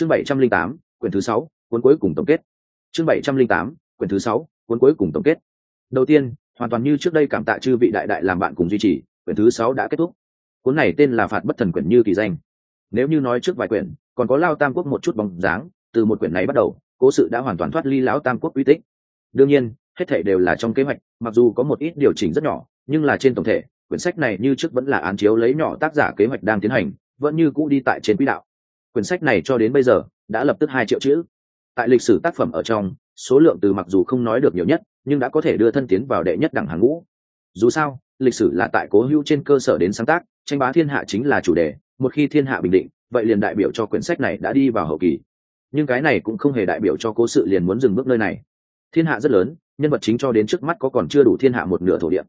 chương bảy trăm linh tám, quyển thứ sáu, cuốn cuối cùng tổng kết. Chương bảy trăm linh tám, quyển thứ sáu, cuốn cuối cùng tổng kết. Đầu tiên, hoàn toàn như trước đây cảm tạ chư vị đại đại làm bạn cùng duy trì, quyển thứ sáu đã kết thúc. Cuốn này tên là phạt bất thần quyển như kỳ danh. Nếu như nói trước vài quyển, còn có lao tam quốc một chút bóng dáng, từ một quyển này bắt đầu, cố sự đã hoàn toàn thoát ly lão tam quốc uy tích. Đương nhiên, hết thể đều là trong kế hoạch, mặc dù có một ít điều chỉnh rất nhỏ, nhưng là trên tổng thể, quyển sách này như trước vẫn là án chiếu lấy nhỏ tác giả kế hoạch đang tiến hành, vẫn như cũ đi tại trên quỹ đạo quyển sách này cho đến bây giờ đã lập tức hai triệu chữ. Tại lịch sử tác phẩm ở trong, số lượng từ mặc dù không nói được nhiều nhất, nhưng đã có thể đưa thân tiến vào đệ nhất đẳng hàng ngũ. Dù sao, lịch sử là tại cố hữu trên cơ sở đến sáng tác, tranh bá thiên hạ chính là chủ đề, một khi thiên hạ bình định, vậy liền đại biểu cho quyển sách này đã đi vào hậu kỳ. Nhưng cái này cũng không hề đại biểu cho cố sự liền muốn dừng bước nơi này. Thiên hạ rất lớn, nhân vật chính cho đến trước mắt có còn chưa đủ thiên hạ một nửa thổ địa.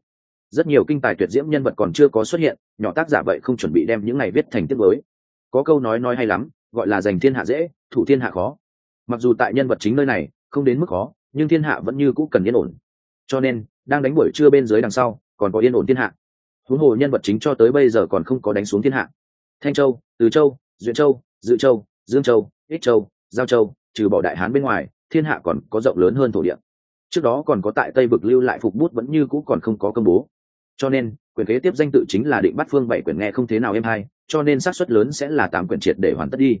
Rất nhiều kinh tài tuyệt diễm nhân vật còn chưa có xuất hiện, nhỏ tác giả vậy không chuẩn bị đem những này viết thành tiết mới. Có câu nói nói hay lắm gọi là giành thiên hạ dễ, thủ thiên hạ khó. Mặc dù tại nhân vật chính nơi này, không đến mức khó, nhưng thiên hạ vẫn như cũ cần yên ổn. Cho nên, đang đánh buổi trưa bên dưới đằng sau, còn có yên ổn thiên hạ. Huống hồ nhân vật chính cho tới bây giờ còn không có đánh xuống thiên hạ. Thanh châu, từ châu, duyện châu, dự châu, dương châu, ích châu, giao châu, trừ bỏ đại hán bên ngoài, thiên hạ còn có rộng lớn hơn thổ địa. Trước đó còn có tại tây vực lưu lại phục bút vẫn như cũ còn không có công bố. Cho nên, quyền kế tiếp danh tự chính là định bắt phương bảy quyền nghe không thế nào êm hay cho nên xác suất lớn sẽ là tám quyển triệt để hoàn tất đi.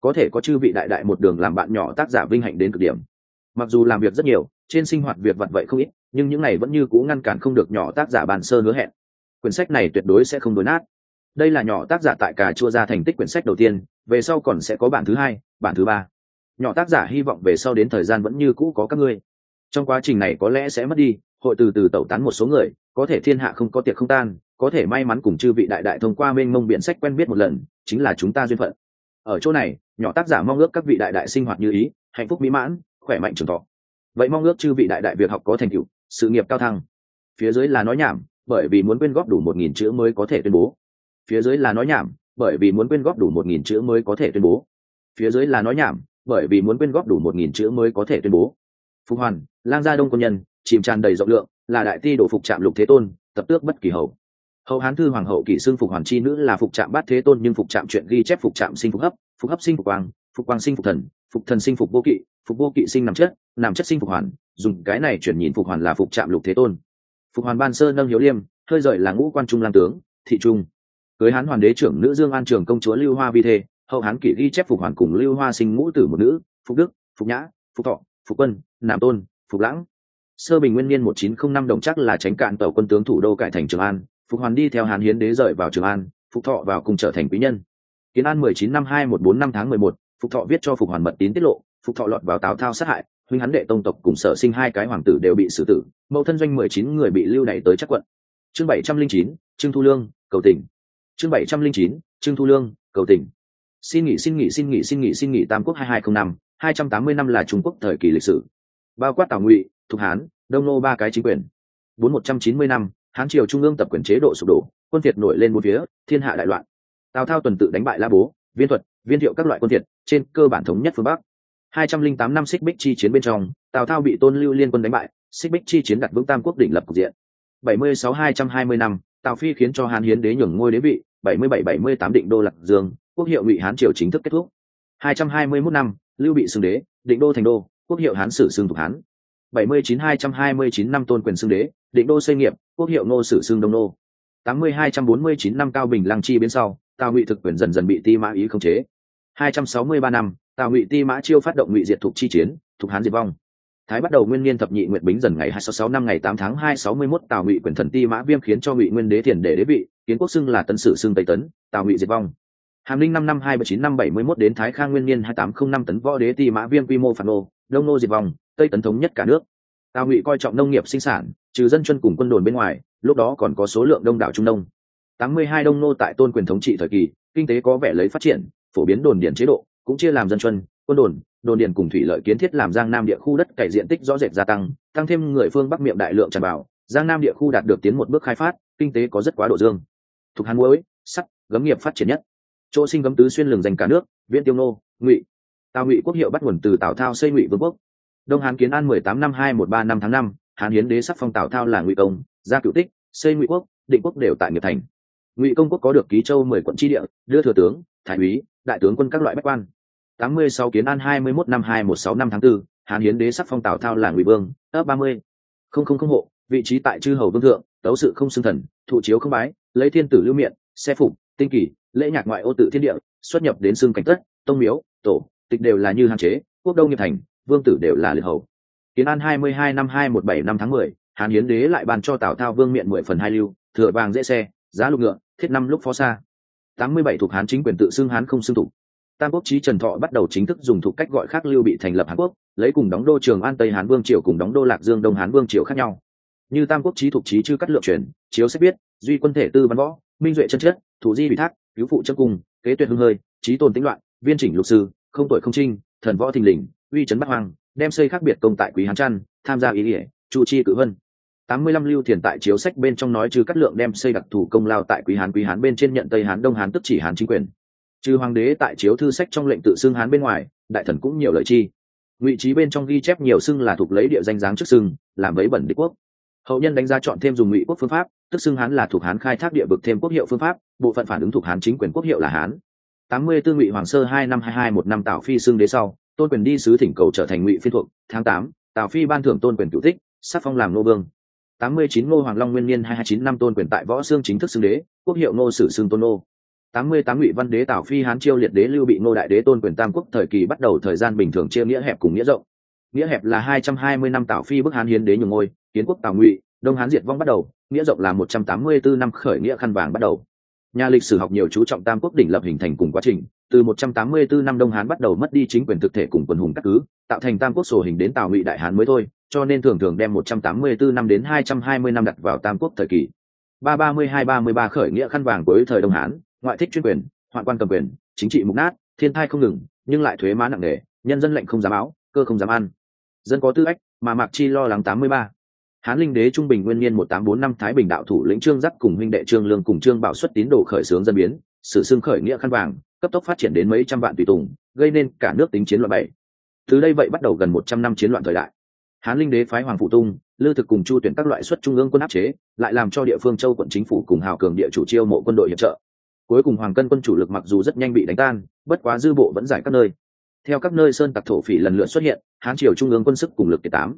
Có thể có chư vị đại đại một đường làm bạn nhỏ tác giả vinh hạnh đến cực điểm. Mặc dù làm việc rất nhiều, trên sinh hoạt việc vặt vậy không ít, nhưng những này vẫn như cũ ngăn cản không được nhỏ tác giả bàn sơ hứa hẹn. Quyển sách này tuyệt đối sẽ không đối nát. Đây là nhỏ tác giả tại cà chua ra thành tích quyển sách đầu tiên, về sau còn sẽ có bản thứ hai, bản thứ ba. Nhỏ tác giả hy vọng về sau đến thời gian vẫn như cũ có các ngươi. Trong quá trình này có lẽ sẽ mất đi, hội từ từ tẩu tán một số người, có thể thiên hạ không có tiệc không tan có thể may mắn cùng chư vị đại đại thông qua mênh mông biện sách quen biết một lần, chính là chúng ta duyên phận. Ở chỗ này, nhỏ tác giả mong ước các vị đại đại sinh hoạt như ý, hạnh phúc mỹ mãn, khỏe mạnh trường thọ. Vậy mong ước chư vị đại đại việc học có thành tựu, sự nghiệp cao thăng. Phía dưới là nói nhảm, bởi vì muốn quyên góp đủ một nghìn chữ mới có thể tuyên bố. Phía dưới là nói nhảm, bởi vì muốn quyên góp đủ một nghìn chữ mới có thể tuyên bố. Phía dưới là nói nhảm, bởi vì muốn quyên góp đủ một nghìn chữ mới có thể tuyên bố. Phục hoàn, lang gia đông quân nhân, chìm tràn đầy rộng lượng, là đại ti đổ phục trạm lục thế tôn, tập tước bất kỳ hậu hậu hán thư hoàng hậu kỷ xương phục hoàn chi nữ là phục trạm bát thế tôn nhưng phục trạm chuyện ghi chép phục trạm sinh phục hấp phục hấp sinh phục quang phục quang sinh phục thần phục thần sinh phục vô kỵ, phục vô kỵ sinh nằm chất nằm chất sinh phục hoàn, dùng cái này chuyển nhìn phục hoàn là phục trạm lục thế tôn. Phục hoàn ban sơ nâng hiếu liêm, hơi rời là ngũ quan trung lang tướng, thị trung. Cưới hán hoàng đế trưởng nữ dương an trường công chúa lưu hoa vi thê, hậu hán kỷ ghi chép phục hoàn cùng lưu hoa sinh ngũ tử một nữ, phục đức, phục nhã, phục thọ, phục quân nam tôn, phục lãng. Sơ bình nguyên niên một chín không năm đồng chắc là tránh cạn tàu quân tướng thủ đô cải thành trường an phục hoàn đi theo hán hiến đế rời vào trường an, phục thọ vào cùng trở thành quý nhân. Kiến an mười chín năm hai một bốn năm tháng mười một, phục thọ viết cho phục hoàn mật tín tiết lộ, phục thọ lọt vào tào thao sát hại, huynh hắn đệ tông tộc cùng sở sinh hai cái hoàng tử đều bị xử tử, mẫu thân doanh mười chín người bị lưu đày tới chắc quận. Chương bảy trăm linh chín, trương thu lương, cầu tỉnh chương bảy trăm linh chín, trương thu lương, cầu tỉnh xin nghỉ xin nghỉ xin nghỉ xin nghỉ xin nghỉ tam quốc hai hai không năm, hai trăm tám mươi năm là trung quốc thời kỳ lịch sử. Bao quát tào ngụy, thục hán, đông nô ba cái chính quyền. Bốn một trăm chín mươi năm hán triều trung ương tập quyền chế độ sụp đổ, quân việt nổi lên một phía, thiên hạ đại loạn. Tào thao tuần tự đánh bại la bố, viên thuật, viên thiệu các loại quân thiệt trên cơ bản thống nhất phương bắc. Hai trăm linh tám năm xích bích chi chiến bên trong, tào thao bị tôn lưu liên quân đánh bại, xích bích chi chiến đặt vững tam quốc đỉnh lập cục diện. Bảy mươi sáu hai trăm hai mươi năm, tào phi khiến cho hán hiến đế nhường ngôi đế vị, bảy mươi bảy bảy mươi tám định đô lạc dương, quốc hiệu ngụy hán triều chính thức kết thúc. Hai trăm hai mươi mốt năm, lưu bị xưng đế, định đô thành đô, quốc hiệu hán sử xưng thuộc hán bảy mươi chín hai trăm hai mươi chín năm tôn quyền xưng đế, định đô xây nghiệp, quốc hiệu nô sử xưng đông nô. tám mươi hai trăm bốn mươi chín năm cao bình lăng chi biến sau, tào ngụy thực quyền dần dần bị ti mã ý khống chế. hai trăm sáu mươi ba năm, tào ngụy ti mã chiêu phát động ngụy diệt thuộc chi chiến thuộc hán diệt vong. Thái bắt đầu nguyên niên thập nhị nguyệt bính dần ngày hai sáu sáu năm ngày 8 tháng hai sáu mươi mốt, tào ngụy quyền thần ti mã viêm khiến cho ngụy nguyên đế thiền để đế vị, kiến quốc xưng là tấn sử xưng tây tấn, tào ngụy diệt vong. Hàm linh năm năm hai bảy chín, năm bảy mươi mốt đến thái khang nguyên niên hai tám không năm tấn võ đế ti mã viêm quy mô phản nô, đông nô diệt vong tây tấn thống nhất cả nước. Tào ngụy coi trọng nông nghiệp sinh sản, trừ dân chân cùng quân đồn bên ngoài, lúc đó còn có số lượng đông đảo trung đông tám mươi hai đông nô tại tôn quyền thống trị thời kỳ, kinh tế có vẻ lấy phát triển, phổ biến đồn điển chế độ, cũng chia làm dân chân quân đồn đồn điển cùng thủy lợi kiến thiết làm giang nam địa khu đất cải diện tích rõ rệt gia tăng tăng thêm người phương bắc miệng đại lượng tràn vào, giang nam địa khu đạt được tiến một bước khai phát, kinh tế có rất quá độ dương. Thuộc hàn muối, sắt, gấm nghiệp phát triển nhất. Chỗ sinh gấm tứ xuyên lường dành cả nước, viễn tiêu nô, ngụy. Tào ngụy quốc hiệu bắt nguồn từ tào thao xây ngụy vương quốc đông hán kiến an mười tám năm hai một ba năm tháng năm hán hiến đế sắc phong tào thao là ngụy công gia cựu tích xây ngụy quốc định quốc đều tại nghiệp thành ngụy công quốc có được ký châu mười quận tri địa đưa thừa tướng thái úy đại tướng quân các loại bách quan 86 kiến an 21 năm 216 năm tháng 4, hán hiến đế sắc phong tào thao là ngụy vương ấp 30. không không không hộ vị trí tại chư hầu vương thượng tấu sự không xưng thần thụ chiếu không bái lấy thiên tử lưu miệng xe phục tinh kỳ lễ nhạc ngoại ô tự thiên địa xuất nhập đến xương cảnh tất tông miếu tổ tịch đều là như hạn chế quốc đông nghiệp thành vương tử đều là liệt hầu. Kiến an 22 năm 217 năm tháng 10, hán hiến đế lại ban cho tào thao vương miệng mười phần hai lưu thừa vàng dễ xe giá lục ngựa thiết năm lúc phó xa 87 thuộc hán chính quyền tự xưng hán không xưng tục tam quốc chí trần thọ bắt đầu chính thức dùng thuộc cách gọi khác lưu bị thành lập hán quốc lấy cùng đóng đô trường an tây hán vương triều cùng đóng đô lạc dương đông hán vương triều khác nhau. Như tam quốc chí thuộc chí chư cắt lượng truyền chiếu sẽ biết duy quân thể tư văn võ minh duệ chân chất thủ di bị thác cứu phụ chân cung kế tuyệt hương hơi trí tồn tĩnh loạn viên chỉnh lục sư không tuổi không trinh thần võ thình lình uy trấn bắc hoàng đem xây khác biệt công tại quý hán trăn, tham gia ý nghĩa, chu chi cử vân. Tám mươi lăm lưu thiền tại chiếu sách bên trong nói trừ cắt lượng đem xây đặc thù công lao tại quý hán quý hán bên trên nhận tây hán, đông hán tức chỉ hán chính quyền. Trừ hoàng đế tại chiếu thư sách trong lệnh tự xưng hán bên ngoài, đại thần cũng nhiều lợi chi. Ngụy trí bên trong ghi chép nhiều xưng là thuộc lấy địa danh dáng trước xưng, làm vấy bẩn đế quốc. Hậu nhân đánh giá chọn thêm dùng ngụy quốc phương pháp, tức xưng hán là thuộc hán khai thác địa vực thêm quốc hiệu phương pháp, bộ phận phản ứng thuộc hán chính quyền quốc hiệu là hán. Tám mươi tư ngụy hoàng sơ hai năm hai hai một năm tạo phi xưng đế sau tôn quyền đi sứ thỉnh cầu trở thành ngụy phiên thuộc, tháng tám, tào phi ban thưởng tôn quyền cựu tích, sắc phong làm nô vương. Tám mươi chín ngô hoàng long nguyên niên hai hai chín năm tôn quyền tại võ xương chính thức xưng đế, quốc hiệu ngô sử xưng tôn nô. Tám mươi tám ngụy văn đế tào phi hán chiêu liệt đế lưu bị ngô đại đế tôn quyền tam quốc thời kỳ bắt đầu thời gian bình thường chia nghĩa hẹp cùng nghĩa rộng. Nghĩa hẹp là hai trăm hai mươi năm tào phi bức hán hiến đế nhường ngôi, kiến quốc tào ngụy, đông hán diệt vong bắt đầu, nghĩa rộng là một trăm tám mươi bốn năm khởi nghĩa khăn vàng bắt đầu. Nhà lịch sử học nhiều chú trọng tam quốc đỉnh lập hình thành cùng quá trình từ một trăm tám mươi bốn năm đông hán bắt đầu mất đi chính quyền thực thể cùng quần hùng các cứ, tạo thành tam quốc sổ hình đến tào ngụy đại hán mới thôi, cho nên thường thường đem một trăm tám mươi bốn năm đến hai trăm hai mươi năm đặt vào tam quốc thời kỳ. ba ba mươi hai ba mươi ba khởi nghĩa khăn vàng cuối thời đông hán, ngoại thích chuyên quyền, hoạn quan cầm quyền, chính trị mục nát, thiên tai không ngừng, nhưng lại thuế má nặng nề, nhân dân lệnh không dám áo, cơ không dám ăn. Dân có tư ách, mà mạc chi lo lắng tám mươi ba. Hán linh đế trung bình nguyên niên một tám bốn năm thái bình đạo thủ lĩnh trương Dắt cùng huynh đệ trương lương cùng trương bảo xuất tín đồ khởi xướng dân biến sự xưng khởi nghĩa khăn vàng cấp tốc phát triển đến mấy trăm vạn tùy tùng, gây nên cả nước tính chiến loạn bảy. Từ đây vậy bắt đầu gần một trăm năm chiến loạn thời đại. Hán linh đế phái hoàng phụ tung, lư thực cùng chu tuyển các loại xuất trung ương quân áp chế, lại làm cho địa phương châu quận chính phủ cùng hào cường địa chủ chiêu mộ quân đội hiệp trợ. Cuối cùng hoàng cân quân chủ lực mặc dù rất nhanh bị đánh tan, bất quá dư bộ vẫn giải các nơi. Theo các nơi sơn tặc thổ phỉ lần lượt xuất hiện, hán triều trung ương quân sức cùng lực kỳ tám.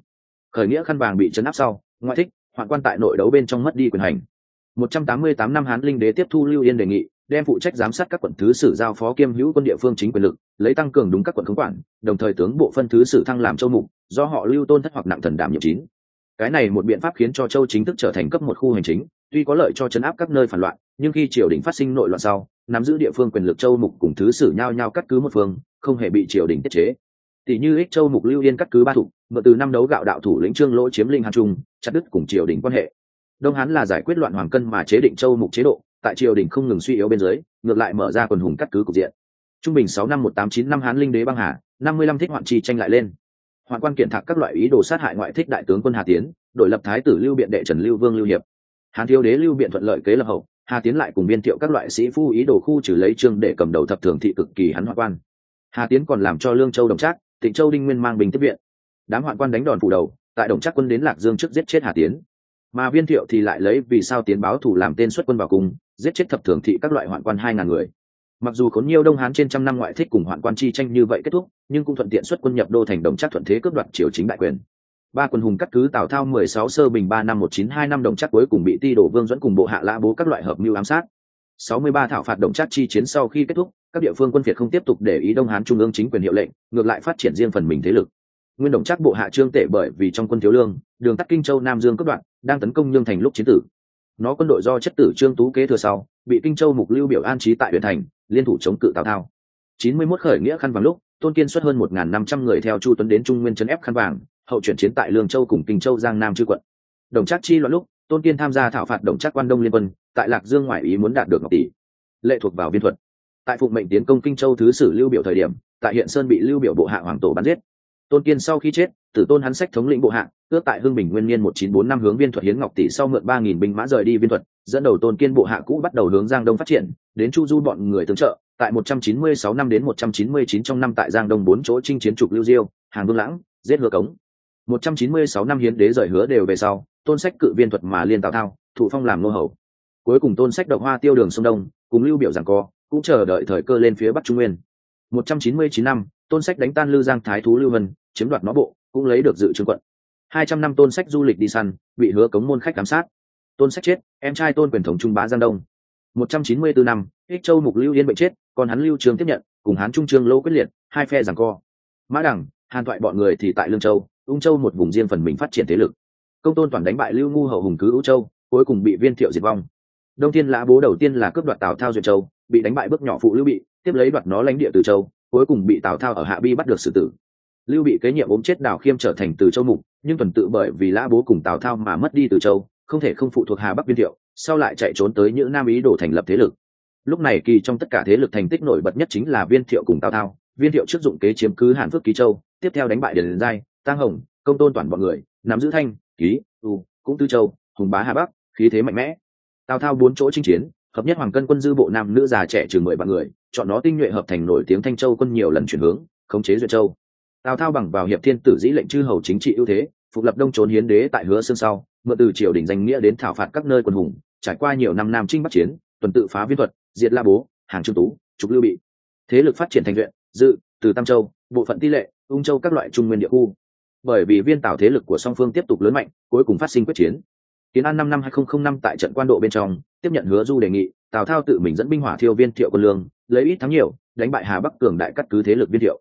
Khởi nghĩa khăn vàng bị chấn áp sau, ngoại thích, hoạn quan tại nội đấu bên trong mất đi quyền hành. 188 năm hán linh đế tiếp thu lưu yên đề nghị đem phụ trách giám sát các quận thứ sử giao phó kiêm hữu quân địa phương chính quyền lực, lấy tăng cường đúng các quận khống quản, đồng thời tướng bộ phân thứ sử thăng làm châu mục, do họ lưu tôn thất hoặc nặng thần đảm nhiệm chín cái này một biện pháp khiến cho châu chính thức trở thành cấp một khu hành chính, tuy có lợi cho chấn áp các nơi phản loạn, nhưng khi triều đình phát sinh nội loạn sau, nắm giữ địa phương quyền lực châu mục cùng thứ sử nhau nhau cắt cứ một phương, không hề bị triều đình tiết chế. Tỷ như ích châu mục lưu yên cắt cứ ba thủ, mượn từ năm đấu gạo đạo thủ lĩnh trương lỗ chiếm linh hàn trung, chặt đứt cùng triều đình quan hệ. Đông hán là giải quyết loạn hoàng cân mà chế định châu mục chế độ tại triều đình không ngừng suy yếu bên dưới, ngược lại mở ra quần hùng cắt cứ cục diện. Trung bình sáu năm một tám chín năm hán linh đế băng hà, năm mươi lăm thích hoạn trì tranh lại lên. Hoạn quan kiện thạc các loại ý đồ sát hại ngoại thích đại tướng quân hà tiến, đổi lập thái tử lưu biện đệ trần lưu vương lưu hiệp. Hán thiếu đế lưu biện thuận lợi kế lập hậu, hà tiến lại cùng biên thiệu các loại sĩ phu ý đồ khu trừ lấy trương để cầm đầu thập thường thị cực kỳ hắn hoạn quan. Hà tiến còn làm cho lương châu đồng trác tịnh châu đinh nguyên mang bình tiếp viện. Đám hoạn quan đánh đòn phủ đầu, tại đồng trác quân đến lạc dương trước giết chết hà tiến mà viên thiệu thì lại lấy vì sao tiến báo thủ làm tên xuất quân vào cùng, giết chết thập thường thị các loại hoạn quan hai ngàn người. Mặc dù khốn nhiều đông hán trên trăm năm ngoại thích cùng hoạn quan chi tranh như vậy kết thúc, nhưng cũng thuận tiện xuất quân nhập đô thành đồng chắc thuận thế cướp đoạt triều chính đại quyền. Ba quân hùng cắt cứ tào thao mười sáu sơ bình ba năm một chín hai năm đồng chắc cuối cùng bị ti đổ vương dẫn cùng bộ hạ lã bố các loại hợp mưu ám sát. Sáu mươi ba thảo phạt đồng chắc chi chiến sau khi kết thúc, các địa phương quân việt không tiếp tục để ý đông hán trung ương chính quyền hiệu lệnh, ngược lại phát triển riêng phần mình thế lực. Nguyên đồng chắc bộ hạ trương tể bởi vì trong quân thiếu lương, đường tắt kinh châu nam dương cướp đoạt đang tấn công nhương thành lúc chiến tử. Nó quân đội do chất tử trương tú kế thừa sau, bị kinh châu mục lưu biểu an trí tại huyện thành, liên thủ chống cự tào thao. Chín mươi 91 khởi nghĩa khăn vàng lúc, tôn kiên xuất hơn một năm trăm người theo chu tuấn đến trung nguyên trấn ép khăn vàng, hậu chuyển chiến tại lương châu cùng kinh châu giang nam chư quận. Đồng trác chi loạn lúc, tôn kiên tham gia thảo phạt đồng trác quan đông liên quân, tại lạc dương ngoại ý muốn đạt được ngọc tỷ. Lệ thuộc vào viên thuật. Tại phụng mệnh tiến công kinh châu thứ sử lưu biểu thời điểm, tại hiện sơn bị lưu biểu bộ hạ hoàng tổ bắn giết tôn kiên sau khi chết, tử tôn hắn sách thống lĩnh bộ hạ ước tại hưng bình nguyên niên một chín bốn năm hướng viên thuật hiến ngọc tỷ sau mượn ba nghìn binh mã rời đi viên thuật, dẫn đầu tôn kiên bộ hạ cũ bắt đầu hướng giang đông phát triển, đến chu du bọn người tương trợ, tại một trăm chín mươi sáu năm đến một trăm chín mươi chín trong năm tại giang đông bốn chỗ chinh chiến trục lưu diêu, hàng vương lãng, giết hứa cống. Một trăm chín mươi sáu năm hiến đế rời hứa đều về sau, tôn sách cự viên thuật mà liên tào thao, thụ phong làm nô hầu. Cuối cùng tôn sách độc hoa tiêu đường sông đông, cùng lưu biểu giảng co, cũng chờ đợi thời cơ lên phía bắc trung nguyên. Một trăm chín mươi chín năm, tôn sách đánh tan lư giang thái thú lưu vân chiếm đoạt nó bộ, cũng lấy được dự trương quận. Hai trăm năm tôn sách du lịch đi săn, bị hứa cống môn khách giám sát. Tôn sách chết, em trai tôn quyền thống trung bá giang đông. Một trăm chín mươi bốn năm ích châu mục lưu yên bệnh chết, còn hắn lưu trường tiếp nhận, cùng hắn trung trương lô quyết liệt, hai phe giằng co. Mã đẳng hàn thoại bọn người thì tại lương châu, ung châu một vùng riêng phần mình phát triển thế lực. Công tôn toàn đánh bại lưu ngu hậu hùng cứ ưu châu, cuối cùng bị viên thiệu diệt vong. Đông thiên lã bố đầu tiên là cướp đoạt tào thao duyệt châu, bị đánh bại bước nhỏ phụ lưu bị, tiếp lấy đoạt nó lãnh địa từ châu, cuối cùng bị tào thao ở hạ bi bắt được xử tử lưu bị kế nhiệm ốm chết đào khiêm trở thành từ châu mục, nhưng tuần tự bởi vì lã bố cùng tào thao mà mất đi từ châu, không thể không phụ thuộc hà bắc viên thiệu, sau lại chạy trốn tới những nam ý đồ thành lập thế lực. Lúc này kỳ trong tất cả thế lực thành tích nổi bật nhất chính là viên thiệu cùng tào thao. Viên thiệu trước dụng kế chiếm cứ hàn phước ký châu, tiếp theo đánh bại điền giai tăng hồng, công tôn toàn bọn người, nắm giữ thanh, ký, u, cũng tư châu, hùng bá hà bắc, khí thế mạnh mẽ. Tào thao bốn chỗ chinh chiến, hợp nhất hoàng cân quân dư bộ nam nữ già trẻ chừng mười vạn người, chọn nó tinh nhuệ hợp thành nổi tiếng thanh châu quân nhiều lần chuyển hướng, khống chế duyệt châu tào thao bằng vào hiệp thiên tử dĩ lệnh chư hầu chính trị ưu thế, phục lập đông trốn hiến đế tại hứa xương sau, mượn từ triều đình danh nghĩa đến thảo phạt các nơi quân hùng, trải qua nhiều năm nam trinh bắc chiến, tuần tự phá viên thuật, diệt la bố, hàng trung tú, trục lưu bị. Thế lực phát triển thành huyện dự, từ tam châu, bộ phận ti lệ, ung châu các loại trung nguyên địa khu. Bởi vì viên tạo thế lực của song phương tiếp tục lớn mạnh, cuối cùng phát sinh quyết chiến. Kiến an năm năm hai nghìn năm tại trận quan độ bên trong, tiếp nhận hứa du đề nghị, tào thao tự mình dẫn binh hỏa thiêu viên thiệu quân lương, lấy ít thắng nhiều, đánh bại hà bắc cường đại cắt cứ thế lực viên thiệu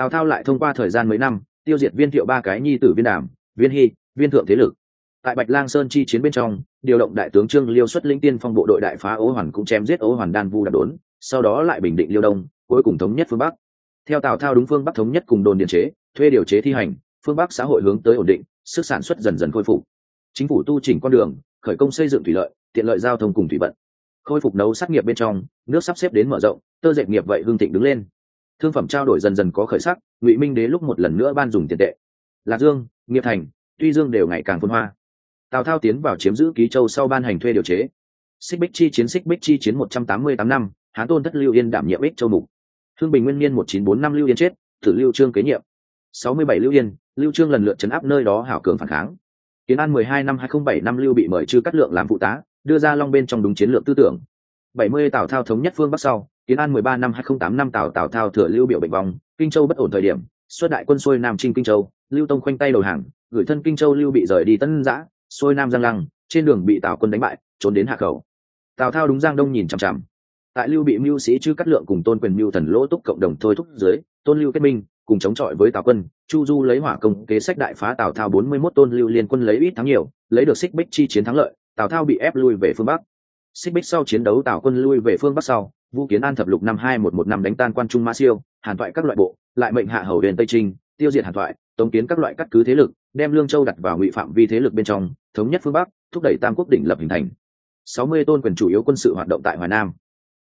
tào thao lại thông qua thời gian mấy năm, tiêu diệt viên thiệu ba cái nhi tử viên đàm, viên hy, viên thượng thế lực. Tại bạch lang sơn chi chiến bên trong, điều động đại tướng trương liêu xuất linh tiên phong bộ đội đại phá ố hoàn cũng chém giết ố hoàn đan vu đạt đốn, sau đó lại bình định liêu đông, cuối cùng thống nhất phương bắc. Theo tào thao đúng phương bắc thống nhất cùng đồn điện chế, thuê điều chế thi hành, phương bắc xã hội hướng tới ổn định, sức sản xuất dần dần khôi phục. Chính phủ tu chỉnh con đường, khởi công xây dựng thủy lợi, tiện lợi giao thông cùng thủy vận. Khôi phục nấu sát nghiệp bên trong, nước sắp xếp đến mở rộng, tơ dệt nghiệp vậy hương thịnh đứng lên thương phẩm trao đổi dần dần có khởi sắc, ngụy minh đế lúc một lần nữa ban dùng tiền tệ. Lạc dương, nghiệp thành, tuy dương đều ngày càng phân hoa. Tào thao tiến vào chiếm giữ ký châu sau ban hành thuê điều chế. Xích bích chi chiến xích bích chi chiến một trăm tám mươi tám năm, hán tôn thất lưu yên đảm nhiệm ích châu mục. Thương bình nguyên niên một chín bốn năm lưu yên chết thử lưu trương kế nhiệm. sáu mươi bảy lưu yên, lưu trương lần lượt chấn áp nơi đó hảo cường phản kháng. Kiến an mười hai năm hai nghìn bảy năm lưu bị mời chư cắt lượng làm phụ tá, đưa ra long bên trong đúng chiến lược tư tưởng. bảy mươi tào thao thống nhất phương bắc sau kiến an mười ba năm hai không tám năm tào tào thao thừa lưu biểu bệnh vong, kinh châu bất ổn thời điểm, xuất đại quân xuôi nam trinh kinh châu, lưu tông khoanh tay đầu hàng, gửi thân kinh châu lưu bị rời đi tân giã, xuôi nam giang lăng, trên đường bị tào quân đánh bại, trốn đến hạ khẩu. Tào thao đúng giang đông nhìn chằm chằm. Tại lưu bị mưu sĩ chư cắt lượng cùng tôn quyền mưu thần lỗ túc cộng đồng thôi thúc dưới, tôn lưu kết minh, cùng chống chọi với tào quân, chu du lấy hỏa công kế sách đại phá tào thao 41 tôn lưu liên quân lấy ít thắng nhiều, lấy được xích bích chi chiến thắng lợi, tào thao bị ép lui về phương bắc. Xích bích sau chiến đấu tào quân lui về phương bắc sau vũ kiến an thập lục năm hai một một năm đánh tan quan trung ma siêu, hàn thoại các loại bộ, lại mệnh hạ hầu huyền tây trinh, tiêu diệt hàn thoại, tống kiến các loại cắt cứ thế lực, đem lương châu đặt vào ngụy phạm vi thế lực bên trong, thống nhất phương bắc, thúc đẩy tam quốc đỉnh lập hình thành. Sáu mươi tôn quyền chủ yếu quân sự hoạt động tại hoài nam.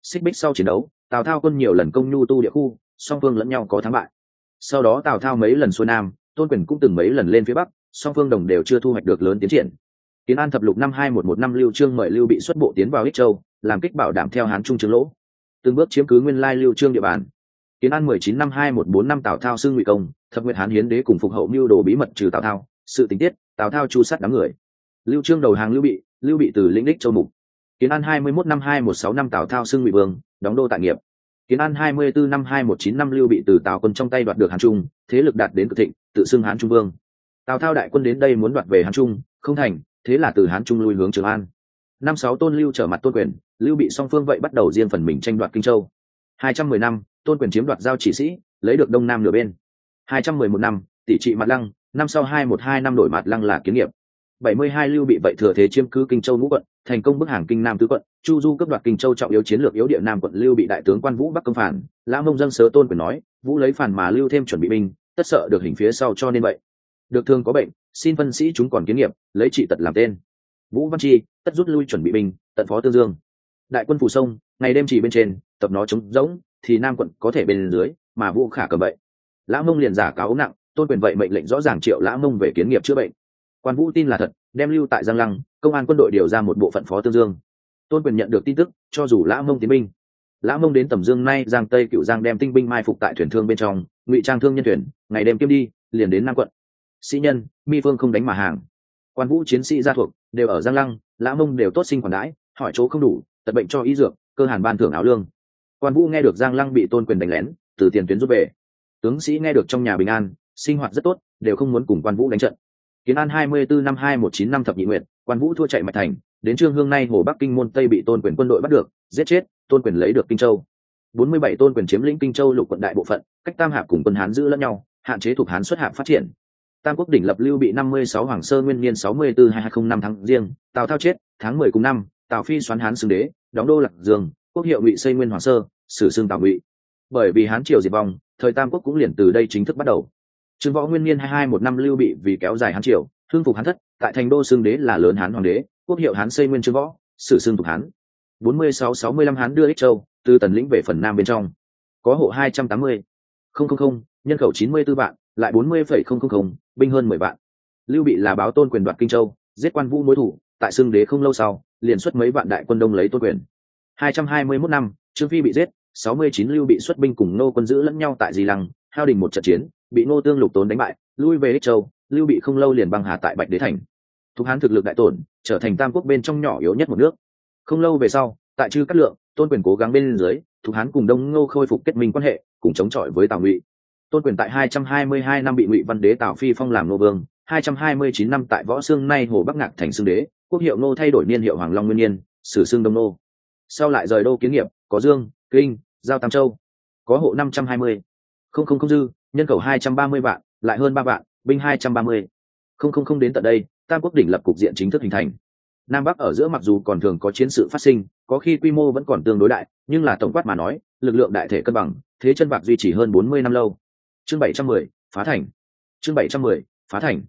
Xích bích sau chiến đấu, tào thao quân nhiều lần công nhu tu địa khu, song phương lẫn nhau có thắng bại. Sau đó tào thao mấy lần xuôi nam, tôn quyền cũng từng mấy lần lên phía bắc, song phương đồng đều chưa thu hoạch được lớn tiến triển. Kiến an thập lục năm hai một một năm lưu trương mời lưu bị xuất bộ tiến vào ích châu, làm kích bảo đảm theo hán trung trường lỗ từng bước chiếm cứ nguyên lai lưu trương địa bàn. Kiến an mười chín năm hai một bốn năm tào thao xưng ngụy công, thập nguyện hán hiến đế cùng phục hậu mưu đồ bí mật trừ tào thao, sự tình tiết, tào thao chu sát đám người. Lưu trương đầu hàng lưu bị lưu bị từ lĩnh đích châu mục. Kiến an 21 năm hai một sáu năm tào thao xưng ngụy vương, đóng đô tại nghiệp. Kiến an 24 năm hai một chín năm lưu bị từ tào quân trong tay đoạt được hán trung, thế lực đạt đến cực thịnh, tự xưng hán trung vương. Tào thao đại quân đến đây muốn đoạt về hán trung, không thành, thế là từ hán trung lui hướng trường an. Năm sáu tôn lưu trở mặt tôn quyền lưu bị song phương vậy bắt đầu riêng phần mình tranh đoạt kinh châu. Hai trăm mười năm, tôn quyền chiếm đoạt giao chỉ sĩ, lấy được đông nam nửa bên. Hai trăm mười một năm, tỷ trị mặt lăng, năm sau hai một hai năm đổi mặt lăng là kiến nghiệp. Bảy mươi hai lưu bị vậy thừa thế chiếm cứ kinh châu ngũ quận, thành công bức hàng kinh nam tứ quận, chu du cấp đoạt kinh châu trọng yếu chiến lược yếu địa nam quận lưu bị đại tướng quan vũ bắc công phản. Lã mông dân sớ tôn quyền nói, vũ lấy phản mà lưu thêm chuẩn bị binh, tất sợ được hình phía sau cho nên vậy. Được thương có bệnh, xin phân sĩ chúng còn kiến nghiệp, lấy trị tật làm tên. Vũ văn chi, tất rút lui chuẩn bị binh, tận phó tương dương đại quân phủ sông, ngày đêm chỉ bên trên, tập nó trống rỗng, thì nam quận có thể bên dưới, mà vũ khả cầm vậy. Lã mông liền giả cáo nặng, tôn quyền vậy mệnh lệnh rõ ràng triệu lã mông về kiến nghiệp chữa bệnh. Quan vũ tin là thật, đem lưu tại giang lăng, công an quân đội điều ra một bộ phận phó tương dương. Tôn quyền nhận được tin tức, cho dù lã mông tiến binh. Lã mông đến tầm dương nay, giang tây cựu giang đem tinh binh mai phục tại thuyền thương bên trong, ngụy trang thương nhân thuyền, ngày đêm kiếm đi, liền đến nam quận. Sĩ nhân, mi phương không đánh mà hàng. Quan vũ chiến sĩ gia thuộc, đều ở giang lăng, lã mông đều tốt sinh quản đãi, hỏi chỗ không đủ tật bệnh cho y dược, cơ hàn ban thưởng áo lương. Quan vũ nghe được giang lăng bị tôn quyền đánh lén, từ tiền tuyến rút về. Tướng sĩ nghe được trong nhà bình an, sinh hoạt rất tốt, đều không muốn cùng quan vũ đánh trận. Kiến an hai mươi bốn năm hai một chín năm thập nhị nguyện quan vũ thua chạy mạch thành, đến trương hương nay hồ bắc kinh môn tây bị tôn quyền quân đội bắt được, giết chết, tôn quyền lấy được kinh châu. Bốn mươi bảy tôn quyền chiếm lĩnh kinh châu lục quận đại bộ phận, cách tam hạp cùng quân hán giữ lẫn nhau, hạn chế thuộc hán xuất hạp phát triển. Tam quốc đỉnh lập lưu bị năm mươi sáu hoàng sơ nguyên niên sáu mươi bốn hai hai không năm tháng riêng, tào thao chết, tháng mười cùng năm tào phi xoắn hán xưng đế, đóng đô lạc dương, quốc hiệu ngụy xây nguyên hoàng sơ, sử xưng tào ngụy. Bởi vì hán triều diệt vong, thời tam quốc cũng liền từ đây chính thức bắt đầu. Trương võ nguyên niên hai hai một năm lưu bị vì kéo dài hán triều thương phục hán thất, tại thành đô xưng đế là lớn hán hoàng đế, quốc hiệu hán xây nguyên trương võ, sử xưng thuộc hán. Bốn mươi sáu sáu mươi lăm hán đưa ích châu, từ tần lĩnh về phần nam bên trong. Có hộ hai trăm tám mươi. Không không không, nhân khẩu chín mươi b ố vạn, lại bốn mươi phẩy không không không, binh hơn mười vạn. Lưu bị là báo tôn quyền đoạt kinh châu, giết quan vũ mối thủ tại xưng đế không lâu sau, liền xuất mấy vạn đại quân đông lấy tôn quyền. Hai trăm hai mươi mốt năm, trương phi bị giết, sáu mươi chín lưu bị xuất binh cùng nô quân giữ lẫn nhau tại di lăng, hao đình một trận chiến, bị nô tương lục tốn đánh bại, lui về ích châu, lưu bị không lâu liền băng hà tại bạch đế thành. Thục hán thực lực đại tổn, trở thành tam quốc bên trong nhỏ yếu nhất một nước. Không lâu về sau, tại chư cát lượng, tôn quyền cố gắng bên dưới, thục hán cùng đông ngô khôi phục kết minh quan hệ, cùng chống chọi với tào ngụy. Tôn quyền tại 222 năm bị ngụy văn đế tào phi phong làm nô vương 229 năm tại võ xương nay hồ bắc ngạc thành xương đế quốc hiệu nô thay đổi niên hiệu hoàng long nguyên niên sử xương đông nô. Sau lại rời đô kiến nghiệp có dương kinh giao tam châu. Có hộ 520. không không không dư nhân khẩu 230 vạn lại hơn ba vạn binh 230. không không không đến tận đây tam quốc đỉnh lập cục diện chính thức hình thành. Nam bắc ở giữa mặc dù còn thường có chiến sự phát sinh có khi quy mô vẫn còn tương đối đại nhưng là tổng quát mà nói lực lượng đại thể cân bằng thế chân bạc duy trì hơn 40 năm lâu. Chương 710, phá thành. Chương 710, phá thành.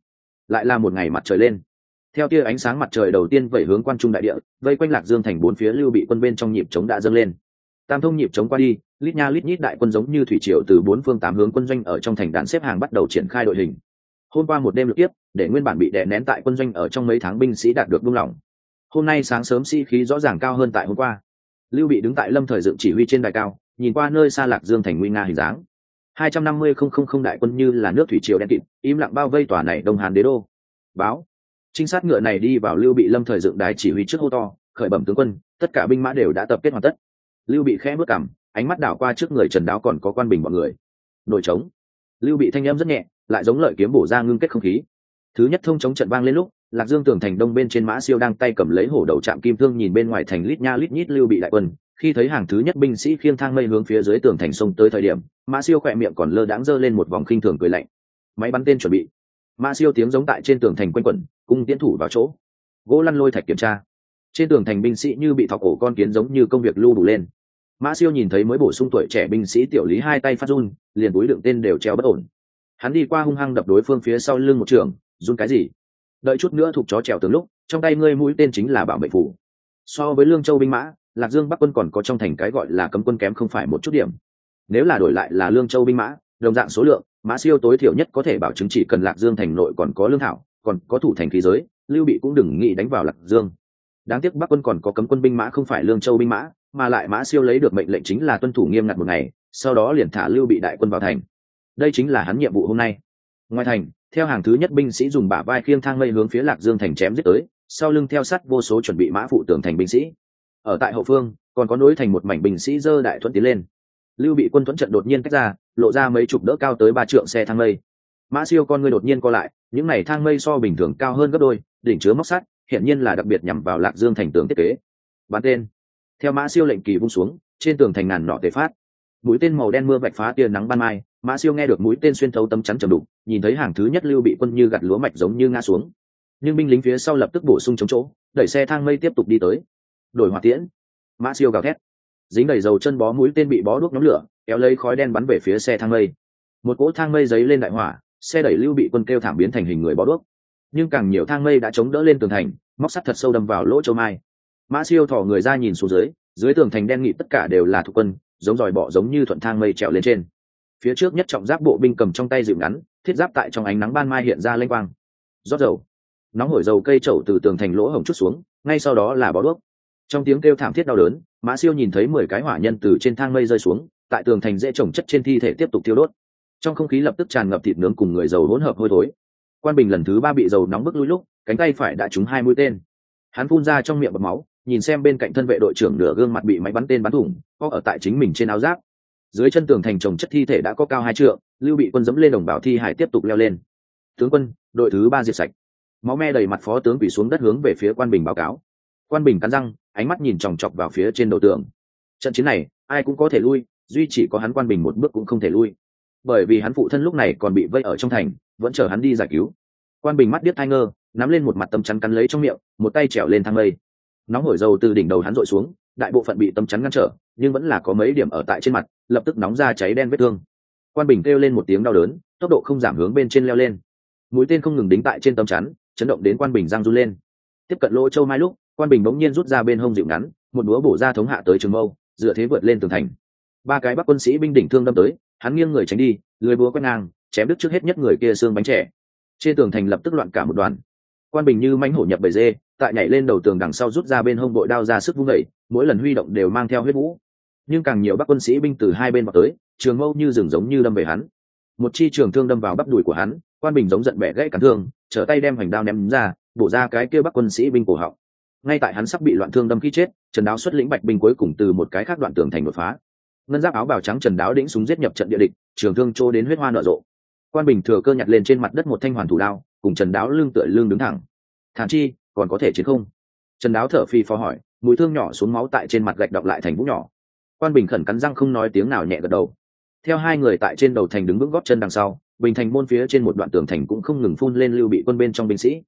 Lại là một ngày mặt trời lên theo tia ánh sáng mặt trời đầu tiên vẩy hướng quan trung đại địa, vây quanh lạc dương thành bốn phía lưu bị quân bên trong nhịp chống đã dâng lên. Tam thông nhịp chống qua đi, lít nha lít nhít đại quân giống như thủy triều từ bốn phương tám hướng quân doanh ở trong thành đàn xếp hàng bắt đầu triển khai đội hình. Hôm qua một đêm lượt tiếp, để nguyên bản bị đè nén tại quân doanh ở trong mấy tháng binh sĩ đạt được buông lỏng. Hôm nay sáng sớm sĩ、si、khí rõ ràng cao hơn tại hôm qua. Lưu bị đứng tại lâm thời dựng chỉ huy trên đài cao, nhìn qua nơi xa lạc dương thành nguy nga hình dáng. Hai trăm năm mươi không không không đại quân như là nước thủy triều đen kịt, im lặng bao vây tòa này đông hàn đế đô. Báo trinh sát ngựa này đi vào lưu bị lâm thời dựng đài chỉ huy trước hô to, khởi bẩm tướng quân, tất cả binh mã đều đã tập kết hoàn tất. Lưu bị khẽ bước cảm ánh mắt đảo qua trước người trần đáo còn có quan bình mọi người. Nổi trống. Lưu bị thanh â rất nhẹ, lại giống lợi kiếm bổ ra ngưng kết không khí. Thứ nhất thông chống trận vang lên lúc, lạc dương tường thành đông bên trên mã siêu đang tay cầm lấy hổ đầu trạm kim thương nhìn bên ngoài thành lít nha lít nhít lưu bị đại quân. Khi thấy hàng thứ nhất binh sĩ khiêng thang mây hướng phía dưới tường thành sông tới thời điểm, mã siêu khỏe miệng còn lơ đãng giơ lên một vòng khinh thường cười lạnh. Máy bắn tên chuẩn bị mã siêu tiếng giống tại trên tường thành quanh quẩn, cung tiến thủ vào chỗ. Gỗ lăn lôi thạch kiểm tra. Trên tường thành binh sĩ như bị thọc cổ con kiến giống như công việc lưu đủ lên. Mã siêu nhìn thấy mới bổ sung tuổi trẻ binh sĩ tiểu lý hai tay phát run, liền túi đựng tên đều treo bất ổn. Hắn đi qua hung hăng đập đối phương phía sau lưng một trường, run cái gì? Đợi chút nữa thuộc chó trèo từng lúc, trong tay ngươi mũi tên chính là bảo mệnh phủ. So với lương châu binh mã, lạc dương bắc quân còn có trong thành cái gọi là cấm quân kém không phải một chút điểm. Nếu là đổi lại là lương châu binh mã đồng dạng số lượng, mã siêu tối thiểu nhất có thể bảo chứng chỉ cần lạc dương thành nội còn có lương thảo, còn có thủ thành khí giới, lưu bị cũng đừng nghĩ đánh vào lạc dương. Đáng tiếc bắc quân còn có cấm quân binh mã không phải lương châu binh mã, mà lại mã siêu lấy được mệnh lệnh chính là tuân thủ nghiêm ngặt một ngày, sau đó liền thả lưu bị đại quân vào thành. Đây chính là hắn nhiệm vụ hôm nay. Ngoài thành, theo hàng thứ nhất binh sĩ dùng bả vai khiêng thang mây hướng phía lạc dương thành chém giết tới, sau lưng theo sắt vô số chuẩn bị mã phụ tường thành binh sĩ. Ở tại hậu phương, còn có nối thành một mảnh binh sĩ dơ đại thuận tiến lên lưu bị quân thuẫn trận đột nhiên cách ra, lộ ra mấy chục đỡ cao tới ba trượng xe thang mây. Mã siêu con ngươi đột nhiên co lại, những này thang mây so bình thường cao hơn gấp đôi, đỉnh chứa móc sắt hiện nhiên là đặc biệt nhằm vào lạc dương thành tường thiết kế. Bán tên. Theo mã siêu lệnh kỳ vung xuống, trên tường thành ngàn nọ tề phát. Mũi tên màu đen mưa vạch phá tia nắng ban mai, mã siêu nghe được mũi tên xuyên thấu tấm chắn trầm đục, nhìn thấy hàng thứ nhất lưu bị quân như gặt lúa mạch giống như ngã xuống. Nhưng binh lính phía sau lập tức bổ sung chống chỗ, đẩy xe thang mây tiếp tục đi tới. Đổi hỏa tiễn. Mã siêu gào thét dính đầy dầu chân bó mũi tên bị bó đuốc nhóm lửa, kéo lấy khói đen bắn về phía xe thang mây. Một cỗ thang mây giấy lên đại hỏa, xe đẩy lưu bị quân kêu thảm biến thành hình người bó đuốc. Nhưng càng nhiều thang mây đã chống đỡ lên tường thành, móc sắt thật sâu đâm vào lỗ châu mai. Mã siêu thỏ người ra nhìn xuống dưới dưới tường thành đen nghị tất cả đều là thuộc quân, giống dòi bọ giống như thuận thang mây trèo lên trên. Phía trước nhất trọng giáp bộ binh cầm trong tay dịu ngắn, thiết giáp tại trong ánh nắng ban mai hiện ra lênh quang. Rót dầu. Nóng hổi dầu cây trậu từ tường thành lỗ hổng chút xuống, ngay sau đó là bó đuốc. Trong tiếng kêu thảm thiết đau đớn mã siêu nhìn thấy mười cái hỏa nhân từ trên thang mây rơi xuống, tại tường thành dễ trồng chất trên thi thể tiếp tục thiêu đốt. Trong không khí lập tức tràn ngập thịt nướng cùng người dầu hỗn hợp hôi thối. Quan bình lần thứ ba bị dầu nóng bức lui lúc, cánh tay phải đã trúng hai mũi tên. Hắn phun ra trong miệng bọc máu, nhìn xem bên cạnh thân vệ đội trưởng nửa gương mặt bị máy bắn tên bắn thủng có ở tại chính mình trên áo giáp. Dưới chân tường thành trồng chất thi thể đã có cao hai trượng, lưu bị quân dẫm lên đồng bào thi hải tiếp tục leo lên. Tướng quân, đội thứ ba diệt sạch. Máu me đầy mặt phó tướng quỳ xuống đất hướng về phía quan bình báo cáo. Quan bình cắn răng ánh mắt nhìn chòng chọc vào phía trên đầu tường. Trận chiến này, ai cũng có thể lui, duy chỉ có hắn quan bình một bước cũng không thể lui. Bởi vì hắn phụ thân lúc này còn bị vây ở trong thành, vẫn chờ hắn đi giải cứu. Quan bình mắt biết thai ngơ, nắm lên một mặt tấm chắn cắn lấy trong miệng, một tay trèo lên thang lây nóng hổi dầu từ đỉnh đầu hắn dội xuống, đại bộ phận bị tấm chắn ngăn trở, nhưng vẫn là có mấy điểm ở tại trên mặt, lập tức nóng ra cháy đen vết thương. Quan bình kêu lên một tiếng đau đớn, tốc độ không giảm hướng bên trên leo lên. Mũi tên không ngừng đính tại trên tấm chắn, chấn động đến quan bình giang run lên. Tiếp cận lỗ châu mai lúc quan bình bỗng nhiên rút ra bên hông dịu ngắn, một búa bổ ra thống hạ tới trường mâu, dựa thế vượt lên tường thành. Ba cái bắc quân sĩ binh đỉnh thương đâm tới, hắn nghiêng người tránh đi, lưới búa quét ngang, chém đứt trước hết nhất người kia xương bánh trẻ. Trên tường thành lập tức loạn cả một đoàn. Quan bình như mánh hổ nhập bầy dê, tại nhảy lên đầu tường đằng sau rút ra bên hông bội đao ra sức vung đẩy mỗi lần huy động đều mang theo huyết vũ. Nhưng càng nhiều bắc quân sĩ binh từ hai bên vào tới, trường mâu như rừng giống như đâm về hắn. Một chi trường thương đâm vào bắp đùi của hắn, quan bình giống giận bẻ gãy cản thương, trở tay đem hoành đao ném ra, bổ ra cái kia bắc quân sĩ binh cổ họng ngay tại hắn sắp bị loạn thương đâm khi chết, trần đáo xuất lĩnh bạch binh cuối cùng từ một cái khác đoạn tường thành đột phá. Ngân giáp áo bào trắng trần đáo đĩnh súng giết nhập trận địa địch, trường thương trô đến huyết hoa nở rộ. Quan bình thừa cơ nhặt lên trên mặt đất một thanh hoàn thủ đao, cùng trần đáo lưng tựa lưng đứng thẳng. Thản chi, còn có thể chiến không? Trần đáo thở phi phó hỏi mũi thương nhỏ xuống máu tại trên mặt gạch đọc lại thành vũ nhỏ. Quan bình khẩn cắn răng không nói tiếng nào nhẹ gật đầu. Theo hai người tại trên đầu thành đứng vững góp chân đằng sau, bình thành môn phía trên một đoạn tường thành cũng không ngừng phun lên lưu bị quân bên trong binh sĩ.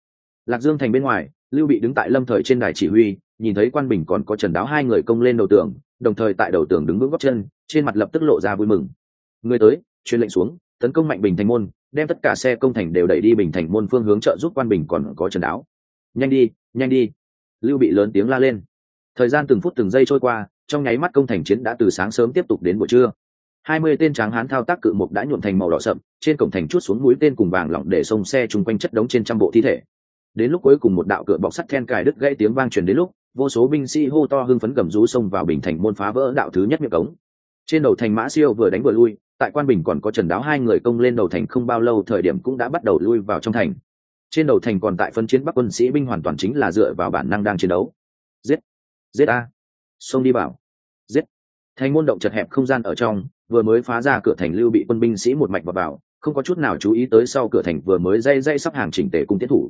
Lạc dương thành bên ngoài lưu bị đứng tại lâm thời trên đài chỉ huy, nhìn thấy quan bình còn có trần đáo hai người công lên đầu tường, đồng thời tại đầu tường đứng vững góc chân, trên mặt lập tức lộ ra vui mừng. Người tới, truyền lệnh xuống, tấn công mạnh bình thành môn, đem tất cả xe công thành đều đẩy đi bình thành môn phương hướng trợ giúp quan bình còn có trần đáo. Nhanh đi nhanh đi. Lưu bị lớn tiếng la lên. Thời gian từng phút từng giây trôi qua, trong nháy mắt công thành chiến đã từ sáng sớm tiếp tục đến buổi trưa. Hai mươi tên tráng hán thao tác cự mục đã nhuộm thành màu đỏ sậm, trên cổng thành chút xuống mũi tên cùng vàng lỏng để xông xe chung quanh chất đống trên trăm bộ thi thể đến lúc cuối cùng một đạo cửa bọc sắt then cài đứt gãy tiếng vang truyền đến lúc, vô số binh sĩ hô to hưng phấn gầm rú xông vào bình thành môn phá vỡ đạo thứ nhất miệng cống. Trên đầu thành mã siêu vừa đánh vừa lui, tại quan bình còn có trần đáo hai người công lên đầu thành không bao lâu thời điểm cũng đã bắt đầu lui vào trong thành. Trên đầu thành còn tại phân chiến bắc quân sĩ binh hoàn toàn chính là dựa vào bản năng đang chiến đấu. Giết! Giết a! Xông đi bảo giết! Thành môn động chật hẹp không gian ở trong, vừa mới phá ra cửa thành lưu bị quân binh sĩ một mạch vào vào, không có chút nào chú ý tới sau cửa thành vừa mới dây dây sắp hàng chỉnh tề cung tiến thủ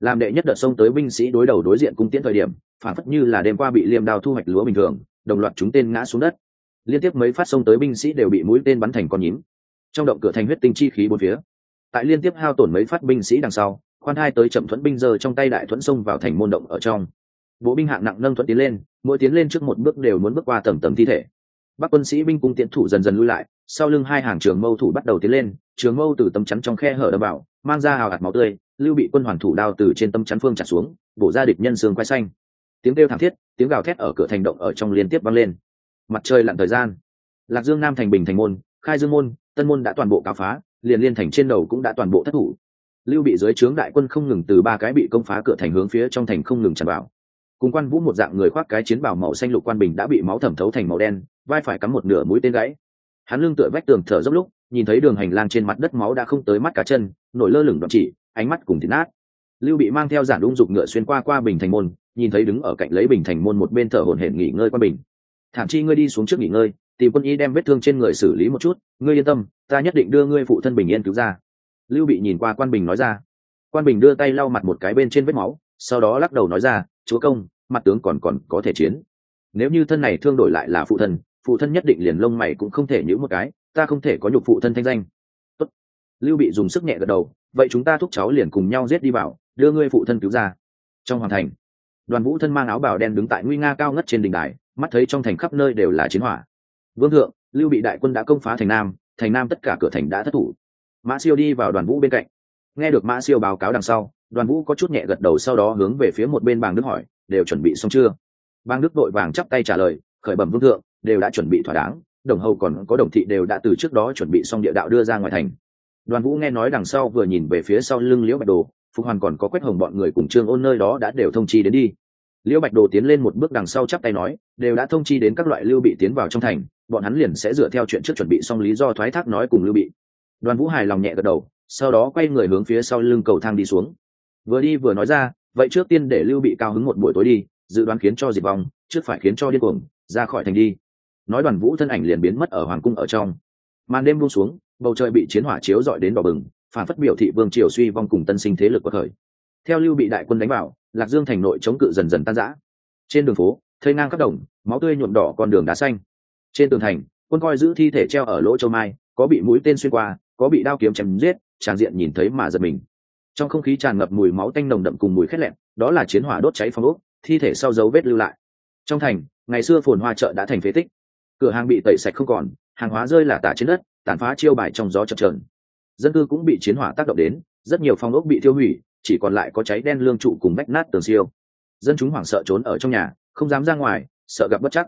làm đệ nhất đợt sông tới binh sĩ đối đầu đối diện cung tiễn thời điểm, phản phất như là đêm qua bị liêm đao thu hoạch lúa bình thường, đồng loạt chúng tên ngã xuống đất. Liên tiếp mấy phát sông tới binh sĩ đều bị mũi tên bắn thành con nhím. Trong động cửa thành huyết tinh chi khí bốn phía. Tại liên tiếp hao tổn mấy phát binh sĩ đằng sau, khoan hai tới chậm thuẫn binh giờ trong tay đại thuẫn sông vào thành môn động ở trong. Bộ binh hạng nặng nâng thuẫn tiến lên, mỗi tiến lên trước một bước đều muốn bước qua tầng tầng thi thể. Bắc quân sĩ binh cung tiễn thủ dần dần lui lại, sau lưng hai hàng trường mâu thủ bắt đầu tiến lên, trường mâu từ tấm chắn trong khe hở đâm vào, mang ra hào hạt máu tươi lưu bị quân hoàn thủ đao từ trên tâm chắn phương trả xuống, bổ ra địch nhân xương quay xanh. Tiếng kêu thảm thiết, tiếng gào thét ở cửa thành động ở trong liên tiếp vang lên. Mặt trời lặn thời gian. Lạc dương nam thành bình thành môn, khai dương môn, tân môn đã toàn bộ cáo phá, liền liên thành trên đầu cũng đã toàn bộ thất thủ. Lưu bị dưới trướng đại quân không ngừng từ ba cái bị công phá cửa thành hướng phía trong thành không ngừng tràn vào. Cùng quan vũ một dạng người khoác cái chiến bào màu xanh lục quan bình đã bị máu thẩm thấu thành màu đen, vai phải cắm một nửa mũi tên gãy. Hắn lưng tựa vách tường thở dốc lúc, nhìn thấy đường hành lang trên mặt đất máu đã không tới mắt cả chân, nổi lơ lửng đoạn chỉ ánh mắt cùng thịt nát. Lưu bị mang theo giản ung dục ngựa xuyên qua qua bình thành môn, nhìn thấy đứng ở cạnh lấy bình thành môn một bên thở hổn hển nghỉ ngơi qua bình. Thảm chi ngươi đi xuống trước nghỉ ngơi, tìm quân y đem vết thương trên người xử lý một chút, ngươi yên tâm, ta nhất định đưa ngươi phụ thân bình yên cứu ra. Lưu bị nhìn qua quan bình nói ra. Quan bình đưa tay lau mặt một cái bên trên vết máu, sau đó lắc đầu nói ra, chúa công, mặt tướng còn còn có thể chiến. Nếu như thân này thương đổi lại là phụ thân phụ thân nhất định liền lông mày cũng không thể nhữ một cái, ta không thể có nhục phụ thân thanh danh. Tốt. lưu bị dùng sức nhẹ gật đầu vậy chúng ta thúc cháu liền cùng nhau giết đi vào, đưa ngươi phụ thân cứu ra. Trong hoàng thành, đoàn vũ thân mang áo bào đen đứng tại nguy nga cao ngất trên đỉnh đài, mắt thấy trong thành khắp nơi đều là chiến hỏa. Vương thượng, lưu bị đại quân đã công phá thành nam thành nam tất cả cửa thành đã thất thủ. Mã siêu đi vào đoàn vũ bên cạnh. Nghe được mã siêu báo cáo đằng sau, đoàn vũ có chút nhẹ gật đầu sau đó hướng về phía một bên bàng đức hỏi, đều chuẩn bị xong chưa? Bang đức đội vàng chắp tay trả lời, khởi bẩm vương thượng, đều đã chuẩn bị thỏa đáng, đồng hầu còn có đồng thị đều đã từ trước đó chuẩn bị xong địa đạo đưa ra ngoài thành đoàn vũ nghe nói đằng sau vừa nhìn về phía sau lưng liễu bạch đồ, phục hoàn còn có quét hồng bọn người cùng trương ôn nơi đó đã đều thông chi đến đi. Liễu bạch đồ tiến lên một bước đằng sau chắp tay nói, đều đã thông chi đến các loại lưu bị tiến vào trong thành, bọn hắn liền sẽ dựa theo chuyện trước chuẩn bị xong lý do thoái thác nói cùng lưu bị. Đoàn vũ hài lòng nhẹ gật đầu, sau đó quay người hướng phía sau lưng cầu thang đi xuống. Vừa đi vừa nói ra, vậy trước tiên để lưu bị cao hứng một buổi tối đi, dự đoán khiến cho diệt vong, trước phải khiến cho điên cuồng, ra khỏi thành đi. Nói đoàn vũ thân ảnh liền biến mất ở hoàng cung ở trong. Màn đêm buông xuống bầu trời bị chiến hỏa chiếu dọi đến đỏ bừng, phản phất biểu thị vương triều suy vong cùng tân sinh thế lực của thời. Theo lưu bị đại quân đánh vào, lạc dương thành nội chống cự dần dần tan rã. Trên đường phố, thây ngang các đồng, máu tươi nhuộm đỏ con đường đá xanh. Trên tường thành, quân coi giữ thi thể treo ở lỗ châu mai, có bị mũi tên xuyên qua, có bị đao kiếm chém giết, tràn diện nhìn thấy mà giật mình. Trong không khí tràn ngập mùi máu tanh nồng đậm cùng mùi khét lẹn, đó là chiến hỏa đốt cháy phong ốc, thi thể sau dấu vết lưu lại. Trong thành, ngày xưa phồn hoa chợ đã thành phế tích. Cửa hàng bị tẩy sạch không còn, hàng hóa rơi là tả trên đất tàn phá chiêu bài trong gió chập trờn dân cư cũng bị chiến hỏa tác động đến, rất nhiều phong ốc bị tiêu hủy, chỉ còn lại có cháy đen lương trụ cùng bách nát tường siêu. Dân chúng hoảng sợ trốn ở trong nhà, không dám ra ngoài, sợ gặp bất chắc.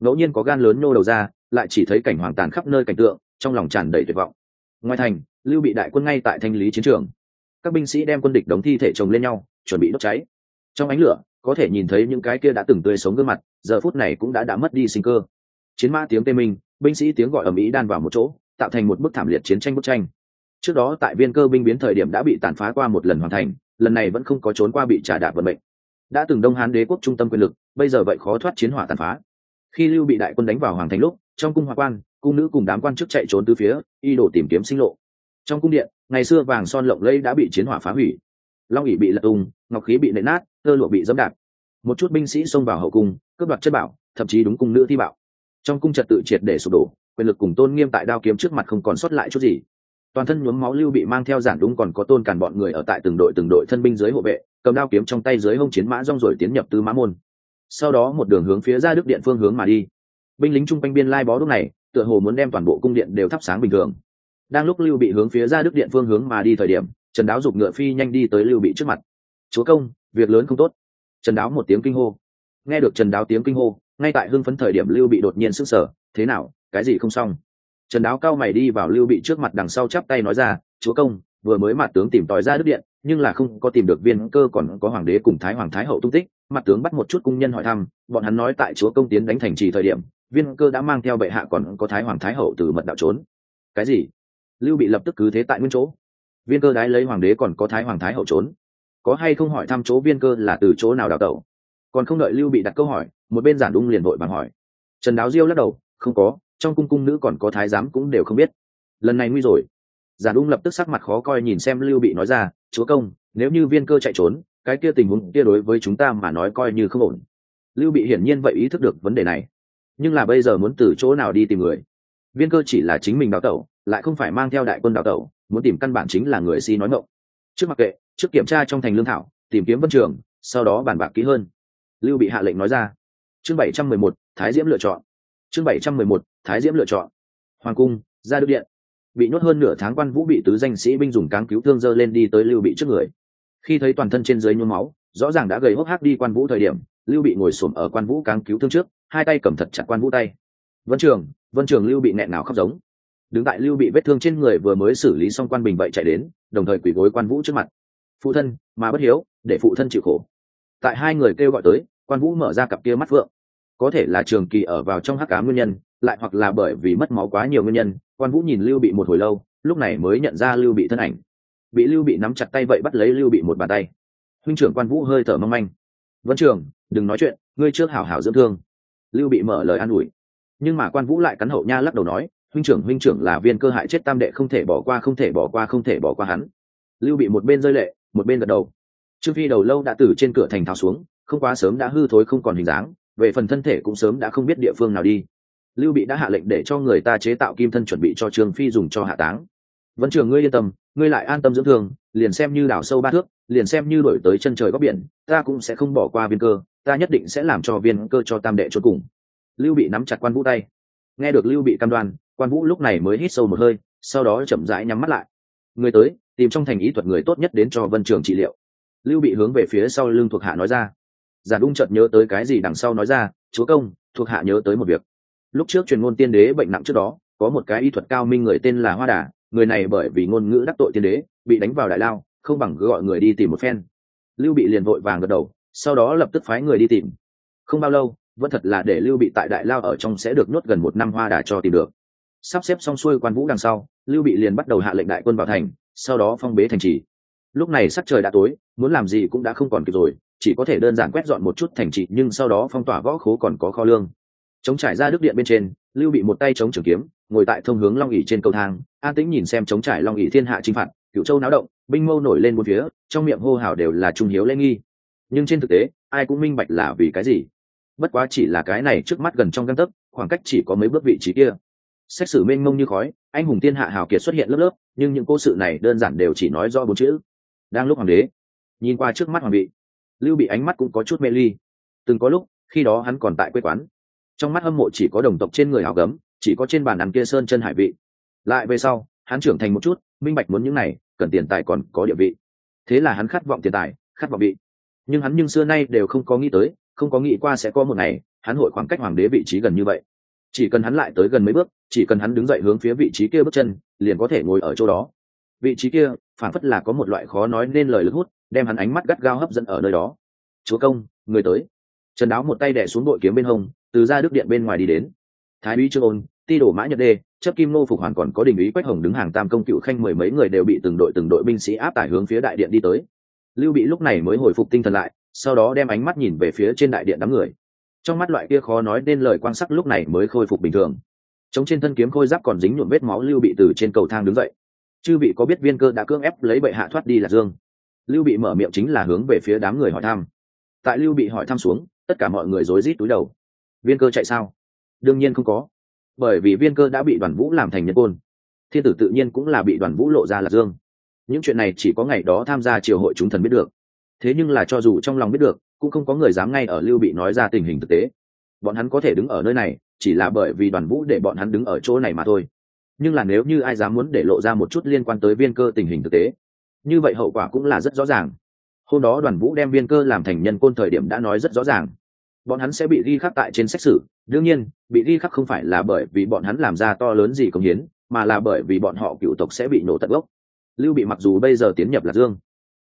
Ngẫu nhiên có gan lớn nô đầu ra, lại chỉ thấy cảnh hoàng tàn khắp nơi cảnh tượng, trong lòng tràn đầy tuyệt vọng. Ngoài thành, lưu bị đại quân ngay tại thanh lý chiến trường. Các binh sĩ đem quân địch đóng thi thể chồng lên nhau, chuẩn bị đốt cháy. Trong ánh lửa, có thể nhìn thấy những cái kia đã từng tươi sống gương mặt, giờ phút này cũng đã đã mất đi sinh cơ. Chiến mã tiếng tê minh, binh sĩ tiếng gọi ở mỹ đan vào một chỗ tạo thành một bức thảm liệt chiến tranh bức tranh. Trước đó tại viên cơ binh biến thời điểm đã bị tàn phá qua một lần hoàn thành, lần này vẫn không có trốn qua bị trả đạp vận mệnh. Đã từng đông hán đế quốc trung tâm quyền lực, bây giờ vậy khó thoát chiến hỏa tàn phá. Khi lưu bị đại quân đánh vào hoàng thành lúc, trong cung hoa quan, cung nữ cùng đám quan chức chạy trốn từ phía, y đổ tìm kiếm sinh lộ. Trong cung điện, ngày xưa vàng son lộng lẫy đã bị chiến hỏa phá hủy. Long ỉ bị lật tung, ngọc khí bị nện nát, tơ lụa bị dẫm đạp. Một chút binh sĩ xông vào hậu cung, cướp đoạt chất bảo, thậm chí đúng cung nữ thi bảo trong cung trật tự triệt để sụp đổ quyền lực cùng tôn nghiêm tại đao kiếm trước mặt không còn sót lại chút gì. Toàn thân nhuốm máu lưu bị mang theo giản đúng còn có tôn cản bọn người ở tại từng đội từng đội thân binh dưới hộ vệ, cầm đao kiếm trong tay dưới hông chiến mã rong rồi tiến nhập tư mã môn. Sau đó một đường hướng phía ra đức điện phương hướng mà đi. Binh lính trung quanh biên lai bó lúc này, tựa hồ muốn đem toàn bộ cung điện đều thắp sáng bình thường. Đang lúc lưu bị hướng phía ra đức điện phương hướng mà đi thời điểm, trần đáo giục ngựa phi nhanh đi tới lưu bị trước mặt. Chúa công, việc lớn không tốt. Trần đáo một tiếng kinh hô. Nghe được trần đáo tiếng kinh hô, ngay tại hưng phấn thời điểm lưu bị đột nhiên sức sở thế nào? Cái gì không xong? Trần đáo cao mày đi vào lưu bị trước mặt đằng sau chắp tay nói ra, chúa công, vừa mới mặt tướng tìm tòi ra đức điện, nhưng là không có tìm được viên cơ còn có hoàng đế cùng thái hoàng thái hậu tung tích. Mặt tướng bắt một chút cung nhân hỏi thăm, bọn hắn nói tại chúa công tiến đánh thành trì thời điểm, viên cơ đã mang theo bệ hạ còn có thái hoàng thái hậu từ mật đạo trốn. Cái gì? Lưu bị lập tức cứ thế tại nguyên chỗ. Viên cơ đái lấy hoàng đế còn có thái hoàng thái hậu trốn? Có hay không hỏi thăm chỗ viên cơ là từ chỗ nào đào tẩu? Còn không đợi lưu bị đặt câu hỏi, một bên giản đung liền vội bằng hỏi. Trần đáo diêu lắc đầu, không có trong cung cung nữ còn có thái giám cũng đều không biết. Lần này nguy rồi. Giản ung lập tức sắc mặt khó coi nhìn xem lưu bị nói ra, chúa công, nếu như viên cơ chạy trốn, cái kia tình huống kia đối với chúng ta mà nói coi như không ổn. Lưu bị hiển nhiên vậy ý thức được vấn đề này. Nhưng là bây giờ muốn từ chỗ nào đi tìm người? Viên cơ chỉ là chính mình đào tẩu, lại không phải mang theo đại quân đào tẩu, muốn tìm căn bản chính là người si nói ngộng trước mặc kệ, trước kiểm tra trong thành lương thảo, tìm kiếm vân trường, sau đó bàn bạc kỹ hơn. Lưu bị hạ lệnh nói ra. Chương bảy trăm mười một, thái diễm lựa chọn chương bảy trăm mười một, thái diễm lựa chọn. Hoàng cung, ra đức điện. Bị nhốt hơn nửa tháng quan vũ bị tứ danh sĩ binh dùng cáng cứu thương dơ lên đi tới lưu bị trước người. Khi thấy toàn thân trên dưới nhuốm máu, rõ ràng đã gầy hốc hác đi quan vũ thời điểm, lưu bị ngồi xổm ở quan vũ cáng cứu thương trước, hai tay cầm thật chặt quan vũ tay. Vân trường vân trường lưu bị nghẹn nào khóc giống. Đứng tại lưu bị vết thương trên người vừa mới xử lý xong quan bình vậy chạy đến, đồng thời quỳ gối quan vũ trước mặt. Phụ thân, mà bất hiếu, để phụ thân chịu khổ. Tại hai người kêu gọi tới, quan vũ mở ra cặp kia mắt phượng có thể là trường kỳ ở vào trong hắc cá nguyên nhân, lại hoặc là bởi vì mất máu quá nhiều nguyên nhân, quan vũ nhìn lưu bị một hồi lâu, lúc này mới nhận ra lưu bị thân ảnh. Bị lưu bị nắm chặt tay vậy bắt lấy lưu bị một bàn tay. Huynh trưởng quan vũ hơi thở mong manh. Vân trường đừng nói chuyện, ngươi trước hảo hảo dưỡng thương. Lưu bị mở lời an ủi. Nhưng mà quan vũ lại cắn hậu nha lắc đầu nói, huynh trưởng huynh trưởng là viên cơ hại chết tam đệ không thể bỏ qua, không thể bỏ qua, không thể bỏ qua hắn. Lưu bị một bên rơi lệ, một bên gật đầu. Trương phi đầu lâu đã từ trên cửa thành tháo xuống, không quá sớm đã hư thối không còn hình dáng về phần thân thể cũng sớm đã không biết địa phương nào đi. Lưu bị đã hạ lệnh để cho người ta chế tạo kim thân chuẩn bị cho trương phi dùng cho hạ táng. Vẫn trường, ngươi yên tâm, ngươi lại an tâm dưỡng thương, liền xem như đảo sâu ba thước, liền xem như đổi tới chân trời góc biển, ta cũng sẽ không bỏ qua viên cơ, ta nhất định sẽ làm cho viên cơ cho tam đệ chốt cùng. Lưu bị nắm chặt quan vũ tay. Nghe được lưu bị cam đoan, quan vũ lúc này mới hít sâu một hơi, sau đó chậm rãi nhắm mắt lại. Người tới, tìm trong thành ý thuật người tốt nhất đến cho vân trường trị liệu. Lưu bị hướng về phía sau lưng thuộc hạ nói ra giả đung chợt nhớ tới cái gì đằng sau nói ra, chúa công, thuộc hạ nhớ tới một việc. Lúc trước truyền ngôn tiên đế bệnh nặng trước đó, có một cái y thuật cao minh người tên là hoa đà, người này bởi vì ngôn ngữ đắc tội tiên đế, bị đánh vào đại lao, không bằng cứ gọi người đi tìm một phen. Lưu bị liền vội vàng gật đầu, sau đó lập tức phái người đi tìm. Không bao lâu, vẫn thật là để lưu bị tại đại lao ở trong sẽ được nuốt gần một năm hoa đà cho tìm được. Sắp xếp xong xuôi quan vũ đằng sau, lưu bị liền bắt đầu hạ lệnh đại quân vào thành, sau đó phong bế thành trì. Lúc này sắc trời đã tối, muốn làm gì cũng đã không còn kịp rồi chỉ có thể đơn giản quét dọn một chút thành trì, nhưng sau đó phong tỏa võ khố còn có kho lương. Chống trải ra đức điện bên trên, lưu bị một tay chống trường kiếm, ngồi tại thông hướng long ỉ trên cầu thang, an tĩnh nhìn xem chống trải long ỉ thiên hạ chinh phạt cựu châu náo động, binh mâu nổi lên một phía, trong miệng hô hào đều là trung hiếu lễ nghi. Nhưng trên thực tế, ai cũng minh bạch là vì cái gì. Bất quá chỉ là cái này trước mắt gần trong găng tấc, khoảng cách chỉ có mấy bước vị trí kia. Xét xử mênh mông như khói, anh hùng thiên hạ hào kiệt xuất hiện lớp lớp, nhưng những cố sự này đơn giản đều chỉ nói do bốn chữ. Đang lúc hoàng đế, nhìn qua trước mắt hoàng vị lưu bị ánh mắt cũng có chút mê ly. Từng có lúc, khi đó hắn còn tại quê quán, trong mắt hâm mộ chỉ có đồng tộc trên người hào gấm, chỉ có trên bàn ăn kia sơn chân hải vị. Lại về sau, hắn trưởng thành một chút, minh bạch muốn những này, cần tiền tài còn có địa vị. Thế là hắn khát vọng tiền tài, khát vọng vị. Nhưng hắn nhưng xưa nay đều không có nghĩ tới, không có nghĩ qua sẽ có một ngày, hắn hội khoảng cách hoàng đế vị trí gần như vậy. Chỉ cần hắn lại tới gần mấy bước, chỉ cần hắn đứng dậy hướng phía vị trí kia bước chân, liền có thể ngồi ở chỗ đó vị trí kia phản phất là có một loại khó nói nên lời lực hút, đem hắn ánh mắt gắt gao hấp dẫn ở nơi đó. Chúa công, người tới. Trần đáo một tay đẻ xuống đội kiếm bên hông, từ ra đức điện bên ngoài đi đến. Thái úy trương ôn, ti đổ mã nhật đê, chấp kim nô phục hoàn còn có đình ý quách hồng đứng hàng tam công cựu khanh mười mấy người đều bị từng đội từng đội binh sĩ áp tải hướng phía đại điện đi tới. Lưu bị lúc này mới hồi phục tinh thần lại, sau đó đem ánh mắt nhìn về phía trên đại điện đám người. Trong mắt loại kia khó nói nên lời quan sắc lúc này mới khôi phục bình thường. Chống trên thân kiếm khôi giáp còn dính nhuộm vết máu lưu bị từ trên cầu thang đứng dậy chư bị có biết viên cơ đã cưỡng ép lấy bệ hạ thoát đi là dương? Lưu bị mở miệng chính là hướng về phía đám người hỏi thăm. Tại lưu bị hỏi thăm xuống, tất cả mọi người rối rít túi đầu. Viên cơ chạy sao? Đương nhiên không có. Bởi vì viên cơ đã bị đoàn vũ làm thành nhân côn. Thiên tử tự nhiên cũng là bị đoàn vũ lộ ra là dương. Những chuyện này chỉ có ngày đó tham gia triều hội chúng thần biết được. Thế nhưng là cho dù trong lòng biết được, cũng không có người dám ngay ở lưu bị nói ra tình hình thực tế. Bọn hắn có thể đứng ở nơi này, chỉ là bởi vì đoàn vũ để bọn hắn đứng ở chỗ này mà thôi nhưng là nếu như ai dám muốn để lộ ra một chút liên quan tới viên cơ tình hình thực tế, như vậy hậu quả cũng là rất rõ ràng. Hôm đó đoàn vũ đem viên cơ làm thành nhân côn thời điểm đã nói rất rõ ràng. Bọn hắn sẽ bị ghi khắc tại trên xét xử. Đương nhiên, bị ghi khắc không phải là bởi vì bọn hắn làm ra to lớn gì công hiến, mà là bởi vì bọn họ cựu tộc sẽ bị nổ tận gốc. Lưu bị mặc dù bây giờ tiến nhập lạc dương,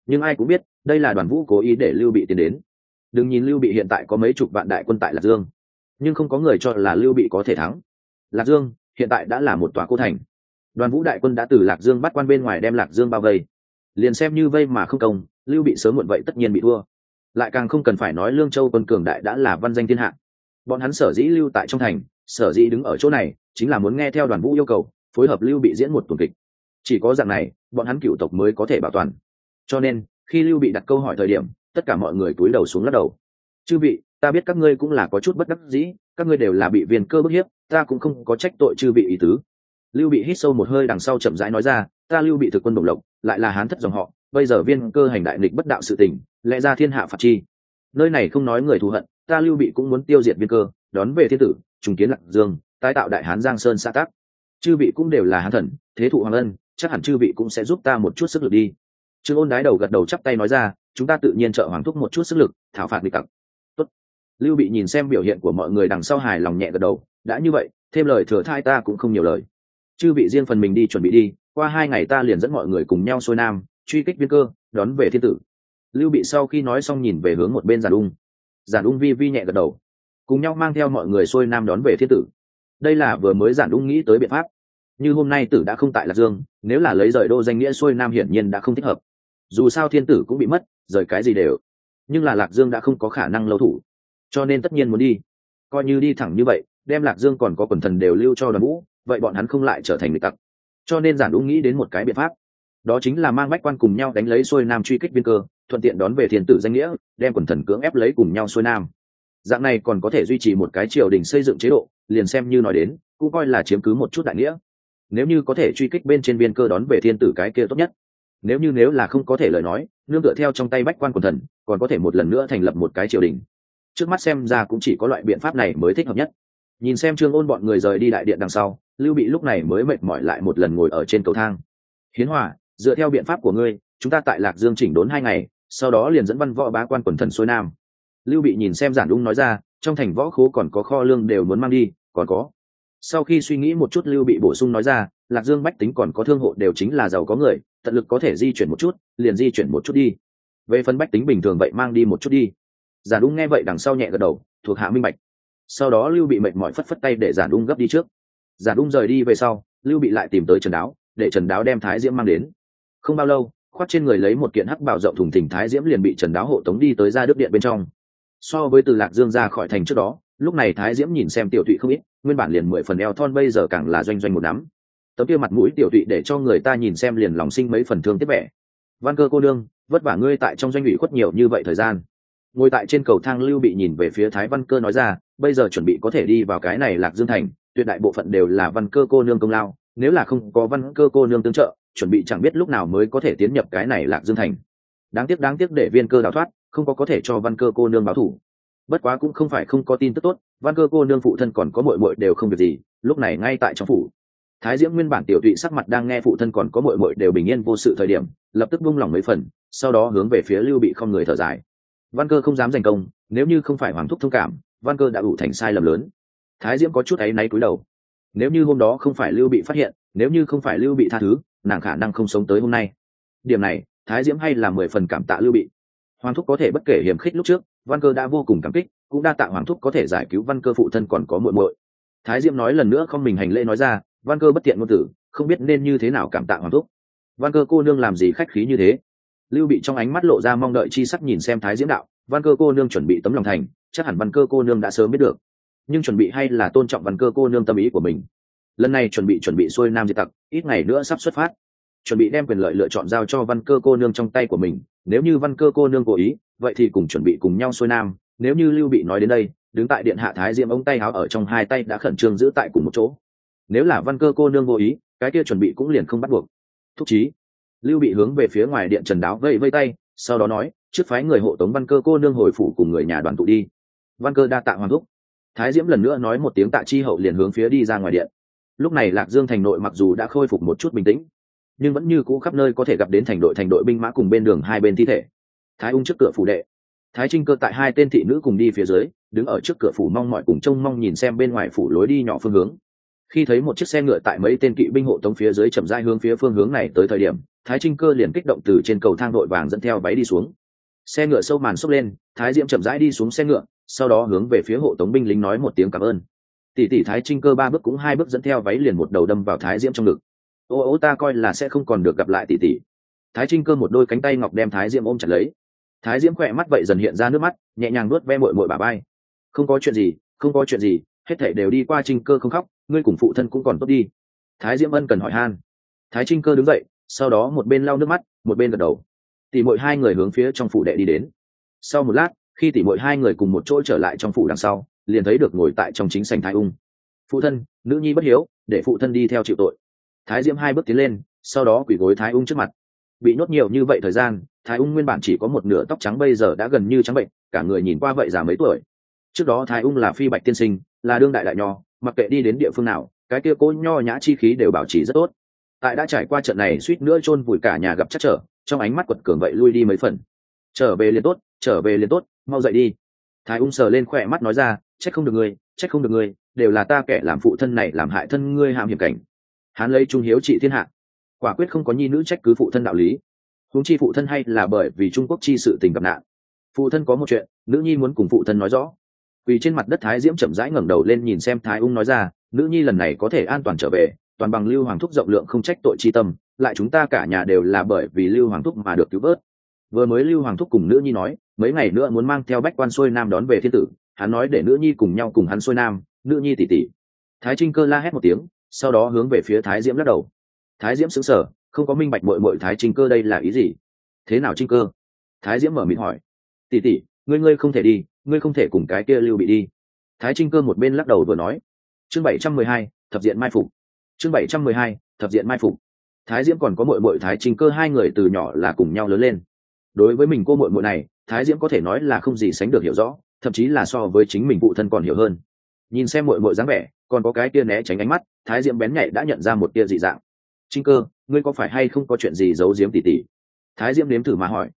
nhưng ai cũng biết, đây là đoàn vũ cố ý để lưu bị tiến đến. Đừng nhìn lưu bị hiện tại có mấy chục vạn đại quân tại lạc dương, nhưng không có người cho là lưu bị có thể thắng. Lạc dương hiện tại đã là một tòa cô thành. Đoàn vũ đại quân đã từ lạc dương bắt quan bên ngoài đem lạc dương bao vây. Liền xem như vây mà không công, lưu bị sớm muộn vậy tất nhiên bị thua. Lại càng không cần phải nói lương châu quân cường đại đã là văn danh thiên hạ. Bọn hắn sở dĩ lưu tại trong thành, sở dĩ đứng ở chỗ này, chính là muốn nghe theo đoàn vũ yêu cầu, phối hợp lưu bị diễn một tuần kịch. Chỉ có dạng này, bọn hắn cựu tộc mới có thể bảo toàn. Cho nên, khi lưu bị đặt câu hỏi thời điểm, tất cả mọi người cúi đầu xuống lắc đầu chư vị, ta biết các ngươi cũng là có chút bất đắc dĩ, các ngươi đều là bị viên cơ bức hiếp, ta cũng không có trách tội chư vị ý tứ. Lưu bị hít sâu một hơi đằng sau chậm rãi nói ra, ta lưu bị thực quân đồng lộc, lại là hán thất dòng họ, bây giờ viên cơ hành đại nghịch bất đạo sự tình, lẽ ra thiên hạ phạt chi. Nơi này không nói người thù hận, ta lưu bị cũng muốn tiêu diệt viên cơ, đón về thiên tử, trùng kiến lạc dương, tái tạo đại hán giang sơn xã tác. Chư vị cũng đều là hán thần, thế thụ hoàng ân, chắc hẳn chư vị cũng sẽ giúp ta một chút sức lực đi. Trương ôn đái đầu gật đầu chắp tay nói ra, chúng ta tự nhiên trợ hoàng thúc một chút sức lực, thảo phạt địch tặc lưu bị nhìn xem biểu hiện của mọi người đằng sau hài lòng nhẹ gật đầu, đã như vậy, thêm lời thừa thai ta cũng không nhiều lời. Chư vị riêng phần mình đi chuẩn bị đi, qua hai ngày ta liền dẫn mọi người cùng nhau xuôi nam, truy kích viên cơ, đón về thiên tử. Lưu bị sau khi nói xong nhìn về hướng một bên giàn ung. Giản ung vi vi nhẹ gật đầu. Cùng nhau mang theo mọi người xuôi nam đón về thiên tử. Đây là vừa mới giản ung nghĩ tới biện pháp. Như hôm nay tử đã không tại lạc dương, nếu là lấy rời đô danh nghĩa xuôi nam hiển nhiên đã không thích hợp. Dù sao thiên tử cũng bị mất, rời cái gì đều. Nhưng là lạc dương đã không có khả năng lâu thủ cho nên tất nhiên muốn đi. Coi như đi thẳng như vậy, đem lạc dương còn có quần thần đều lưu cho đoàn vũ vậy bọn hắn không lại trở thành người tặc. Cho nên giản đúng nghĩ đến một cái biện pháp. Đó chính là mang bách quan cùng nhau đánh lấy xuôi nam truy kích biên cơ, thuận tiện đón về thiên tử danh nghĩa, đem quần thần cưỡng ép lấy cùng nhau xuôi nam. Dạng này còn có thể duy trì một cái triều đình xây dựng chế độ, liền xem như nói đến, cũng coi là chiếm cứ một chút đại nghĩa. Nếu như có thể truy kích bên trên biên cơ đón về thiên tử cái kia tốt nhất. Nếu như nếu là không có thể lời nói, nương tựa theo trong tay bách quan quần thần, còn có thể một lần nữa thành lập một cái triều đình trước mắt xem ra cũng chỉ có loại biện pháp này mới thích hợp nhất. Nhìn xem trương ôn bọn người rời đi đại điện đằng sau, lưu bị lúc này mới mệt mỏi lại một lần ngồi ở trên cầu thang. Hiến hòa, dựa theo biện pháp của ngươi, chúng ta tại lạc dương chỉnh đốn hai ngày, sau đó liền dẫn văn võ bá quan quần thần xuôi nam. Lưu bị nhìn xem giản ung nói ra, trong thành võ khố còn có kho lương đều muốn mang đi, còn có. Sau khi suy nghĩ một chút lưu bị bổ sung nói ra, lạc dương bách tính còn có thương hộ đều chính là giàu có người, tận lực có thể di chuyển một chút, liền di chuyển một chút đi. Về phần bách tính bình thường vậy mang đi một chút đi giản Đung nghe vậy đằng sau nhẹ gật đầu, thuộc hạ minh bạch. Sau đó lưu bị mệt mỏi phất phất tay để giản Đung gấp đi trước. Giản Đung rời đi về sau, lưu bị lại tìm tới trần đáo, để trần đáo đem thái diễm mang đến. Không bao lâu, khoác trên người lấy một kiện hắc bảo rộng thùng thỉnh thái diễm liền bị trần đáo hộ tống đi tới ra đức điện bên trong. So với từ lạc dương ra khỏi thành trước đó, lúc này thái diễm nhìn xem tiểu thụy không ít, nguyên bản liền mười phần eo thon bây giờ càng là doanh doanh một nắm. Tấm kia mặt mũi tiểu thụy để cho người ta nhìn xem liền lòng sinh mấy phần thương tiếp vẻ. Văn cơ cô đương vất vả ngươi tại trong doanh ủy khuất nhiều như vậy thời gian ngồi tại trên cầu thang lưu bị nhìn về phía thái văn cơ nói ra, bây giờ chuẩn bị có thể đi vào cái này lạc dương thành, tuyệt đại bộ phận đều là văn cơ cô nương công lao, nếu là không có văn cơ cô nương tương trợ, chuẩn bị chẳng biết lúc nào mới có thể tiến nhập cái này lạc dương thành. Đáng tiếc đáng tiếc để viên cơ đào thoát, không có có thể cho văn cơ cô nương báo thủ. Bất quá cũng không phải không có tin tức tốt, văn cơ cô nương phụ thân còn có mội mội đều không việc gì, lúc này ngay tại trong phủ. Thái diễm nguyên bản tiểu tụy sắc mặt đang nghe phụ thân còn có mội mội đều bình yên vô sự thời điểm, lập tức buông lỏng mấy phần, sau đó hướng về phía lưu bị không người thở dài văn cơ không dám giành công, nếu như không phải hoàng thúc thông cảm, văn cơ đã ủ thành sai lầm lớn. Thái diễm có chút áy náy cúi đầu. Nếu như hôm đó không phải lưu bị phát hiện, nếu như không phải lưu bị tha thứ, nàng khả năng không sống tới hôm nay. Điểm này, thái diễm hay là mười phần cảm tạ lưu bị. Hoàng thúc có thể bất kể hiểm khích lúc trước, văn cơ đã vô cùng cảm kích, cũng đa tạ hoàng thúc có thể giải cứu văn cơ phụ thân còn có muội muội. Thái diễm nói lần nữa không mình hành lễ nói ra, văn cơ bất tiện ngôn tử, không biết nên như thế nào cảm tạ hoàng thúc. Văn cơ cô nương làm gì khách khí như thế? Lưu bị trong ánh mắt lộ ra mong đợi chi sắc nhìn xem thái diễm đạo, văn cơ cô nương chuẩn bị tấm lòng thành, chắc hẳn văn cơ cô nương đã sớm biết được. Nhưng chuẩn bị hay là tôn trọng văn cơ cô nương tâm ý của mình? Lần này chuẩn bị chuẩn bị xuôi nam diệt tặc, ít ngày nữa sắp xuất phát. Chuẩn bị đem quyền lợi lựa chọn giao cho văn cơ cô nương trong tay của mình, nếu như văn cơ cô nương cố ý, vậy thì cùng chuẩn bị cùng nhau xuôi nam. Nếu như lưu bị nói đến đây, đứng tại điện hạ thái diễm ống tay háo ở trong hai tay đã khẩn trương giữ tại cùng một chỗ. Nếu là văn cơ cô nương vô ý, cái kia chuẩn bị cũng liền không bắt buộc. Thúc chí lưu bị hướng về phía ngoài điện trần đáo vây vây tay, sau đó nói, trước phái người hộ tống văn cơ cô nương hồi phủ cùng người nhà đoàn tụ đi. Văn cơ đa tạ hoàng thúc. Thái diễm lần nữa nói một tiếng tạ chi hậu liền hướng phía đi ra ngoài điện. Lúc này lạc dương thành nội mặc dù đã khôi phục một chút bình tĩnh, nhưng vẫn như cũ khắp nơi có thể gặp đến thành đội thành đội binh mã cùng bên đường hai bên thi thể. Thái ung trước cửa phủ đệ, thái trinh cơ tại hai tên thị nữ cùng đi phía dưới, đứng ở trước cửa phủ mong mọi cùng trông mong nhìn xem bên ngoài phủ lối đi nhỏ phương hướng. Khi thấy một chiếc xe ngựa tại mấy tên kỵ binh hộ tống phía dưới chậm rãi hướng phía phương hướng này tới thời điểm thái trinh cơ liền kích động từ trên cầu thang đội vàng dẫn theo váy đi xuống. Xe ngựa sâu màn xốc lên, thái diễm chậm rãi đi xuống xe ngựa, sau đó hướng về phía hộ tống binh lính nói một tiếng cảm ơn. Tỷ tỷ thái trinh cơ ba bước cũng hai bước dẫn theo váy liền một đầu đâm vào thái diễm trong ngực. Ô ô, ta coi là sẽ không còn được gặp lại tỷ tỷ. Thái trinh cơ một đôi cánh tay ngọc đem thái diễm ôm chặt lấy. Thái diễm khỏe mắt vậy dần hiện ra nước mắt, nhẹ nhàng nuốt ve mội mội bà bay không có chuyện gì, không có chuyện gì, hết thể đều đi qua trinh cơ không khóc, ngươi cùng phụ thân cũng còn tốt đi. Thái diễm ân cần hỏi han. Thái trinh cơ đứng dậy sau đó một bên lau nước mắt, một bên gật đầu. Tỉ mỗi hai người hướng phía trong phủ đệ đi đến. Sau một lát, khi tỉ mỗi hai người cùng một chỗ trở lại trong phủ đằng sau, liền thấy được ngồi tại trong chính sành thái ung. Phụ thân, nữ nhi bất hiếu, để phụ thân đi theo chịu tội. Thái diễm hai bước tiến lên, sau đó quỳ gối thái ung trước mặt. Bị nhốt nhiều như vậy thời gian, thái ung nguyên bản chỉ có một nửa tóc trắng bây giờ đã gần như trắng bệnh, cả người nhìn qua vậy già mấy tuổi. Trước đó thái ung là phi bạch tiên sinh, là đương đại đại nho, mặc kệ đi đến địa phương nào, cái kia cố nho nhã chi khí đều bảo trì rất tốt tại đã trải qua trận này suýt nữa chôn vùi cả nhà gặp chắc trở, trong ánh mắt quật cường vậy lui đi mấy phần. Trở về liền tốt, trở về liền tốt, mau dậy đi. Thái ung sờ lên khỏe mắt nói ra, trách không được ngươi, trách không được ngươi, đều là ta kẻ làm phụ thân này làm hại thân ngươi hàm hiểm cảnh. Hắn lấy trung hiếu trị thiên hạ. Quả quyết không có nhi nữ trách cứ phụ thân đạo lý. Huống chi phụ thân hay là bởi vì trung quốc chi sự tình gặp nạn. Phụ thân có một chuyện, nữ nhi muốn cùng phụ thân nói rõ. Vì trên mặt đất thái diễm chậm rãi ngẩng đầu lên nhìn xem thái ung nói ra, nữ nhi lần này có thể an toàn trở về toàn bằng lưu hoàng thúc rộng lượng không trách tội chi tâm, lại chúng ta cả nhà đều là bởi vì lưu hoàng thúc mà được cứu vớt. Vừa mới lưu hoàng thúc cùng nữ nhi nói, mấy ngày nữa muốn mang theo bách quan xuôi nam đón về thiên tử, hắn nói để nữ nhi cùng nhau cùng hắn xuôi nam, nữ nhi tỷ tỷ thái trinh cơ la hét một tiếng, sau đó hướng về phía thái diễm lắc đầu. Thái diễm xứng sở không có minh bạch mội mội thái trinh cơ đây là ý gì. Thế nào trinh cơ? Thái diễm mở miệng hỏi. Tỉ tỉ, ngươi ngươi không thể đi, ngươi không thể cùng cái kia lưu bị đi. Thái trinh cơ một bên lắc đầu vừa nói. Chương bảy trăm mười hai, thập diện mai phục chương bảy trăm mười hai, thập diện mai phục. Thái diễm còn có mội mội thái trinh cơ, hai người từ nhỏ là cùng nhau lớn lên. Đối với mình cô mội mội này, thái diễm có thể nói là không gì sánh được hiểu rõ, thậm chí là so với chính mình phụ thân còn hiểu hơn. Nhìn xem mội mội dáng vẻ, còn có cái tia né tránh ánh mắt, thái diễm bén nhạy đã nhận ra một tia dị dạng. Trinh cơ, ngươi có phải hay không có chuyện gì giấu giếm tỉ tỉ? Thái diễm nếm thử mà hỏi.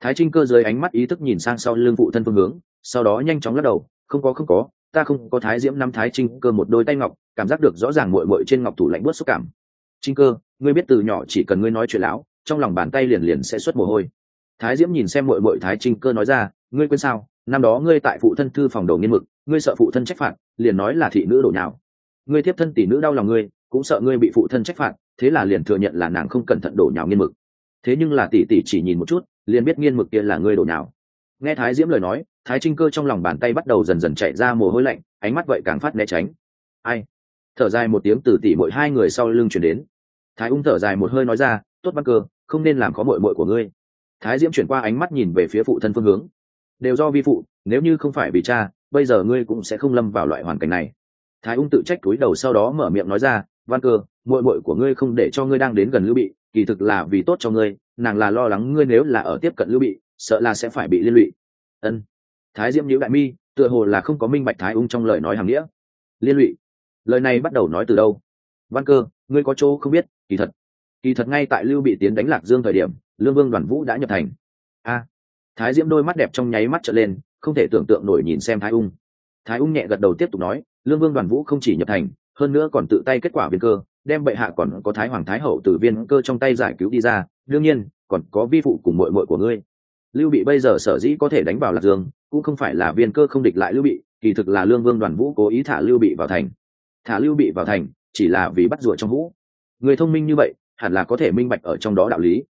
Thái trinh cơ dưới ánh mắt ý thức nhìn sang sau lưng phụ thân phương hướng, sau đó nhanh chóng lắc đầu, không có không có ta không có thái diễm năm thái trinh cơ một đôi tay ngọc, cảm giác được rõ ràng mội mội trên ngọc thủ lạnh bớt xúc cảm. Trinh cơ, ngươi biết từ nhỏ chỉ cần ngươi nói chuyện lão, trong lòng bàn tay liền liền sẽ xuất mồ hôi. Thái diễm nhìn xem mội mội thái trinh cơ nói ra, ngươi quên sao, năm đó ngươi tại phụ thân thư phòng đầu nghiên mực, ngươi sợ phụ thân trách phạt, liền nói là thị nữ đổ nhào. Ngươi tiếp thân tỷ nữ đau lòng ngươi, cũng sợ ngươi bị phụ thân trách phạt, thế là liền thừa nhận là nàng không cẩn thận đổ nhào nghiên mực. Thế nhưng là tỷ tỷ chỉ nhìn một chút, liền biết nghiên mực kia là ngươi đổ nhào. Nghe thái diễm lời nói thái trinh cơ trong lòng bàn tay bắt đầu dần dần chạy ra mồ hôi lạnh, ánh mắt vậy càng phát né tránh. Ai? Thở dài một tiếng từ tỉ mỗi hai người sau lưng chuyển đến. Thái ung thở dài một hơi nói ra, tốt văn cơ, không nên làm khó mội mội của ngươi. Thái diễm chuyển qua ánh mắt nhìn về phía phụ thân phương hướng. Đều do vi phụ, nếu như không phải vì cha, bây giờ ngươi cũng sẽ không lâm vào loại hoàn cảnh này. Thái ung tự trách túi đầu sau đó mở miệng nói ra, văn cơ mội mội của ngươi không để cho ngươi đang đến gần lưu bị, kỳ thực là vì tốt cho ngươi, nàng là lo lắng ngươi nếu là ở tiếp cận lưu bị, sợ là sẽ phải bị liên lụy. Ân thái diễm nhữ đại mi, tựa hồ là không có minh bạch thái ung trong lời nói hàng nghĩa. Liên lụy, lời này bắt đầu nói từ đâu? Văn cơ, ngươi có chỗ không biết, kỳ thật. Kỳ thật ngay tại lưu bị tiến đánh lạc dương thời điểm, lương vương đoàn vũ đã nhập thành. A. À, thái diễm đôi mắt đẹp trong nháy mắt trở lên, không thể tưởng tượng nổi nhìn xem thái ung. Thái ung nhẹ gật đầu tiếp tục nói, lương vương đoàn vũ không chỉ nhập thành, hơn nữa còn tự tay kết quả viên cơ, đem bệ hạ còn có thái hoàng thái hậu từ viên cơ trong tay giải cứu đi ra, đương nhiên, còn có vi phụ cùng mội mội của ngươi. Lưu bị bây giờ sở dĩ có thể đánh vào lạc dương cũng không phải là viên cơ không địch lại lưu bị, kỳ thực là lương vương đoàn vũ cố ý thả lưu bị vào thành. Thả lưu bị vào thành, chỉ là vì bắt rùa trong vũ. Người thông minh như vậy, hẳn là có thể minh bạch ở trong đó đạo lý.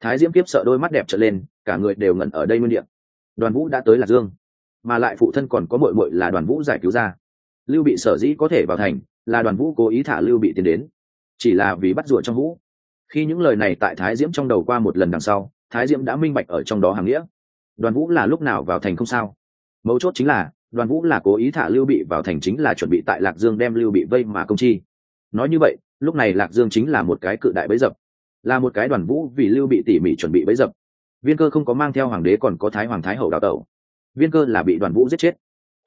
Thái diễm kiếp sợ đôi mắt đẹp trở lên, cả người đều ngẩn ở đây nguyên điện đoàn vũ đã tới lạc dương, mà lại phụ thân còn có mội mội là đoàn vũ giải cứu ra. Lưu bị sở dĩ có thể vào thành, là đoàn vũ cố ý thả lưu bị tiến đến, chỉ là vì bắt rùa trong vũ. Khi những lời này tại thái diễm trong đầu qua một lần đằng sau, thái diễm đã minh bạch ở trong đó hàng nghĩa đoàn vũ là lúc nào vào thành không sao? Mấu chốt chính là, đoàn vũ là cố ý thả lưu bị vào thành chính là chuẩn bị tại lạc dương đem lưu bị vây mà công chi. Nói như vậy, lúc này lạc dương chính là một cái cự đại bấy dập. Là một cái đoàn vũ vì lưu bị tỉ mỉ chuẩn bị bấy dập. Viên cơ không có mang theo hoàng đế còn có thái hoàng thái hậu đào tẩu. Viên cơ là bị đoàn vũ giết chết.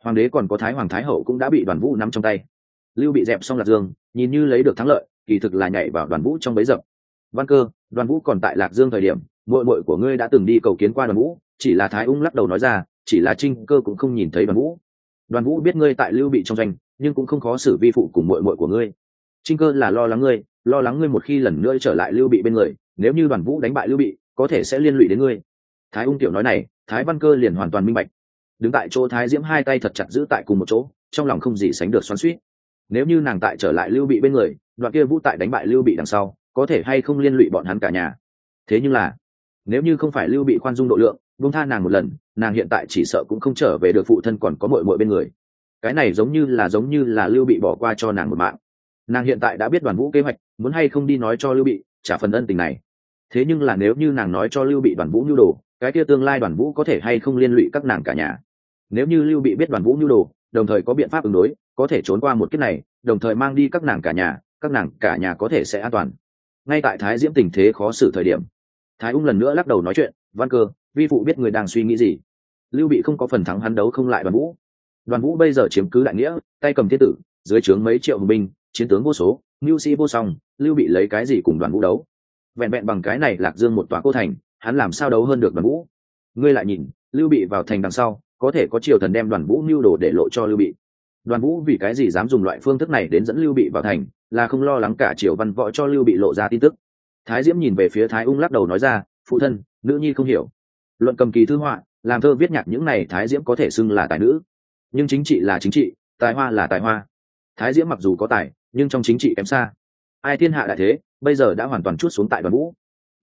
Hoàng đế còn có thái hoàng thái hậu cũng đã bị đoàn vũ nắm trong tay. Lưu bị dẹp xong lạc dương, nhìn như lấy được thắng lợi, kỳ thực là nhảy vào đoàn vũ trong bấy dập. Văn cơ, đoàn vũ còn tại lạc dương thời điểm mội mội của ngươi đã từng đi cầu kiến qua đoàn vũ chỉ là thái ung lắc đầu nói ra, chỉ là trinh cơ cũng không nhìn thấy đoàn vũ. Đoàn vũ biết ngươi tại lưu bị trong danh nhưng cũng không khó xử vi phụ cùng mội mội của ngươi. Trinh cơ là lo lắng ngươi, lo lắng ngươi một khi lần nữa trở lại lưu bị bên người, nếu như đoàn vũ đánh bại lưu bị, có thể sẽ liên lụy đến ngươi. Thái ung tiểu nói này, thái văn cơ liền hoàn toàn minh bạch. Đứng tại chỗ thái diễm hai tay thật chặt giữ tại cùng một chỗ, trong lòng không gì sánh được xoắn suýt nếu như nàng tại trở lại lưu bị bên người, đoạn kia vũ tại đánh bại lưu bị đằng sau, có thể hay không liên lụy bọn hắn cả nhà. Thế nhưng là, nếu như không phải lưu bị khoan dung độ lượng buông tha nàng một lần, nàng hiện tại chỉ sợ cũng không trở về được phụ thân còn có mội mội bên người. Cái này giống như là, giống như là lưu bị bỏ qua cho nàng một mạng. Nàng hiện tại đã biết đoàn vũ kế hoạch, muốn hay không đi nói cho lưu bị, trả phần ân tình này. Thế nhưng là nếu như nàng nói cho lưu bị đoàn vũ nhu đồ, cái kia tương lai đoàn vũ có thể hay không liên lụy các nàng cả nhà? Nếu như lưu bị biết đoàn vũ nhu đồ, đồng thời có biện pháp ứng đối, có thể trốn qua một kiếp này, đồng thời mang đi các nàng cả nhà, các nàng cả nhà có thể sẽ an toàn. Ngay tại thái diễm tình thế khó xử thời điểm, thái ung lần nữa lắc đầu nói chuyện, văn cơ vi phụ biết người đang suy nghĩ gì. Lưu bị không có phần thắng hắn đấu không lại đoàn vũ. Đoàn vũ bây giờ chiếm cứ đại nghĩa, tay cầm thiên tử, dưới trướng mấy triệu hùng binh, chiến tướng vô số, mưu sĩ vô song, lưu bị lấy cái gì cùng đoàn vũ đấu? Vẹn vẹn bằng cái này lạc dương một tòa cô thành, hắn làm sao đấu hơn được đoàn vũ? Ngươi lại nhìn, lưu bị vào thành đằng sau, có thể có triều thần đem đoàn vũ mưu đồ để lộ cho lưu bị. Đoàn vũ vì cái gì dám dùng loại phương thức này đến dẫn lưu bị vào thành, là không lo lắng cả triều văn võ cho lưu bị lộ ra tin tức. Thái diễm nhìn về phía thái ung lắc đầu nói ra, phụ thân, nữ nhi không hiểu luận cầm kỳ thư họa, làm thơ viết nhạc những này thái diễm có thể xưng là tài nữ. Nhưng chính trị là chính trị, tài hoa là tài hoa. Thái diễm mặc dù có tài, nhưng trong chính trị kém xa. Ai thiên hạ đại thế, bây giờ đã hoàn toàn chút xuống tại đoàn vũ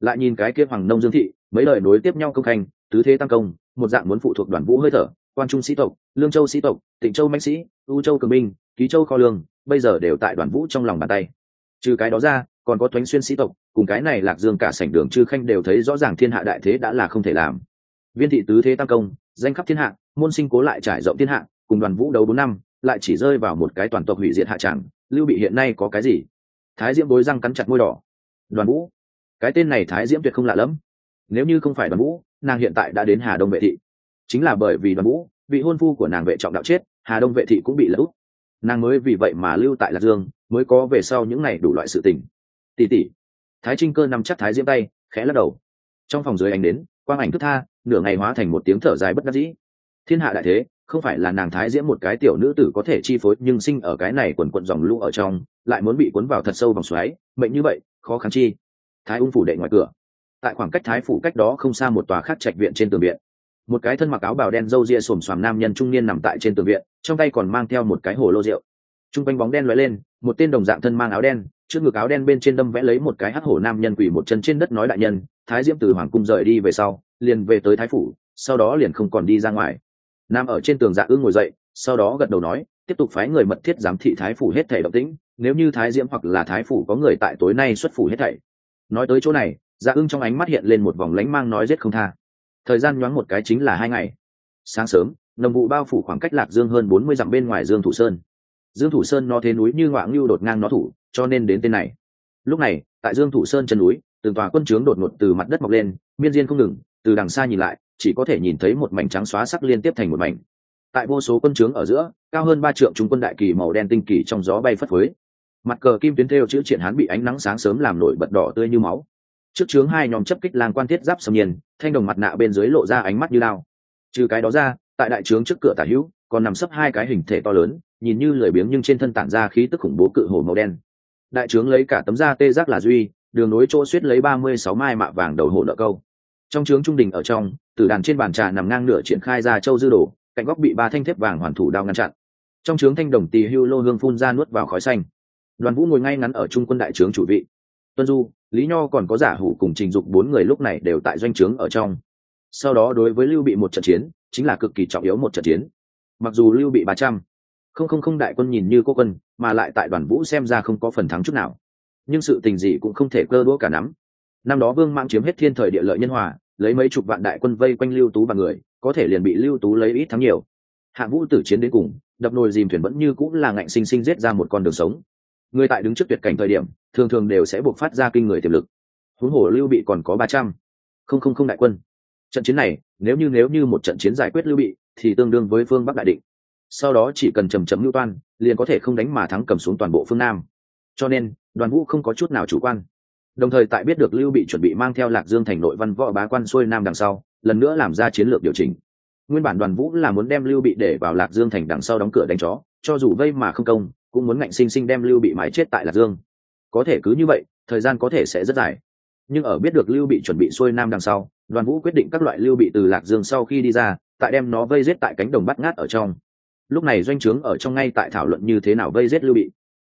lại nhìn cái kia hoàng nông dương thị, mấy lời nối tiếp nhau công khanh tứ thế tăng công, một dạng muốn phụ thuộc đoàn vũ hơi thở, quan trung sĩ tộc, lương châu sĩ tộc, tịnh châu mạnh sĩ, u châu cường binh, ký châu kho lương, bây giờ đều tại đoàn vũ trong lòng bàn tay. Trừ cái đó ra, còn có thoánh xuyên sĩ tộc, cùng cái này lạc dương cả sảnh đường chư khanh đều thấy rõ ràng thiên hạ đại thế đã là không thể làm viên thị tứ thế tăng công, danh khắp thiên hạ, môn sinh cố lại trải rộng thiên hạ, cùng đoàn vũ đấu bốn năm, lại chỉ rơi vào một cái toàn tộc hủy diệt hạ tràng lưu bị hiện nay có cái gì? Thái diễm bối răng cắn chặt môi đỏ. Đoàn vũ. Cái tên này thái diễm tuyệt không lạ lẫm. Nếu như không phải đoàn vũ, nàng hiện tại đã đến hà đông vệ thị. Chính là bởi vì đoàn vũ, vị hôn phu của nàng vệ trọng đạo chết, hà đông vệ thị cũng bị lỡ nàng mới vì vậy mà lưu tại lạc dương, mới có về sau những ngày đủ loại sự tình. Tỉ tỉ. Thái trinh cơ nằm chắc thái diễm tay, khẽ lắc đầu. Trong phòng dưới ánh đến quang ảnh thức tha, nửa ngày hóa thành một tiếng thở dài bất đắc dĩ. Thiên hạ đại thế, không phải là nàng thái diễm một cái tiểu nữ tử có thể chi phối, nhưng sinh ở cái này quần quận dòng lũ ở trong, lại muốn bị cuốn vào thật sâu vòng xoáy, mệnh như vậy, khó khăn chi. Thái ung phủ đệ ngoài cửa. Tại khoảng cách thái phủ cách đó không xa một tòa khác trạch viện trên tường viện. Một cái thân mặc áo bào đen râu ria xồm xoàm nam nhân trung niên nằm tại trên tường viện, trong tay còn mang theo một cái hồ lô rượu. T r u n g quanh bóng đen l ó e lên, một tên đồng dạng thân mang áo đen trước ngực áo đen bên trên đâm vẽ lấy một cái hắc hổ nam nhân quỳ một chân trên đất nói đại nhân, thái diễm từ hoàng cung rời đi về sau, liền về tới thái phủ, sau đó liền không còn đi ra ngoài. Nam ở trên tường dạ ư ngồi dậy, sau đó gật đầu nói, tiếp tục phái người mật thiết giám thị thái phủ hết thảy động tĩnh, nếu như thái diễm hoặc là thái phủ có người tại tối nay xuất phủ hết thảy. Nói tới chỗ này dạ ưng trong ánh mắt hiện lên một vòng lánh mang nói giết không tha. Thời gian nhoáng một cái chính là hai ngày. Sáng sớm, nồng vụ bao phủ khoảng cách lạc dương hơn bốn mươi dặm bên ngoài dương thủ sơn dương thủ sơn nó thế núi như ngoạ ngưu đột ngang nó thủ, cho nên đến tên này. Lúc này, tại dương thủ sơn chân núi, từng tòa quân trướng đột ngột từ mặt đất mọc lên, miên diên không ngừng, từ đằng xa nhìn lại, chỉ có thể nhìn thấy một mảnh trắng xóa sắc liên tiếp thành một mảnh. Tại vô số quân trướng ở giữa, cao hơn ba trượng trung quân đại kỳ màu đen tinh kỳ trong gió bay phất phới. Mặt cờ kim tuyến theo chữ triển hán bị ánh nắng sáng sớm làm nổi bật đỏ tươi như máu. Trước trướng hai nhóm chấp kích lang quan thiết giáp sầm nhiên, thanh đồng mặt nạ bên dưới lộ ra ánh mắt như lao. Trừ cái đó ra, tại đại trướng trước cửa tả hữu còn nằm sấp hai cái hình thể to lớn, nhìn như lười biếng nhưng trên thân tản ra khí tức khủng bố cự hồ màu đen. Đại trướng lấy cả tấm da tê giác là duy, đường nối chỗ suýt lấy ba mươi sáu mai mạ vàng đầu hộ nợ câu. Trong trướng trung đình ở trong, tử đàn trên bàn trà nằm ngang nửa triển khai ra châu dư đồ, cạnh góc bị ba thanh thép vàng hoàn thủ đao ngăn chặn. Trong trướng thanh đồng tì hưu lô hương phun ra nuốt vào khói xanh. Đoàn vũ ngồi ngay ngắn ở trung quân đại trướng chủ vị. Tuân du, lý nho còn có giả hủ cùng trình dục bốn người lúc này đều tại doanh trướng ở trong. Sau đó đối với lưu bị một trận chiến, chính là cực kỳ trọng yếu một trận chiến mặc dù lưu bị ba trăm, không không không đại quân nhìn như cô quân, mà lại tại đoàn vũ xem ra không có phần thắng chút nào. Nhưng sự tình gì cũng không thể cơ đũa cả nắm. Năm đó vương mang chiếm hết thiên thời địa lợi nhân hòa, lấy mấy chục vạn đại quân vây quanh lưu tú và người, có thể liền bị lưu tú lấy ít thắng nhiều. Hạng vũ tử chiến đến cùng, đập nồi dìm thuyền vẫn như cũng là ngạnh sinh sinh giết ra một con đường sống. Người tại đứng trước tuyệt cảnh thời điểm, thường thường đều sẽ buộc phát ra kinh người tiềm lực. Huống hồ lưu bị còn có ba trăm, không không không đại quân. Trận chiến này, nếu như nếu như một trận chiến giải quyết lưu bị thì tương đương với phương bắc đại định. Sau đó chỉ cần chầm chấm lưu toan, liền có thể không đánh mà thắng cầm xuống toàn bộ phương nam. Cho nên, đoàn vũ không có chút nào chủ quan. Đồng thời tại biết được lưu bị chuẩn bị mang theo lạc dương thành nội văn võ bá quan xuôi nam đằng sau, lần nữa làm ra chiến lược điều chỉnh. Nguyên bản đoàn vũ là muốn đem lưu bị để vào lạc dương thành đằng sau đóng cửa đánh chó, cho dù vây mà không công, cũng muốn ngạnh sinh sinh đem lưu bị mái chết tại lạc dương. Có thể cứ như vậy, thời gian có thể sẽ rất dài. Nhưng ở biết được lưu bị chuẩn bị xuôi nam đằng sau, đoàn vũ quyết định các loại lưu bị từ lạc dương sau khi đi ra tại đem nó vây giết tại cánh đồng bắt ngát ở trong. Lúc này doanh trướng ở trong ngay tại thảo luận như thế nào vây giết lưu bị.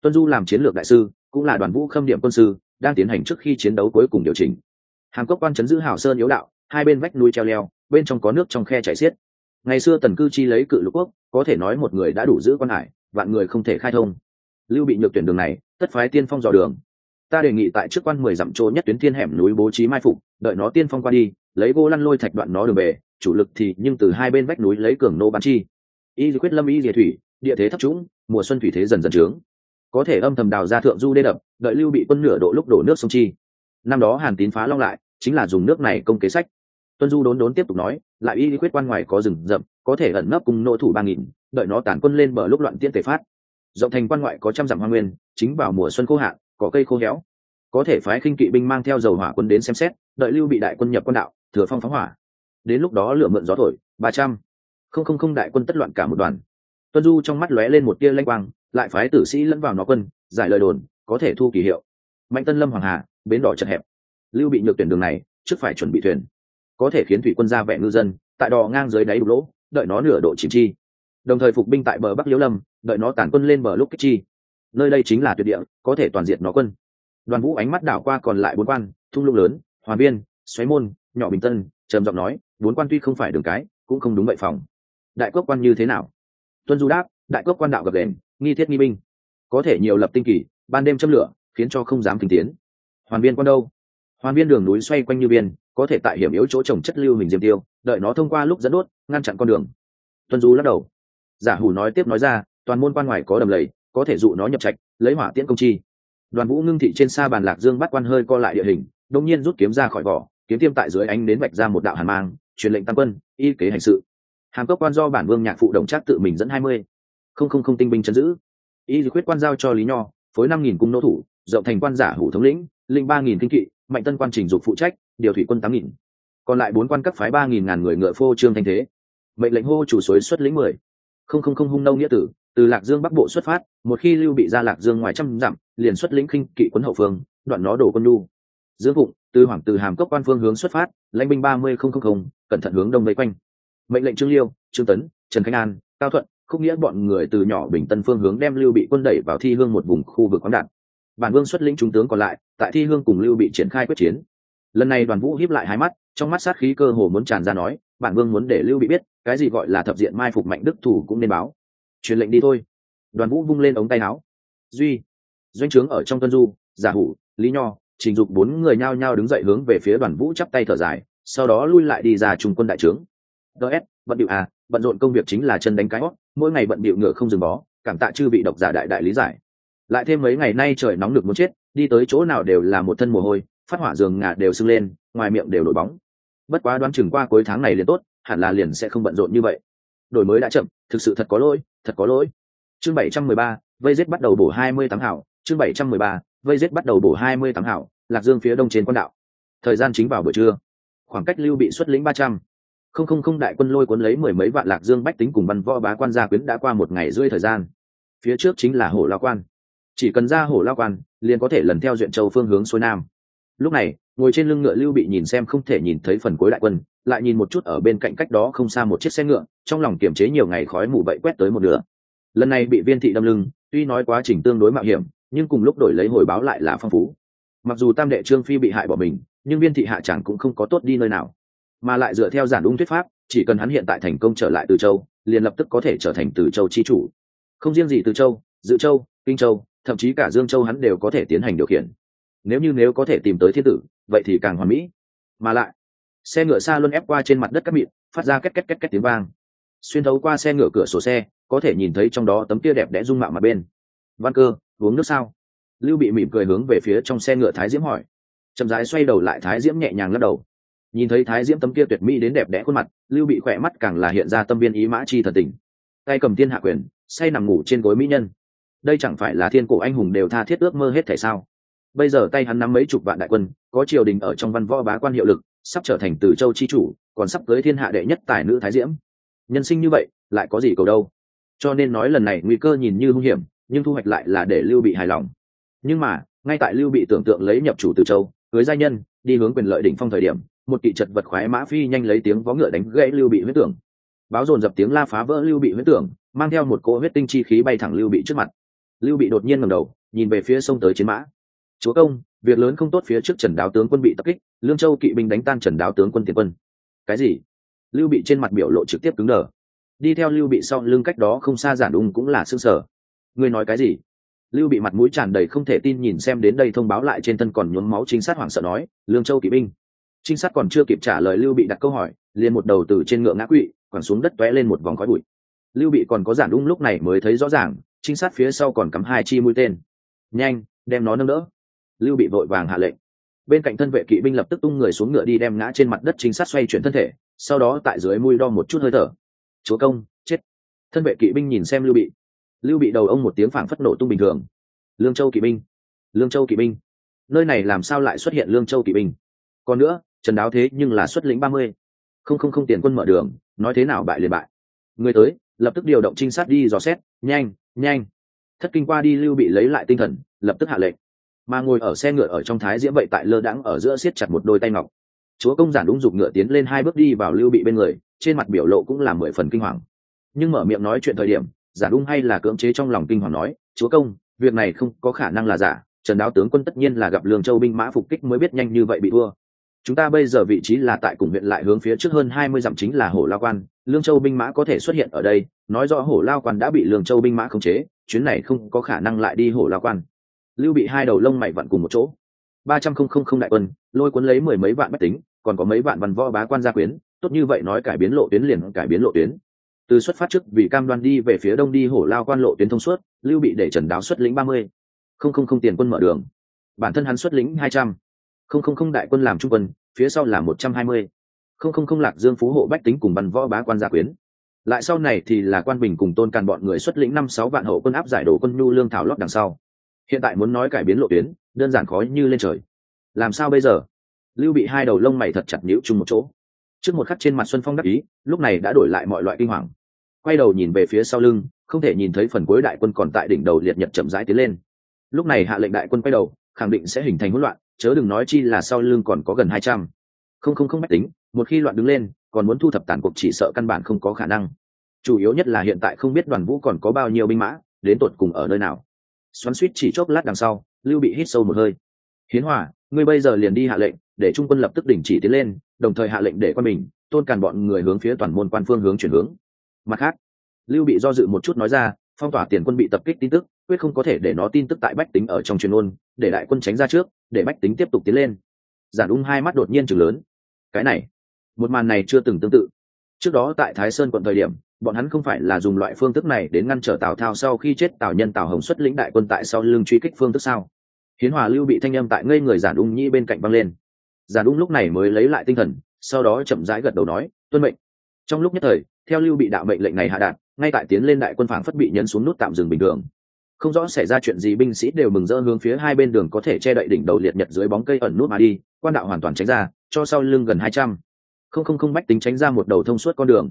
Tuân du làm chiến lược đại sư, cũng là đoàn vũ khâm điểm quân sư, đang tiến hành trước khi chiến đấu cuối cùng điều chỉnh. Hàm cốc quan chấn giữ hảo sơn yếu đạo, hai bên vách núi treo leo, bên trong có nước trong khe chảy xiết. Ngày xưa tần cư chi lấy cự lục quốc, có thể nói một người đã đủ giữ quan hải, vạn người không thể khai thông. Lưu bị nhược tuyển đường này, tất phái tiên phong dò đường. Ta đề nghị tại trước quan mười dặm chỗ nhất tuyến thiên hẻm núi bố trí mai phục, đợi nó tiên phong qua đi lấy gỗ lăn lôi thạch đoạn nó đường về, chủ lực thì nhưng từ hai bên vách núi lấy cường nô bán chi. Y quyết lâm, y diệt thủy, địa thế thấp trũng, mùa xuân thủy thế dần dần trướng. Có thể âm thầm đào ra thượng du đê đập, đợi lưu bị quân nửa độ lúc đổ nước sông chi. Năm đó hàn tín phá long lại, chính là dùng nước này công kế sách. Tuân du đốn đốn tiếp tục nói, lại y quyết quan ngoài có rừng rậm, có thể ẩn nấp cùng nỗ thủ ba nghìn, đợi nó tản quân lên bờ lúc loạn tiên tề phát. Rộng thành quan ngoại có trăm dặm hoa nguyên, chính vào mùa xuân khô hạn có cây khô héo. Có thể phái khinh kỵ binh mang theo dầu hỏa quân đến xem xét, đợi lưu bị đại quân nhập quân đạo thừa phong phóng hỏa. Đến lúc đó lửa mượn gió thổi, ba trăm. Không không không, đại quân tất loạn cả một đoàn. Tuân du trong mắt lóe lên một tia lanh quang, lại phái tử sĩ lẫn vào nó quân, giải lời đồn, có thể thu kỳ hiệu. Mạnh tân lâm hoàng hà, bến đỏ chật hẹp. Lưu bị nhược tuyển đường này, trước phải chuẩn bị thuyền. Có thể khiến thủy quân ra vẻ ngư dân, tại đò ngang dưới đáy đục lỗ, đợi nó nửa độ chìm chi. Đồng thời phục binh tại bờ bắc liễu lâm, đợi nó tản quân lên bờ lúc kích chi. Nơi đây chính là tuyệt địa, có thể toàn diện nó quân. Đoàn vũ ánh mắt đảo qua còn lại bốn quan, thung lũng lớn, hòa biên, xoáy môn nhỏ bình tân, trầm giọng nói, bốn quan tuy không phải đường cái, cũng không đúng vậy phòng. Đại quốc quan như thế nào? Tuân du đáp, đại quốc quan đạo gập đền, nghi thiết nghi binh. Có thể nhiều lập tinh kỳ, ban đêm châm lửa, khiến cho không dám kinh tiến. Hoàn biên quan đâu? Hoàn biên đường núi xoay quanh như biên, có thể tại hiểm yếu chỗ trồng chất lưu hình diêm tiêu, đợi nó thông qua lúc dẫn đốt, ngăn chặn con đường. Tuân du lắc đầu. Giả hủ nói tiếp nói ra, toàn môn quan ngoài có đầm lầy, có thể dụ nó nhập trạch, lấy hỏa tiễn công chi. Đoàn vũ ngưng thị trên xa bàn lạc dương bắt quan hơi co lại địa hình đông nhiên rút kiếm ra khỏi vỏ kiếm tiêm tại dưới ánh đến vạch ra một đạo hàn mang, truyền lệnh tăng quân, y kế hành sự. Hàm cốc quan do bản vương nhạc phụ đồng trác tự mình dẫn hai mươi. Không không không tinh binh chấn giữ. Y quyết quan giao cho lý nho, phối năm nghìn cung nô thủ, rộng thành quan giả hủ thống lĩnh, linh ba nghìn kinh kỵ, mạnh tân quan trình dục phụ trách, điều thủy quân tám nghìn. Còn lại bốn quan cấp phái ba nghìn ngàn người ngựa phô trương thanh thế. Mệnh lệnh hô chủ suối xuất lĩnh mười. Không không không hung nâu nghĩa tử, từ lạc dương bắc bộ xuất phát, một khi lưu bị ra lạc dương ngoài trăm dặm, liền xuất lĩnh khinh kỵ quân hậu phương, đoạn nó đổ quân lu dương phụng từ hoàng từ hàm cốc quan phương hướng xuất phát, lãnh binh ba mươi không không không, cẩn thận hướng đông vây quanh. Mệnh lệnh trương liêu, trương tấn, trần khánh an, cao thuận, khúc nghĩa bọn người từ nhỏ bình tân phương hướng đem lưu bị quân đẩy vào thi hương một vùng khu vực khoáng đạn bản vương xuất lĩnh trung tướng còn lại, tại thi hương cùng lưu bị triển khai quyết chiến. Lần này đoàn vũ hiếp lại hai mắt, trong mắt sát khí cơ hồ muốn tràn ra nói, bản vương muốn để lưu bị biết, cái gì gọi là thập diện mai phục mạnh đức thủ cũng nên báo. Truyền lệnh đi thôi. Đoàn vũ vung lên ống tay áo. Duy, doanh trướng ở trong tuân du, giả hủ, lý nho trình dục bốn người nhao nhao đứng dậy hướng về phía đoàn vũ chắp tay thở dài, sau đó lui lại đi ra trung quân đại trướng. Ts bận điệu à bận rộn công việc chính là chân đánh cái hót, mỗi ngày bận điệu ngựa không dừng bó, cảm tạ chư vị độc giả đại đại lý giải. Lại thêm mấy ngày nay trời nóng được muốn chết, đi tới chỗ nào đều là một thân mồ hôi, phát hỏa giường ngả đều sưng lên, ngoài miệng đều đổi bóng. Bất quá đoán chừng qua cuối tháng này liền tốt, hẳn là liền sẽ không bận rộn như vậy. Đổi mới đã chậm, thực sự thật có lỗi, thật có lỗi. Chương bảy trăm mười ba, vây giết bắt đầu bổ hai mươi tám hảo, chương bảy trăm mười ba vây giết bắt đầu bổ hai mươi tám hảo, lạc dương phía đông trên quan đạo. Thời gian chính vào buổi trưa. Khoảng cách lưu bị xuất lĩnh ba trăm. Không không không đại quân lôi cuốn lấy mười mấy vạn lạc dương bách tính cùng văn võ bá quan gia quyến đã qua một ngày rưỡi thời gian. Phía trước chính là hồ lao quan. Chỉ cần ra hồ lao quan, liền có thể lần theo duyện châu phương hướng xuôi nam. Lúc này, ngồi trên lưng ngựa lưu bị nhìn xem không thể nhìn thấy phần cuối đại quân, lại nhìn một chút ở bên cạnh cách đó không xa một chiếc xe ngựa, trong lòng kiềm chế nhiều ngày khói mù bậy quét tới một nửa. Lần này bị viên thị đâm lưng, tuy nói quá trình tương đối mạo hiểm nhưng cùng lúc đổi lấy hồi báo lại là phong phú. Mặc dù tam đệ trương phi bị hại bỏ mình, nhưng viên thị hạ chẳng cũng không có tốt đi nơi nào. Mà lại dựa theo giản ung thuyết pháp, chỉ cần hắn hiện tại thành công trở lại từ châu, liền lập tức có thể trở thành từ châu chi chủ. Không riêng gì từ châu, dự châu, kinh châu, thậm chí cả dương châu hắn đều có thể tiến hành điều khiển. Nếu như nếu có thể tìm tới thiên tử, vậy thì càng hoàn mỹ. Mà lại, xe ngựa xa luôn ép qua trên mặt đất cắt mịn, phát ra két két két két tiếng vang. Xuyên thấu qua xe ngựa cửa sổ xe, có thể nhìn thấy trong đó tấm kia đẹp đẽ rung mạo mặt bên. Văn cơ uống nước sao? Lưu bị mỉm cười hướng về phía trong xe ngựa thái diễm hỏi. Chậm rãi xoay đầu lại thái diễm nhẹ nhàng lắc đầu. Nhìn thấy thái diễm tấm kia tuyệt mỹ đến đẹp đẽ khuôn mặt, lưu bị khỏe mắt càng là hiện ra tâm viên ý mã chi thần tình. Tay cầm tiên hạ quyền, say nằm ngủ trên gối mỹ nhân. Đây chẳng phải là thiên cổ anh hùng đều tha thiết ước mơ hết thể sao? Bây giờ tay hắn nắm mấy chục vạn đại quân, có triều đình ở trong văn võ bá quan hiệu lực, sắp trở thành từ châu chi chủ, còn sắp tới thiên hạ đệ nhất tài nữ thái diễm. Nhân sinh như vậy, lại có gì cầu đâu? Cho nên nói lần này nguy cơ nhìn như hung hiểm nhưng thu hoạch lại là để lưu bị hài lòng. Nhưng mà, ngay tại lưu bị tưởng tượng lấy nhập chủ từ châu, cưới gia nhân, đi hướng quyền lợi đỉnh phong thời điểm, một kỵ chật vật khoái mã phi nhanh lấy tiếng vó ngựa đánh gãy lưu bị huyết tưởng. Báo dồn dập tiếng la phá vỡ lưu bị huyết tưởng, mang theo một cỗ huyết tinh chi khí bay thẳng lưu bị trước mặt. Lưu bị đột nhiên ngẩng đầu, nhìn về phía sông tới chiến mã. Chúa công, việc lớn không tốt phía trước trần đáo tướng quân bị tập kích, lương châu kỵ binh đánh tan trần đáo tướng quân tiền quân. Cái gì? Lưu bị trên mặt biểu lộ trực tiếp cứng đờ. Đi theo lưu bị sau lưng cách đó không xa giản ung cũng là xương sở ngươi nói cái gì? Lưu bị mặt mũi tràn đầy không thể tin nhìn xem đến đây thông báo lại trên thân còn nhuốm máu trinh sát hoảng sợ nói, lương châu kỵ binh. Trinh sát còn chưa kịp trả lời lưu bị đặt câu hỏi, liền một đầu từ trên ngựa ngã quỵ, quẳng xuống đất t lên một vòng khói bụi. Lưu bị còn có giản đúng lúc này mới thấy rõ ràng, trinh sát phía sau còn cắm hai chi mũi tên. Nhanh, đem nó nâng đỡ. Lưu bị vội vàng hạ lệnh. Bên cạnh thân vệ kỵ binh lập tức tung người xuống ngựa đi đem ngã trên mặt đất trinh sát xoay chuyển thân thể, sau đó tại dưới mũi đo một chút hơi thở. Chúa công, chết. Thân vệ kỵ binh nhìn xem lưu bị lưu bị đầu ông một tiếng phảng phất nổ tung bình thường. Lương châu kỵ binh. Lương châu kỵ binh. Nơi này làm sao lại xuất hiện lương châu kỵ binh? Còn nữa, trần đáo thế nhưng là xuất lĩnh ba mươi. Không không không tiền quân mở đường, nói thế nào bại liền bại. Người tới, lập tức điều động trinh sát đi dò xét, nhanh nhanh. Thất kinh qua đi lưu bị lấy lại tinh thần, lập tức hạ lệnh. Mà ngồi ở xe ngựa ở trong thái diễm vậy tại lơ đãng ở giữa siết chặt một đôi tay ngọc. Chúa công giản đúng dục ngựa tiến lên hai bước đi vào lưu bị bên người, trên mặt biểu lộ cũng là mười phần kinh hoàng. Nhưng mở miệng nói chuyện thời điểm giả đúng hay là cưỡng chế trong lòng kinh hoàng nói, chúa công, việc này không có khả năng là giả, trần đáo tướng quân tất nhiên là gặp lương châu binh mã phục kích mới biết nhanh như vậy bị thua. Chúng ta bây giờ vị trí là tại cùng huyện lại hướng phía trước hơn hai mươi dặm chính là hổ lao quan, lương châu binh mã có thể xuất hiện ở đây, nói rõ hổ lao quan đã bị lương châu binh mã khống chế, chuyến này không có khả năng lại đi hổ lao quan. Lưu bị hai đầu lông mày vặn cùng một chỗ. Ba trăm không không không đại quân, lôi cuốn lấy mười mấy vạn bách tính, còn có mấy vạn văn võ bá quan gia quyến, tốt như vậy nói cải biến lộ tuyến liền cải biến lộ tuyến từ xuất phát trước, vì cam đoan đi về phía đông đi hổ lao quan lộ tuyến thông suốt, lưu bị để trần đáo xuất lĩnh ba mươi. Không không không tiền quân mở đường. Bản thân hắn xuất lĩnh hai trăm. Không không không đại quân làm trung quân, phía sau là một trăm hai mươi. Không không không lạc dương phú hộ bách tính cùng bắn võ bá quan gia quyến. Lại sau này thì là quan bình cùng tôn càn bọn người xuất lĩnh năm, sáu vạn hậu quân áp giải đổ quân nhu lương thảo lót đằng sau. Hiện tại muốn nói cải biến lộ tuyến, đơn giản khó như lên trời. Làm sao bây giờ? Lưu bị hai đầu lông mày thật chặt nhíu chung một chỗ. Trước một khắc trên mặt xuân phong đắc ý, lúc này đã đổi lại mọi loại kinh hoàng quay đầu nhìn về phía sau lưng, không thể nhìn thấy phần cuối đại quân còn tại đỉnh đầu liệt nhật chậm rãi tiến lên. Lúc này hạ lệnh đại quân quay đầu, khẳng định sẽ hình thành hỗn loạn, chớ đừng nói chi là sau lưng còn có gần hai trăm. Không không không mách tính, một khi loạn đứng lên, còn muốn thu thập tàn cuộc chỉ sợ căn bản không có khả năng. Chủ yếu nhất là hiện tại không biết đoàn vũ còn có bao nhiêu binh mã, đến tột cùng ở nơi nào. Xoắn suýt chỉ chốc lát đằng sau, lưu bị hít sâu một hơi. Hiến hòa, ngươi bây giờ liền đi hạ lệnh, để trung quân lập tức đình chỉ tiến lên, đồng thời hạ lệnh để quân mình, tôn càn bọn người hướng phía toàn môn quan phương hướng chuyển hướng mặt khác, lưu bị do dự một chút nói ra, phong tỏa tiền quân bị tập kích tin tức, quyết không có thể để nó tin tức tại bách tính ở trong truyền ôn để đại quân tránh ra trước, để bách tính tiếp tục tiến lên. Giản ung hai mắt đột nhiên chừng lớn. Cái này, một màn này chưa từng tương tự. Trước đó tại thái sơn quận thời điểm, bọn hắn không phải là dùng loại phương thức này đến ngăn trở tào thao sau khi chết tào nhân tào hồng xuất lĩnh đại quân tại sau lưng truy kích phương thức sao? Hiến hòa lưu bị thanh âm tại ngây người giản ung nhi bên cạnh băng lên. Giản ung lúc này mới lấy lại tinh thần, sau đó chậm rãi gật đầu nói, tuân mệnh. Trong lúc nhất thời theo lưu bị đạo mệnh lệnh này hạ đạt, ngay tại tiến lên đại quân phảng phất bị nhấn xuống nút tạm dừng bình thường. Không rõ xảy ra chuyện gì, binh sĩ đều mừng rỡ hướng phía hai bên đường có thể che đậy đỉnh đầu liệt nhật dưới bóng cây ẩn nút mà đi, quan đạo hoàn toàn tránh ra, cho sau lưng gần hai trăm. Không không không bách tính tránh ra một đầu thông suốt con đường.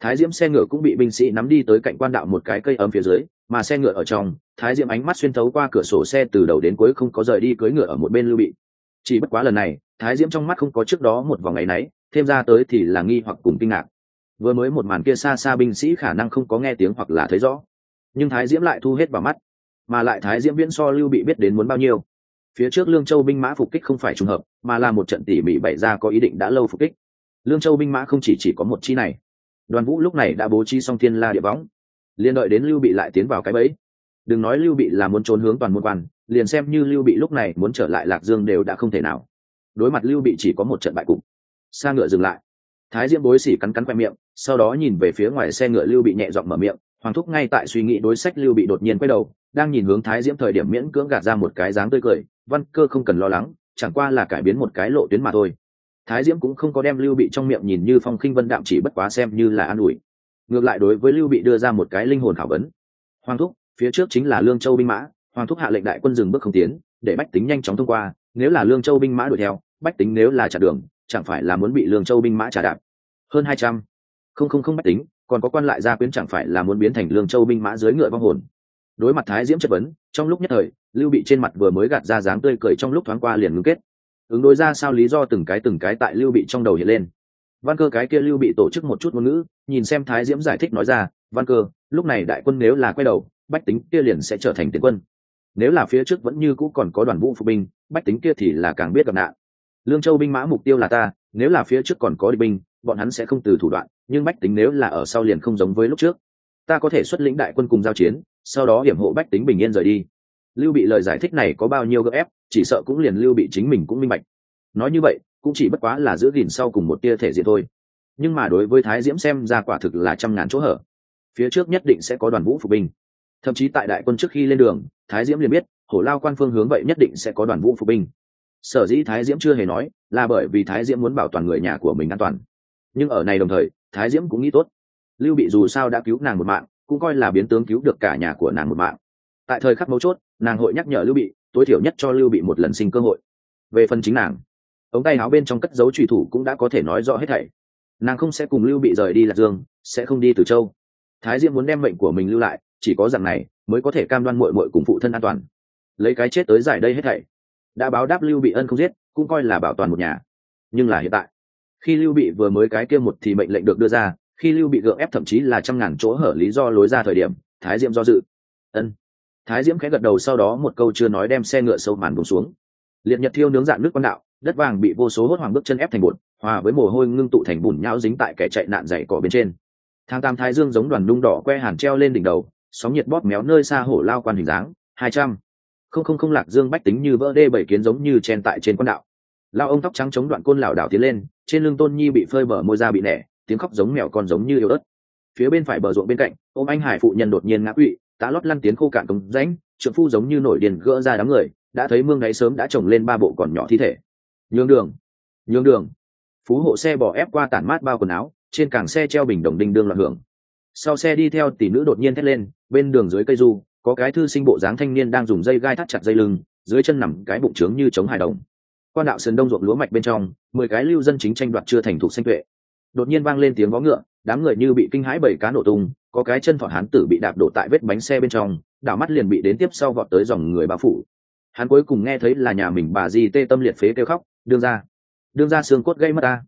Thái diễm xe ngựa cũng bị binh sĩ nắm đi tới cạnh quan đạo một cái cây ấm phía dưới, mà xe ngựa ở trong, thái diễm ánh mắt xuyên thấu qua cửa sổ xe từ đầu đến cuối không có rời đi cưỡi ngựa ở một bên lưu bị. Chỉ bất quá lần này, thái diễm trong mắt không có trước đó một vòng ngày náy, thêm ra tới thì là nghi hoặc cùng kinh ngạc vừa mới một màn kia xa xa binh sĩ khả năng không có nghe tiếng hoặc là thấy rõ. Nhưng thái diễm lại thu hết vào mắt. Mà lại thái diễm viễn so lưu bị biết đến muốn bao nhiêu. Phía trước lương châu binh mã phục kích không phải trùng hợp, mà là một trận tỉ mỉ bày ra có ý định đã lâu phục kích. Lương châu binh mã không chỉ chỉ có một chi này. Đoàn vũ lúc này đã bố trí xong thiên la địa võng. Liền đợi đến lưu bị lại tiến vào cái bẫy. Đừng nói lưu bị là muốn trốn hướng toàn môn quan, liền xem như lưu bị lúc này muốn trở lại lạc dương đều đã không thể nào. Đối mặt lưu bị chỉ có một trận bại cục. Xa ngựa dừng lại thái diễm bối xỉ cắn cắn khoe miệng, sau đó nhìn về phía ngoài xe ngựa lưu bị nhẹ giọng mở miệng, hoàng thúc ngay tại suy nghĩ đối sách lưu bị đột nhiên quay đầu, đang nhìn hướng thái diễm thời điểm miễn cưỡng gạt ra một cái dáng tươi cười, văn cơ không cần lo lắng, chẳng qua là cải biến một cái lộ tuyến mà thôi. Thái diễm cũng không có đem lưu bị trong miệng nhìn như phong khinh vân đạm chỉ bất quá xem như là an ủi. Ngược lại đối với lưu bị đưa ra một cái linh hồn khảo vấn. Hoàng thúc, phía trước chính là lương châu binh mã, hoàng thúc hạ lệnh đại quân dừng bước không tiến, để bách tính nhanh chóng thông qua, nếu là lương châu binh mã đuổi theo, bách tính nếu là chặn đường chẳng phải là muốn bị lương châu binh mã trả đạp? Hơn hai trăm. Không không không bách tính, còn có quan lại gia quyến chẳng phải là muốn biến thành lương châu binh mã dưới ngựa vong hồn? Đối mặt thái diễm chất vấn, trong lúc nhất thời, lưu bị trên mặt vừa mới gạt ra dáng tươi cười trong lúc thoáng qua liền ngưng kết. Ứng đối ra sao lý do từng cái từng cái tại lưu bị trong đầu hiện lên. Văn cơ cái kia lưu bị tổ chức một chút ngôn ngữ, nhìn xem thái diễm giải thích nói ra, văn cơ, lúc này đại quân nếu là quay đầu, bách tính kia liền sẽ trở thành tiến quân. Nếu là phía trước vẫn như cũ còn có đoàn vũ phục binh, bách tính kia thì là càng biết gặp nạn lương châu binh mã mục tiêu là ta, nếu là phía trước còn có địch binh, bọn hắn sẽ không từ thủ đoạn, nhưng bách tính nếu là ở sau liền không giống với lúc trước. Ta có thể xuất lĩnh đại quân cùng giao chiến, sau đó hiểm hộ bách tính bình yên rời đi. Lưu bị lời giải thích này có bao nhiêu gấp ép, chỉ sợ cũng liền lưu bị chính mình cũng minh bạch. Nói như vậy, cũng chỉ bất quá là giữ gìn sau cùng một tia thể diện thôi. Nhưng mà đối với thái diễm xem ra quả thực là trăm ngàn chỗ hở. Phía trước nhất định sẽ có đoàn vũ phục binh. Thậm chí tại đại quân trước khi lên đường, thái diễm liền biết, hổ lao quan phương hướng vậy nhất định sẽ có đoàn vũ phục binh sở dĩ thái diễm chưa hề nói là bởi vì thái diễm muốn bảo toàn người nhà của mình an toàn. Nhưng ở này đồng thời, thái diễm cũng nghĩ tốt. Lưu bị dù sao đã cứu nàng một mạng, cũng coi là biến tướng cứu được cả nhà của nàng một mạng. Tại thời khắc mấu chốt, nàng hội nhắc nhở lưu bị, tối thiểu nhất cho lưu bị một lần sinh cơ hội. Về phần chính nàng, ống tay áo bên trong cất dấu trùy thủ cũng đã có thể nói rõ hết thảy. Nàng không sẽ cùng lưu bị rời đi lạc dương, sẽ không đi từ châu. Thái diễm muốn đem mệnh của mình lưu lại, chỉ có dạng này mới có thể cam đoan mội mội cùng phụ thân an toàn. Lấy cái chết tới giải đây hết thảy đã báo đáp lưu bị ân không giết, cũng coi là bảo toàn một nhà. Nhưng là hiện tại, khi lưu bị vừa mới cái kia một thì mệnh lệnh được đưa ra, khi lưu bị gượng ép thậm chí là trăm ngàn chỗ hở lý do lối ra thời điểm, thái diễm do dự. Ân. Thái diễm khẽ gật đầu sau đó một câu chưa nói đem xe ngựa sâu màn bùng xuống. Liệt nhật thiêu nướng dạn nước quan đạo, đất vàng bị vô số hốt hoàng bước chân ép thành bột hòa với mồ hôi ngưng tụ thành bùn nhão dính tại kẻ chạy nạn dày cỏ bên trên. Tháng tam thái dương giống đoàn nung đỏ que hàn treo lên đỉnh đầu, sóng nhiệt bóp méo nơi xa hổ lao quan hình dáng, hai trăm không không không lạc dương bách tính như vỡ đê bảy kiến giống như chen tại trên quan đạo. Lao ông tóc trắng chống đoạn côn lảo đảo tiến lên, trên lưng tôn nhi bị phơi mở môi da bị nẻ, tiếng khóc giống mèo con giống như yêu ớt. Phía bên phải bờ ruộng bên cạnh, ôm anh hải phụ nhân đột nhiên ngã quỵ, tá lót lăn tiến khô cạn cống rãnh, trượng phu giống như nổi điền gỡ ra đám người, đã thấy mương đáy sớm đã trồng lên ba bộ còn nhỏ thi thể. Nhường đường nhường đường. Phú hộ xe bỏ ép qua tản mát bao quần áo, trên càng xe treo bình đồng đinh đương loạn hưởng. Sau xe đi theo tỷ nữ đột nhiên thét lên, bên đường dưới cây du có cái thư sinh bộ dáng thanh niên đang dùng dây gai thắt chặt dây lưng, dưới chân nằm cái bụng trướng như chống hài đồng. Quan đạo sườn đông ruộng lúa mạch bên trong, mười cái lưu dân chính tranh đoạt chưa thành thục xanh tuệ. Đột nhiên vang lên tiếng vó ngựa, đám người như bị kinh hãi bảy cá nổ tung, có cái chân thọ hán tử bị đạp đổ tại vết bánh xe bên trong, đảo mắt liền bị đến tiếp sau vọt tới dòng người bao phủ. Hắn cuối cùng nghe thấy là nhà mình bà di tê tâm liệt phế kêu khóc, đương ra đương ra xương cốt gây mất ta.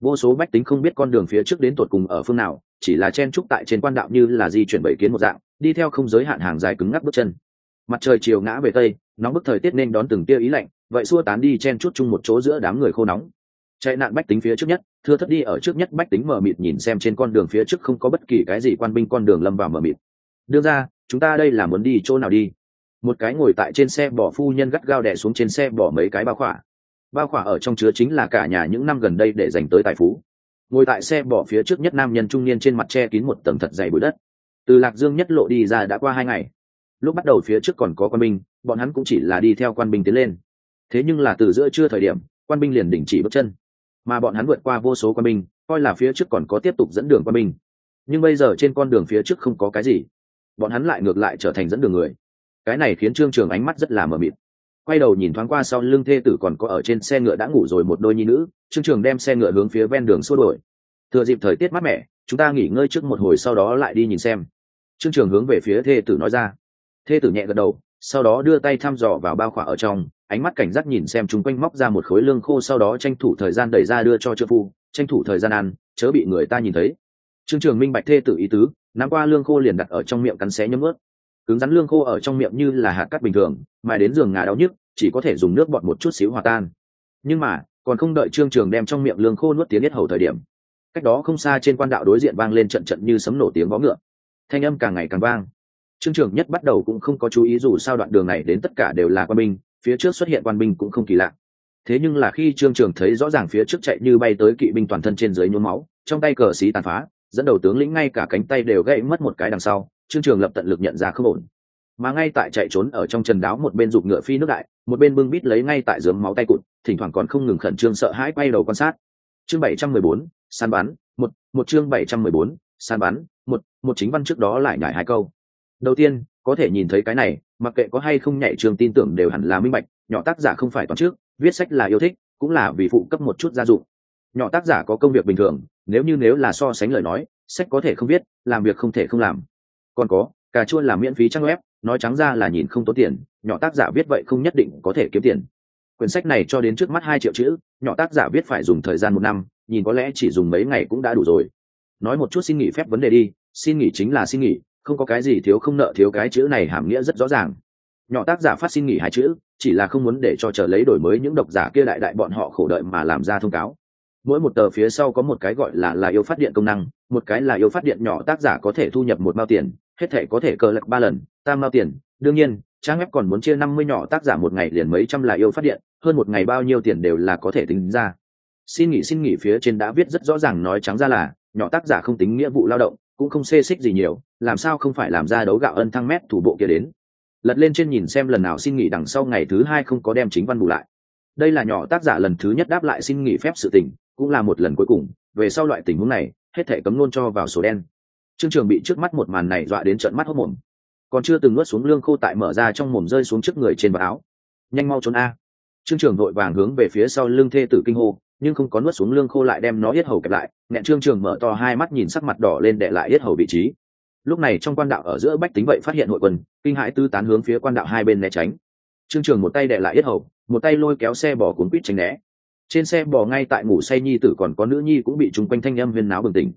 Vô số bách tính không biết con đường phía trước đến tột cùng ở phương nào, chỉ là chen trúc tại trên quan đạo như là di chuyển bảy kiến một dạng đi theo không giới hạn hàng dài cứng ngắc bước chân. Mặt trời chiều ngã về tây, nóng bức thời tiết nên đón từng tia ý lạnh, vậy xua tán đi chen chút chung một chỗ giữa đám người khô nóng. Chạy nạn bách tính phía trước nhất, thưa thất đi ở trước nhất bách tính mờ mịt nhìn xem trên con đường phía trước không có bất kỳ cái gì quan binh con đường lâm vào mờ mịt. Đưa ra, chúng ta đây là muốn đi chỗ nào đi? Một cái ngồi tại trên xe bỏ phu nhân gắt gao đẻ xuống trên xe bỏ mấy cái bao khỏa. Bao khỏa ở trong chứa chính là cả nhà những năm gần đây để dành tới tài phú. Ngồi tại xe bỏ phía trước nhất nam nhân trung niên trên mặt che kín một tầng thật dày bụi đất từ lạc dương nhất lộ đi ra đã qua hai ngày. Lúc bắt đầu phía trước còn có quan binh, bọn hắn cũng chỉ là đi theo quan binh tiến lên. Thế nhưng là từ giữa trưa thời điểm, quan binh liền đình chỉ bước chân. Mà bọn hắn vượt qua vô số quan binh, coi là phía trước còn có tiếp tục dẫn đường quan binh. Nhưng bây giờ trên con đường phía trước không có cái gì. Bọn hắn lại ngược lại trở thành dẫn đường người. Cái này khiến trương trường ánh mắt rất là mờ mịt. Quay đầu nhìn thoáng qua sau lưng thê tử còn có ở trên xe ngựa đã ngủ rồi một đôi nhi nữ, trương trường đem xe ngựa hướng phía ven đường xua đổi thừa dịp thời tiết mát mẻ, chúng ta nghỉ ngơi trước một hồi sau đó lại đi nhìn xem trương trường hướng về phía thê tử nói ra. Thê tử nhẹ gật đầu, sau đó đưa tay thăm dò vào bao khỏa ở trong, ánh mắt cảnh giác nhìn xem chúng quanh móc ra một khối lương khô sau đó tranh thủ thời gian đẩy ra đưa cho trợ phu, tranh thủ thời gian ăn, chớ bị người ta nhìn thấy. Trương trường minh bạch thê tử ý tứ, nắm qua lương khô liền đặt ở trong miệng cắn xé nhấm ướt. Cứng rắn lương khô ở trong miệng như là hạt cát bình thường mà đến giường ngà đau nhức, chỉ có thể dùng nước bọt một chút xíu hòa tan. Nhưng mà, còn không đợi trương trường đem trong miệng lương khô nuốt tiếng nhất hầu thời điểm, cách đó không xa trên quan đạo đối diện vang lên trận trận như sấm nổ tiếng vó ngựa thanh âm càng ngày càng vang. Trương trường nhất bắt đầu cũng không có chú ý dù sao đoạn đường này đến tất cả đều là quan binh, phía trước xuất hiện quan binh cũng không kỳ lạ. Thế nhưng là khi trương trường thấy rõ ràng phía trước chạy như bay tới kỵ binh toàn thân trên dưới nhuốm máu, trong tay cờ xí tàn phá, dẫn đầu tướng lĩnh ngay cả cánh tay đều gãy mất một cái đằng sau, trương trường lập tận lực nhận ra không ổn. Mà ngay tại chạy trốn ở trong trần đáo một bên giục ngựa phi nước đại, một bên bưng bít lấy ngay tại dướng máu tay cụt, thỉnh thoảng còn không ngừng khẩn trương sợ hãi quay đầu quan sát. Chương bảy trăm mười bốn, săn bắn, một một chương bảy trăm mười bốn, săn bắn một một chính văn trước đó lại nhải hai câu. Đầu tiên, có thể nhìn thấy cái này, mặc kệ có hay không nhảy trường tin tưởng đều hẳn là minh bạch, nhỏ tác giả không phải toàn trước, viết sách là yêu thích, cũng là vì phụ cấp một chút gia dụng. Nhỏ tác giả có công việc bình thường, nếu như nếu là so sánh lời nói, sách có thể không viết, làm việc không thể không làm. Còn có, cà chua là miễn phí trang web, nói trắng ra là nhìn không tốn tiền, nhỏ tác giả viết vậy không nhất định có thể kiếm tiền. Quyển sách này cho đến trước mắt hai triệu chữ, nhỏ tác giả viết phải dùng thời gian một năm, nhìn có lẽ chỉ dùng mấy ngày cũng đã đủ rồi nói một chút xin nghỉ phép vấn đề đi, xin nghỉ chính là xin nghỉ, không có cái gì thiếu không nợ, thiếu cái chữ này hàm nghĩa rất rõ ràng. Nhỏ tác giả phát xin nghỉ hai chữ, chỉ là không muốn để cho chờ lấy đổi mới những độc giả kia đại đại bọn họ khổ đợi mà làm ra thông cáo. Mỗi một tờ phía sau có một cái gọi là là yêu phát điện công năng, một cái là yêu phát điện nhỏ tác giả có thể thu nhập một mao tiền, hết thể có thể cờ lật ba lần, tam mao tiền. Đương nhiên, trang web còn muốn chia năm mươi nhỏ tác giả một ngày liền mấy trăm là yêu phát điện, hơn một ngày bao nhiêu tiền đều là có thể tính ra. Xin nghỉ xin nghỉ phía trên đã viết rất rõ ràng nói trắng ra là nhỏ tác giả không tính nghĩa vụ lao động, cũng không xê xích gì nhiều, làm sao không phải làm ra đấu gạo ân thăng mét thủ bộ kia đến. Lật lên trên nhìn xem lần nào xin nghỉ đằng sau ngày thứ hai không có đem chính văn bù lại. Đây là nhỏ tác giả lần thứ nhất đáp lại xin nghỉ phép sự tình, cũng là một lần cuối cùng, về sau loại tình huống này, hết thể cấm nôn cho vào sổ đen. Trương trường bị trước mắt một màn này dọa đến trận mắt hốc mồm. Còn chưa từng nuốt xuống lương khô tại mở ra trong mồm rơi xuống trước người trên vạt áo. Nhanh mau trốn a. Trương trường vội vàng hướng về phía sau lưng thê tử kinh hô nhưng không có nuốt xuống lương khô lại đem nó yết hầu kẹp lại, nghẹn trương trường mở to hai mắt nhìn sắc mặt đỏ lên đệ lại yết hầu vị trí. Lúc này trong quan đạo ở giữa bách tính vậy phát hiện hội quân, kinh hãi tư tán hướng phía quan đạo hai bên né tránh. Trương trường một tay đệ lại yết hầu, một tay lôi kéo xe bỏ cuốn quýt tránh né. Trên xe bò ngay tại ngủ say nhi tử còn có nữ nhi cũng bị chung quanh thanh âm viên náo bừng tỉnh.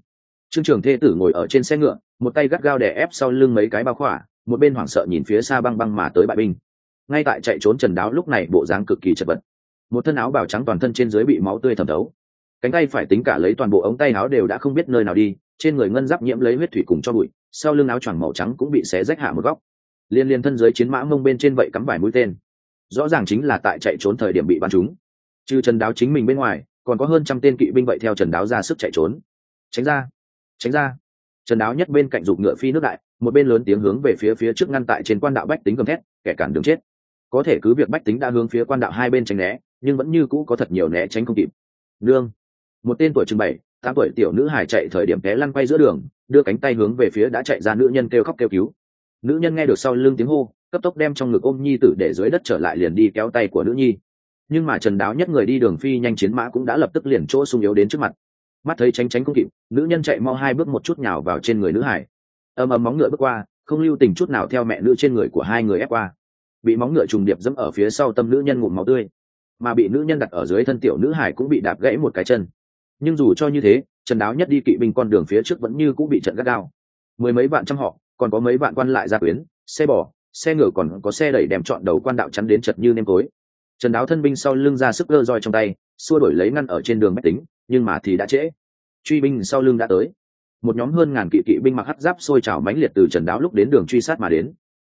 Trương trường thê tử ngồi ở trên xe ngựa, một tay gắt gao đè ép sau lưng mấy cái bao khỏa, một bên hoảng sợ nhìn phía xa băng băng mà tới bại binh. Ngay tại chạy trốn trần đáo lúc này bộ dáng cực kỳ chật vật một thân áo bào trắng toàn thân trên dưới bị máu tươi thẩm thấu. Cánh tay phải tính cả lấy toàn bộ ống tay áo đều đã không biết nơi nào đi, trên người ngân giáp nhiễm lấy huyết thủy cùng cho bụi, sau lưng áo choàng màu trắng cũng bị xé rách hạ một góc. Liên liên thân dưới chiến mã mông bên trên vậy cắm vài mũi tên. Rõ ràng chính là tại chạy trốn thời điểm bị bắn trúng trừ trần đáo chính mình bên ngoài, còn có hơn trăm tên kỵ binh vậy theo trần đáo ra sức chạy trốn. Tránh ra tránh ra. Trần đáo nhất bên cạnh giục ngựa phi nước đại, một bên lớn tiếng hướng về phía phía trước ngăn tại trên quan đạo bách tính gầm thét, kẻ cản đường chết. Có thể cứ việc bách tính đã hướng phía quan đạo hai bên tránh né nhưng vẫn như cũ có thật nhiều né tránh không kịp. Nương, một tên tuổi chừng bảy, tám tuổi tiểu nữ hải chạy thời điểm té lăn quay giữa đường, đưa cánh tay hướng về phía đã chạy ra nữ nhân kêu khóc kêu cứu. Nữ nhân nghe được sau lưng tiếng hô, cấp tốc đem trong ngực ôm nhi tử để dưới đất trở lại liền đi kéo tay của nữ nhi. Nhưng mà trần đáo nhất người đi đường phi nhanh chiến mã cũng đã lập tức liền chỗ sung yếu đến trước mặt. Mắt thấy tránh tránh không kịp, nữ nhân chạy mau hai bước một chút nhào vào trên người nữ hải ầm ầm móng ngựa bước qua, không lưu tình chút nào theo mẹ nữ trên người của hai người ép qua. Bị móng ngựa trùng điệp dẫm ở phía sau tâm nữ nhân ngụm máu tươi mà bị nữ nhân đặt ở dưới thân tiểu nữ hải cũng bị đạp gãy một cái chân. Nhưng dù cho như thế, trần đáo nhất đi kỵ binh con đường phía trước vẫn như cũng bị trận gắt gao. Mười mấy vạn trăm họ, còn có mấy vạn quan lại gia quyến xe bò, xe ngựa còn có xe đẩy đem chọn đầu quan đạo chắn đến chật như nêm tối trần đáo thân binh sau lưng ra sức gơ roi trong tay, xua đổi lấy ngăn ở trên đường bách tính, nhưng mà thì đã trễ. Truy binh sau lưng đã tới. Một nhóm hơn ngàn kỵ kỵ binh mặc hắt giáp sôi trào mãnh liệt từ trần đáo lúc đến đường truy sát mà đến.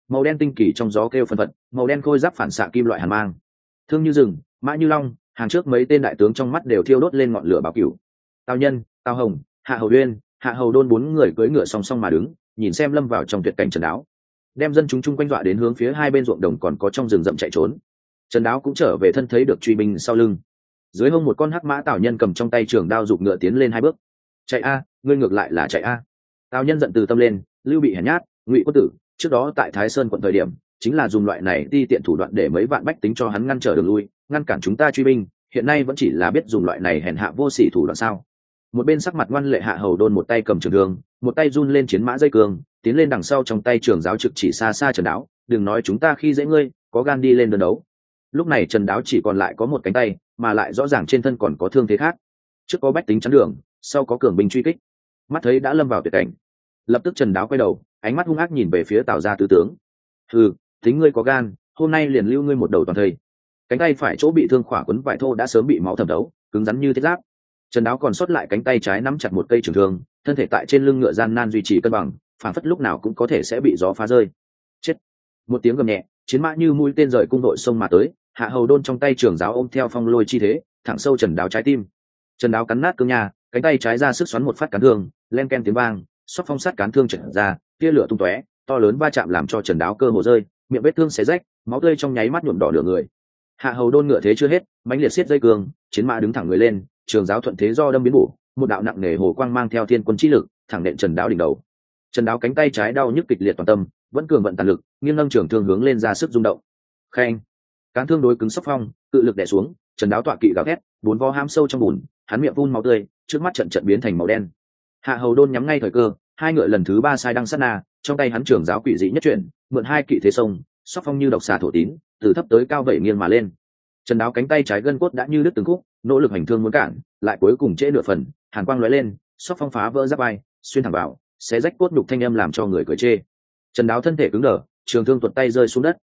Màu đen tinh kỳ trong gió kêu phân phật, màu đen khôi giáp phản xạ kim loại hàn mang. Thương như rừng mã như long, hàng trước mấy tên đại tướng trong mắt đều thiêu đốt lên ngọn lửa báo cửu tào nhân, tào hồng, hạ hầu uyên, hạ hầu đôn bốn người cưỡi ngựa song song mà đứng, nhìn xem lâm vào trong tuyệt cảnh trần đáo. Đem dân chúng chung quanh dọa đến hướng phía hai bên ruộng đồng còn có trong rừng rậm chạy trốn. Trần đáo cũng trở về thân thấy được truy binh sau lưng. Dưới hông một con hắc mã tào nhân cầm trong tay trường đao giục ngựa tiến lên hai bước. Chạy a, ngươi ngược lại là chạy a. Tào nhân giận từ tâm lên, lưu bị hèn nhát, ngụy quốc tử, trước đó tại thái sơn quận thời điểm, chính là dùng loại này đi tiện thủ đoạn để mấy vạn bách tính cho hắn ngăn trở đường lui ngăn cản chúng ta truy binh hiện nay vẫn chỉ là biết dùng loại này hèn hạ vô sỉ thủ đoạn sao? Một bên sắc mặt ngoan lệ hạ hầu đôn một tay cầm trường đường một tay run lên chiến mã dây cương, tiến lên đằng sau trong tay trường giáo trực chỉ xa xa trần đáo đừng nói chúng ta khi dễ ngươi có gan đi lên đơn đấu. Lúc này trần đáo chỉ còn lại có một cánh tay mà lại rõ ràng trên thân còn có thương thế khác. Trước có bách tính chắn đường sau có cường binh truy kích. Mắt thấy đã lâm vào tuyệt cảnh. Lập tức trần đáo quay đầu ánh mắt hung ác nhìn về phía tào gia tứ tướng. Ừ tính ngươi có gan hôm nay liền lưu ngươi một đầu toàn thây cánh tay phải chỗ bị thương khỏa quấn vải thô đã sớm bị máu thẩm đấu, cứng rắn như thiết giáp. Trần đáo còn sót lại cánh tay trái nắm chặt một cây trường thương, thân thể tại trên lưng ngựa gian nan duy trì cân bằng phản phất lúc nào cũng có thể sẽ bị gió phá rơi. Chết. Một tiếng gầm nhẹ, chiến mã như mũi tên rời cung đội sông mà tới, hạ hầu đôn trong tay trường giáo ôm theo phong lôi chi thế, thẳng sâu trần đáo trái tim. Trần đáo cắn nát cương nhà cánh tay trái ra sức xoắn một phát cán thương, len ken tiếng vang xót phong sát cán thương trần ra, tia lửa tung tóe, to lớn va chạm làm cho trần đáo cơ hồ rơi, miệng vết thương xé rách, máu tươi trong nháy mắt nhuộm đỏ lửa người hạ hầu đôn ngựa thế chưa hết, mãnh liệt xiết dây cường chiến mã đứng thẳng người lên, trường giáo thuận thế do đâm biến bổ, một đạo nặng nề hồ quang mang theo thiên quân trí lực, thẳng nện trần đáo đỉnh đầu. Trần đáo cánh tay trái đau nhức kịch liệt toàn tâm, vẫn cường vận tàn lực, nghiêng nâng trường thương hướng lên ra sức rung động. Khen. Cán thương đối cứng sóc phong, cự lực đè xuống, trần đáo tọa kỵ gào thét, bốn vo ham sâu trong bùn, hắn miệng vun máu tươi, trước mắt trận trận biến thành màu đen. Hạ hầu đôn nhắm ngay thời cơ, hai ngựa lần thứ ba sai đăng sát na, trong tay hắn trường giáo quỷ dị nhất chuyển, mượn hai kỵ thế sông sóc phong như độc xà thổ tín, từ thấp tới cao vẩy nghiêng mà lên. Trần đáo cánh tay trái gân cốt đã như đứt từng khúc, nỗ lực hành thương muốn cản, lại cuối cùng trễ nửa phần, hàn quang lóe lên, sóc phong phá vỡ giáp vai, xuyên thẳng vào, xé rách cốt nhục thanh âm làm cho người cười chê. Trần đáo thân thể cứng đờ, trường thương tuột tay rơi xuống đất.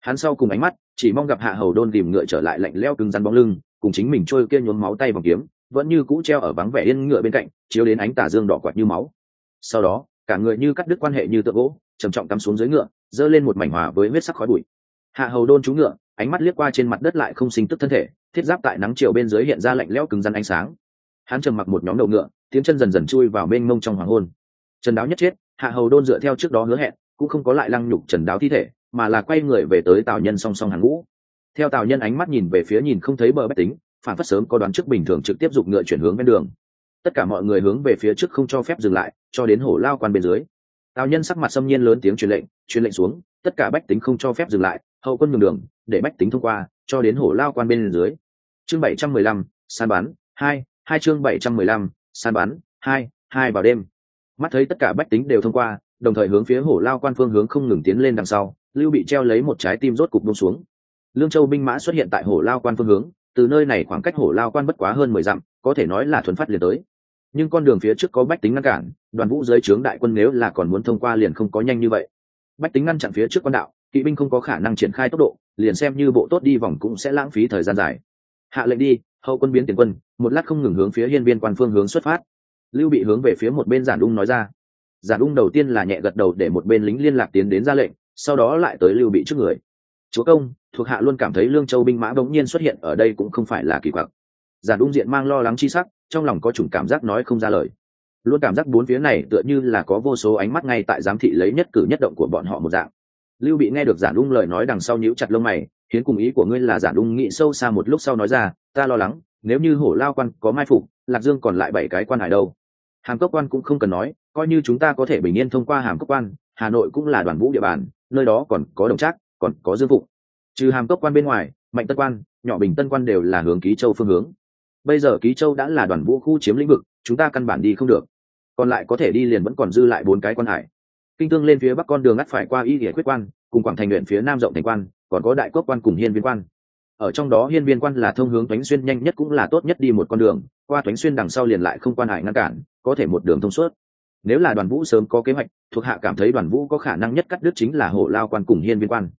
Hắn sau cùng ánh mắt, chỉ mong gặp hạ hầu đôn tìm ngựa trở lại lạnh leo cứng rắn bóng lưng, cùng chính mình trôi kia nhốn máu tay bằng kiếm, vẫn như cũ treo ở vắng vẻ yên ngựa bên cạnh, chiếu đến ánh tà dương đỏ quạt như máu. Sau đó, cả người như cắt đứt quan hệ như tượng gỗ, trầm trọng cắm xuống dưới ngựa giơ lên một mảnh hòa với huyết sắc khói bụi. Hạ hầu đôn trú ngựa, ánh mắt liếc qua trên mặt đất lại không sinh tức thân thể, thiết giáp tại nắng chiều bên dưới hiện ra lạnh lẽo cứng rắn ánh sáng. Hắn trầm mặc một nhóm đầu ngựa, tiếng chân dần dần chui vào mênh mông trong hoàng hôn. Trần đáo nhất chết, hạ hầu đôn dựa theo trước đó hứa hẹn, cũng không có lại lăng nhục trần đáo thi thể, mà là quay người về tới tào nhân song song hàng ngũ. Theo tào nhân ánh mắt nhìn về phía nhìn không thấy bờ bách tính, phản phất sớm có đoán trước bình thường trực tiếp giục ngựa chuyển hướng bên đường. Tất cả mọi người hướng về phía trước không cho phép dừng lại, cho đến hổ lao quan bên dưới tào nhân sắc mặt xâm nhiên lớn tiếng truyền lệnh truyền lệnh xuống, tất cả bách tính không cho phép dừng lại, hậu quân nhường đường, để bách tính thông qua, cho đến hổ lao quan bên dưới. Chương bảy trăm mười lăm san bắn, hai hai chương bảy trăm mười lăm san bắn, hai hai vào đêm. Mắt thấy tất cả bách tính đều thông qua, đồng thời hướng phía hổ lao quan phương hướng không ngừng tiến lên đằng sau, lưu bị treo lấy một trái tim rốt cục bông xuống. Lương châu binh mã xuất hiện tại hổ lao quan phương hướng, từ nơi này khoảng cách hổ lao quan bất quá hơn mười dặm, có thể nói là thuần phát liền tới nhưng con đường phía trước có bách tính ngăn cản, đoàn vũ dưới trướng đại quân nếu là còn muốn thông qua liền không có nhanh như vậy. Bách tính ngăn chặn phía trước quan đạo, kỵ binh không có khả năng triển khai tốc độ, liền xem như bộ tốt đi vòng cũng sẽ lãng phí thời gian dài. Hạ lệnh đi, hậu quân biến tiền quân, một lát không ngừng hướng phía hiên viên quan phương hướng xuất phát. Lưu bị hướng về phía một bên giản ung nói ra. Giản ung đầu tiên là nhẹ gật đầu để một bên lính liên lạc tiến đến ra lệnh, sau đó lại tới lưu bị trước người. Chúa công, thuộc hạ luôn cảm thấy lương châu binh mã bỗng nhiên xuất hiện ở đây cũng không phải là kỳ quặc giản ung diện mang lo lắng chi sắc, trong lòng có chủng cảm giác nói không ra lời. Luôn cảm giác bốn phía này tựa như là có vô số ánh mắt ngay tại giám thị lấy nhất cử nhất động của bọn họ một dạng. Lưu bị nghe được giản ung lời nói đằng sau nhíu chặt lông mày, hiến cùng ý của ngươi là giản ung nghĩ sâu xa một lúc sau nói ra, ta lo lắng, nếu như hổ lao quan có mai phục, lạc dương còn lại bảy cái quan hải đâu? Hàm cốc quan cũng không cần nói, coi như chúng ta có thể bình yên thông qua hàm cốc quan, hà nội cũng là đoàn vũ địa bàn, nơi đó còn có đồng trác, còn có dương phụng. Trừ hàm cốc quan bên ngoài, mạnh tân quan, nhỏ bình tân quan đều là hướng ký châu phương hướng bây giờ ký châu đã là đoàn vũ khu chiếm lĩnh vực, chúng ta căn bản đi không được. Còn lại có thể đi liền vẫn còn dư lại bốn cái quan hải. Kinh tương lên phía bắc con đường ngắt phải qua y nghĩa quyết quan, cùng quảng thành huyện phía nam rộng thành quan, còn có đại quốc quan cùng hiên viên quan. Ở trong đó hiên viên quan là thông hướng toánh xuyên nhanh nhất cũng là tốt nhất đi một con đường, qua toánh xuyên đằng sau liền lại không quan hải ngăn cản, có thể một đường thông suốt. Nếu là đoàn vũ sớm có kế hoạch, thuộc hạ cảm thấy đoàn vũ có khả năng nhất cắt đứt chính là hổ lao quan cùng hiên viên quan.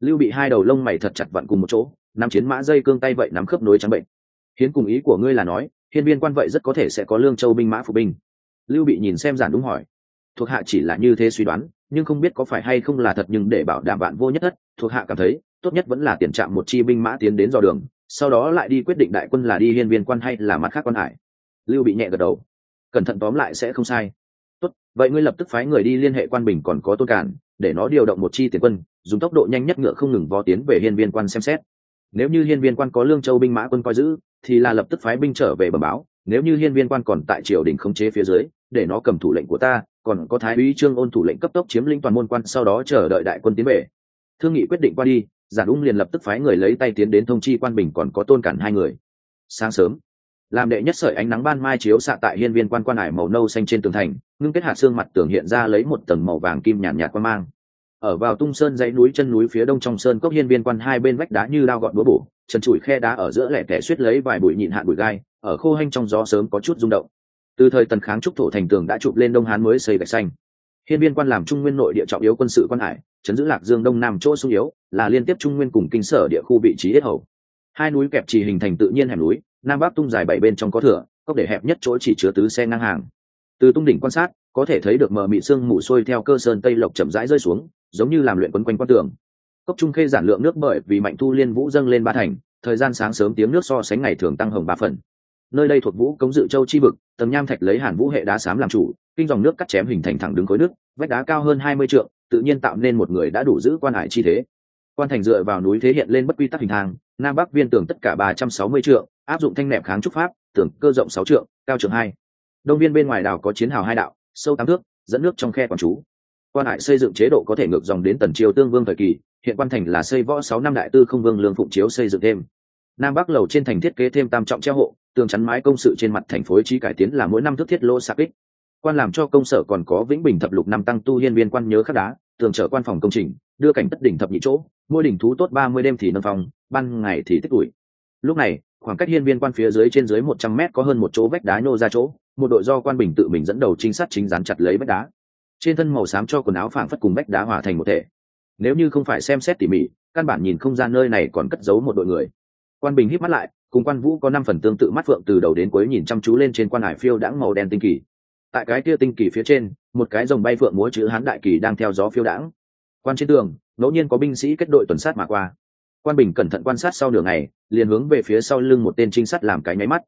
Lưu bị hai đầu lông mày thật chặt vặn cùng một chỗ, nắm chiến mã dây cương tay vậy nắm khớp nối trắng bệnh hiến cùng ý của ngươi là nói, hiên viên quan vậy rất có thể sẽ có lương châu binh mã phục binh. Lưu bị nhìn xem giản đúng hỏi. Thuộc hạ chỉ là như thế suy đoán, nhưng không biết có phải hay không là thật nhưng để bảo đảm bạn vô nhất thất, thuộc hạ cảm thấy, tốt nhất vẫn là tiền trạm một chi binh mã tiến đến dò đường, sau đó lại đi quyết định đại quân là đi hiên viên quan hay là mặt khác quan hải. Lưu bị nhẹ gật đầu. Cẩn thận tóm lại sẽ không sai. Tốt, vậy ngươi lập tức phái người đi liên hệ quan bình còn có tôn cản để nó điều động một chi tiền quân, dùng tốc độ nhanh nhất ngựa không ngừng vó tiến về hiên viên quan xem xét nếu như hiên viên quan có lương châu binh mã quân coi giữ thì là lập tức phái binh trở về bẩm báo. Nếu như hiên viên quan còn tại triều đình khống chế phía dưới để nó cầm thủ lệnh của ta còn có thái úy trương ôn thủ lệnh cấp tốc chiếm lĩnh toàn môn quan sau đó chờ đợi đại quân tiến về. Thương nghị quyết định qua đi giản ung liền lập tức phái người lấy tay tiến đến thông chi quan bình còn có tôn cản hai người. Sáng sớm làm đệ nhất sợi ánh nắng ban mai chiếu xạ tại hiên viên quan quan hải màu nâu xanh trên tường thành ngưng kết hạt xương mặt tường hiện ra lấy một tầng màu vàng kim nhàn nhạt, nhạt quan mang ở vào tung sơn dãy núi chân núi phía đông trong sơn cốc hiên viên quan hai bên vách đá như đao gọn búa bổ, trần trụi khe đá ở giữa lẻ tẻ suýt lấy vài bụi nhịn hạn bụi gai, ở khô hanh trong gió sớm có chút rung động. Từ thời tần kháng trúc thổ thành tường đã chụp lên đông hán mới xây gạch xanh. Hiên viên quan làm trung nguyên nội địa trọng yếu quân sự quan hải chấn giữ lạc dương đông nam chỗ sung yếu, là liên tiếp trung nguyên cùng kinh sở địa khu vị trí hết hầu. Hai núi kẹp trì hình thành tự nhiên hẻm núi, nam bắc tung dài bảy bên trong có thửa cốc để hẹp nhất chỗ chỉ chứa tứ xe ngang hàng. Từ tung đỉnh quan sát, có thể thấy được mờ mị sương mù sôi theo cơ sơn tây lộc chậm rãi rơi xuống giống như làm luyện quấn quanh quan tường. Cốc trung khê giản lượng nước bởi vì mạnh thu liên vũ dâng lên ba thành, thời gian sáng sớm tiếng nước so sánh ngày thường tăng hồng ba phần. Nơi đây thuộc vũ cống dự châu chi vực tầm nham thạch lấy hàn vũ hệ đá xám làm chủ, kinh dòng nước cắt chém hình thành thẳng đứng khối nước, vách đá cao hơn hai mươi trượng, tự nhiên tạo nên một người đã đủ giữ quan hải chi thế. Quan thành dựa vào núi thế hiện lên bất quy tắc hình thang, nam bắc viên tường tất cả ba trăm sáu mươi trượng, áp dụng thanh nẹp kháng trúc pháp, tường cơ rộng sáu trượng, cao trượng hai. Đông viên bên ngoài đảo có chiến hào hai đạo, sâu tám thước, dẫn nước trong khe quản chú quan hải xây dựng chế độ có thể ngược dòng đến tần triều tương vương thời kỳ, hiện quan thành là xây võ sáu năm đại tư không vương lương phụng chiếu xây dựng thêm. Nam bắc lầu trên thành thiết kế thêm tam trọng treo hộ, tường chắn mái công sự trên mặt thành phố trí cải tiến là mỗi năm thức thiết lô xa kích. Quan làm cho công sở còn có vĩnh bình thập lục năm tăng tu hiên viên quan nhớ khắc đá, tường trở quan phòng công trình, đưa cảnh tất đỉnh thập nhị chỗ, mỗi đỉnh thú tốt ba mươi đêm thì nâng phòng, ban ngày thì tích tuổi. Lúc này, khoảng cách hiên viên quan phía dưới trên dưới một trăm mét có hơn một chỗ vách đá nô ra chỗ, một đội do quan bình tự mình dẫn đầu trinh sát chính dán chặt lấy vách đá trên thân màu xám cho quần áo phảng phất cùng vách đá hòa thành một thể. Nếu như không phải xem xét tỉ mỉ, căn bản nhìn không ra nơi này còn cất giấu một đội người. Quan bình hít mắt lại, cùng quan vũ có năm phần tương tự mắt phượng từ đầu đến cuối nhìn chăm chú lên trên quan hải phiêu đãng màu đen tinh kỳ. Tại cái kia tinh kỳ phía trên, một cái dòng bay phượng múa chữ hán đại kỳ đang theo gió phiêu đãng. Quan trên tường, ngẫu nhiên có binh sĩ kết đội tuần sát mà qua. Quan bình cẩn thận quan sát sau nửa ngày, liền hướng về phía sau lưng một tên trinh sát làm cái nháy mắt.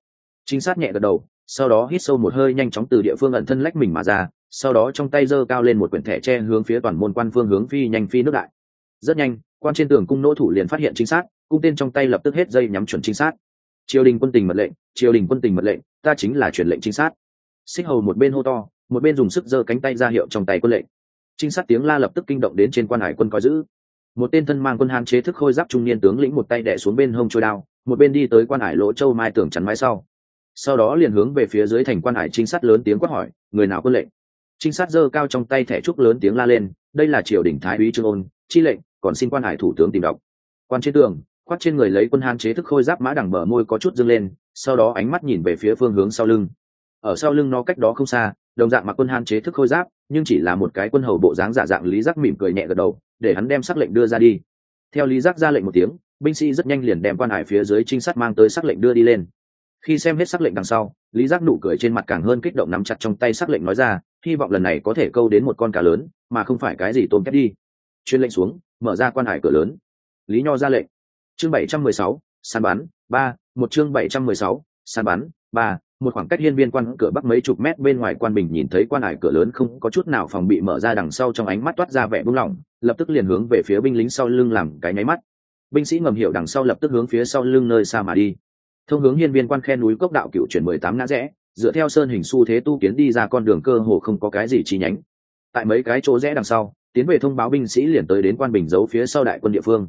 Trinh sát nhẹ gật đầu sau đó hít sâu một hơi nhanh chóng từ địa phương ẩn thân lách mình mà ra, sau đó trong tay giơ cao lên một quyển thẻ tre hướng phía toàn môn quan phương hướng phi nhanh phi nước đại. Rất nhanh, quan trên tường cung nỗ thủ liền phát hiện chính xác cung tên trong tay lập tức hết dây nhắm chuẩn chính xác triều đình quân tình mật lệnh, triều đình quân tình mật lệnh, ta chính là truyền lệnh chính xác xích hầu một bên hô to, một bên dùng sức giơ cánh tay ra hiệu trong tay quân lệnh. Trinh sát tiếng la lập tức kinh động đến trên quan hải quân coi giữ. Một tên thân mang quân hàn chế thức khôi giáp trung niên tướng lĩnh một tay đẻ xuống bên hông trôi đao, một bên đi tới quan hải lỗ châu mai tưởng chắn mái sau sau đó liền hướng về phía dưới thành quan hải trinh sát lớn tiếng quát hỏi, người nào quân lệnh? Trinh sát giơ cao trong tay thẻ trúc lớn tiếng la lên, đây là triều đình thái úy trương ôn, chi lệnh, còn xin quan hải thủ tướng tìm đọc. Quan trên tường, khoác trên người lấy quân han chế thức khôi giáp mã đằng mở môi có chút dâng lên, sau đó ánh mắt nhìn về phía phương hướng sau lưng. Ở sau lưng nó cách đó không xa, đồng dạng mặc quân han chế thức khôi giáp, nhưng chỉ là một cái quân hầu bộ dáng giả dạng lý giác mỉm cười nhẹ gật đầu, để hắn đem sắc lệnh đưa ra đi. Theo lý giác ra lệnh một tiếng, binh sĩ rất nhanh liền đem quan hải phía dưới trinh sát mang tới sắc lệnh đưa đi lên khi xem hết sắc lệnh đằng sau, lý giác nụ cười trên mặt càng hơn kích động nắm chặt trong tay sắc lệnh nói ra, hy vọng lần này có thể câu đến một con cá lớn, mà không phải cái gì tôm kép đi. Chuyên lệnh xuống, mở ra quan hải cửa lớn. Lý nho ra lệnh. Chương bảy trăm mười sáu, săn bắn, ba, một chương bảy trăm mười sáu, săn bắn, ba, một khoảng cách hiên viên quan cửa bắc mấy chục mét bên ngoài quan bình nhìn thấy quan hải cửa lớn không có chút nào phòng bị mở ra đằng sau trong ánh mắt toát ra vẻ buông lỏng, lập tức liền hướng về phía binh lính sau lưng làm cái nháy mắt. Binh sĩ ngầm hiểu đằng sau lập tức hướng phía sau lưng nơi xa mà đi thông hướng hiên viên quan khe núi cốc đạo cựu chuyển mười tám ngã rẽ, dựa theo sơn hình xu thế tu kiến đi ra con đường cơ hồ không có cái gì chi nhánh. Tại mấy cái chỗ rẽ đằng sau, tiến về thông báo binh sĩ liền tới đến quan bình giấu phía sau đại quân địa phương.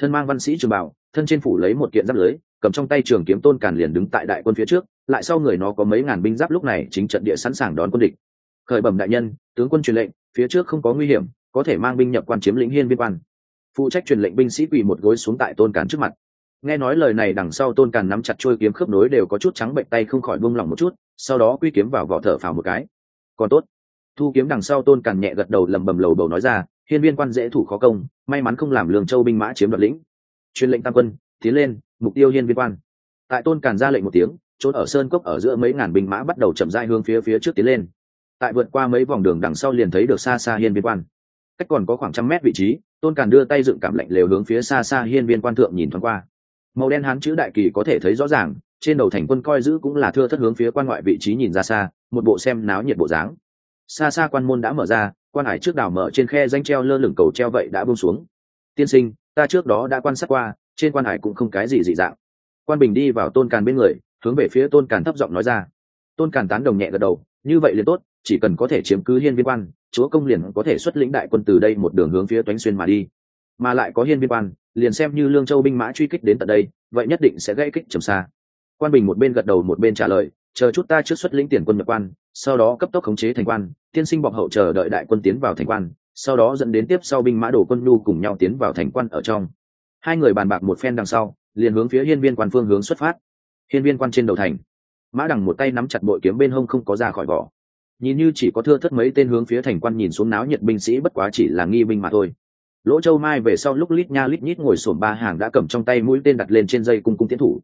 Thân mang văn sĩ trường bảo, thân trên phủ lấy một kiện giáp lưới, cầm trong tay trường kiếm tôn càn liền đứng tại đại quân phía trước, lại sau người nó có mấy ngàn binh giáp lúc này chính trận địa sẵn sàng đón quân địch. Khởi bẩm đại nhân, tướng quân truyền lệnh, phía trước không có nguy hiểm, có thể mang binh nhập quan chiếm lĩnh hiên biên quan. Phụ trách truyền lệnh binh sĩ quỳ một gối xuống tại tôn càn trước mặt nghe nói lời này đằng sau tôn càn nắm chặt trôi kiếm khớp nối đều có chút trắng bệnh tay không khỏi buông lỏng một chút, sau đó quy kiếm vào vỏ thở phào một cái. Còn tốt. Thu kiếm đằng sau tôn càn nhẹ gật đầu lầm bầm lầu bầu nói ra, hiên viên quan dễ thủ khó công, may mắn không làm lường châu binh mã chiếm đoạt lĩnh. Truyền lệnh tam quân, tiến lên, mục tiêu hiên viên quan. Tại tôn càn ra lệnh một tiếng trốn ở sơn cốc ở giữa mấy ngàn binh mã bắt đầu chậm rãi hướng phía phía trước tiến lên. Tại vượt qua mấy vòng đường đằng sau liền thấy được xa xa hiên viên quan. Cách còn có khoảng trăm mét vị trí, tôn càn đưa tay dựng cảm lệnh lều hướng phía xa xa hiên viên quan thượng nhìn thoáng qua màu đen hán chữ đại kỳ có thể thấy rõ ràng, trên đầu thành quân coi giữ cũng là thưa thất hướng phía quan ngoại vị trí nhìn ra xa, một bộ xem náo nhiệt bộ dáng. Xa xa quan môn đã mở ra, quan hải trước đảo mở trên khe danh treo lơ lửng cầu treo vậy đã buông xuống. Tiên sinh, ta trước đó đã quan sát qua, trên quan hải cũng không cái gì dị dạng. Quan bình đi vào tôn càn bên người, hướng về phía tôn càn thấp giọng nói ra. Tôn càn tán đồng nhẹ gật đầu, như vậy liền tốt, chỉ cần có thể chiếm cứ hiên viên quan, chúa công liền có thể xuất lĩnh đại quân từ đây một đường hướng phía toánh xuyên mà đi. Mà lại có hiên viên quan liền xem như lương châu binh mã truy kích đến tận đây, vậy nhất định sẽ gây kích trầm xa. Quan bình một bên gật đầu một bên trả lời, chờ chút ta trước xuất lĩnh tiền quân nhập quan, sau đó cấp tốc khống chế thành quan, tiên sinh bọc hậu chờ đợi đại quân tiến vào thành quan, sau đó dẫn đến tiếp sau binh mã đổ quân nhu cùng nhau tiến vào thành quan ở trong. Hai người bàn bạc một phen đằng sau, liền hướng phía hiên viên quan phương hướng xuất phát. Hiên viên quan trên đầu thành, mã đằng một tay nắm chặt bội kiếm bên hông không có ra khỏi vỏ. Nhìn như chỉ có thưa thất mấy tên hướng phía thành quan nhìn xuống náo nhiệt binh sĩ bất quá chỉ là nghi binh mà thôi lỗ châu mai về sau lúc lít nha lít nhít ngồi sổm ba hàng đã cầm trong tay mũi tên đặt lên trên dây cung cung tiến thủ.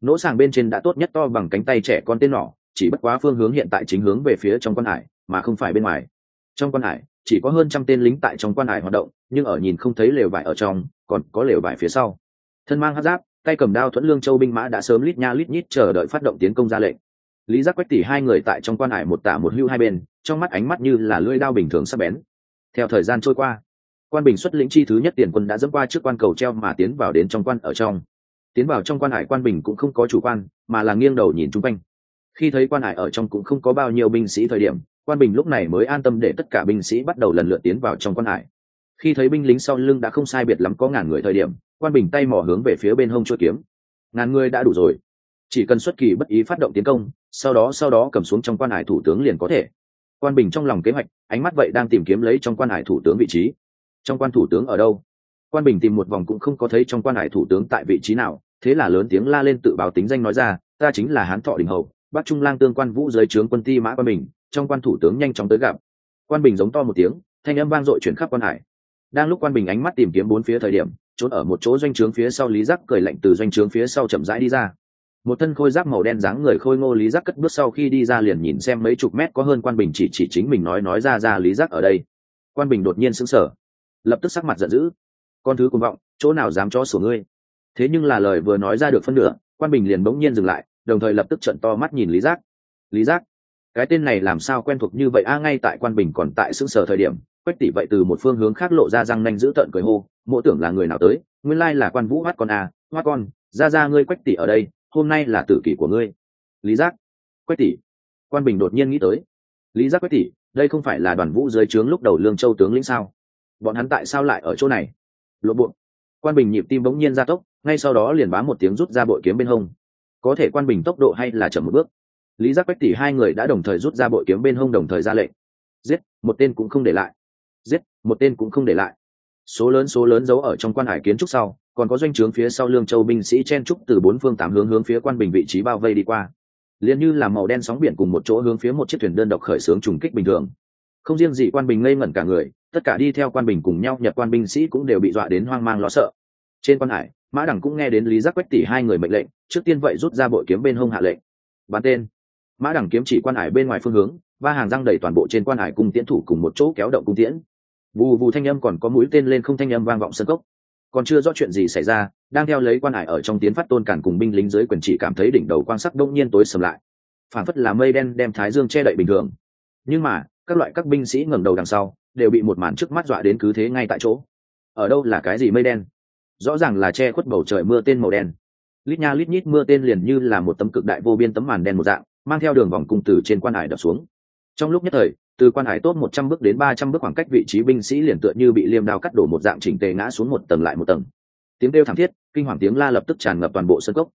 Nỗ sàng bên trên đã tốt nhất to bằng cánh tay trẻ con tên nỏ chỉ bất quá phương hướng hiện tại chính hướng về phía trong quan hải, mà không phải bên ngoài. Trong quan hải, chỉ có hơn trăm tên lính tại trong quan hải hoạt động, nhưng ở nhìn không thấy lều vải ở trong, còn có lều vải phía sau. Thân mang hát giáp, tay cầm đao thuẫn lương châu binh mã đã sớm lít nha lít nhít chờ đợi phát động tiến công ra lệnh. Lý giác quách tỉ hai người tại trong quan hải một tả một hưu hai bên, trong mắt ánh mắt như là lưỡi đao bình thường sắp bén. Theo thời gian trôi qua quan bình xuất lĩnh chi thứ nhất tiền quân đã dẫm qua trước quan cầu treo mà tiến vào đến trong quan ở trong. Tiến vào trong quan hải quan bình cũng không có chủ quan, mà là nghiêng đầu nhìn chung quanh. Khi thấy quan hải ở trong cũng không có bao nhiêu binh sĩ thời điểm, quan bình lúc này mới an tâm để tất cả binh sĩ bắt đầu lần lượt tiến vào trong quan hải. Khi thấy binh lính sau lưng đã không sai biệt lắm có ngàn người thời điểm, quan bình tay mỏ hướng về phía bên hông chuỗi kiếm. Ngàn người đã đủ rồi. Chỉ cần xuất kỳ bất ý phát động tiến công, sau đó sau đó cầm xuống trong quan hải thủ tướng liền có thể. Quan bình trong lòng kế hoạch, ánh mắt vậy đang tìm kiếm lấy trong quan hải thủ tướng vị trí trong quan thủ tướng ở đâu? Quan bình tìm một vòng cũng không có thấy trong quan hải thủ tướng tại vị trí nào, thế là lớn tiếng la lên tự báo tính danh nói ra, ta chính là hán thọ đình hậu bắc trung lang tương quan vũ dưới trướng quân ti mã quan bình, trong quan thủ tướng nhanh chóng tới gặp. Quan bình giống to một tiếng, thanh âm vang dội chuyển khắp quan hải. Đang lúc quan bình ánh mắt tìm kiếm bốn phía thời điểm, trốn ở một chỗ doanh trướng phía sau lý giác cười lạnh từ doanh trướng phía sau chậm rãi đi ra. Một thân khôi giáp màu đen dáng người khôi ngô lý giác cất bước sau khi đi ra liền nhìn xem mấy chục mét có hơn quan bình chỉ chỉ chính mình nói nói ra ra lý giác ở đây. Quan bình đột nhiên sững sờ lập tức sắc mặt giận dữ. Con thứ cuồng vọng, chỗ nào dám cho sổ ngươi? Thế nhưng là lời vừa nói ra được phân nửa, quan bình liền bỗng nhiên dừng lại, đồng thời lập tức trận to mắt nhìn lý giác. Lý giác, cái tên này làm sao quen thuộc như vậy? A à, ngay tại quan bình còn tại xương sở thời điểm, quách tỷ vậy từ một phương hướng khác lộ ra răng nanh giữ tợn cười hô, mộ tưởng là người nào tới? Nguyên lai là quan vũ hoát con a hoát con, ra ra ngươi quách tỷ ở đây, hôm nay là tử kỷ của ngươi. Lý giác, quách tỷ. Quan bình đột nhiên nghĩ tới, lý giác quách tỷ, đây không phải là đoàn vũ dưới trướng lúc đầu lương châu tướng lĩnh sao? Bọn hắn tại sao lại ở chỗ này? Lộ bộ. Quan bình nhịp tim bỗng nhiên gia tốc, ngay sau đó liền bám một tiếng rút ra bội kiếm bên hông. Có thể quan bình tốc độ hay là chậm một bước. Lý giác quách tỷ hai người đã đồng thời rút ra bội kiếm bên hông đồng thời ra lệnh. Giết, một tên cũng không để lại. Giết, một tên cũng không để lại. Số lớn số lớn giấu ở trong quan hải kiến trúc sau, còn có doanh trướng phía sau lương châu binh sĩ chen trúc từ bốn phương tám hướng hướng phía quan bình vị trí bao vây đi qua. Liền như là màu đen sóng biển cùng một chỗ hướng phía một chiếc thuyền đơn độc khởi xướng trùng kích bình thường không riêng gì quan bình ngây ngẩn cả người, tất cả đi theo quan bình cùng nhau nhập quan binh sĩ cũng đều bị dọa đến hoang mang lo sợ. Trên quan hải, mã đẳng cũng nghe đến lý giác quách tỷ hai người mệnh lệnh, trước tiên vậy rút ra bội kiếm bên hông hạ lệnh. Bắn tên. Mã đẳng kiếm chỉ quan hải bên ngoài phương hướng, ba hàng răng đầy toàn bộ trên quan hải cùng tiễn thủ cùng một chỗ kéo động cung tiễn. Vù vù thanh âm còn có mũi tên lên không thanh âm vang vọng sân cốc. Còn chưa rõ chuyện gì xảy ra, đang theo lấy quan hải ở trong tiến phát tôn cản cùng binh lính dưới quyền chỉ cảm thấy đỉnh đầu quan sắc đông nhiên tối sầm lại. Phản phất là mây đen đem thái dương che đậy bình thường. Nhưng mà các loại các binh sĩ ngẩng đầu đằng sau, đều bị một màn trước mắt dọa đến cứ thế ngay tại chỗ. Ở đâu là cái gì mây đen? Rõ ràng là che khuất bầu trời mưa tên màu đen. Lít nha lít nhít mưa tên liền như là một tấm cực đại vô biên tấm màn đen một dạng, mang theo đường vòng cung từ trên quan hải đập xuống. Trong lúc nhất thời, từ quan hải tốt một trăm bước đến ba trăm bước khoảng cách vị trí binh sĩ liền tựa như bị liêm đao cắt đổ một dạng chỉnh tề ngã xuống một tầng lại một tầng. Tiếng kêu thảm thiết, kinh hoàng tiếng la lập tức tràn ngập toàn bộ sân cốc.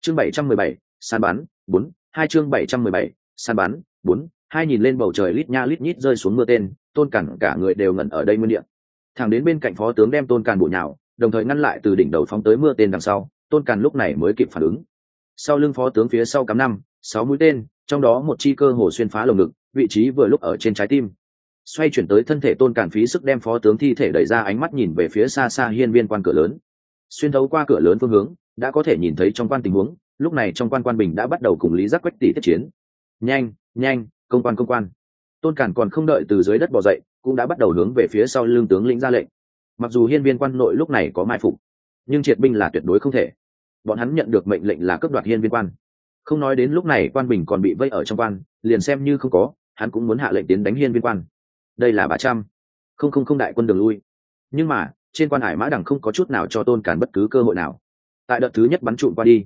Chương bảy trăm mười bảy sàn bắn bốn, hai chương bảy trăm mười bảy sàn bắn bốn hai nhìn lên bầu trời lít nha lít nhít rơi xuống mưa tên, tôn cản cả người đều ngẩn ở đây nguyên địa. Thằng đến bên cạnh phó tướng đem tôn cản bụi nhào, đồng thời ngăn lại từ đỉnh đầu phóng tới mưa tên đằng sau, tôn cản lúc này mới kịp phản ứng. Sau lưng phó tướng phía sau cắm năm, sáu mũi tên, trong đó một chi cơ hồ xuyên phá lồng ngực, vị trí vừa lúc ở trên trái tim. Xoay chuyển tới thân thể tôn cản phí sức đem phó tướng thi thể đẩy ra ánh mắt nhìn về phía xa xa hiên viên quan cửa lớn. Xuyên thấu qua cửa lớn phương hướng, đã có thể nhìn thấy trong quan tình huống, lúc này trong quan quan bình đã bắt đầu cùng lý giác quách tỷ tiếp chiến. Nhanh nhanh công quan công quan. Tôn cản còn không đợi từ dưới đất bỏ dậy, cũng đã bắt đầu hướng về phía sau lương tướng lĩnh ra lệnh. Mặc dù hiên viên quan nội lúc này có mai phục, nhưng triệt binh là tuyệt đối không thể. Bọn hắn nhận được mệnh lệnh là cấp đoạt hiên viên quan. Không nói đến lúc này quan bình còn bị vây ở trong quan, liền xem như không có, hắn cũng muốn hạ lệnh tiến đánh hiên viên quan. Đây là bà trăm. Không không không đại quân đường lui. Nhưng mà, trên quan hải mã đằng không có chút nào cho tôn cản bất cứ cơ hội nào. Tại đợt thứ nhất bắn trụm qua đi,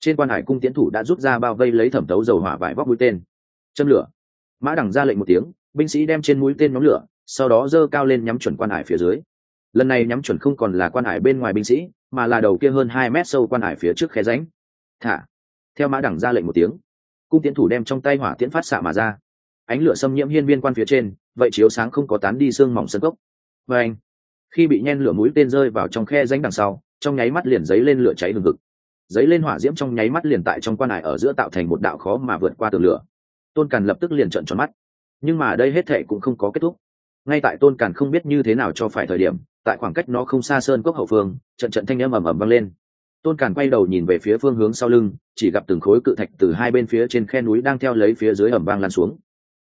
trên quan hải cung tiến thủ đã rút ra bao vây lấy thẩm tấu dầu hỏa vải vóc mũi tên. Châm lửa mã đằng ra lệnh một tiếng, binh sĩ đem trên mũi tên nhóm lửa, sau đó dơ cao lên nhắm chuẩn quan hải phía dưới. Lần này nhắm chuẩn không còn là quan hải bên ngoài binh sĩ, mà là đầu kia hơn hai mét sâu quan hải phía trước khe ránh thả! Theo mã đẳng ra lệnh một tiếng, cung tiến thủ đem trong tay hỏa tiễn phát xạ mà ra. Ánh lửa xâm nhiễm hiên viên quan phía trên, vậy chiếu sáng không có tán đi xương mỏng sân cốc. Và anh, khi bị nhen lửa mũi tên rơi vào trong khe ránh đằng sau, trong nháy mắt liền giấy lên lửa cháy lừng ngực giấy lên hỏa diễm trong nháy mắt liền tại trong quan hải ở giữa tạo thành một đạo khó mà vượt qua tường lửa tôn càn lập tức liền trợn tròn mắt. Nhưng mà đây hết thệ cũng không có kết thúc. Ngay tại tôn càn không biết như thế nào cho phải thời điểm, tại khoảng cách nó không xa sơn cốc hậu phương, trận trận thanh âm ầm ầm vang lên. Tôn càn quay đầu nhìn về phía phương hướng sau lưng, chỉ gặp từng khối cự thạch từ hai bên phía trên khe núi đang theo lấy phía dưới ẩm vang lan xuống.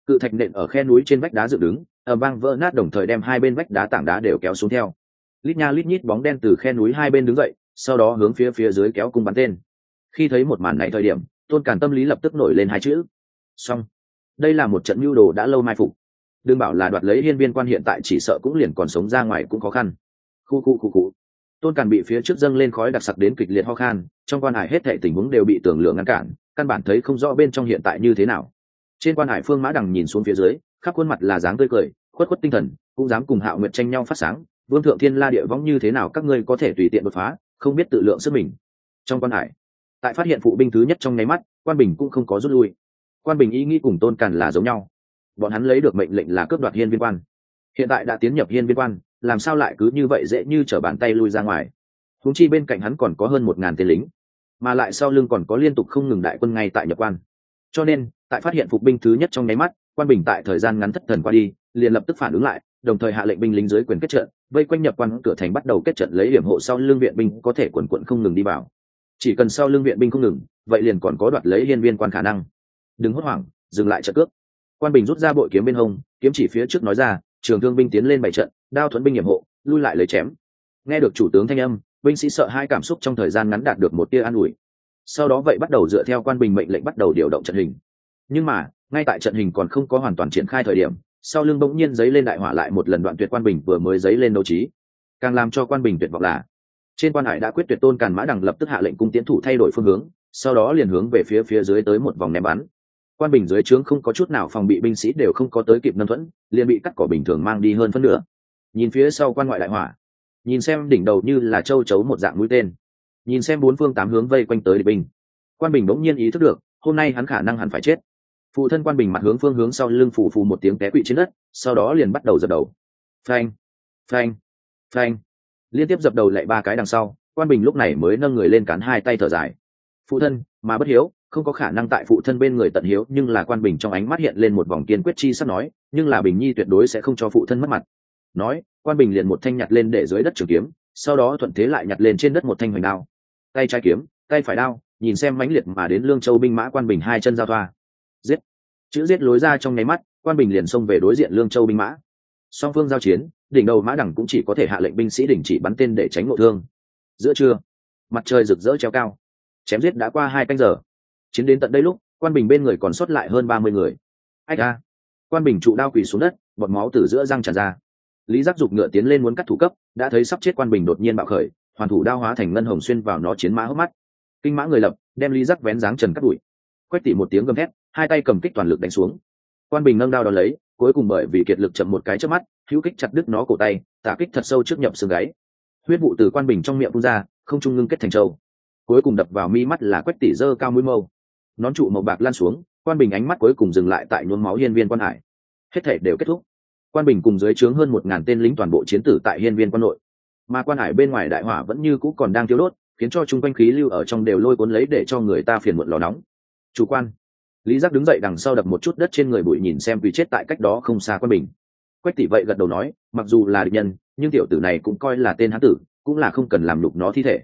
Cự thạch nện ở khe núi trên vách đá dựng đứng ẩm vang vỡ nát đồng thời đem hai bên vách đá tảng đá đều kéo xuống theo. Lít nha lít nhít bóng đen từ khe núi hai bên đứng dậy, sau đó hướng phía phía dưới kéo cung bắn tên. Khi thấy một màn này thời điểm, tôn càn tâm lý lập tức nổi lên hai chữ xong. Đây là một trận mưu đồ đã lâu mai phục. Đừng bảo là đoạt lấy hiên viên quan hiện tại chỉ sợ cũng liền còn sống ra ngoài cũng khó khăn. Khu khu khu khu. Tôn càn bị phía trước dâng lên khói đặc sặc đến kịch liệt ho khan, trong quan hải hết thệ tình huống đều bị tưởng lượng ngăn cản, căn bản thấy không rõ bên trong hiện tại như thế nào. Trên quan hải phương mã đằng nhìn xuống phía dưới, khắp khuôn mặt là dáng tươi cười, khuất khuất tinh thần, cũng dám cùng hạo nguyệt tranh nhau phát sáng. Vương thượng thiên la địa võng như thế nào các ngươi có thể tùy tiện đột phá, không biết tự lượng sức mình. Trong quan hải, tại phát hiện phụ binh thứ nhất trong nháy mắt, quan bình cũng không có rút lui quan bình ý nghĩ cùng tôn càn là giống nhau. Bọn hắn lấy được mệnh lệnh là cướp đoạt hiên viên quan. Hiện tại đã tiến nhập hiên viên quan, làm sao lại cứ như vậy dễ như t r ở bàn tay lui ra ngoài? Húng chi bên cạnh hắn còn có hơn một ngàn tên lính, mà lại sau lưng còn có liên tục không ngừng đại quân ngay tại nhập quan. Cho nên, tại phát hiện phục binh thứ nhất trong nháy mắt, quan bình tại thời gian ngắn thất thần qua đi, liền lập tức phản ứng lại, đồng thời hạ lệnh binh lính dưới quyền kết trận, vây quanh nhập quan cửa thành bắt đầu kết trận lấy điểm hộ sau lương viện binh có thể quần quận không ngừng đi vào. Chỉ cần sau lương viện binh không ngừng, vậy liền còn có đoạt lấy hiên viên quan khả năng đừng hốt hoảng, dừng lại trận cước. Quan bình rút ra bội kiếm bên hông, kiếm chỉ phía trước nói ra, trường thương binh tiến lên bảy trận, đao thuẫn binh nhiệm hộ, lui lại lấy chém. Nghe được chủ tướng thanh âm, binh sĩ sợ hai cảm xúc trong thời gian ngắn đạt được một tia an ủi. Sau đó vậy bắt đầu dựa theo quan bình mệnh lệnh bắt đầu điều động trận hình. Nhưng mà, ngay tại trận hình còn không có hoàn toàn triển khai thời điểm, sau lưng bỗng nhiên giấy lên đại hỏa lại một lần đoạn tuyệt quan bình vừa mới giấy lên đấu trí. Càng làm cho quan bình tuyệt vọng là, trên quan hải đã quyết tuyệt tôn càn mã đằng lập tức hạ lệnh cung tiến thủ thay đổi phương hướng, sau đó liền hướng về phía phía dưới tới một vòng ném bắn quan bình dưới trướng không có chút nào phòng bị binh sĩ đều không có tới kịp nâng thuẫn, liền bị cắt cỏ bình thường mang đi hơn phân nửa. Nhìn phía sau quan ngoại đại hỏa, nhìn xem đỉnh đầu như là châu chấu một dạng mũi tên, nhìn xem bốn phương tám hướng vây quanh tới địch binh. Quan bình bỗng nhiên ý thức được, hôm nay hắn khả năng hẳn phải chết. Phụ thân quan bình mặt hướng phương hướng sau lưng phủ phù một tiếng té quỵ trên đất, sau đó liền bắt đầu dập đầu. Phanh phanh phanh. Liên tiếp dập đầu lại ba cái đằng sau, quan bình lúc này mới nâng người lên cắn hai tay thở dài phụ thân, mà bất hiếu, không có khả năng tại phụ thân bên người tận hiếu, nhưng là quan bình trong ánh mắt hiện lên một vòng kiên quyết chi sắp nói, nhưng là bình nhi tuyệt đối sẽ không cho phụ thân mất mặt. Nói, quan bình liền một thanh nhặt lên để dưới đất trường kiếm, sau đó thuận thế lại nhặt lên trên đất một thanh hoành đao. Tay trái kiếm, tay phải đao, nhìn xem mãnh liệt mà đến lương châu binh mã quan bình hai chân giao thoa. Giết. Chữ giết lối ra trong nháy mắt, quan bình liền xông về đối diện lương châu binh mã. Song phương giao chiến, đỉnh đầu mã đẳng cũng chỉ có thể hạ lệnh binh sĩ đình chỉ bắn tên để tránh ngộ thương. Giữa trưa, mặt trời rực rỡ treo cao chém giết đã qua hai canh giờ. Chiến đến tận đây lúc, quan bình bên người còn sót lại hơn ba mươi người. Ách a. Quan bình trụ đao quỳ xuống đất, bọt máu từ giữa răng tràn ra. Lý giác giục ngựa tiến lên muốn cắt thủ cấp, đã thấy sắp chết quan bình đột nhiên bạo khởi, hoàn thủ đao hóa thành ngân hồng xuyên vào nó chiến mã hốc mắt. Kinh mã người lập, đem lý giác vén dáng trần cắt đuổi. Quét tỉ một tiếng gầm thét, hai tay cầm kích toàn lực đánh xuống. Quan bình nâng đao đón lấy, cuối cùng bởi vì kiệt lực chậm một cái trước mắt, hữu kích chặt đứt nó cổ tay, tả kích thật sâu trước nhập xương gáy. Huyết vụ từ quan bình trong miệng phun ra, không trung ngưng kết thành trâu cuối cùng đập vào mi mắt là quách tỷ dơ cao mũi mâu. Nón trụ màu bạc lan xuống, quan bình ánh mắt cuối cùng dừng lại tại nhuốm máu hiên viên quan hải. Hết thể đều kết thúc. Quan bình cùng dưới trướng hơn một ngàn tên lính toàn bộ chiến tử tại hiên viên quan nội. Mà quan hải bên ngoài đại hỏa vẫn như cũ còn đang thiếu đốt, khiến cho chung quanh khí lưu ở trong đều lôi cuốn lấy để cho người ta phiền muộn lò nóng. Chủ quan. Lý giác đứng dậy đằng sau đập một chút đất trên người bụi nhìn xem vì chết tại cách đó không xa quan bình. Quách tỷ vậy gật đầu nói, mặc dù là địch nhân, nhưng tiểu tử này cũng coi là tên hán tử, cũng là không cần làm lục nó thi thể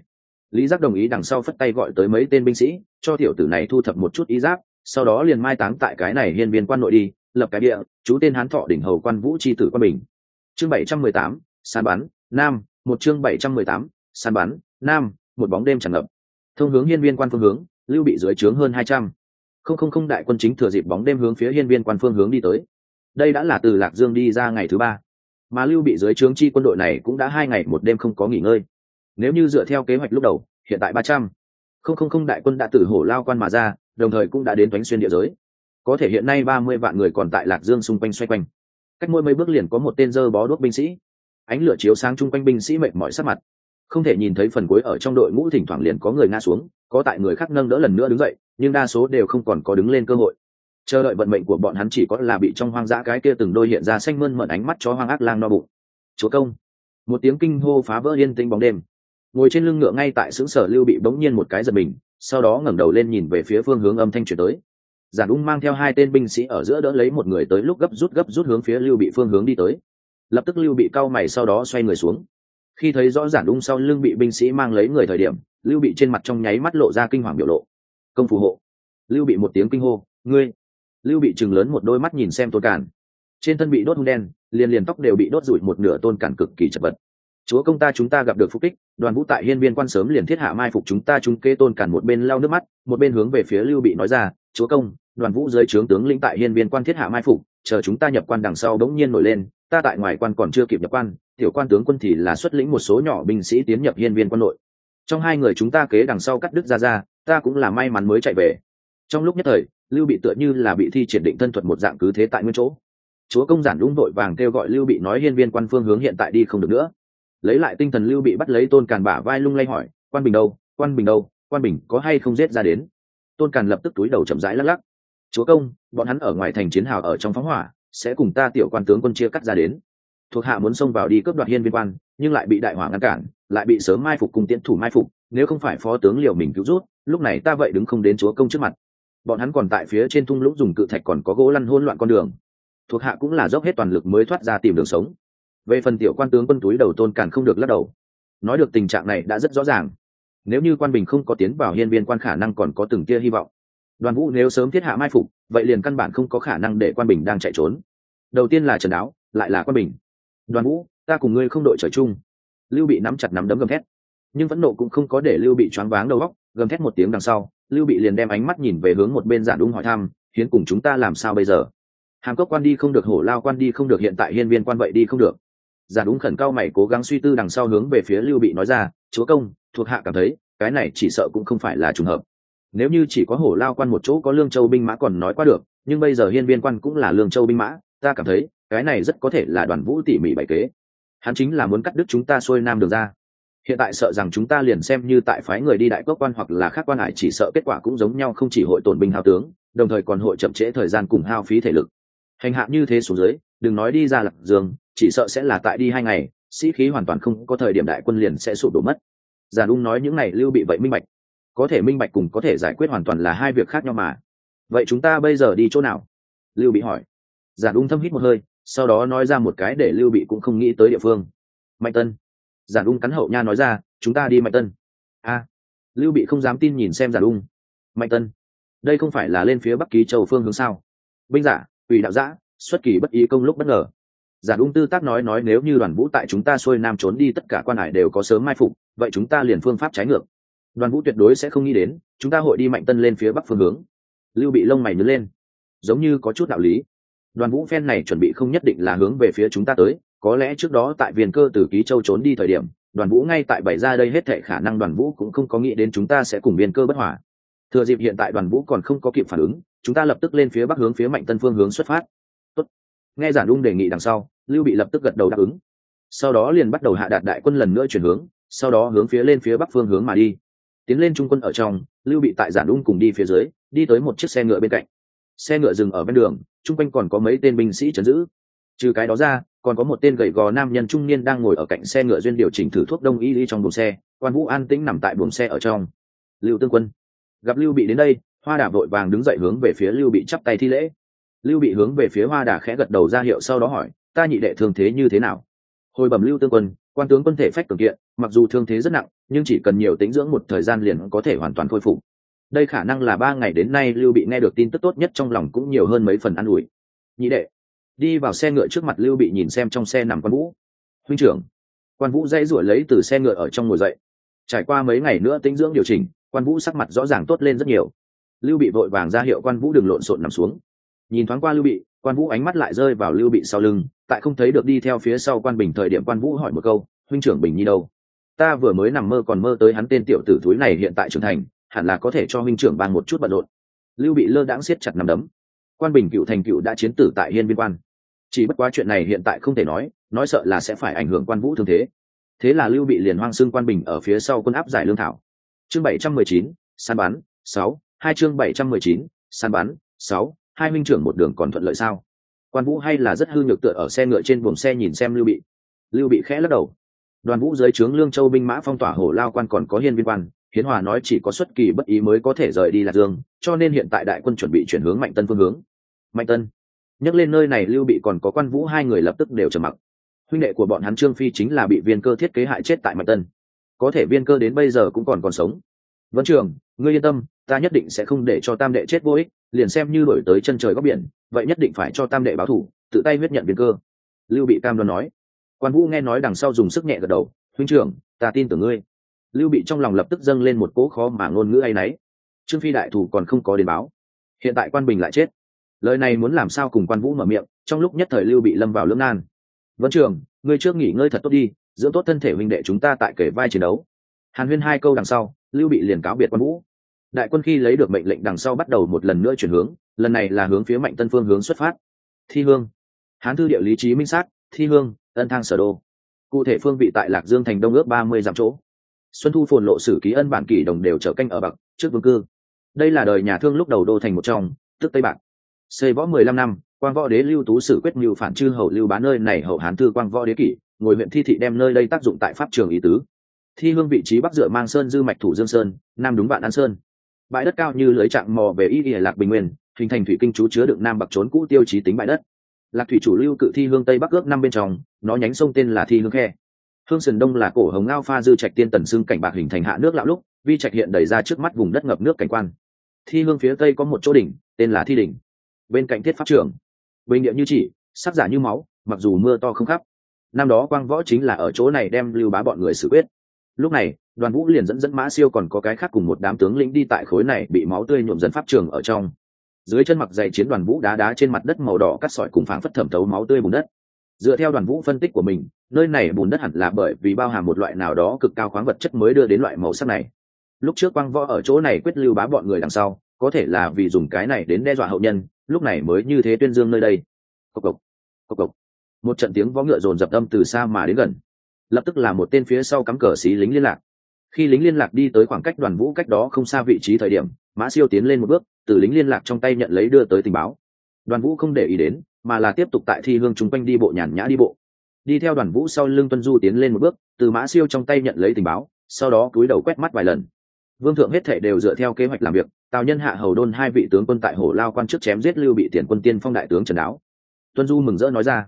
lý giác đồng ý đằng sau phất tay gọi tới mấy tên binh sĩ, cho tiểu tử này thu thập một chút ý giáp, sau đó liền mai táng tại cái này hiên viên quan nội đi, lập cái địa, chú tên hán thọ đỉnh hầu quan vũ c tử quan bình. Chương bảy trăm mười tám, sàn bắn, nam, một chương bảy trăm mười tám, sàn bắn, nam, một bóng đêm tràn ngập. Thông hướng hiên viên quan phương hướng, lưu bị dưới trướng hơn hai trăm. Không không không đại quân chính thừa dịp bóng đêm hướng phía hiên viên quan phương hướng đi tới. Đây đã là từ lạc dương đi ra ngày thứ ba. Mà lưu bị dưới trướng chi quân đội này cũng đã hai ngày một đêm không có nghỉ ngơi nếu như dựa theo kế hoạch lúc đầu, hiện tại ba trăm. Không không không, đại quân đã từ hổ lao quan mà ra, đồng thời cũng đã đến thánh xuyên địa giới. Có thể hiện nay ba mươi vạn người còn tại lạc dương xung quanh xoay quanh. Cách mỗi mấy bước liền có một tên dơ bó đuốc binh sĩ. Ánh lửa chiếu sáng chung quanh binh sĩ mệt mỏi sắc mặt. Không thể nhìn thấy phần cuối ở trong đội ngũ, thỉnh thoảng liền có người ngã xuống, có tại người khác nâng đỡ lần nữa đứng dậy, nhưng đa số đều không còn có đứng lên cơ hội. Chờ đợi vận mệnh của bọn hắn chỉ có là bị trong hoang dã cái kia từng đôi hiện ra xanh mơn mận ánh mắt cho hoang ác lang no bụng. Chúa công. Một tiếng kinh hô phá vỡ yên tĩnh bóng đêm ngồi trên lưng ngựa ngay tại xứng sở lưu bị bỗng nhiên một cái giật mình, sau đó ngẩng đầu lên nhìn về phía phương hướng âm thanh chuyển tới. Giản ung mang theo hai tên binh sĩ ở giữa đỡ lấy một người tới lúc gấp rút gấp rút hướng phía lưu bị phương hướng đi tới. Lập tức lưu bị cau mày sau đó xoay người xuống. Khi thấy rõ giản ung sau lưng bị binh sĩ mang lấy người thời điểm, lưu bị trên mặt trong nháy mắt lộ ra kinh hoàng biểu lộ. Công phù hộ. Lưu bị một tiếng kinh hô, ngươi. Lưu bị chừng lớn một đôi mắt nhìn xem tôn cản trên thân bị đốt hung đen, liền liền tóc đều bị đốt rụi một nửa tôn cản cực kỳ chật vật chúa công ta chúng ta gặp được phúc kích, đoàn vũ tại hiên viên quan sớm liền thiết hạ mai phục chúng ta chúng kê tôn cản một bên lau nước mắt, một bên hướng về phía lưu bị nói ra, chúa công, đoàn vũ dưới trướng tướng lĩnh tại hiên viên quan thiết hạ mai phục, chờ chúng ta nhập quan đằng sau đống nhiên nổi lên, ta tại ngoài quan còn chưa kịp nhập quan, tiểu quan tướng quân thì là xuất lĩnh một số nhỏ binh sĩ tiến nhập hiên viên quan nội. Trong hai người chúng ta kế đằng sau cắt đứt ra ra, ta cũng là may mắn mới chạy về. Trong lúc nhất thời, lưu bị tựa như là bị thi triển định thân thuật một dạng cứ thế tại nguyên chỗ. Chúa công giản đúng vội vàng kêu gọi lưu bị nói hiên viên quan phương hướng hiện tại đi không được nữa lấy lại tinh thần lưu bị bắt lấy tôn càn bả vai lung lay hỏi, quan bình đâu? Quan bình đâu? Quan bình có hay không giết ra đến? Tôn càn lập tức túi đầu chậm rãi lắc lắc, chúa công, bọn hắn ở ngoài thành chiến hào ở trong phóng hỏa, sẽ cùng ta tiểu quan tướng quân chia cắt ra đến. Thuộc hạ muốn xông vào đi cướp đoạt hiên viên quan, nhưng lại bị đại hỏa ngăn cản, lại bị sớm mai phục cùng tiến thủ mai phục, nếu không phải phó tướng liều mình cứu rút, lúc này ta vậy đứng không đến chúa công trước mặt. Bọn hắn còn tại phía trên thung lũng dùng cự thạch còn có gỗ lăn hôn loạn con đường. Thuộc hạ cũng là dốc hết toàn lực mới thoát ra tìm đường sống về phần tiểu quan tướng quân túi đầu tôn càn không được lắc đầu. Nói được tình trạng này đã rất rõ ràng. Nếu như quan bình không có tiến vào hiên viên quan khả năng còn có từng tia hy vọng. Đoàn vũ nếu sớm thiết hạ mai phục, vậy liền căn bản không có khả năng để quan bình đang chạy trốn. Đầu tiên là trần đáo, lại là quan bình. Đoàn vũ, ta cùng ngươi không đội trời chung. Lưu bị nắm chặt nắm đấm gầm thét. Nhưng vẫn nộ cũng không có để lưu bị choáng váng đầu góc gầm thét một tiếng đằng sau, lưu bị liền đem ánh mắt nhìn về hướng một bên giản đúng hỏi thăm, hiến cùng chúng ta làm sao bây giờ? Hàm cốc quan đi không được, hổ lao quan đi không được, hiện tại hiên viên quan vậy đi không được giản đúng khẩn cao mày cố gắng suy tư đằng sau hướng về phía lưu bị nói ra, chúa công, thuộc hạ cảm thấy, cái này chỉ sợ cũng không phải là trùng hợp. Nếu như chỉ có hổ lao quan một chỗ có lương châu binh mã còn nói qua được, nhưng bây giờ hiên viên quan cũng là lương châu binh mã, ta cảm thấy, cái này rất có thể là đoàn vũ tỉ mỉ bày kế. Hắn chính là muốn cắt đứt chúng ta xuôi nam đường ra. Hiện tại sợ rằng chúng ta liền xem như tại phái người đi đại quốc quan hoặc là khác quan hải chỉ sợ kết quả cũng giống nhau không chỉ hội tổn binh hao tướng, đồng thời còn hội chậm trễ thời gian cùng hao phí thể lực. Hành hạ như thế xuống dưới đừng nói đi ra lạc dương, chỉ sợ sẽ là tại đi hai ngày, sĩ khí hoàn toàn không có thời điểm đại quân liền sẽ sụp đổ mất. Già ung nói những ngày lưu bị vậy minh bạch. Có thể minh bạch cùng có thể giải quyết hoàn toàn là hai việc khác nhau mà. Vậy chúng ta bây giờ đi chỗ nào? Lưu bị hỏi. Giản ung thâm hít một hơi, sau đó nói ra một cái để lưu bị cũng không nghĩ tới địa phương. Mạnh tân. Giản ung cắn hậu nha nói ra, chúng ta đi mạnh tân. A. Lưu bị không dám tin nhìn xem giản ung. Mạnh tân, đây không phải là lên phía bắc ký châu phương hướng sao? Binh giả, ủy đạo giã xuất kỳ bất ý công lúc bất ngờ. Giản ung tư tác nói nói nếu như đoàn vũ tại chúng ta xuôi nam trốn đi, tất cả quan hải đều có sớm mai phục, vậy chúng ta liền phương pháp trái ngược. Đoàn vũ tuyệt đối sẽ không nghĩ đến, chúng ta hội đi mạnh tân lên phía bắc phương hướng. Lưu bị lông mày nhớ lên. Giống như có chút đạo lý. Đoàn vũ phen này chuẩn bị không nhất định là hướng về phía chúng ta tới, có lẽ trước đó tại viền cơ từ ký châu trốn đi thời điểm, đoàn vũ ngay tại bảy ra đây hết thệ khả năng đoàn vũ cũng không có nghĩ đến chúng ta sẽ cùng viền cơ bất hòa. Thừa dịp hiện tại đoàn vũ còn không có kịp phản ứng, chúng ta lập tức lên phía bắc hướng phía mạnh tân phương hướng xuất phát nghe giản ung đề nghị đằng sau, lưu bị lập tức gật đầu đáp ứng. Sau đó liền bắt đầu hạ đạt đại quân lần nữa chuyển hướng, sau đó hướng phía lên phía bắc phương hướng mà đi. Tiến lên trung quân ở trong, lưu bị tại giản ung cùng đi phía dưới, đi tới một chiếc xe ngựa bên cạnh. Xe ngựa dừng ở bên đường, chung quanh còn có mấy tên binh sĩ chấn giữ. Trừ cái đó ra, còn có một tên gầy gò nam nhân trung niên đang ngồi ở cạnh xe ngựa duyên điều chỉnh thử thuốc đông y đi trong buồng xe, quan vũ an tĩnh nằm tại buồng xe ở trong. Lưu tương quân, gặp lưu bị đến đây, hoa đà vội vàng đứng dậy hướng về phía lưu bị chắp tay thi lễ lưu bị hướng về phía hoa đà khẽ gật đầu ra hiệu sau đó hỏi, ta nhị đệ thương thế như thế nào? Hồi bẩm lưu tương quân, quan tướng quân thể phách cường kiện, mặc dù thương thế rất nặng, nhưng chỉ cần nhiều tính dưỡng một thời gian liền có thể hoàn toàn khôi phục. Đây khả năng là ba ngày đến nay lưu bị nghe được tin tức tốt nhất trong lòng cũng nhiều hơn mấy phần an ủi. Nhị đệ, đi vào xe ngựa trước mặt lưu bị nhìn xem trong xe nằm quan vũ. Huynh trưởng. Quan vũ dãy ruổi lấy từ xe ngựa ở trong ngồi dậy. Trải qua mấy ngày nữa tính dưỡng điều chỉnh, quan vũ sắc mặt rõ ràng tốt lên rất nhiều. Lưu bị vội vàng ra hiệu quan vũ đừng lộn xộn nằm xuống nhìn thoáng qua lưu bị, quan vũ ánh mắt lại rơi vào lưu bị sau lưng, tại không thấy được đi theo phía sau quan bình thời điểm quan vũ hỏi một câu, huynh trưởng bình nhi đâu? Ta vừa mới nằm mơ còn mơ tới hắn tên tiểu tử thúi này hiện tại trưởng thành, hẳn là có thể cho huynh trưởng ban một chút bận rộn. Lưu bị lơ đãng siết chặt nằm đấm. Quan bình cựu thành cựu đã chiến tử tại hiên biên quan. Chỉ bất quá chuyện này hiện tại không thể nói nói sợ là sẽ phải ảnh hưởng quan vũ thương thế. Thế là lưu bị liền hoang xưng quan bình ở phía sau quân áp giải lương thảo. Chương bảy trăm mười chín, săn bắn, sáu, hai chương bảy trăm mười chín, săn bắn, sáu hai minh trưởng một đường còn thuận lợi sao? Quan vũ hay là rất hư nhược tựa ở xe ngựa trên buồng xe nhìn xem lưu bị. Lưu bị khẽ lắc đầu. Đoàn vũ dưới trướng lương châu binh mã phong tỏa hổ lao quan còn có hiên viên quan, hiến hòa nói chỉ có xuất kỳ bất ý mới có thể rời đi lạc dương, cho nên hiện tại đại quân chuẩn bị chuyển hướng mạnh tân phương hướng. Mạnh tân. Nhắc lên nơi này lưu bị còn có quan vũ hai người lập tức đều trầm mặc. Huynh đệ của bọn hắn trương phi chính là bị viên cơ thiết kế hại chết tại mạnh tân. Có thể viên cơ đến bây giờ cũng còn còn sống. Vấn trường ngươi yên tâm, ta nhất định sẽ không để cho tam đệ chết vô ích, liền xem như đổi tới chân trời góc biển, vậy nhất định phải cho tam đệ báo thủ, tự tay huyết nhận viên cơ. Lưu bị cam đoan nói. Quan vũ nghe nói đằng sau dùng sức nhẹ gật đầu, huynh trưởng, ta tin tưởng ngươi. Lưu bị trong lòng lập tức dâng lên một cỗ khó mà ngôn ngữ ấ y n ấ y trương phi đại thủ còn không có đến báo. Hiện tại quan bình lại chết. Lời này muốn làm sao cùng quan vũ mở miệng, trong lúc nhất thời lưu bị lâm vào lưỡng nan. Vấn trường ngươi trước nghỉ ngơi thật tốt đi, dưỡng tốt thân thể huynh đệ chúng ta tại kể vai chiến đấu. Hàn huyên hai câu đằng sau lưu bị liền cáo biệt quan vũ. Đại quân khi lấy được mệnh lệnh đằng sau bắt đầu một lần nữa chuyển hướng, lần này là hướng phía mạnh tân phương hướng xuất phát. Thi hương. Hán thư địa lý trí minh sát, thi hương, ân thang sở đô. Cụ thể phương vị tại lạc dương thành đông ước ba mươi dặm chỗ. Xuân thu phồn lộ sử ký ân bản kỷ đồng đều trở canh ở bậc trước vương cư. Đây là đời nhà thương lúc đầu đô thành một trong, tức tây bạc. Xây võ mười lăm năm quan võ đế lưu tú sử quyết mưu phản chư hậu lưu bá nơi này hậu hán thư quan võ đế kỷ, ngồi huyện thi thị đem nơi đây tác dụng tại pháp trường ý tứ thi hương vị trí bắc dựa mang sơn dư mạch thủ dương sơn, nam đúng vạn an sơn. Bãi đất cao như lưới trạng mò về y ỉa lạc bình nguyên, hình thành thủy kinh chú chứa đựng nam bạc trốn cũ tiêu chí tính bãi đất. Lạc thủy chủ lưu cự thi hương tây bắc ước năm bên trong, nó nhánh sông tên là thi hương khe. Hương sườn đông là cổ hồng ngao pha dư trạch tiên tần xưng cảnh bạc hình thành hạ nước lão lúc, vi trạch hiện đẩy ra trước mắt vùng đất ngập nước cảnh quan. Thi hương phía tây có một chỗ đỉnh, tên là thi đỉnh. Bên cạnh thiết pháp trưởng bình điệm như chỉ, sắc giả như máu, mặc dù mưa to không khắp. Năm đó quang võ chính là ở chỗ này đem lưu bá bọn người xử quyết lúc này, đoàn vũ liền dẫn dẫn mã siêu còn có cái khác cùng một đám tướng lĩnh đi tại khối này bị máu tươi nhuộm dần pháp trường ở trong. Dưới chân mặc dày chiến đoàn vũ đá đá trên mặt đất màu đỏ cắt sỏi cùng phảng phất thẩm thấu máu tươi bùn đất. Dựa theo đoàn vũ phân tích của mình, nơi này bùn đất hẳn là bởi vì bao hàm một loại nào đó cực cao khoáng vật chất mới đưa đến loại màu sắc này. Lúc trước quang võ ở chỗ này quyết lưu bá bọn người đằng sau, có thể là vì dùng cái này đến đe dọa hậu nhân, lúc này mới như thế tuyên dương nơi đây. Cộc cộc cộc cộc một trận tiếng võ ngựa rồn dập âm từ xa mà đến gần lập tức là một tên phía sau cắm cờ xí lính liên lạc. Khi lính liên lạc đi tới khoảng cách đoàn vũ cách đó không xa vị trí thời điểm, mã siêu tiến lên một bước, từ lính liên lạc trong tay nhận lấy đưa tới tình báo. Đoàn vũ không để ý đến, mà là tiếp tục tại thi hương chung quanh đi bộ nhàn nhã đi bộ. Đi theo đoàn vũ sau lưng tuân du tiến lên một bước, từ mã siêu trong tay nhận lấy tình báo, sau đó cúi đầu quét mắt vài lần. Vương thượng hết thể đều dựa theo kế hoạch làm việc, tào nhân hạ hầu đôn hai vị tướng quân tại hồ lao quan chức chém giết lưu bị tiền quân tiên phong đại tướng trần áo tuân du mừng rỡ nói ra.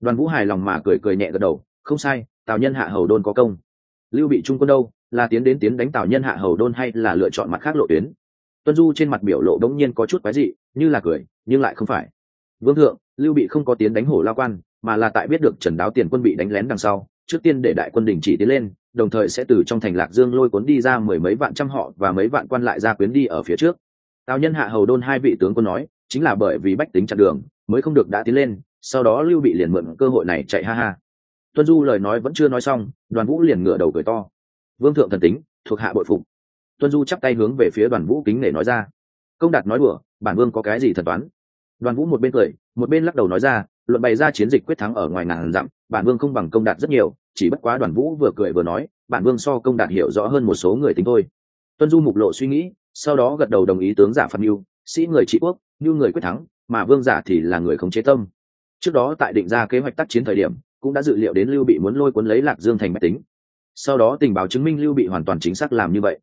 Đoàn vũ hài lòng mà cười cười nhẹ gật đầu, không sai tào nhân hạ hầu đôn có công. Lưu bị trung quân đâu? Là tiến đến tiến đánh tào nhân hạ hầu đôn hay là lựa chọn mặt khác lộ tuyến? Tuân du trên mặt biểu lộ đống nhiên có chút quái dị, như là cười, nhưng lại không phải. Vương thượng, lưu bị không có tiến đánh hổ lao quan, mà là tại biết được trần đáo tiền quân bị đánh lén đằng sau, trước tiên để đại quân đình chỉ tiến lên, đồng thời sẽ từ trong thành lạc dương lôi cuốn đi ra mười mấy vạn trăm họ và mấy vạn quan lại ra quyến đi ở phía trước. Tào nhân hạ hầu đôn hai vị tướng quân nói, chính là bởi vì bách tính chặn đường, mới không được đã tiến lên, sau đó lưu bị liền mượn cơ hội này chạy ha ha tuân du lời nói vẫn chưa nói xong, đoàn vũ liền ngửa đầu cười to. Vương thượng thần tính, thuộc hạ bội phục. Tuân du chắp tay hướng về phía đoàn vũ kính nể nói ra. Công đạt nói đùa, bản vương có cái gì thần toán? Đoàn vũ một bên cười, một bên lắc đầu nói ra, luận bày ra chiến dịch quyết thắng ở ngoài ngàn dặm, bản vương không bằng công đạt rất nhiều, chỉ bất quá đoàn vũ vừa cười vừa nói, bản vương so công đạt hiểu rõ hơn một số người tính thôi. Tuân du mục lộ suy nghĩ, sau đó gật đầu đồng ý tướng giả Phan mưu sĩ người trị quốc như người quyết thắng, mà vương giả thì là người không chế tâm. Trước đó tại định ra kế hoạch tác chiến thời điểm cũng đã dự liệu đến lưu bị muốn lôi cuốn lấy lạc dương thành máy tính. Sau đó tình báo chứng minh lưu bị hoàn toàn chính xác làm như vậy.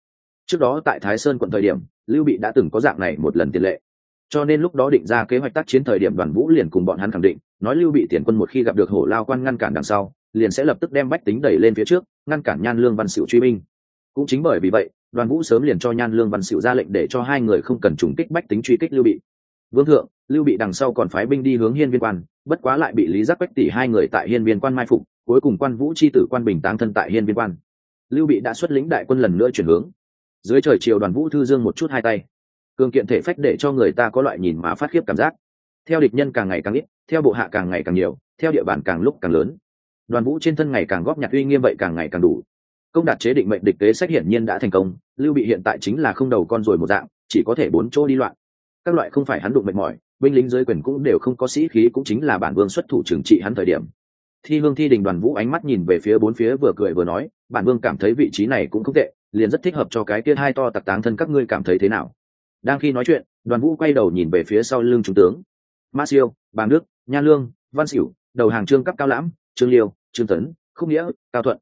Trước đó tại thái sơn quận thời điểm, lưu bị đã từng có dạng này một lần tiền lệ. Cho nên lúc đó định ra kế hoạch tác chiến thời điểm đoàn vũ liền cùng bọn hắn khẳng định, nói lưu bị tiền quân một khi gặp được hổ lao quan ngăn cản đằng sau, liền sẽ lập tức đem bách tính đẩy lên phía trước, ngăn cản nhan lương văn sửu truy binh. Cũng chính bởi vì vậy, đoàn vũ sớm liền cho nhan lương văn sửu ra lệnh để cho hai người không cần trùng kích bách tính truy kích lưu bị. Vương thượng, lưu bị đằng sau còn phái binh đi hướng hiên viên quan bất quá lại bị lý giác quách tỷ hai người tại hiên viên quan mai phục, cuối cùng quan vũ c h i tử, quan bình táng thân tại hiên viên quan. Lưu bị đã xuất lĩnh đại quân lần nữa chuyển hướng. Dưới trời chiều đoàn vũ thư dương một chút hai tay. Cường kiện thể phách để cho người ta có loại nhìn mà phát khiếp cảm giác. Theo địch nhân càng ngày càng ít, theo bộ hạ càng ngày càng nhiều, theo địa bàn càng lúc càng lớn. Đoàn vũ trên thân ngày càng góp nhặt uy nghiêm vậy càng ngày càng đủ. Công đạt chế định mệnh địch kế sách hiển nhiên đã thành công, lưu bị hiện tại chính là không đầu con rồi một dạng, chỉ có thể bốn chỗ đi loạn. Các loại không phải hắn đụng mệt mỏi binh lính dưới quyền cũng đều không có sĩ khí cũng chính là bản vương xuất thủ trừng trị hắn thời điểm. Thi hương thi đình đoàn vũ ánh mắt nhìn về phía bốn phía vừa cười vừa nói, bản vương cảm thấy vị trí này cũng không tệ, liền rất thích hợp cho cái kia hai to tặc táng thân các ngươi cảm thấy thế nào. Đang khi nói chuyện, đoàn vũ quay đầu nhìn về phía sau lưng trung tướng. Ma siêu bàng đức nha lương, văn xỉu đầu hàng trương cấp cao lãm, trương liêu, trương tấn không nghĩa, cao thuận.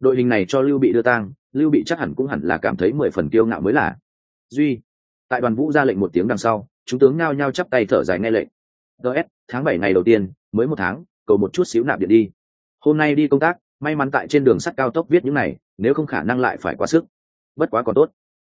Đội hình này cho lưu bị đưa tang, lưu bị chắc hẳn cũng hẳn là cảm thấy mười phần kiêu ngạo mới là. Duy, tại đoàn vũ ra lệnh một tiếng đằng sau chúng tướng nao nhao chắp tay thở dài nghe lệnh. Ts tháng bảy ngày đầu tiên, mới một tháng, cầu một chút xíu nạp điện đi. Hôm nay đi công tác, may mắn tại trên đường sắt cao tốc viết những này, nếu không khả năng lại phải quá sức. Bất quá còn tốt.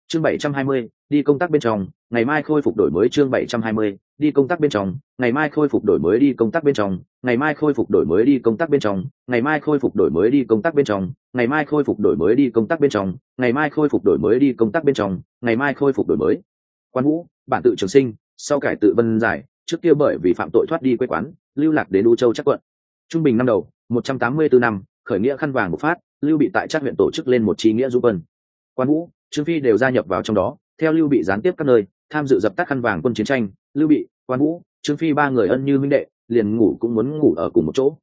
Chương bảy trăm hai mươi, đi công tác bên trong, ngày mai khôi phục đổi mới chương bảy trăm hai mươi, đi công tác bên trong, ngày mai khôi phục đổi mới đi công tác bên trong, ngày mai khôi phục đổi mới đi công tác bên trong, ngày mai khôi phục đổi mới đi công tác bên trong, ngày mai khôi phục đổi mới đi công tác bên trong, ngày mai khôi phục đổi mới đi công tác bên trong, ngày mai khôi phục đổi mới. Quan vũ, bản tự trường sinh sau cải tự vân giải, trước kia bởi vì phạm tội thoát đi quê quán, lưu lạc đến u châu chắc quận. Trung bình năm đầu, một trăm tám mươi bốn năm, khởi nghĩa khăn vàng một phát, lưu bị tại chắc huyện tổ chức lên một chi nghĩa du quân. Quan vũ, trương phi đều gia nhập vào trong đó, theo lưu bị gián tiếp các nơi, tham dự dập tắt khăn vàng quân chiến tranh. Lưu bị, quan vũ, trương phi ba người ân như minh đệ, liền ngủ cũng muốn ngủ ở cùng một chỗ.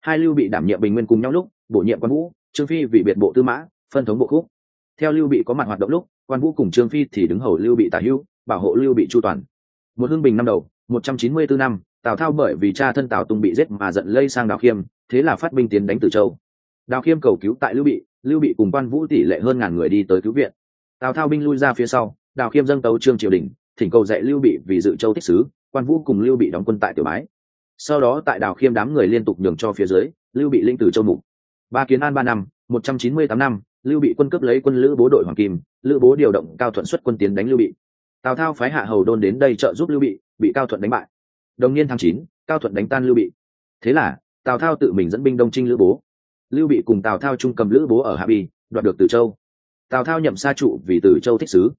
Hai lưu bị đảm nhiệm bình nguyên cùng nhau lúc, bổ nhiệm quan vũ, trương phi vì biệt bộ tư mã, phân thống bộ khúc. Theo lưu bị có mặt hoạt động lúc, quan vũ cùng trương phi thì đứng hầu lưu bị tả hữu, bảo hộ lưu bị chu toàn một hương bình năm đầu, một trăm chín mươi bốn năm, tào thao bởi vì cha thân tào tung bị giết mà giận lây sang đào khiêm, thế là phát binh tiến đánh từ châu. Đào khiêm cầu cứu tại lưu bị lưu bị cùng quan vũ tỷ lệ hơn ngàn người đi tới cứu viện. Tào thao binh lui ra phía sau, đào khiêm dâng tấu trương triều đình, thỉnh cầu dạy lưu bị vì dự châu thích sứ, quan vũ cùng lưu bị đóng quân tại tiểu bái. Sau đó tại đào khiêm đám người liên tục nhường cho phía dưới, lưu bị linh từ châu mục. Ba kiến an ba năm, một trăm chín mươi tám năm, lưu bị quân cướp lấy quân lữ bố đội hoàng kim, lữ bố điều động cao thuận xuất quân tiến đánh lưu bị tào thao phái hạ hầu đôn đến đây trợ giúp lưu bị bị cao thuận đánh bại. Đồng niên tháng chín, cao thuận đánh tan lưu bị. Thế là, tào thao tự mình dẫn binh đông trinh lữ bố. Lưu bị cùng tào thao trung cầm lữ bố ở hạ bi, đoạt được từ châu. Tào thao nhậm sa trụ vì từ châu thích sứ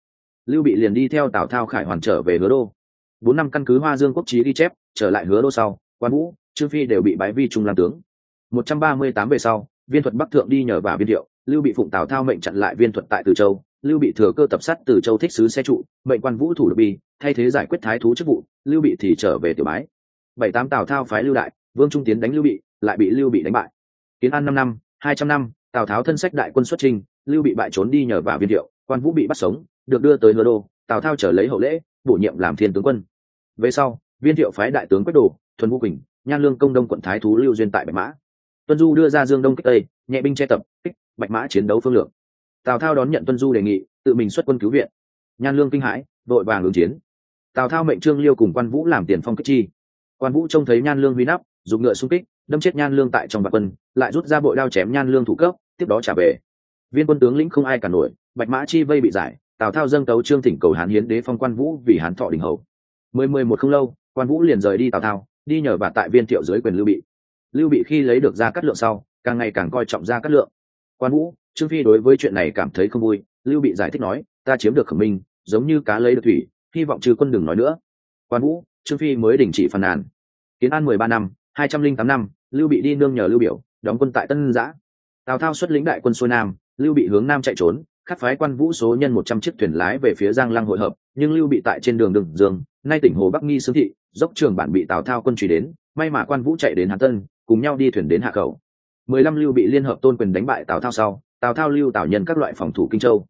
lưu bị liền đi theo tào thao khải hoàn trở về hứa đô. Bốn năm căn cứ hoa dương quốc trí ghi chép, trở lại hứa đô sau, quan vũ, trương phi đều bị bái vi trung làm tướng. Một trăm ba mươi tám về sau, viên thuật bắc thượng đi nhờ vào viên thiệu, lưu bị phụng tào thao mệnh chặn lại viên thuật tại từ châu lưu bị thừa cơ tập sát từ châu thích sứ xe trụ, mệnh quan vũ thủ đô bi, thay thế giải quyết thái thú chức vụ, lưu bị thì trở về tiểu bái. Bảy tám tào thao phái lưu đại, vương trung tiến đánh lưu bị, lại bị lưu bị đánh bại. Kiến an năm năm, hai trăm năm, tào tháo thân sách đại quân xuất trình, lưu bị bại trốn đi nhờ vào viên thiệu, quan vũ bị bắt sống, được đưa tới hứa đô, tào thao trở lấy hậu lễ, bổ nhiệm làm thiên tướng quân. Về sau, viên thiệu phái đại tướng quách đồ, thuần vũ quỳnh, nhan lương công đông quận thái thú lưu duyên tại bạch mã. Tuân du đưa ra dương đông kích tây, nhẹ binh che tập, kích bạch mã chiến đấu phương lượng tào thao đón nhận tuân du đề nghị, tự mình xuất quân cứu viện. Nhan lương kinh hãi đội vàng ứng chiến. Tào thao mệnh trương liêu cùng quan vũ làm tiền phong kích chi. Quan vũ trông thấy nhan lương huy nắp, dùng ngựa xung kích, đâm chết nhan lương tại trong vạn quân, lại rút ra bội đao chém nhan lương thủ cấp, tiếp đó trả về. Viên quân tướng lĩnh không ai cả nổi, bạch mã chi vây bị giải, tào thao dâng tấu trương thỉnh cầu hán hiến đế phong quan vũ vì hán thọ đình hầu. Mười mười một không lâu, quan vũ liền rời đi tào thao, đi nhờ và tại viên thiệu dưới quyền lưu bị. Lưu bị khi lấy được ra cắt lượng sau, càng ngày càng coi trọng ra cắt lượng. Quan vũ trương phi đối với chuyện này cảm thấy không vui, lưu bị giải thích nói, ta chiếm được khẩm minh, giống như cá lấy được thủy, hy vọng trừ quân đừng nói nữa. Quan vũ, trương phi mới đình chỉ phàn nàn. Kiến an mười ba năm, hai trăm linh tám năm, lưu bị đi nương nhờ lưu biểu, đóng quân tại tân giã. Tào thao xuất lĩnh đại quân xuôi nam, lưu bị hướng nam chạy trốn, khắc phái quan vũ số nhân một trăm chiếc thuyền lái về phía giang lăng hội hợp, nhưng lưu bị tại trên đường đường dương, nay tỉnh hồ bắc nghi xương thị, dốc trường bản bị tào thao quân truy đến, may mà quan vũ chạy đến hà tân, cùng nhau đi thuyền đến hạ khẩu mười lăm lưu bị liên hợp tôn quyền đánh bại tào thao sau tào thao lưu tào nhân các loại phòng thủ kinh châu.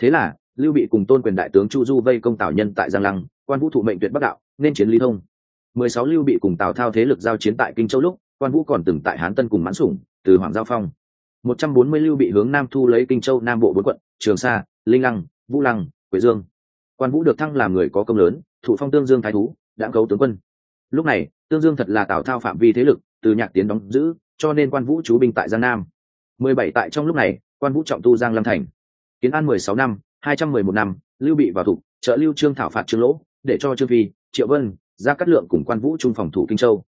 Thế là, lưu bị cùng tôn quyền đại tướng chu du vây công tào nhân tại giang lăng, quan vũ thụ mệnh tuyệt bắc đạo, nên chiến lý thông. Mười sáu lưu bị cùng tào thao thế lực giao chiến tại kinh châu lúc, quan vũ còn từng tại hán tân cùng mãn sủng, từ hoàng giao phong. Một trăm bốn mươi lưu bị hướng nam thu lấy kinh châu nam bộ bốn quận, trường sa, linh lăng, vũ lăng, quế dương. Quan vũ được thăng làm người có công lớn thủ phong tương dương thái thú đã cấu tướng quân. Lúc này, tương dương thật là tào thao phạm vi thế lực, từ nhạc tiến đóng giữ, cho nên quan vũ chú binh tại giang nam. Mười bảy tại trong lúc này quan vũ trọng tu giang lâm thành kiến an mười sáu năm, hai trăm mười một năm, lưu bị vào thủ, trợ lưu trương thảo phạt trương lỗ, để cho trương phi, triệu vân, ra cắt lượng cùng quan vũ trung phòng thủ kinh châu.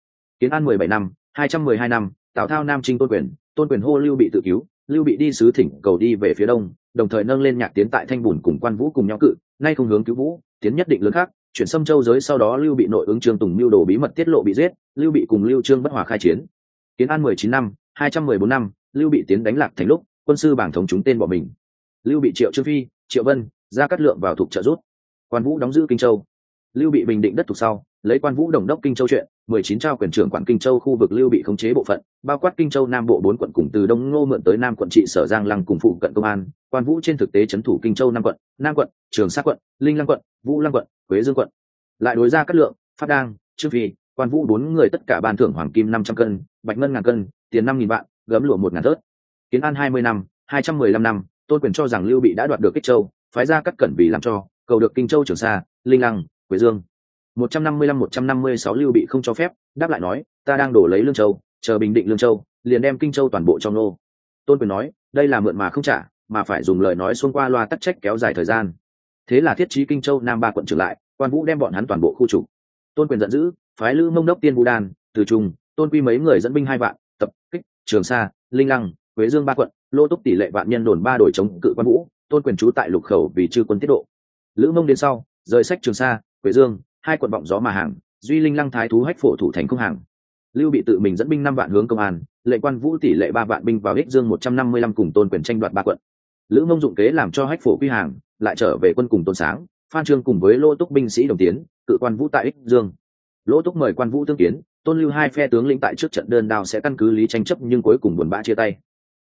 Kiến an mười bảy năm, hai trăm mười hai năm, tào thao nam trinh tôn quyền tôn quyền hô lưu bị tự cứu, lưu bị đi sứ thỉnh cầu đi về phía đông, đồng thời nâng lên nhạc tiến tại thanh bùn cùng quan vũ cùng nhau cự, nay không hướng cứu vũ, tiến nhất định lớn khác, chuyển xâm châu giới sau đó lưu bị nội ứng trương tùng Lưu đồ bí mật tiết lộ bị giết, lưu bị cùng lưu trương bất hòa khai chiến. Kiến an mười chín năm, hai trăm mười bốn năm, lưu bị tiến đánh lạc thành lúc quân sư bảng thống chúng tên bỏ mình. Lưu bị triệu trương phi, triệu vân ra cắt lượng vào thuộc trợ rút quan vũ đóng giữ kinh châu. Lưu bị bình định đất thuộc sau, lấy quan vũ đồng đốc kinh châu chuyện, mười chín trao quyền trưởng quản kinh châu khu vực lưu bị khống chế bộ phận, bao quát kinh châu nam bộ bốn quận cùng từ đông ngô mượn tới nam quận trị sở giang lăng cùng phụ cận công an. Quan vũ trên thực tế chấn thủ kinh châu năm quận, nam quận, trường sát quận, linh lăng quận, vũ lăng quận, quế dương quận. Lại đối ra cắt lượng phát đang trương phi, quan vũ bốn người tất cả ban thưởng hoàng kim năm trăm cân, bạch ngân ngàn cân, tiền năm nghìn vạn, gấm lụa một ngàn thớt kiến an hai mươi năm, hai trăm mười lăm năm, tôn quyền cho rằng lưu bị đã đoạt được kích châu, phái ra cắt cẩn vì làm cho, cầu được kinh châu trường sa, linh lăng, quế dương. Một trăm năm mươi lăm, một trăm năm mươi sáu lưu bị không cho phép, đáp lại nói, ta đang đổ lấy lương châu, chờ bình định lương châu, liền đem kinh châu toàn bộ cho nô. Tôn quyền nói, đây là mượn mà không trả, mà phải dùng lời nói xông qua loa tắc trách kéo dài thời gian. Thế là thiết trí kinh châu nam ba quận trở lại, quan vũ đem bọn hắn toàn bộ khu trục. Tôn quyền giận dữ, phái lữ mông đốc tiên vũ đan, từ trung, tôn quy mấy người dẫn binh hai vạn, tập, kích, trường sa, linh lăng huế dương ba quận, lô túc tỷ lệ vạn nhân đồn ba đổi chống cự quan vũ, tôn quyền trú tại lục khẩu vì chư quân tiết độ. Lữ mông đến sau, rời sách trường sa, huế dương, hai quận vọng gió mà hàng, duy linh lăng thái thú hách phổ thủ thành công hàng. Lưu bị tự mình dẫn binh năm vạn hướng công an lệ quan vũ tỷ lệ ba vạn binh vào ích dương một trăm năm mươi lăm cùng tôn quyền tranh đoạt ba quận. Lữ mông dụng kế làm cho hách phổ quy hàng, lại trở về quân cùng tôn sáng, phan trương cùng với lô túc binh sĩ đồng tiến, cự quan vũ tại ích dương. Lỗ túc mời quan vũ tương kiến, tôn lưu hai phe tướng lĩnh tại trước trận đơn đao sẽ căn cứ lý tranh chấp nhưng cuối cùng buồn bã chia tay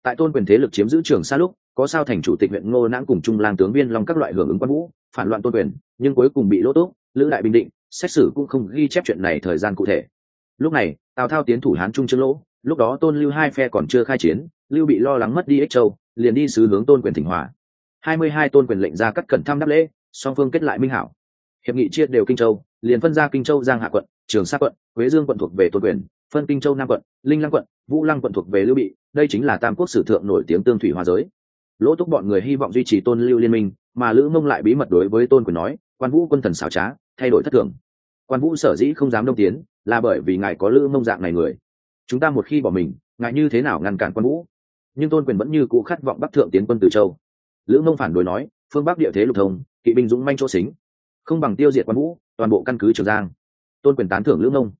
tại tôn quyền thế lực chiếm giữ trường xa lúc, có sao thành chủ tịch huyện ngô nãng cùng trung lang tướng viên long các loại hưởng ứng quan vũ, phản loạn tôn quyền, nhưng cuối cùng bị lỗ tốt lữ đại bình định, xét xử cũng không ghi chép chuyện này thời gian cụ thể. Lúc này, tào thao tiến thủ hán trung trương lỗ, lúc đó tôn lưu hai phe còn chưa khai chiến, lưu bị lo lắng mất đi ích châu, liền đi sứ hướng tôn quyền thỉnh hòa. Hai mươi hai tôn quyền lệnh ra cắt cẩn thăm đáp lễ, song phương kết lại minh hảo. Hiệp nghị chia đều kinh châu, liền phân ra kinh châu giang hạ quận, trường sa quận huế dương quận thuộc về tôn quyền, phân kinh châu nam quận, linh lăng quận, vũ lăng quận thuộc về lưu bị đây chính là tam quốc sử thượng nổi tiếng tương thủy hòa giới. Lỗ túc bọn người hy vọng duy trì tôn lưu liên minh, mà lữ mông lại bí mật đối với tôn quyền nói, quan vũ quân thần xảo trá, thay đổi thất thường. Quan vũ sở dĩ không dám đông tiến, là bởi vì ngài có lữ mông dạng này người. Chúng ta một khi bỏ mình, ngài như thế nào ngăn cản quan vũ? Nhưng tôn quyền vẫn như cũ khát vọng bắc thượng tiến quân từ châu. Lữ mông phản đối nói, phương bắc địa thế lục thông, kỵ binh dũng manh chỗ xính. Không bằng tiêu diệt quan vũ, toàn bộ căn cứ trường giang. Tôn quyền tán thưởng lữ mông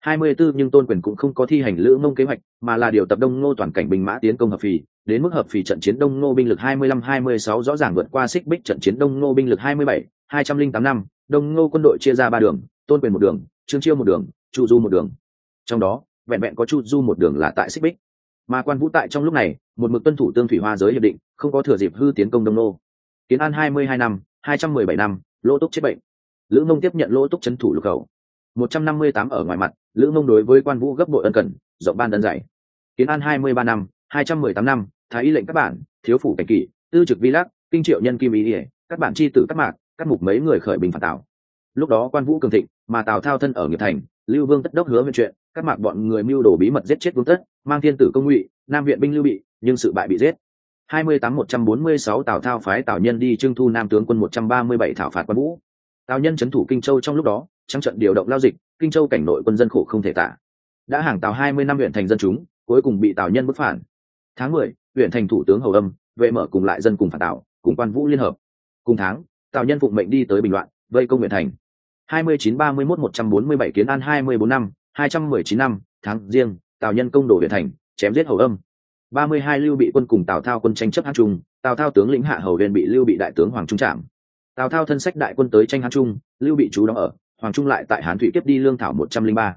hai mươi 24 nhưng tôn quyền cũng không có thi hành lữ mông kế hoạch, mà là điều tập đông ngô toàn cảnh binh mã tiến công hợp phì, đến mức hợp phì trận chiến đông ngô binh lực hai mươi lăm hai mươi sáu rõ ràng vượt qua xích bích trận chiến đông ngô binh lực hai mươi bảy, hai trăm linh tám năm, đông ngô quân đội chia ra ba đường, tôn quyền một đường, trương chiêu một đường, chu du một đường. Trong đó, vẹn vẹn có chu du một đường là tại xích bích. Mà quan vũ tại trong lúc này, một mực tuân thủ tương thủy hoa giới hiệp định, không có thừa dịp hư tiến công đông Ngô. Kiến an hai mươi hai năm, hai trăm mười bảy năm, lỗ túc chết bệnh. Lữ mông tiếp nhận lỗ túc trấn thủ lục khẩu một trăm năm mươi tám ở ngoài mặt, lữ mông đối với quan vũ gấp bội ân cần, rộng ban đơn dạy. Kiến an hai mươi ba năm, hai trăm mười tám năm, thái y lệnh các bản, thiếu phủ cảnh kỷ, tư trực vi lắc, kinh triệu nhân kim ý ỉa, các bản chi tử các mạc, các mục mấy người khởi bình phản tào lúc đó quan vũ cường thịnh, mà tào thao thân ở nghiệp thành, lưu vương tất đốc hứa huyện chuyện, các mạc bọn người mưu đồ bí mật giết chết vương tất, mang thiên tử công ngụy, nam viện binh lưu bị, nhưng sự bại bị giết. hai mươi tám một trăm bốn mươi sáu tào thao phái tào nhân đi trưng thu nam tướng quân một trăm ba mươi bảy thảo phạt quan vũ. Tào nhân trấn thủ kinh châu trong lúc đó trăng trận điều động lao dịch, kinh châu cảnh nội quân dân khổ không thể tả. Đã hàng tàu hai mươi năm huyện thành dân chúng, cuối cùng bị tào nhân bức phản. Tháng mười, huyện thành thủ tướng hầu âm, vệ mở cùng lại dân cùng phản tạo cùng quan vũ liên hợp. Cùng tháng, tào nhân phụng mệnh đi tới bình loạn, vây công huyện thành. Hai mươi chín, ba mươi mốt, một trăm bốn mươi bảy kiến an hai mươi bốn năm, hai trăm mười chín năm, tháng riêng, tào nhân công đổ huyện thành, chém giết hầu âm. Ba mươi hai lưu bị quân cùng tào thao quân tranh chấp hát trung, tào thao tướng lĩnh hạ hầu huyền bị lưu bị đại tướng hoàng trung trạm tào thao thân sách đại quân tới tranh hán trung, lưu bị chú đóng ở hoàng trung lại tại hán Thụy kiếp đi lương thảo một trăm linh ba.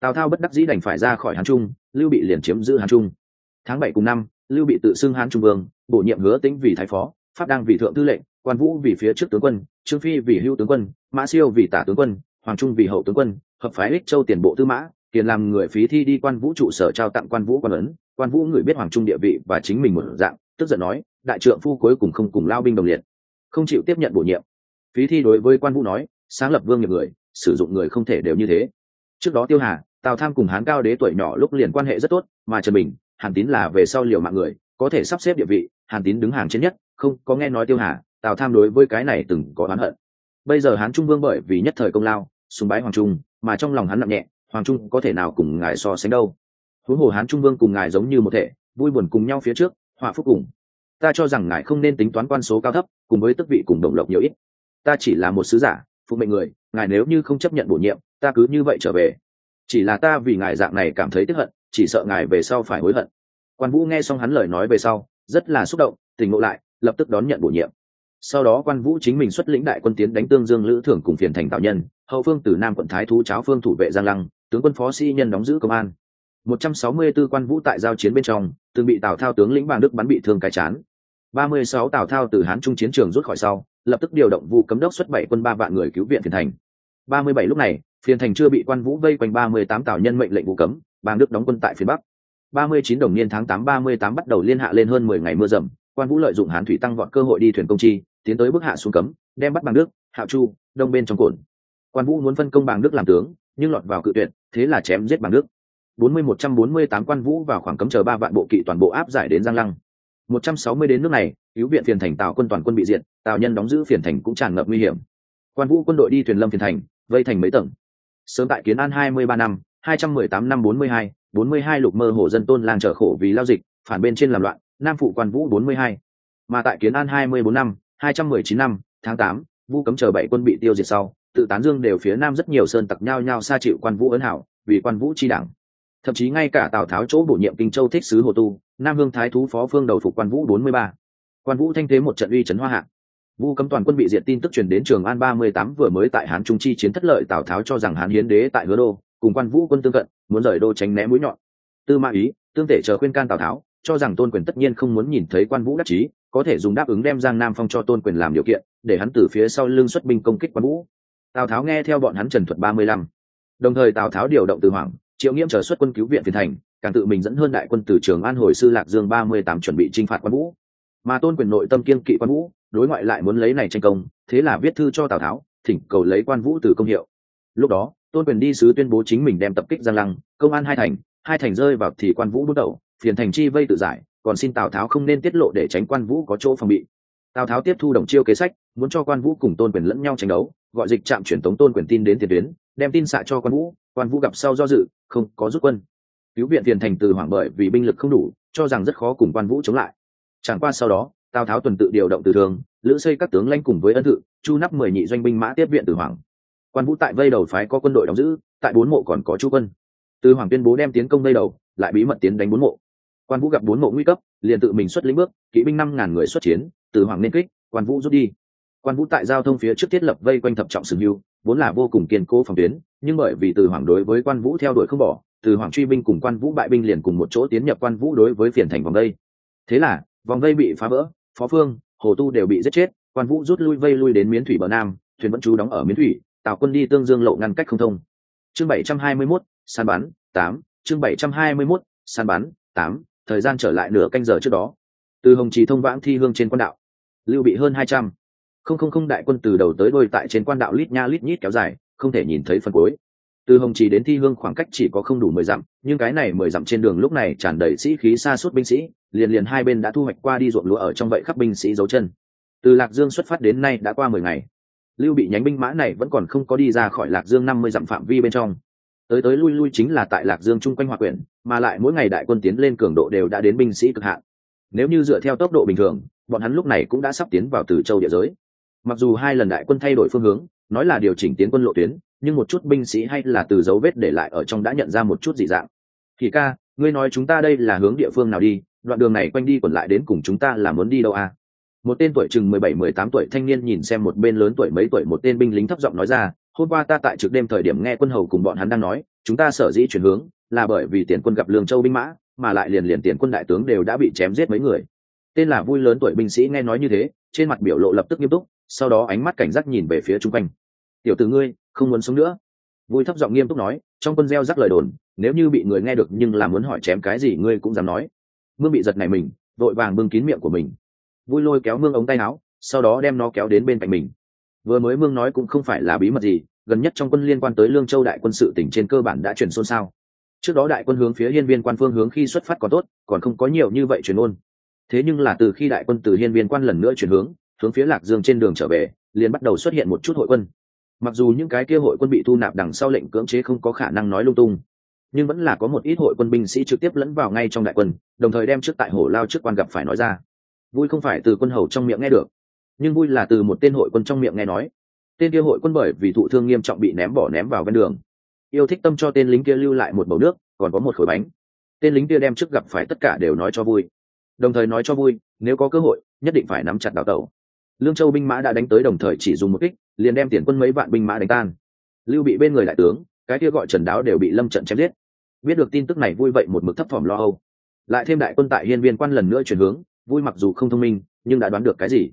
Tào thao bất đắc dĩ đành phải ra khỏi hán trung, lưu bị liền chiếm giữ hán trung. Tháng bảy cùng năm, lưu bị tự xưng hán trung vương, bổ nhiệm hứa tĩnh vì thái phó, pháp đang vì thượng tư lệnh, quan vũ vì phía trước tướng quân, trương phi vì hưu tướng quân, mã siêu vì tả tướng quân, hoàng trung vì hậu tướng quân, hợp phái ích châu tiền bộ tư mã tiền làm người phí thi đi quan vũ trụ sở trao tặng quan vũ quan ấn. Quan vũ người biết hoàng trung địa vị và chính mình một dạng, tức giận nói, đại trượng phu cuối cùng không cùng lao binh đồng liệt. Không chịu tiếp nhận bổ nhiệm. Phí thi đối với quan vũ nói, sáng lập vương nghiệp người sử dụng người không thể đều như thế. Trước đó tiêu hà, tào tham cùng hán cao đế tuổi nhỏ lúc liền quan hệ rất tốt, mà trần bình, hàn tín là về sau liều mạng người, có thể sắp xếp địa vị, hàn tín đứng hàng trên nhất, không, có nghe nói tiêu hà, tào tham đối với cái này từng có oán hận. Bây giờ hán trung vương bởi vì nhất thời công lao, sùng bái hoàng trung, mà trong lòng hắn nặng nhẹ, hoàng trung có thể nào cùng ngài so sánh đâu? Huống hồ hán trung vương cùng ngài giống như một thể, vui buồn cùng nhau phía trước, họa phúc cùng. Ta cho rằng ngài không nên tính toán quan số cao thấp, cùng với tức vị cùng đồng lộc nhiều ít. Ta chỉ là một sứ giả phụ mệnh người, ngài nếu như không chấp nhận bổ nhiệm, ta cứ như vậy trở về. Chỉ là ta vì ngài dạng này cảm thấy tiếc hận, chỉ sợ ngài về sau phải hối hận. Quan vũ nghe xong hắn lời nói về sau, rất là xúc động, tỉnh ngộ lại, lập tức đón nhận bổ nhiệm. Sau đó quan vũ chính mình xuất lĩnh đại quân tiến đánh tương dương lữ thưởng cùng phiền thành tạo nhân, hậu phương từ nam quận thái thú cháo phương thủ vệ giang lăng, tướng quân phó sĩ nhân đóng giữ công an. 164 quan vũ tại giao chiến bên trong, từng bị tào thao tướng lĩnh bàng đức bắn bị thương cái chán. 36 tào thao từ hán trung chiến trường rút khỏi sau lập tức điều động vụ cấm đốc xuất bảy quân ba vạn người cứu viện phiền thành. 37 lúc này, phiền thành chưa bị quan vũ vây quanh 38 tào nhân mệnh lệnh vụ cấm bàng đức đóng quân tại phía bắc. 39 đồng niên tháng 8 38 bắt đầu liên hạ lên hơn 10 ngày mưa rầm, quan vũ lợi dụng hán thủy tăng vọt cơ hội đi thuyền công chi, tiến tới bức hạ xuống cấm, đem bắt bàng đức hạo chu, đông bên trong cồn quan vũ muốn phân công bàng đức làm tướng, nhưng lọt vào cự tuyệt, thế là chém giết bàng đức. 40-148 quan vũ vào khoảng cấm chờ ba vạn bộ kỵ toàn bộ áp giải đến giang lăng. 160 đến nước này cứu viện phiền thành tào quân toàn quân bị diệt tào nhân đóng giữ phiền thành cũng tràn ngập nguy hiểm quan vũ quân đội đi thuyền lâm phiền thành vây thành mấy tầng sớm tại kiến an 23 năm 218 năm 42, 42 lục mơ hồ dân tôn làng trở khổ vì lao dịch phản bên trên làm loạn nam phụ quan vũ 42. mà tại kiến an 24 năm 219 năm tháng tám, vu cấm chờ bảy quân bị tiêu diệt sau tự tán dương đều phía nam rất nhiều sơn tặc nhau nhau xa chịu quan vũ ấn hảo vì quan vũ chi đảng thậm chí ngay cả tào tháo chỗ bổ nhiệm kinh châu thích sứ hồ tu nam hương thái thú phó phương đầu phục quan vũ 43 quan vũ thanh thế một trận uy trấn hoa hạng vu cấm toàn quân bị diệt tin tức truyền đến trường an 38 vừa mới tại hán trung chi chiến thất lợi tào tháo cho rằng hán hiến đế tại hứa đô, cùng quan vũ quân tương cận, muốn rời đô tránh né mũi nhọn. Tư mã ý, tương tể chờ khuyên can tào tháo, cho rằng tôn quyền tất nhiên không muốn nhìn thấy quan vũ đắc chí, có thể dùng đáp ứng đem giang nam phong cho tôn quyền làm điều kiện, để hắn từ phía sau lưng xuất binh công kích quan vũ. Tào tháo nghe theo bọn hắn trần thuật ba mươi lăm. Đồng thời tào tháo điều động từ hoàng triệu nghiêm chờ xuất quân cứu viện phiền thành, càng tự mình dẫn hơn đại quân từ trường an hồi sư lạc dương ba mươi tám chuẩn bị chinh phạt quan vũ mà tôn quyền nội tâm kiên kỵ quan vũ, đối ngoại lại muốn lấy này tranh công, thế là viết thư cho tào tháo, thỉnh cầu lấy quan vũ từ công hiệu. Lúc đó, tôn quyền đi sứ tuyên bố chính mình đem tập kích giang lăng, công an hai thành hai thành rơi vào thì quan vũ bước đầu, phiền thành chi vây tự giải, còn xin tào tháo không nên tiết lộ để tránh quan vũ có chỗ phòng bị. Tào tháo tiếp thu đồng chiêu kế sách, muốn cho quan vũ cùng tôn quyền lẫn nhau tranh đấu, gọi dịch trạm truyền tống tôn quyền tin đến tiền tuyến, đem tin xạ cho quan vũ quan vũ gặp sau do dự, không có rút quân. Cứu viện tiền thành từ hoảng bởi vì binh lực không đủ, cho rằng rất khó cùng quan vũ chống lại chẳng qua sau đó, tào tháo tuần tự điều động từ thường, lữ xây các tướng lãnh cùng với ân thự, chu nắp mười nhị doanh binh mã tiếp viện từ hoàng. Quan vũ tại vây đầu phái có quân đội đóng giữ, tại bốn mộ còn có chu quân. Từ hoàng tuyên bố đem tiến công vây đầu, lại bí mật tiến đánh bốn mộ. Quan vũ gặp bốn mộ nguy cấp, liền tự mình xuất lĩnh bước, kỵ binh năm ngàn người xuất chiến, từ hoàng nên kích, quan vũ rút đi. Quan vũ tại giao thông phía trước thiết lập vây quanh thập trọng sừng hưu, vốn là vô cùng kiên cố phòng tuyến, nhưng bởi vì từ hoàng đối với quan vũ theo đuổi không bỏ, từ hoàng truy binh cùng quan vũ bại binh liền cùng một chỗ tiến nhập quan vũ đối với phiền thành vòng vây thế là vòng vây bị phá vỡ phó phương hồ tu đều bị giết chết quan vũ rút lui vây lui đến miến thủy bờ nam thuyền vẫn trú đóng ở miến thủy tạo quân đi tương dương lộ ngăn cách không thông. Chương bảy trăm hai mươi 721, săn bắn tám chương bảy trăm hai mươi 721, săn bắn tám thời gian trở lại nửa canh giờ trước đó. Từ hồng trì thông vãng thi hương trên quan đạo lưu bị hơn hai trăm. Không không không đại quân từ đầu tới đôi tại trên quan đạo lít nha lít nhít kéo dài không thể nhìn thấy phần cuối từ hồng trì đến thi hương khoảng cách chỉ có không đủ mười dặm, nhưng cái này mười dặm trên đường lúc này tràn đầy sĩ khí xa suốt binh sĩ, liền liền hai bên đã thu hoạch qua đi ruộng lúa ở trong vậy khắp binh sĩ dấu chân. Từ lạc dương xuất phát đến nay đã qua mười ngày. Lưu bị nhánh binh mã này vẫn còn không có đi ra khỏi lạc dương năm mươi dặm phạm vi bên trong. Tới tới lui lui chính là tại lạc dương chung quanh hòa quyển, mà lại mỗi ngày đại quân tiến lên cường độ đều đã đến binh sĩ cực hạn. Nếu như dựa theo tốc độ bình thường, bọn hắn lúc này cũng đã sắp tiến vào từ châu địa giới. Mặc dù hai lần đại quân thay đổi phương hướng, nói là điều chỉnh tiến quân lộ tuyến nhưng một chút binh sĩ hay là từ dấu vết để lại ở trong đã nhận ra một chút dị dạng. Thì ca, ngươi nói chúng ta đây là hướng địa phương nào đi, đoạn đường này quanh đi quẩn lại đến cùng chúng ta là muốn đi đâu à? Một tên tuổi chừng mười bảy, mười tám tuổi thanh niên nhìn xem một bên lớn tuổi mấy tuổi một tên binh lính thấp giọng nói ra, hôm qua ta tại trực đêm thời điểm nghe quân hầu cùng bọn hắn đang nói, chúng ta sở dĩ chuyển hướng là bởi vì tiền quân gặp lương châu binh mã, mà lại liền liền tiền quân đại tướng đều đã bị chém giết mấy người. Tên là vui lớn tuổi binh sĩ nghe nói như thế, trên mặt biểu lộ lập tức nghiêm túc, sau đó ánh mắt cảnh giác nhìn về phía chung quanh tiểu tử ngươi, không muốn sống nữa. Vui thấp giọng nghiêm túc nói, trong quân gieo rắc lời đồn, nếu như bị người nghe được nhưng là muốn hỏi chém cái gì ngươi cũng dám nói. Mương bị giật này mình, vội vàng bưng kín miệng của mình. Vui lôi kéo mương ống tay áo, sau đó đem nó kéo đến bên cạnh mình. Vừa mới mương nói cũng không phải là bí mật gì, gần nhất trong quân liên quan tới lương châu đại quân sự tỉnh trên cơ bản đã chuyển xôn xao. Trước đó đại quân hướng phía hiên viên quan phương hướng khi xuất phát còn tốt, còn không có nhiều như vậy chuyển ôn. Thế nhưng là từ khi đại quân từ hiên viên quan lần nữa chuyển hướng hướng phía lạc dương trên đường trở về, liền bắt đầu xuất hiện một chút hội quân mặc dù những cái kia hội quân bị thu nạp đằng sau lệnh cưỡng chế không có khả năng nói lung tung, nhưng vẫn là có một ít hội quân binh sĩ trực tiếp lẫn vào ngay trong đại quân, đồng thời đem trước tại hổ lao trước quan gặp phải nói ra. Vui không phải từ quân hầu trong miệng nghe được, nhưng vui là từ một tên hội quân trong miệng nghe nói. Tên kia hội quân bởi vì thụ thương nghiêm trọng bị ném bỏ ném vào ven đường. Yêu thích tâm cho tên lính kia lưu lại một bầu nước, còn có một khối bánh. Tên lính kia đem trước gặp phải tất cả đều nói cho vui. Đồng thời nói cho vui, nếu có cơ hội, nhất định phải nắm chặt đào tẩu lương châu binh mã đã đánh tới đồng thời chỉ dùng một kích, liền đem tiền quân mấy vạn binh mã đánh tan. Lưu bị bên người đại tướng, cái kia gọi trần đáo đều bị lâm trận chém giết. Biết được tin tức này vui vậy một mực thấp thỏm lo âu. Lại thêm đại quân tại hiên viên quan lần nữa chuyển hướng, vui mặc dù không thông minh, nhưng đã đoán được cái gì?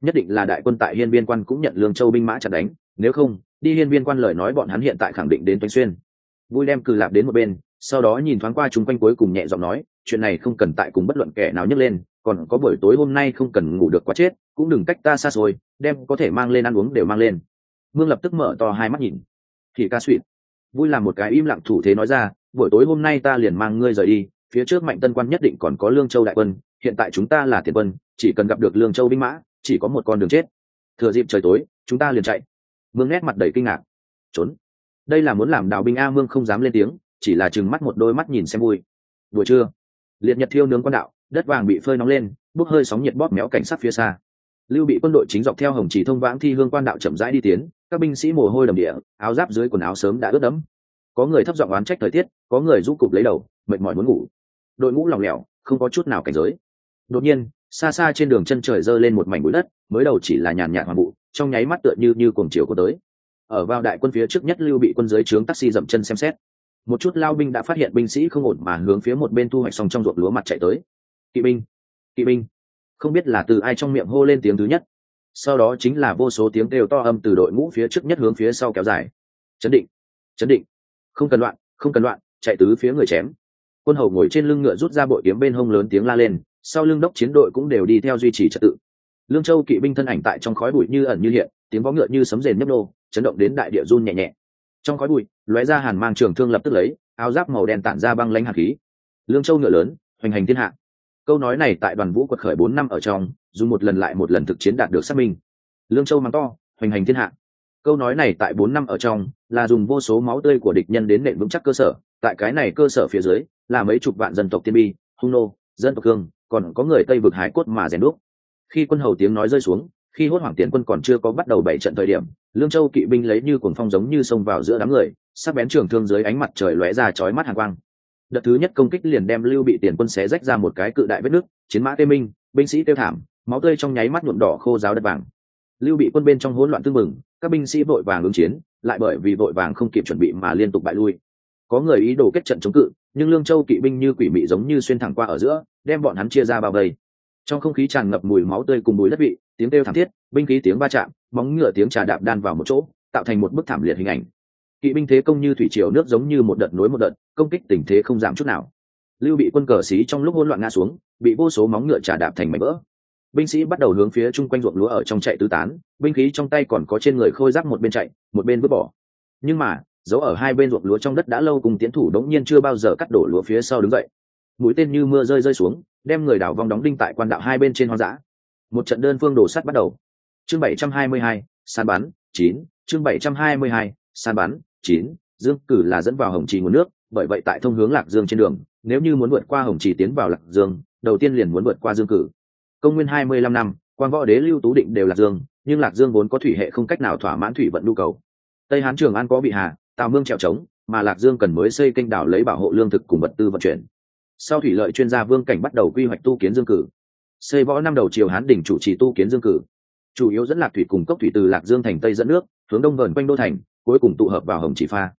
Nhất định là đại quân tại hiên viên quan cũng nhận lương châu binh mã chặt đánh, nếu không, đi hiên viên quan lời nói bọn hắn hiện tại khẳng định đến toanh xuyên. Vui đem cừ lạp đến một bên, sau đó nhìn thoáng qua chúng quanh cuối cùng nhẹ giọng nói chuyện này không cần tại cùng bất luận kẻ nào nhấc lên, còn có buổi tối hôm nay không cần ngủ được quá chết, cũng đừng cách ta xa xôi, đem có thể mang lên ăn uống đều mang lên. Mương lập tức mở to hai mắt nhìn. Thì ca suỵt vui làm một cái im lặng thủ thế nói ra, buổi tối hôm nay ta liền mang ngươi rời đi, phía trước mạnh tân quan nhất định còn có lương châu đại quân, hiện tại chúng ta là tiền quân, chỉ cần gặp được lương châu binh mã, chỉ có một con đường chết. Thừa dịp trời tối, chúng ta liền chạy. Mương nét mặt đầy kinh ngạc. Trốn. Đây là muốn làm đào binh a mương không dám lên tiếng, chỉ là chừng mắt một đôi mắt nhìn xem vui. Buổi trưa liệt nhật thiêu nướng quan đạo, đất vàng bị phơi nóng lên, bốc hơi sóng nhiệt bóp méo cảnh sát phía xa. Lưu bị quân đội chính dọc theo hồng chỉ thông vãng thi hương quan đạo chậm rãi đi tiến, các binh sĩ mồ hôi đầm địa, áo giáp dưới quần áo sớm đã ướt đẫm. Có người thấp giọng oán trách thời tiết, có người giúp cục lấy đầu, mệt mỏi muốn ngủ. Đội ngũ lỏng lẻo, không có chút nào cảnh giới. Đột nhiên, xa xa trên đường chân trời giơ lên một mảnh bụi đất, mới đầu chỉ là nhàn nhạt hoàng bụ trong nháy mắt tựa như như cuồng chiều có tới. Ở vào đại quân phía trước nhất lưu bị quân dưới trướng taxi dậm chân xem xét một chút lao binh đã phát hiện binh sĩ không ổn mà hướng phía một bên thu hoạch xong trong ruộng lúa mặt chạy tới. Kỵ binh kỵ binh. Không biết là từ ai trong miệng hô lên tiếng thứ nhất. Sau đó chính là vô số tiếng kêu to âm từ đội ngũ phía trước nhất hướng phía sau kéo dài. Chấn định chấn định. Không cần loạn, không cần loạn, chạy tứ phía người chém. Quân hầu ngồi trên lưng ngựa rút ra bội kiếm bên hông lớn tiếng la lên, sau lưng đốc chiến đội cũng đều đi theo duy trì trật tự. Lương châu kỵ binh thân ảnh tại trong khói bụi như ẩn như hiện, tiếng vó ngựa như sấm rền nhấp nô, chấn động đến đại địa run nhẹ nhẹ trong khói bụi, lóe ra hàn mang trường thương lập tức lấy, áo giáp màu đen tản ra băng lánh hạt khí. Lương châu ngựa lớn, hoành hành thiên hạ. Câu nói này tại đoàn vũ quật khởi bốn năm ở trong, dùng một lần lại một lần thực chiến đạt được xác minh. Lương châu mắng to, hoành hành thiên hạ. Câu nói này tại bốn năm ở trong, là dùng vô số máu tươi của địch nhân đến nện vững chắc cơ sở, tại cái này cơ sở phía dưới, là mấy chục vạn dân tộc tiên bi, hung nô, dân tộc cương, còn có người tây vực hái cốt mà rèn đúc. Khi quân hầu tiếng nói rơi xuống, khi hốt hoảng tiền quân còn chưa có bắt đầu bảy trận thời điểm lương châu kỵ binh lấy như cuồng phong giống như xông vào giữa đám người, sắc bén trường thương dưới ánh mặt trời lóe ra chói mắt hàng quang. Đợt thứ nhất công kích liền đem lưu bị tiền quân xé rách ra một cái cự đại vết nước, chiến mã tê minh, binh sĩ tiêu thảm, máu tươi trong nháy mắt nhuộm đỏ khô giáo đất vàng. Lưu bị quân bên trong hỗn loạn tương mừng các binh sĩ vội vàng ứng chiến, lại bởi vì vội vàng không kịp chuẩn bị mà liên tục bại lui. Có người ý đồ kết trận chống cự, nhưng lương châu kỵ binh như quỷ mị giống như xuyên thẳng qua ở giữa, đem bọn hắn chia ra bao vây trong không khí tràn ngập mùi máu tươi cùng mùi đất vị, tiếng kêu thảm thiết, binh khí tiếng va chạm, móng ngựa tiếng trà đạp đan vào một chỗ, tạo thành một bức thảm liệt hình ảnh. Kỵ binh thế công như thủy triều nước giống như một đợt nối một đợt, công kích tình thế không giảm chút nào. Lưu bị quân cờ xí trong lúc hỗn loạn ngã xuống, bị vô số móng ngựa trà đạp thành mảnh vỡ. Binh sĩ bắt đầu hướng phía chung quanh ruộng lúa ở trong chạy tứ tán, binh khí trong tay còn có trên người khôi giáp một bên chạy, một bên vứt bỏ. Nhưng mà giấu ở hai bên ruộng lúa trong đất đã lâu cùng tiến thủ đống nhiên chưa bao giờ cắt đổ lúa phía sau đứng dậy. Mũi tên như mưa rơi rơi xuống đem người đảo vong đóng đinh tại quan đạo hai bên trên hoang dã. Một trận đơn phương đổ sắt bắt đầu. Chương bảy trăm hai mươi hai sàn bắn, chín. Chương bảy trăm hai mươi hai sàn bắn, chín. Dương cử là dẫn vào hồng trì nguồn nước, bởi vậy tại thông hướng lạc dương trên đường, nếu như muốn vượt qua hồng trì tiến vào lạc dương, đầu tiên liền muốn vượt qua dương cử. Công nguyên hai mươi lăm năm, quan võ đế lưu tú định đều lạc dương, nhưng lạc dương vốn có thủy hệ không cách nào thỏa mãn thủy vận nhu cầu. Tây hán trường an có bị hà tào mương trèo trống, mà lạc dương cần mới xây kênh đảo lấy bảo hộ lương thực cùng vật tư vận chuyển sau thủy lợi chuyên gia vương cảnh bắt đầu quy hoạch tu kiến dương cử. Xây võ năm đầu triều hán đỉnh chủ trì tu kiến dương cử. Chủ yếu dẫn lạc thủy cùng cốc thủy từ lạc dương thành tây dẫn nước, hướng đông vờn quanh đô thành, cuối cùng tụ hợp vào hồng chỉ pha.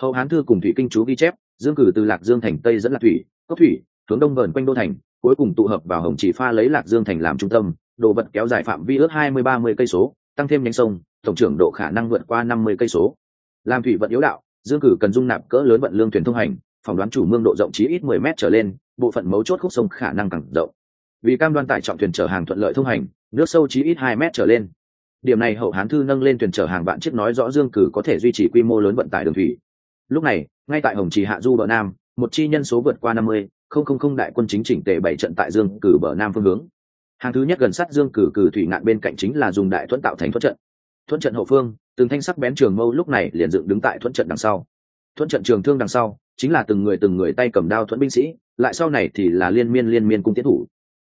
Hậu hán thư cùng thủy kinh chú ghi chép, dương cử từ lạc dương thành tây dẫn lạc thủy, cốc thủy, hướng đông vờn quanh đô thành, cuối cùng tụ hợp vào hồng chỉ pha lấy lạc dương thành làm trung tâm, đồ vật kéo dài phạm vi ước hai mươi ba mươi cây số, tăng thêm nhánh sông, tổng trưởng độ khả năng vượt qua năm mươi cây số. Làm thủy vận yếu đạo, dương cử cần dung nạp cỡ lớn vận lương thuyền thông hành phỏng đoán chủ mương độ rộng chí ít mười mét trở lên, bộ phận mấu chốt khúc sông khả năng càng rộng. Vì cam đoan tải trọng thuyền chở hàng thuận lợi thông hành, nước sâu chí ít hai mét trở lên. Điểm này hậu hán thư nâng lên thuyền chở hàng vạn chiếc nói rõ dương cử có thể duy trì quy mô lớn vận tải đường thủy. Lúc này, ngay tại hồng trì hạ du bờ nam, một chi nhân số vượt qua năm mươi, không không không đại quân chính chỉnh tề bảy trận tại dương cử bờ nam phương hướng. Hàng thứ nhất gần sát dương cử cử thủy ngạn bên cạnh chính là dùng đại thuẫn tạo thành thuẫn trận. Thuẫn trận hậu phương, từng thanh sắc bén trường mâu lúc này liền dựng đứng tại thuẫn trận đằng sau thuận trận trường thương đằng sau, chính là từng người từng người tay cầm đao thuẫn binh sĩ, lại sau này thì là liên miên liên miên cung tiến thủ.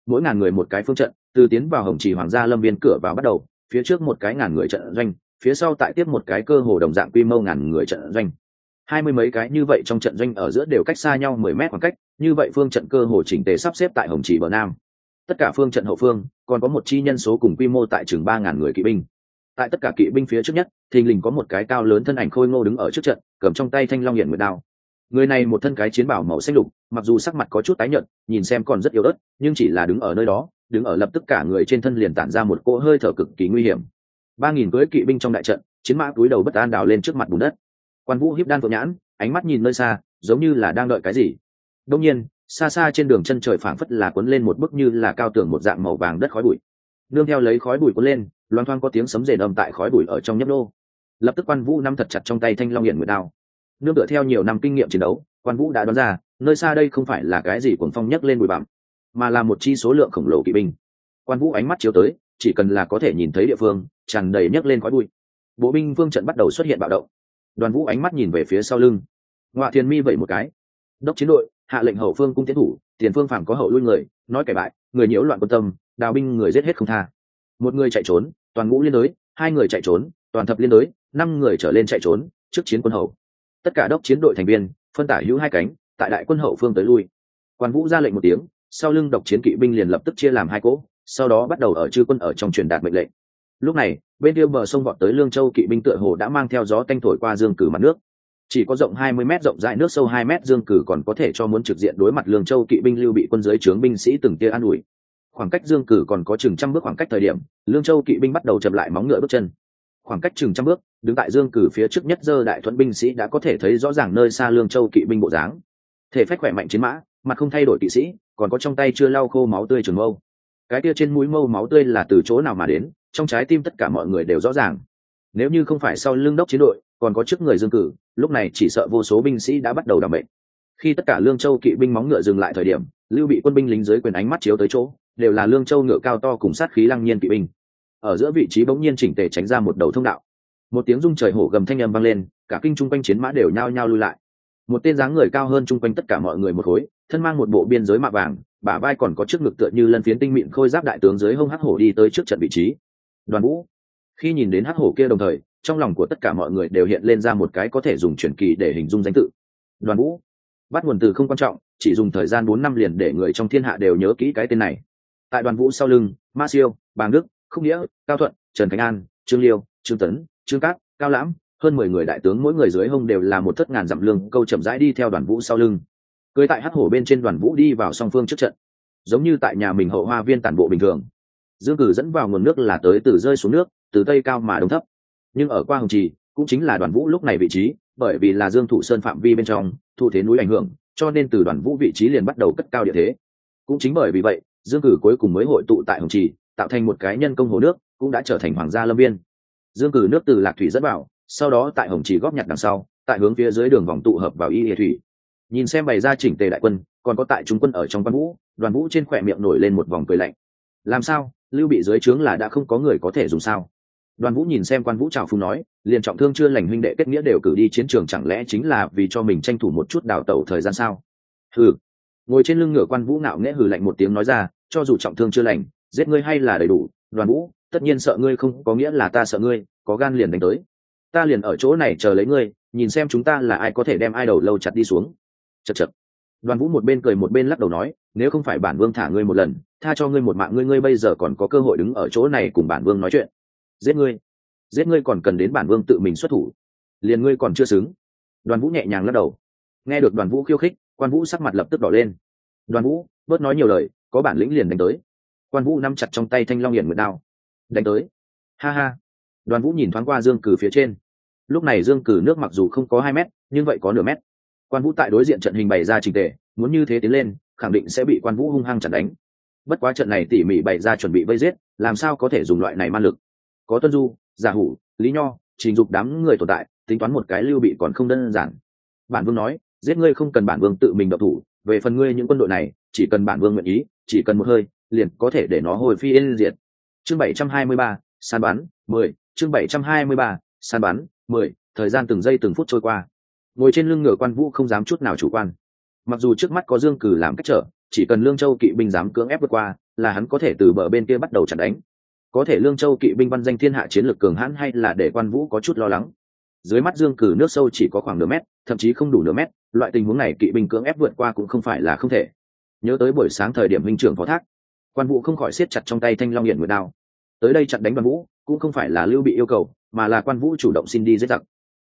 Mỗi ngàn người một cái phương trận, từ tiến vào hồng trì hoàng gia lâm viên cửa vào bắt đầu, phía trước một cái ngàn người trận doanh, phía sau tại tiếp một cái cơ hồ đồng dạng quy mô ngàn người trận doanh. Hai mươi mấy cái như vậy trong trận doanh ở giữa đều cách xa nhau mười mét khoảng cách, như vậy phương trận cơ hồ chỉnh tề sắp xếp tại hồng trì bờ nam. Tất cả phương trận hậu phương, còn có một chi nhân số cùng quy mô tại chừng ba ngàn người kỵ binh tại tất cả kỵ binh phía trước nhất, thình lình có một cái cao lớn thân ảnh khôi ngô đứng ở trước trận, cầm trong tay thanh long hiển nguyệt đao. Người này một thân cái chiến bảo màu xanh lục, mặc dù sắc mặt có chút tái nhợt, nhìn xem còn rất yếu ớt, nhưng chỉ là đứng ở nơi đó, đứng ở lập tức cả người trên thân liền tản ra một cỗ hơi thở cực kỳ nguy hiểm. Ba nghìn cưới kỵ binh trong đại trận, chiến mã túi đầu bất an đào lên trước mặt bùn đất. Quan vũ hiếp đan phượng nhãn, ánh mắt nhìn nơi xa, giống như là đang đợi cái gì. Đông nhiên, xa xa trên đường chân trời phảng phất là cuốn lên một bức như là cao tường một dạng màu vàng đất khói bụi nương theo lấy khói bụi cuốn lên loan thoang có tiếng sấm rền âm tại khói bụi ở trong nhấp đô lập tức quan vũ nắm thật chặt trong tay thanh long hiện nguyệt đao. Nương tựa theo nhiều năm kinh nghiệm chiến đấu, quan vũ đã đoán ra, nơi xa đây không phải là cái gì cuồng phong nhấc lên bụi bặm, mà là một chi số lượng khổng lồ kỵ binh. Quan vũ ánh mắt chiếu tới, chỉ cần là có thể nhìn thấy địa phương, tràn đầy nhấc lên khói bụi. Bộ binh vương trận bắt đầu xuất hiện bạo động. Đoàn vũ ánh mắt nhìn về phía sau lưng. Ngoại thiên mi vậy một cái. Đốc chiến đội, hạ lệnh hậu phương cung tiến thủ, tiền phương phản có hậu lui người, nói kẻ bại, người nhiễu loạn quân tâm đào binh người giết hết không tha. Một người chạy trốn, toàn ngũ liên đới, hai người chạy trốn, toàn thập liên đới, năm người trở lên chạy trốn trước chiến quân hậu. Tất cả đốc chiến đội thành viên, phân tả hữu hai cánh, tại đại quân hậu phương tới lui. Quan vũ ra lệnh một tiếng, sau lưng độc chiến kỵ binh liền lập tức chia làm hai cỗ, sau đó bắt đầu ở chư quân ở trong truyền đạt mệnh lệnh. Lúc này, bên kia bờ sông vọt tới lương châu kỵ binh tựa hồ đã mang theo gió tanh thổi qua dương cử mặt nước. Chỉ có rộng 20 mét rộng rãi nước sâu 2 mét dương cử còn có thể cho muốn trực diện đối mặt lương châu kỵ binh lưu bị quân giới trướng binh sĩ từng tia an ủi khoảng cách dương cử còn có chừng trăm bước khoảng cách thời điểm, lương châu kỵ binh bắt đầu chậm lại móng ngựa bước chân. Khoảng cách chừng trăm bước, đứng tại dương cử phía trước nhất dơ đại thuận binh sĩ đã có thể thấy rõ ràng nơi xa lương châu kỵ binh bộ dáng. Thể phách khỏe mạnh chiến mã, mặt không thay đổi kỵ sĩ, còn có trong tay chưa lau khô máu tươi trường mâu. Cái kia trên mũi mâu máu tươi là từ chỗ nào mà đến, trong trái tim tất cả mọi người đều rõ ràng. Nếu như không phải sau lưng đốc chiến đội, còn có trước người dương cử, lúc này chỉ sợ vô số binh sĩ đã bắt đầu đảm bệnh khi tất cả lương châu kỵ binh móng ngựa dừng lại thời điểm, lưu bị quân binh lính dưới quyền ánh mắt chiếu tới chỗ đều là lương châu ngựa cao to cùng sát khí lăng nhiên kỵ binh. Ở giữa vị trí bỗng nhiên chỉnh tề tránh ra một đầu thông đạo. Một tiếng rung trời hổ gầm thanh âm vang lên, cả kinh trung quanh chiến mã đều nhao nhao lui lại. Một tên dáng người cao hơn trung quanh tất cả mọi người một khối, thân mang một bộ biên giới mạ vàng, bả vai còn có chiếc ngực tựa như lân phiến tinh mịn khôi giáp đại tướng dưới hông hắc hổ đi tới trước trận vị trí. Đoàn vũ. Khi nhìn đến hắc hổ kia đồng thời, trong lòng của tất cả mọi người đều hiện lên ra một cái có thể dùng truyền kỳ để hình dung danh tự. Đoàn vũ. Bắt nguồn từ không quan trọng, chỉ dùng thời gian bốn năm liền để người trong thiên hạ đều nhớ kỹ cái tên này tại đoàn vũ sau lưng, ma siêu, bàng đức không nghĩa, cao thuận, trần khánh an, trương liêu, trương tấn, trương cát, cao lãm, hơn mười người đại tướng mỗi người dưới hông đều là một thất ngàn dặm lương, câu chậm rãi đi theo đoàn vũ sau lưng. Cưới tại hắc hổ bên trên đoàn vũ đi vào song phương trước trận, giống như tại nhà mình hậu hoa viên tản bộ bình thường. Dương cử dẫn vào nguồn nước là tới từ rơi xuống nước, từ tây cao mà đông thấp. Nhưng ở qua hồng trì, cũng chính là đoàn vũ lúc này vị trí, bởi vì là dương thủ sơn phạm vi bên trong, thu thế núi ảnh hưởng, cho nên từ đoàn vũ vị trí liền bắt đầu cất cao địa thế. Cũng chính bởi vì vậy dương cử cuối cùng mới hội tụ tại hồng trì, tạo thành một cái nhân công hồ nước, cũng đã trở thành hoàng gia lâm viên. Dương cử nước từ lạc thủy dẫn vào, sau đó tại hồng trì góp nhặt đằng sau, tại hướng phía dưới đường vòng tụ hợp vào y hệ thủy. Nhìn xem bày ra chỉnh tề đại quân, còn có tại trung quân ở trong văn vũ, đoàn vũ trên khỏe miệng nổi lên một vòng cười lạnh. Làm sao? Lưu bị dưới trướng là đã không có người có thể dùng sao? Đoàn vũ nhìn xem quan vũ trào phung nói, liền trọng thương chưa lành huynh đệ kết nghĩa đều cử đi chiến trường chẳng lẽ chính là vì cho mình tranh thủ một chút đào tẩu thời gian sao? Hừ ngồi trên lưng ngựa quan vũ nạo nghễ hừ lạnh một tiếng nói ra, cho dù trọng thương chưa lành, giết ngươi hay là đầy đủ, đoàn vũ, tất nhiên sợ ngươi không có nghĩa là ta sợ ngươi, có gan liền đánh tới. Ta liền ở chỗ này chờ lấy ngươi, nhìn xem chúng ta là ai có thể đem ai đầu lâu chặt đi xuống. Chật chật đoàn vũ một bên cười một bên lắc đầu nói, nếu không phải bản vương thả ngươi một lần, tha cho ngươi một mạng ngươi ngươi bây giờ còn có cơ hội đứng ở chỗ này cùng bản vương nói chuyện. Giết ngươi. Giết ngươi còn cần đến bản vương tự mình xuất thủ. Liền ngươi còn chưa xứng. Đoàn vũ nhẹ nhàng lắc đầu. Nghe được đoàn vũ khiêu khích quan vũ sắc mặt lập tức đỏ lên. Đoàn vũ, bớt nói nhiều lời, có bản lĩnh liền đánh tới. Quan vũ nắm chặt trong tay thanh long hiển nguyệt đao. Đánh tới. Ha ha. Đoàn vũ nhìn thoáng qua dương cử phía trên. Lúc này dương cử nước mặc dù không có hai mét, nhưng vậy có nửa mét. Quan vũ tại đối diện trận hình bày ra trình tề, muốn như thế tiến lên, khẳng định sẽ bị quan vũ hung hăng chặt đánh. Bất quá trận này tỉ mỉ bày ra chuẩn bị vây giết, làm sao có thể dùng loại này man lực? Có tuân du, giả hủ, lý nho, trình dục đám người tồn tại, tính toán một cái lưu bị còn không đơn giản. Bản vương nói giết ngươi không cần bản vương tự mình độc thủ, về phần ngươi những quân đội này, chỉ cần bản vương nguyện ý, chỉ cần một hơi, liền có thể để nó hồi phi yên diệt. Chương bảy trăm hai mươi ba, săn bắn, mười. Chương bảy trăm hai mươi ba, săn bắn, mười. Thời gian từng giây từng phút trôi qua. Ngồi trên lưng ngựa quan vũ không dám chút nào chủ quan. Mặc dù trước mắt có dương cử làm cách trở, chỉ cần lương châu kỵ binh dám cưỡng ép vượt qua, là hắn có thể từ bờ bên kia bắt đầu chặn đánh. Có thể lương châu kỵ binh văn danh thiên hạ chiến lược cường hãn hay là để quan vũ có chút lo lắng. Dưới mắt dương cử nước sâu chỉ có khoảng nửa mét, thậm chí không đủ nửa mét loại tình huống này kỵ binh cưỡng ép vượt qua cũng không phải là không thể. Nhớ tới buổi sáng thời điểm minh trưởng phó thác, quan vũ không khỏi siết chặt trong tay thanh long hiển nguyệt đao. Tới đây chặn đánh đoàn vũ, cũng không phải là lưu bị yêu cầu, mà là quan vũ chủ động xin đi giết giặc.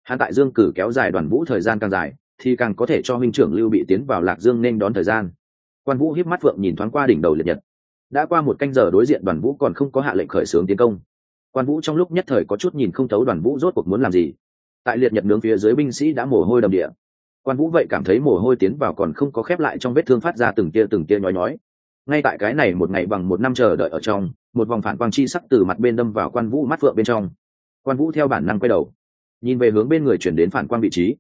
Hắn tại dương cử kéo dài đoàn vũ thời gian càng dài, thì càng có thể cho minh trưởng lưu bị tiến vào lạc dương nên đón thời gian. Quan vũ hiếp mắt phượng nhìn thoáng qua đỉnh đầu liệt nhật. Đã qua một canh giờ đối diện đoàn vũ còn không có hạ lệnh khởi xướng tiến công. Quan vũ trong lúc nhất thời có chút nhìn không thấu đoàn vũ rốt cuộc muốn làm gì. Tại liệt nhật nướng phía dưới binh sĩ đã mồ hôi đầm địa quan vũ vậy cảm thấy mồ hôi tiến vào còn không có khép lại trong vết thương phát ra từng tia từng tia nhói nhói. Ngay tại cái này một ngày bằng một năm chờ đợi ở trong, một vòng phản quang chi sắc từ mặt bên đâm vào quan vũ mắt vợ bên trong. Quan vũ theo bản năng quay đầu, nhìn về hướng bên người chuyển đến phản quang vị trí.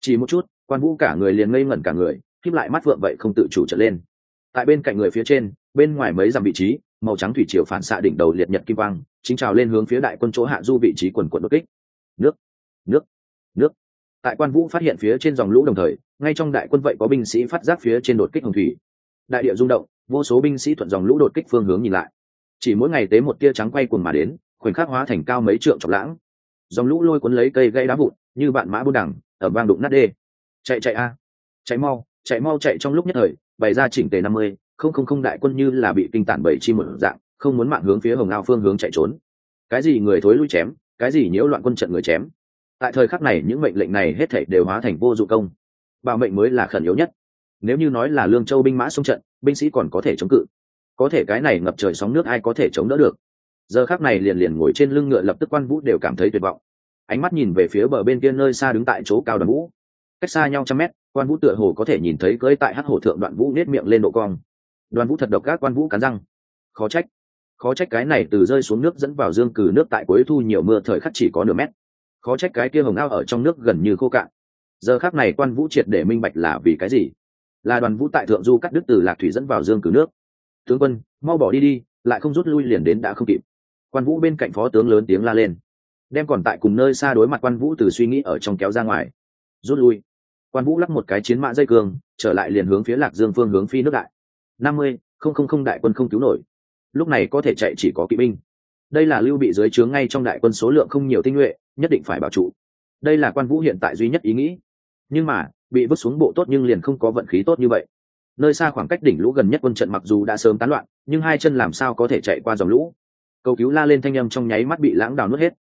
Chỉ một chút, quan vũ cả người liền ngây ngẩn cả người khiếp lại mắt vượng vậy không tự chủ trở lên. Tại bên cạnh người phía trên, bên ngoài mấy dặm vị trí, màu trắng thủy triều phản xạ đỉnh đầu liệt nhật kim quang, chính trào lên hướng phía đại quân chỗ hạ du vị trí quần quận đột kích. Nước nước nước tại quan vũ phát hiện phía trên dòng lũ đồng thời, ngay trong đại quân vậy có binh sĩ phát giác phía trên đột kích hồng thủy. Đại địa rung động, vô số binh sĩ thuận dòng lũ đột kích phương hướng nhìn lại. Chỉ mỗi ngày tế một tia trắng quay cuồng mà đến, khoảnh khắc hóa thành cao mấy trượng chọc lãng. Dòng lũ lôi cuốn lấy cây gây đá vụn, như bạn mã buôn đẳng ở vang đụng nát đê. Chạy chạy a. Chạy mau chạy mau chạy trong lúc nhất thời, bày ra chỉnh tề năm mươi, không không không đại quân như là bị kinh tản bảy chi một dạng, không muốn mạng hướng phía hồng ao phương hướng chạy trốn. Cái gì người thối lui chém, cái gì nhiễu loạn quân trận người chém tại thời khắc này, những mệnh lệnh này hết thảy đều hóa thành vô dụng công. Bảo mệnh mới là khẩn yếu nhất. Nếu như nói là lương châu binh mã xung trận, binh sĩ còn có thể chống cự. Có thể cái này ngập trời sóng nước ai có thể chống đỡ được? Giờ khắc này liền liền ngồi trên lưng ngựa lập tức quan vũ đều cảm thấy tuyệt vọng. Ánh mắt nhìn về phía bờ bên kia nơi xa đứng tại chỗ cao đoàn vũ. Cách xa nhau trăm mét, quan vũ tựa hồ có thể nhìn thấy cưỡi tại hát hổ thượng đoạn vũ nết miệng lên độ cong. Đoàn vũ thật độc các quan vũ cắn răng. Khó trách. Khó trách cái này từ rơi xuống nước dẫn vào dương cử nước tại cuối thu nhiều mưa thời khắc chỉ có nửa mét khó trách cái kia hồng ao ở trong nước gần như khô cạn. Giờ khác này quan vũ triệt để minh bạch là vì cái gì? Là đoàn vũ tại thượng du cắt đức từ lạc thủy dẫn vào dương cử nước. Tướng quân, mau bỏ đi đi, lại không rút lui liền đến đã không kịp. Quan vũ bên cạnh phó tướng lớn tiếng la lên. Đem còn tại cùng nơi xa đối mặt quan vũ từ suy nghĩ ở trong kéo ra ngoài. Rút lui. Quan vũ lắp một cái chiến mã dây cường, trở lại liền hướng phía lạc dương phương hướng phi nước đại. Năm mươi, không không không đại quân không cứu nổi. Lúc này có thể chạy chỉ có kỵ binh. Đây là lưu bị dưới trướng ngay trong đại quân số lượng không nhiều tinh nhuệ nhất định phải bảo trụ. Đây là quan vũ hiện tại duy nhất ý nghĩ. Nhưng mà, bị vứt xuống bộ tốt nhưng liền không có vận khí tốt như vậy. Nơi xa khoảng cách đỉnh lũ gần nhất quân trận mặc dù đã sớm tán loạn, nhưng hai chân làm sao có thể chạy qua dòng lũ? Cầu cứu la lên thanh â m trong nháy mắt bị lãng đào nuốt hết.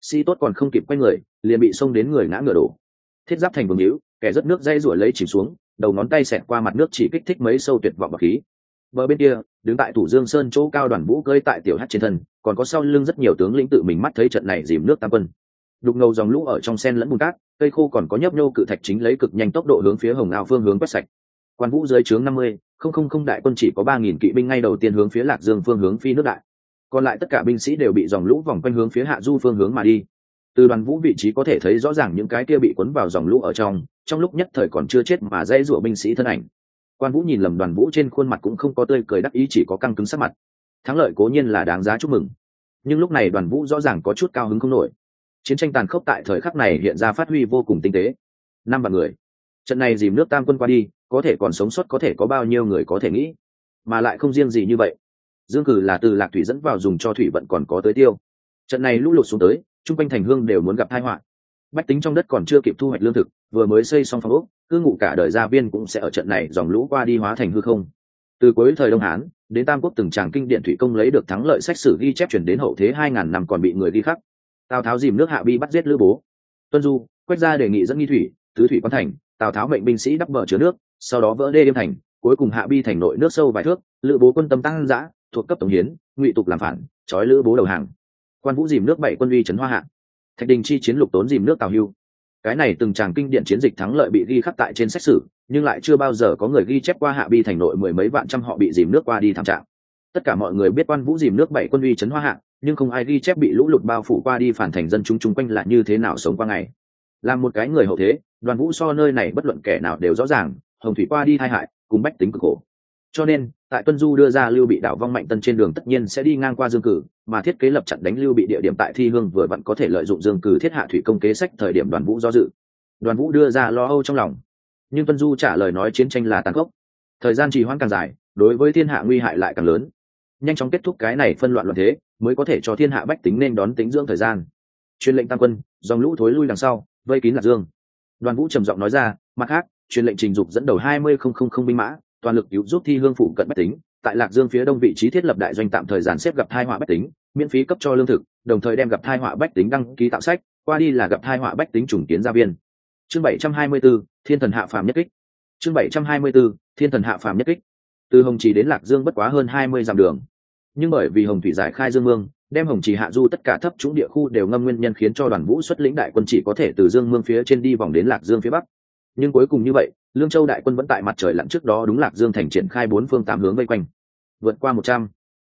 Si tốt còn không kịp quay người, liền bị xông đến người ngã ngựa đổ. Thiết giáp thành vương hữu, kẻ rất nước dây ruổi lấy chìm xuống, đầu ngón tay xẹt qua mặt nước chỉ kích thích mấy sâu tuyệt vọng bậc khí. Bờ bên kia, đứng tại thủ dương sơn chỗ cao đoàn vũ cơi tại tiểu hát trên thân, còn có sau lưng rất nhiều tướng lĩnh tự mình mắt thấy trận này dìm nước tam quân đục ngầu dòng lũ ở trong sen lẫn bùn cát, cây khô còn có nhấp nhô cự thạch chính lấy cực nhanh tốc độ hướng phía hồng ao phương hướng quét sạch. Quan vũ dưới trướng năm mươi, không không không đại quân chỉ có ba nghìn kỵ binh ngay đầu tiên hướng phía lạc dương phương hướng phi nước đại. Còn lại tất cả binh sĩ đều bị dòng lũ vòng quanh hướng phía hạ du phương hướng mà đi. Từ đoàn vũ vị trí có thể thấy rõ ràng những cái kia bị cuốn vào dòng lũ ở trong trong lúc nhất thời còn chưa chết mà dây rủa binh sĩ thân ảnh. Quan vũ nhìn lầm đoàn vũ trên khuôn mặt cũng không có tươi cười đắc ý, chỉ có căng cứng sắc mặt. Thắng lợi cố nhiên là đáng giá chúc mừng. Nhưng lúc này đoàn vũ rõ ràng có chút cao hứng không nổi chiến tranh tàn khốc tại thời khắc này hiện ra phát huy vô cùng tinh tế. Năm vạn người. Trận này dìm nước tam quân qua đi, có thể còn sống sót có thể có bao nhiêu người có thể nghĩ? Mà lại không riêng gì như vậy. Dương cử là từ lạc thủy dẫn vào dùng cho thủy vận còn có tới tiêu. Trận này lũ lụt xuống tới, chung quanh thành hương đều muốn gặp tai họa. Bách tính trong đất còn chưa kịp thu hoạch lương thực, vừa mới xây xong phòng ốc, cư ngụ cả đời gia viên cũng sẽ ở trận này dòng lũ qua đi hóa thành hư không. Từ cuối thời đông hán, đến tam quốc từng tràng kinh điện thủy công lấy được thắng lợi sách sử ghi chép chuyển đến hậu thế hai ngàn năm còn bị người ghi khắc tào tháo dìm nước hạ bi bắt giết lữ bố tuân du quét ra đề nghị dẫn nghi thủy tứ thủy quan thành tào tháo mệnh binh sĩ đắp bờ chứa nước sau đó vỡ đê đêm thành cuối cùng hạ bi thành nội nước sâu vài thước lữ bố quân tâm tăng giã thuộc cấp tổng hiến ngụy tục làm phản trói lữ bố đầu hàng quan vũ dìm nước bảy quân uy trấn hoa hạ thạch đình chi chiến lục tốn dìm nước tào hưu cái này từng tràng kinh điển chiến dịch thắng lợi bị ghi khắc tại trên sách sử nhưng lại chưa bao giờ có người ghi chép qua hạ bi thành nội mười mấy vạn trăm họ bị dìm nước qua đi thảm trạng tất cả mọi người biết quan vũ dìm nước bảy quân uy chấn hoa hạng nhưng không ai ghi chép bị lũ lụt bao phủ qua đi phản thành dân chúng chung quanh là như thế nào sống qua ngày. Làm một cái người hậu thế, đoàn vũ so nơi này bất luận kẻ nào đều rõ ràng, hồng thủy qua đi tai hại, cùng bách tính cực khổ. Cho nên, tại tuân du đưa ra lưu bị đảo vong mạnh tân trên đường tất nhiên sẽ đi ngang qua dương cử, mà thiết kế lập chặn đánh lưu bị địa điểm tại thi hương vừa vặn có thể lợi dụng dương cử thiết hạ thủy công kế sách thời điểm đoàn vũ do dự. Đoàn vũ đưa ra lo âu trong lòng. Nhưng tuân du trả lời nói chiến tranh là tàn khốc. Thời gian trì hoãn càng dài, đối với thiên hạ nguy hại lại càng lớn nhanh chóng kết thúc cái này phân loạn loạn thế mới có thể cho thiên hạ bách tính nên đón tính dưỡng thời gian. Truyền lệnh tam quân dòng lũ thối lui đằng sau vây kín lạc dương. Đoàn vũ trầm giọng nói ra mặt khác truyền lệnh trình dục dẫn đầu hai mươi không không không binh mã toàn lực cứu giúp thi hương phụ cận bách tính. Tại lạc dương phía đông vị trí thiết lập đại doanh tạm thời giàn xếp gặp thai họa bách tính miễn phí cấp cho lương thực đồng thời đem gặp thai họa bách tính đăng ký tạo sách qua đi là gặp thai họa bách tính trùng kiến gia viên. Chương bảy trăm hai mươi 724, thiên thần hạ phàm nhất kích. Chương bảy trăm hai mươi 724, thiên thần hạ phàm nhất kích. Từ hồng trì đến lạc dương bất quá hơn hai mươi dặm đường nhưng bởi vì hồng thủy giải khai dương mương, đem hồng trì hạ du tất cả thấp trũng địa khu đều ngâm nguyên nhân khiến cho đoàn vũ xuất lĩnh đại quân chỉ có thể từ dương mương phía trên đi vòng đến lạc dương phía bắc. Nhưng cuối cùng như vậy, lương châu đại quân vẫn tại mặt trời lặn trước đó đúng lạc dương thành triển khai bốn phương tám hướng vây quanh. Vượt qua một trăm.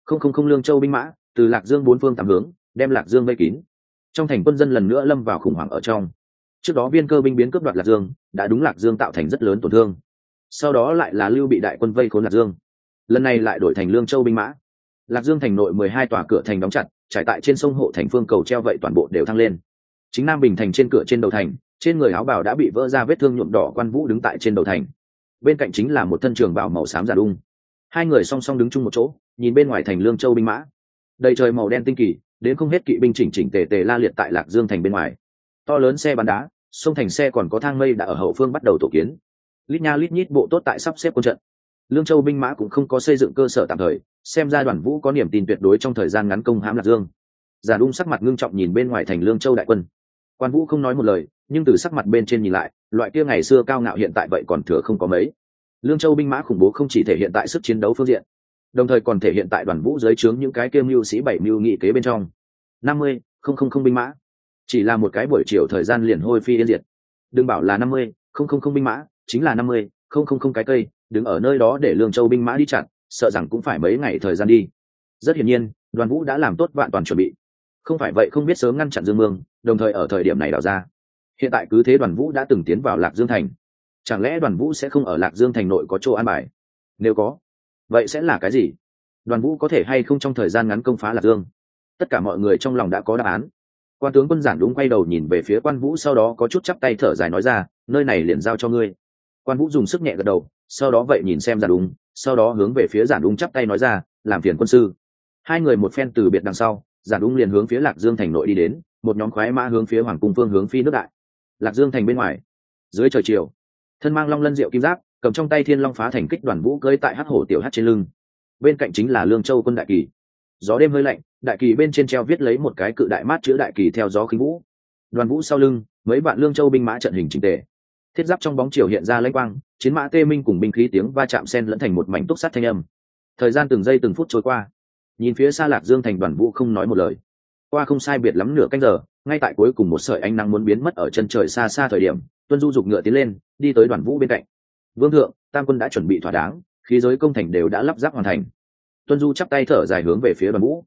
Không không không lương châu binh mã, từ lạc dương bốn phương tám hướng, đem lạc dương vây kín. Trong thành quân dân lần nữa lâm vào khủng hoảng ở trong. Trước đó viên cơ binh biến cướp đoạt lạc dương, đã đúng lạc dương tạo thành rất lớn tổn thương. Sau đó lại là lưu bị đại quân vây khốn lạc dương. Lần này lại đổi thành lương châu binh mã lạc dương thành nội mười hai tòa cửa thành đóng chặt, trải tại trên sông hộ thành phương cầu treo vậy toàn bộ đều thăng lên. Chính nam bình thành trên cửa trên đầu thành, trên người áo bào đã bị vỡ ra vết thương nhuộm đỏ quan vũ đứng tại trên đầu thành. Bên cạnh chính là một thân trường bảo màu xám giả đung. Hai người song song đứng chung một chỗ, nhìn bên ngoài thành lương châu binh mã. Đầy trời màu đen tinh kỳ, đến không hết kỵ binh chỉnh chỉnh tề tề la liệt tại lạc dương thành bên ngoài. To lớn xe bắn đá, sông thành xe còn có thang mây đã ở hậu phương bắt đầu tổ kiến. Lít nha lít nhít bộ tốt tại sắp xếp quân trận. Lương châu binh mã cũng không có xây dựng cơ sở tạm thời xem ra đoàn vũ có niềm tin tuyệt đối trong thời gian ngắn công hãm lạc dương. Giả đung sắc mặt ngưng trọng nhìn bên ngoài thành lương châu đại quân. Quan vũ không nói một lời, nhưng từ sắc mặt bên trên nhìn lại, loại kia ngày xưa cao ngạo hiện tại vậy còn thừa không có mấy. Lương châu binh mã khủng bố không chỉ thể hiện tại sức chiến đấu phương diện, đồng thời còn thể hiện tại đoàn vũ dưới trướng những cái kia mưu sĩ bảy mưu nghị kế bên trong. Năm mươi, không không không binh mã. Chỉ là một cái buổi chiều thời gian liền hôi phi yên diệt. Đừng bảo là năm mươi, không không không binh mã, chính là năm mươi, không không không cái cây, đứng ở nơi đó để lương châu binh mã đi chặn sợ rằng cũng phải mấy ngày thời gian đi. Rất hiển nhiên, đoàn vũ đã làm tốt vạn toàn chuẩn bị. Không phải vậy không biết sớm ngăn chặn dương mương, đồng thời ở thời điểm này đào ra. Hiện tại cứ thế đoàn vũ đã từng tiến vào lạc dương thành. Chẳng lẽ đoàn vũ sẽ không ở lạc dương thành nội có chỗ an bài? Nếu có, vậy sẽ là cái gì? Đoàn vũ có thể hay không trong thời gian ngắn công phá lạc dương? Tất cả mọi người trong lòng đã có đáp án. Quan tướng quân giản đúng quay đầu nhìn về phía quan vũ, sau đó có chút chắp tay thở dài nói ra, nơi này liền giao cho ngươi. Quan vũ dùng sức nhẹ gật đầu, sau đó vậy nhìn xem giản đúng sau đó hướng về phía giản đúng chắp tay nói ra, làm phiền quân sư. Hai người một phen từ biệt đằng sau, giản đúng liền hướng phía lạc dương thành nội đi đến, một nhóm khoái mã hướng phía hoàng cung phương hướng phi nước đại. Lạc dương thành bên ngoài, dưới trời chiều, thân mang long lân diệu kim giáp, cầm trong tay thiên long phá thành kích đoàn vũ cơi tại hát hổ tiểu hát trên lưng. Bên cạnh chính là lương châu quân đại kỳ. Gió đêm hơi lạnh, đại kỳ bên trên treo viết lấy một cái cự đại mát chữ đại kỳ theo gió khinh vũ. Đoàn vũ sau lưng, mấy bạn lương châu binh mã trận hình trình tề thiết giáp trong bóng chiều hiện ra lãnh quang, chiến mã tê minh cùng binh khí tiếng va chạm sen lẫn thành một mảnh túc sắt thanh âm. Thời gian từng giây từng phút trôi qua. Nhìn phía xa lạc dương thành đoàn vũ không nói một lời. Qua không sai biệt lắm nửa canh giờ, ngay tại cuối cùng một sợi ánh nắng muốn biến mất ở chân trời xa xa thời điểm, tuân du dục ngựa tiến lên, đi tới đoàn vũ bên cạnh. Vương thượng, tam quân đã chuẩn bị thỏa đáng, khí giới công thành đều đã lắp ráp hoàn thành. Tuân du chắp tay thở dài hướng về phía đoàn vũ.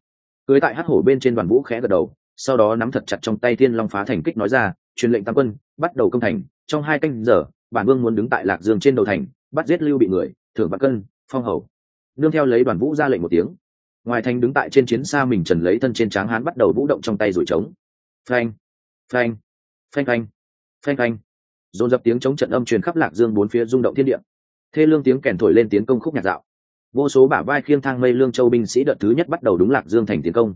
Cưới tại hát hổ bên trên đoàn vũ khẽ gật đầu, sau đó nắm thật chặt trong tay thiên long phá thành kích nói ra, truyền lệnh tam quân, bắt đầu công thành trong hai canh giờ, bản vương muốn đứng tại lạc dương trên đầu thành, bắt giết lưu bị người, thưởng bạc cân, phong hầu. Nương theo lấy đoàn vũ ra lệnh một tiếng. Ngoài thành đứng tại trên chiến xa mình trần lấy thân trên tráng hán bắt đầu vũ động trong tay rồi trống phanh phanh phanh phanh phanh phanh. Dồn dập tiếng chống trận âm truyền khắp lạc dương bốn phía rung động thiên địa. Thê lương tiếng kèn thổi lên tiến công khúc nhạc dạo. Vô số bả vai khiêng thang mây lương châu binh sĩ đợt thứ nhất bắt đầu đúng lạc dương thành tiến công.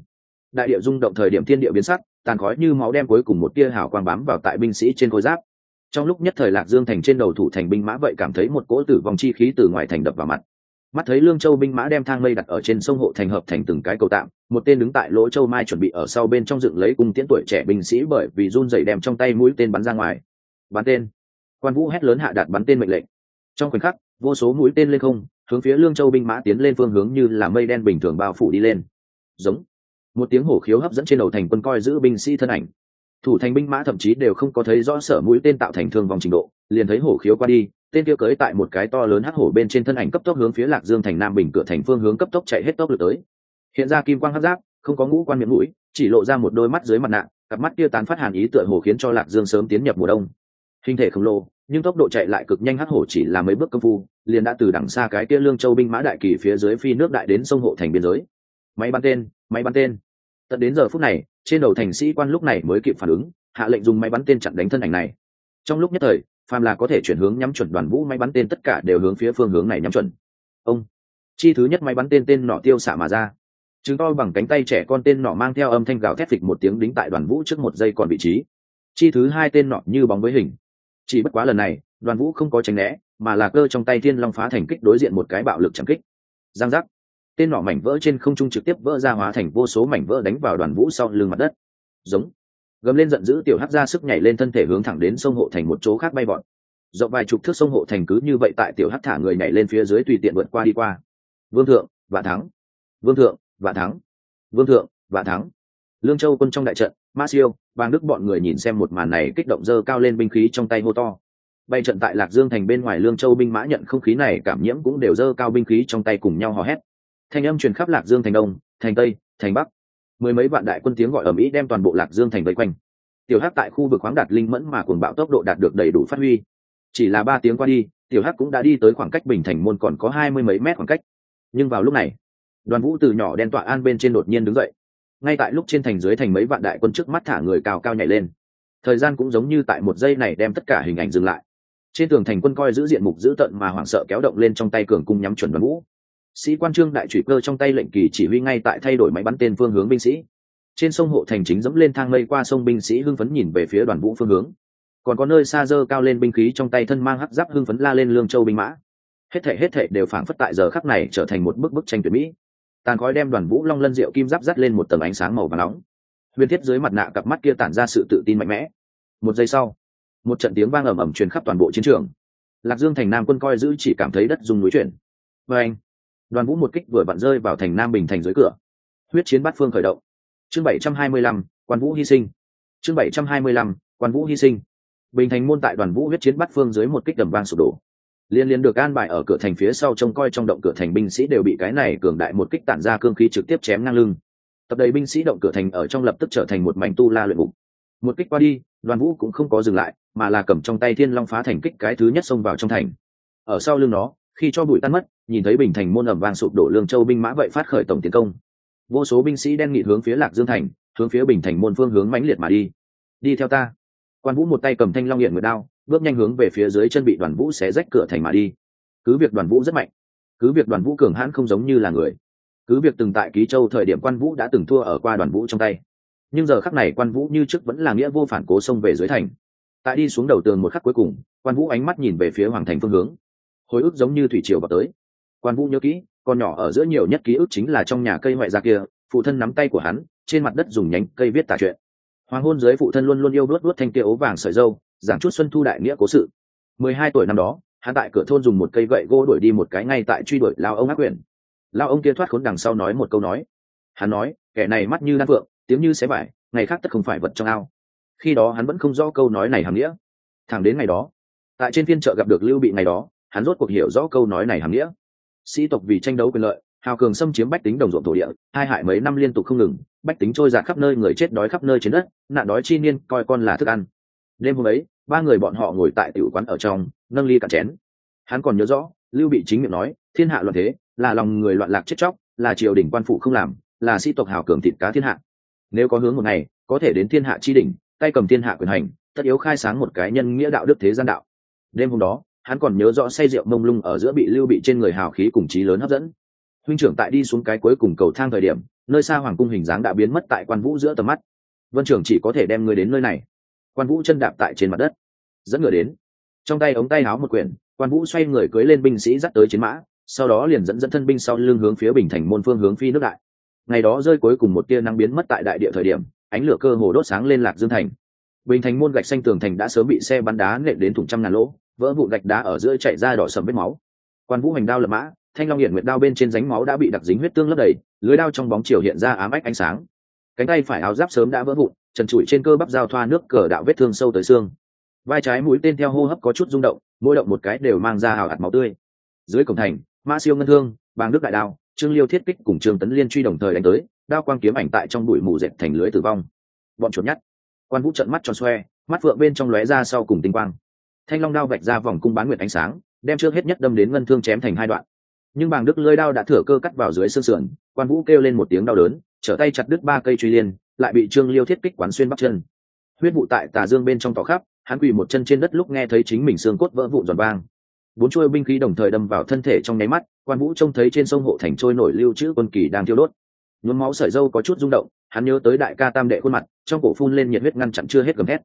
Đại địa rung động thời điểm thiên địa biến sắc, tàn khói như máu đem cuối cùng một tia hào quang bám vào tại binh sĩ trên khối giáp trong lúc nhất thời lạc dương thành trên đầu thủ thành binh mã vậy cảm thấy một cỗ tử vong chi khí từ ngoài thành đập vào mặt. Mắt thấy lương châu binh mã đem thang mây đặt ở trên sông hộ thành hợp thành từng cái cầu tạm, một tên đứng tại lỗ châu mai chuẩn bị ở sau bên trong dựng lấy cung tiễn tuổi trẻ binh sĩ bởi vì run dày đem trong tay mũi tên bắn ra ngoài. Bắn tên. Quan vũ hét lớn hạ đạt bắn tên mệnh lệnh. Trong khoảnh khắc, vô số mũi tên lên không, hướng phía lương châu binh mã tiến lên phương hướng như là mây đen bình thường bao phủ đi lên. Giống. Một tiếng hổ khiếu hấp dẫn trên đầu thành quân coi giữ binh sĩ thân ảnh thủ thành binh mã thậm chí đều không có thấy rõ sở mũi tên tạo thành thương vòng trình độ, liền thấy hổ khiếu qua đi, tên kia cưới tại một cái to lớn hắc hổ bên trên thân ảnh cấp tốc hướng phía lạc dương thành nam bình cửa thành phương hướng cấp tốc chạy hết tốc lực tới. Hiện ra kim quang hắc giáp, không có ngũ quan miệng mũi, chỉ lộ ra một đôi mắt dưới mặt nạ, cặp mắt kia tán phát hàn ý tựa hồ khiến cho lạc dương sớm tiến nhập mùa đông. Hình thể khổng lồ, nhưng tốc độ chạy lại cực nhanh hắc hổ chỉ là mấy bước công phu, liền đã từ đằng xa cái kia lương châu binh mã đại kỳ phía dưới phi nước đại đến sông hộ thành biên giới. Máy bắn tên, máy bắn tên. Tận đến giờ phút này trên đầu thành sĩ quan lúc này mới kịp phản ứng, hạ lệnh dùng máy bắn tên chặn đánh thân ảnh này. Trong lúc nhất thời, phàm là có thể chuyển hướng nhắm chuẩn đoàn vũ máy bắn tên tất cả đều hướng phía phương hướng này nhắm chuẩn. Ông! Chi thứ nhất máy bắn tên tên nọ tiêu xạ mà ra. Chứng to bằng cánh tay trẻ con tên nọ mang theo âm thanh gào thét phịch một tiếng đính tại đoàn vũ trước một giây còn vị trí. Chi thứ hai tên nọ như bóng với hình. Chỉ bất quá lần này, đoàn vũ không có tránh né, mà là cơ trong tay thiên long phá thành kích đối diện một cái bạo lực chẳng kích. Giang giác! Tên nọ mảnh vỡ trên không trung trực tiếp vỡ ra hóa thành vô số mảnh vỡ đánh vào đoàn vũ sau lưng mặt đất. Giống. Gầm lên giận dữ tiểu hắc ra sức nhảy lên thân thể hướng thẳng đến sông hộ thành một chỗ khác bay bọn rộng vài chục thước sông hộ thành cứ như vậy tại tiểu hắc thả người nhảy lên phía dưới tùy tiện vượt qua đi qua. Vương thượng và thắng. Vương thượng và thắng. Vương thượng và thắng. Lương châu quân trong đại trận, ma siêu bang đức bọn người nhìn xem một màn này kích động dơ cao lên binh khí trong tay hô to. Bay trận tại lạc dương thành bên ngoài lương châu binh mã nhận không khí này, cảm nhiễm cũng đều dơ cao binh khí trong tay cùng nhau hò hét thanh âm truyền khắp lạc dương thành đông, thành tây, thành bắc. Mười mấy vạn đại quân tiếng gọi ở mỹ đem toàn bộ lạc dương thành vây quanh. Tiểu hắc tại khu vực khoáng đạt linh mẫn mà cuồng bạo tốc độ đạt được đầy đủ phát huy. Chỉ là ba tiếng qua đi, tiểu hắc cũng đã đi tới khoảng cách bình thành môn còn có hai mươi mấy mét khoảng cách. Nhưng vào lúc này, đoàn vũ từ nhỏ đen tọa an bên trên đột nhiên đứng dậy. Ngay tại lúc trên thành dưới thành mấy vạn đại quân trước mắt thả người cao cao nhảy lên. Thời gian cũng giống như tại một giây này đem tất cả hình ảnh dừng lại. Trên tường thành quân coi giữ diện mục dữ tận mà hoảng sợ kéo động lên trong tay cường cung nhắm chuẩn đoàn vũ sĩ quan trương đại trụy cơ trong tay lệnh kỳ chỉ huy ngay tại thay đổi máy bắn tên phương hướng binh sĩ. Trên sông hộ thành chính dẫm lên thang mây qua sông binh sĩ hưng phấn nhìn về phía đoàn vũ phương hướng. Còn có nơi xa dơ cao lên binh khí trong tay thân mang hắc giáp hưng phấn la lên lương châu binh mã. Hết thể hết thể đều phảng phất tại giờ khắc này trở thành một bức bức tranh tuyệt mỹ. Tàn khói đem đoàn vũ long lân rượu kim giáp dắt lên một tầng ánh sáng màu và nóng. Huyền thiết dưới mặt nạ cặp mắt kia tản ra sự tự tin mạnh mẽ. Một giây sau, một trận tiếng vang ầm ầm truyền khắp toàn bộ chiến trường. Lạc dương thành nam quân coi giữ chỉ cảm thấy đất dùng núi chuyển. Và anh đoàn vũ một kích vừa vặn rơi vào thành nam bình thành dưới cửa. Huyết chiến bát phương khởi động. Chương bảy trăm hai mươi lăm, quan vũ hy sinh. Chương bảy trăm hai mươi lăm, quan vũ hy sinh. Bình thành môn tại đoàn vũ huyết chiến bát phương dưới một kích đầm vang sụp đổ. Liên liên được an bài ở cửa thành phía sau trông coi trong động cửa thành binh sĩ đều bị cái này cường đại một kích tản ra cương khí trực tiếp chém ngang lưng. Tập đầy binh sĩ động cửa thành ở trong lập tức trở thành một mảnh tu la luyện ngục. Một kích qua đi, đoàn vũ cũng không có dừng lại, mà là cầm trong tay thiên long phá thành kích cái thứ nhất xông vào trong thành. Ở sau lưng nó, khi cho bụi tan mất nhìn thấy bình thành môn ẩm vàng sụp đổ lương châu binh mã vậy phát khởi tổng tiến công. Vô số binh sĩ đen nghị hướng phía lạc dương thành, hướng phía bình thành môn phương hướng mãnh liệt mà đi. Đi theo ta. Quan vũ một tay cầm thanh long hiện nguyệt đao, bước nhanh hướng về phía dưới chân bị đoàn vũ xé rách cửa thành mà đi. Cứ việc đoàn vũ rất mạnh, cứ việc đoàn vũ cường hãn không giống như là người, cứ việc từng tại ký châu thời điểm quan vũ đã từng thua ở qua đoàn vũ trong tay, nhưng giờ khắc này quan vũ như trước vẫn là nghĩa vô phản cố xông về dưới thành. Tại đi xuống đầu tường một khắc cuối cùng, quan vũ ánh mắt nhìn về phía hoàng thành phương hướng. Hồi ức giống như thủy triều vào tới quan vũ nhớ kỹ, con nhỏ ở giữa nhiều nhất ký ức chính là trong nhà cây ngoại gia kia, phụ thân nắm tay của hắn, trên mặt đất dùng nhánh cây viết tả chuyện. Hoàng hôn dưới phụ thân luôn luôn yêu đuốt đuốt thanh kia ố vàng sợi dâu, giảng chút xuân thu đại nghĩa cố sự. Mười hai tuổi năm đó, hắn tại cửa thôn dùng một cây gậy gỗ đuổi đi một cái ngay tại truy đuổi lao ông ác quyển. lao ông kia thoát khốn đằng sau nói một câu nói. Hắn nói, kẻ này mắt như đan phượng, tiếng như xé vải, ngày khác tất không phải vật trong ao. Khi đó hắn vẫn không rõ câu nói này hàm nghĩa. Thẳng đến ngày đó, tại trên phiên chợ gặp được lưu bị ngày đó, hắn rốt cuộc hiểu rõ câu nói này hàm nghĩa sĩ tộc vì tranh đấu quyền lợi, hào cường xâm chiếm bách tính đồng ruộng thổ địa, hai hại mấy năm liên tục không ngừng, bách tính trôi giạt khắp nơi, người chết đói khắp nơi trên đất, nạn đói chi niên, coi con là thức ăn. Đêm hôm ấy, ba người bọn họ ngồi tại tiểu quán ở trong, nâng ly cạn chén. Hắn còn nhớ rõ, lưu bị chính miệng nói, thiên hạ loạn thế, là lòng người loạn lạc chết chóc, là triều đình quan phụ không làm, là sĩ tộc hào cường thịt cá thiên hạ. Nếu có hướng một ngày, có thể đến thiên hạ chi đỉnh, tay cầm thiên hạ quyền hành, tất yếu khai sáng một cái nhân nghĩa đạo đức thế gian đạo. Đêm hôm đó hắn còn nhớ rõ say rượu mông lung ở giữa bị lưu bị trên người hào khí cùng trí lớn hấp dẫn. Huynh trưởng tại đi xuống cái cuối cùng cầu thang thời điểm, nơi xa hoàng cung hình dáng đã biến mất tại quan vũ giữa tầm mắt. Vân trưởng chỉ có thể đem người đến nơi này. Quan vũ chân đạp tại trên mặt đất, dẫn người đến. Trong tay ống tay áo một quyển, quan vũ xoay người cưới lên binh sĩ dắt tới chiến mã, sau đó liền dẫn dẫn thân binh sau lưng hướng phía bình thành môn phương hướng phi nước đại. Ngày đó rơi cuối cùng một tia nắng biến mất tại đại địa thời điểm, ánh lửa cơ hồ đốt sáng lên lạc dương thành bình thành môn gạch xanh tường thành đã sớm bị xe bắn đá nện đến thủng trăm ngàn lỗ, vỡ vụ gạch đá ở giữa chạy ra đỏ sầm vết máu. Quan vũ hành đao lập mã, thanh long hiện nguyệt đao bên trên ránh máu đã bị đặc dính huyết tương lấp đầy, lưới đao trong bóng chiều hiện ra ám ách ánh sáng. Cánh tay phải áo giáp sớm đã vỡ vụn, trần trụi trên cơ bắp giao thoa nước cờ đạo vết thương sâu tới xương. Vai trái mũi tên theo hô hấp có chút rung động, mỗi động một cái đều mang ra hào hạt máu tươi. Dưới cổng thành mã siêu ngân thương, bàng đức đại đao, trương liêu thiết kích cùng trương tấn liên truy đồng thời đánh tới, đao quang kiếm ảnh tại trong bụi mù dệt thành lưới tử vong. Bọn chuột nhắt quan vũ trận mắt tròn xoe, mắt phượng bên trong lóe ra sau cùng tinh quang. Thanh long đao vạch ra vòng cung bán nguyệt ánh sáng, đem trước hết nhất đâm đến ngân thương chém thành hai đoạn. Nhưng bàng đức lơi đao đã thửa cơ cắt vào dưới xương sườn, quan vũ kêu lên một tiếng đau đớn, trở tay chặt đứt ba cây truy liên, lại bị trương liêu thiết kích quán xuyên bắp chân. Huyết vụ tại tà dương bên trong tỏ khắp, hắn quỳ một chân trên đất lúc nghe thấy chính mình xương cốt vỡ vụn giòn vang. Bốn chuôi binh khí đồng thời đâm vào thân thể trong nháy mắt, quan vũ trông thấy trên sông hộ thành trôi nổi lưu trữ quân kỳ đang thiêu đốt. Nhuốm máu sợi dâu có chút rung động, hắn nhớ tới đại ca tam đệ khuôn mặt trong cổ phun lên nhiệt huyết ngăn chặn chưa hết gầm hét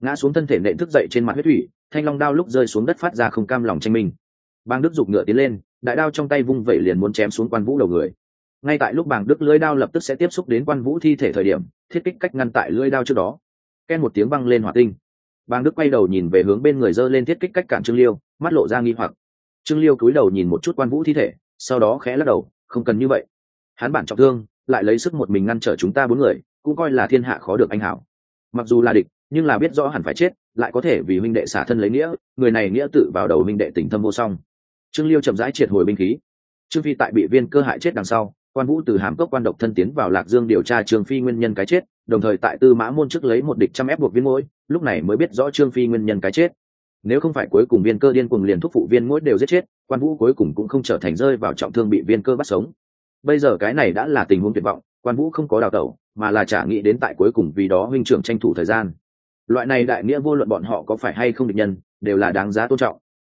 ngã xuống thân thể nện thức dậy trên mặt huyết thủy, thanh long đao lúc rơi xuống đất phát ra không cam lòng tranh mình bang đức giục ngựa tiến lên, đại đao trong tay vung vẩy liền muốn chém xuống quan vũ đầu người. Ngay tại lúc bàng đức lưỡi đao lập tức sẽ tiếp xúc đến quan vũ thi thể thời điểm, thiết kích cách ngăn tại lưỡi đao trước đó. Ken một tiếng văng lên hỏa tinh. Bàng đức quay đầu nhìn về hướng bên người dơ lên thiết kích cách cản trương liêu, mắt lộ ra nghi hoặc. Trương liêu cúi đầu nhìn một chút quan vũ thi thể, sau đó khẽ lắc đầu, không cần như vậy. Hắn bản trọng thương, lại lấy sức một mình ngăn trở chúng ta bốn người cũng coi là thiên hạ khó được anh hảo. Mặc dù là địch, nhưng là biết rõ hẳn phải chết, lại có thể vì huynh đệ xả thân lấy nghĩa, người này nghĩa tự vào đầu huynh đệ tình thâm vô song. Trương liêu chậm rãi triệt hồi binh khí. Trương phi tại bị viên cơ hại chết đằng sau, quan vũ từ hàm cốc quan độc thân tiến vào lạc dương điều tra trương phi nguyên nhân cái chết, đồng thời tại tư mã môn trước lấy một địch trăm ép buộc viên mỗi lúc này mới biết rõ trương phi nguyên nhân cái chết. Nếu không phải cuối cùng viên cơ điên cuồng liền thúc phụ viên mỗi đều giết chết, quan vũ cuối cùng cũng không trở thành rơi vào trọng thương bị viên cơ bắt sống. Bây giờ cái này đã là tình huống tuyệt vọng, quan vũ không có đào tẩu mà là trả nghĩ đến tại cuối cùng vì đó huynh trưởng tranh thủ thời gian. Loại này đại nghĩa vô luận bọn họ có phải hay không địch nhân, đều là đáng giá tôn trọng.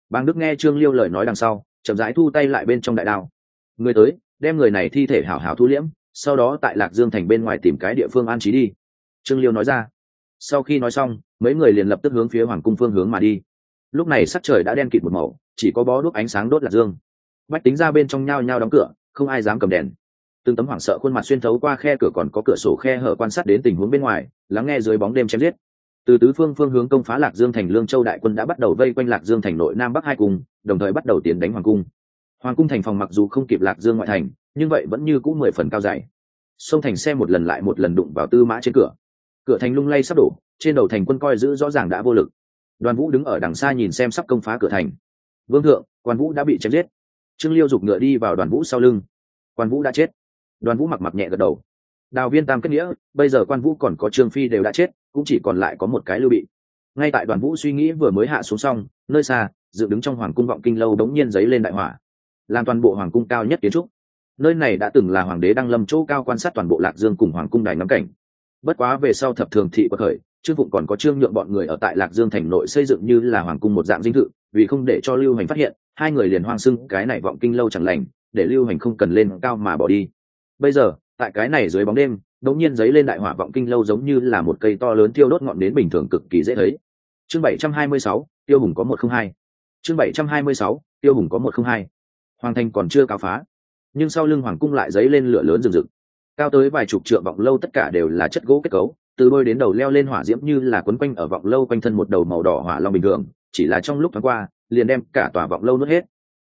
Bang đức nghe trương liêu lời nói đằng sau, chậm rãi thu tay lại bên trong đại đao. Người tới, đem người này thi thể hảo hảo thu liễm, sau đó tại lạc dương thành bên ngoài tìm cái địa phương an trí đi. Trương liêu nói ra. Sau khi nói xong, mấy người liền lập tức hướng phía hoàng cung phương hướng mà đi. Lúc này sắc trời đã đen kịt một màu, chỉ có bó đuốc ánh sáng đốt lạc dương. Bách tính ra bên trong nhao nhao đóng cửa, không ai dám cầm đèn từng tấm hoảng sợ khuôn mặt xuyên thấu qua khe cửa còn có cửa sổ khe hở quan sát đến tình huống bên ngoài, lắng nghe dưới bóng đêm chém giết. Từ tứ phương phương hướng công phá lạc dương thành lương châu đại quân đã bắt đầu vây quanh lạc dương thành nội nam bắc hai cung, đồng thời bắt đầu tiến đánh hoàng cung. Hoàng cung thành phòng mặc dù không kịp lạc dương ngoại thành, nhưng vậy vẫn như cũ mười phần cao dày. Sông thành xe một lần lại một lần đụng vào tư mã trên cửa. Cửa thành lung lay sắp đổ, trên đầu thành quân coi giữ rõ ràng đã vô lực. Đoàn vũ đứng ở đằng xa nhìn xem sắp công phá cửa thành. Vương thượng, quan vũ đã bị chém giết. Trương liêu giục ngựa đi vào đoàn vũ sau lưng. Quan vũ đã chết đoàn vũ mặc mặc nhẹ gật đầu. Đào viên tam kết nghĩa, bây giờ quan vũ còn có trương phi đều đã chết, cũng chỉ còn lại có một cái lưu bị. Ngay tại đoàn vũ suy nghĩ vừa mới hạ xuống xong, nơi xa dự đứng trong hoàng cung vọng kinh lâu đống nhiên giấy lên đại hỏa, làm toàn bộ hoàng cung cao nhất kiến trúc. Nơi này đã từng là hoàng đế đăng lâm chỗ cao quan sát toàn bộ lạc dương cùng hoàng cung đài ngắm cảnh. Bất quá về sau thập thường thị bậc khởi, trương phụng còn có trương nhượng bọn người ở tại lạc dương thành nội xây dựng như là hoàng cung một dạng dinh thự, vì không để cho lưu hành phát hiện, hai người liền hoang xưng cái này vọng kinh lâu chẳng lành, để lưu hành không cần lên cao mà bỏ đi bây giờ tại cái này dưới bóng đêm đống nhiên giấy lên đại hỏa vọng kinh lâu giống như là một cây to lớn thiêu đốt ngọn đến bình thường cực kỳ dễ thấy. Chương 726, tiêu hùng có một không hai. Chương 726, tiêu hùng có một không hai. Hoàng thành còn chưa cao phá nhưng sau lưng hoàng cung lại dấy lên lửa lớn rừng rực. Cao tới vài chục trượng vọng lâu tất cả đều là chất gỗ kết cấu từ đôi đến đầu leo lên hỏa diễm như là quấn quanh ở vọng lâu quanh thân một đầu màu đỏ hỏa long bình thường chỉ là trong lúc thoáng qua liền đem cả tòa vọng lâu nuốt hết.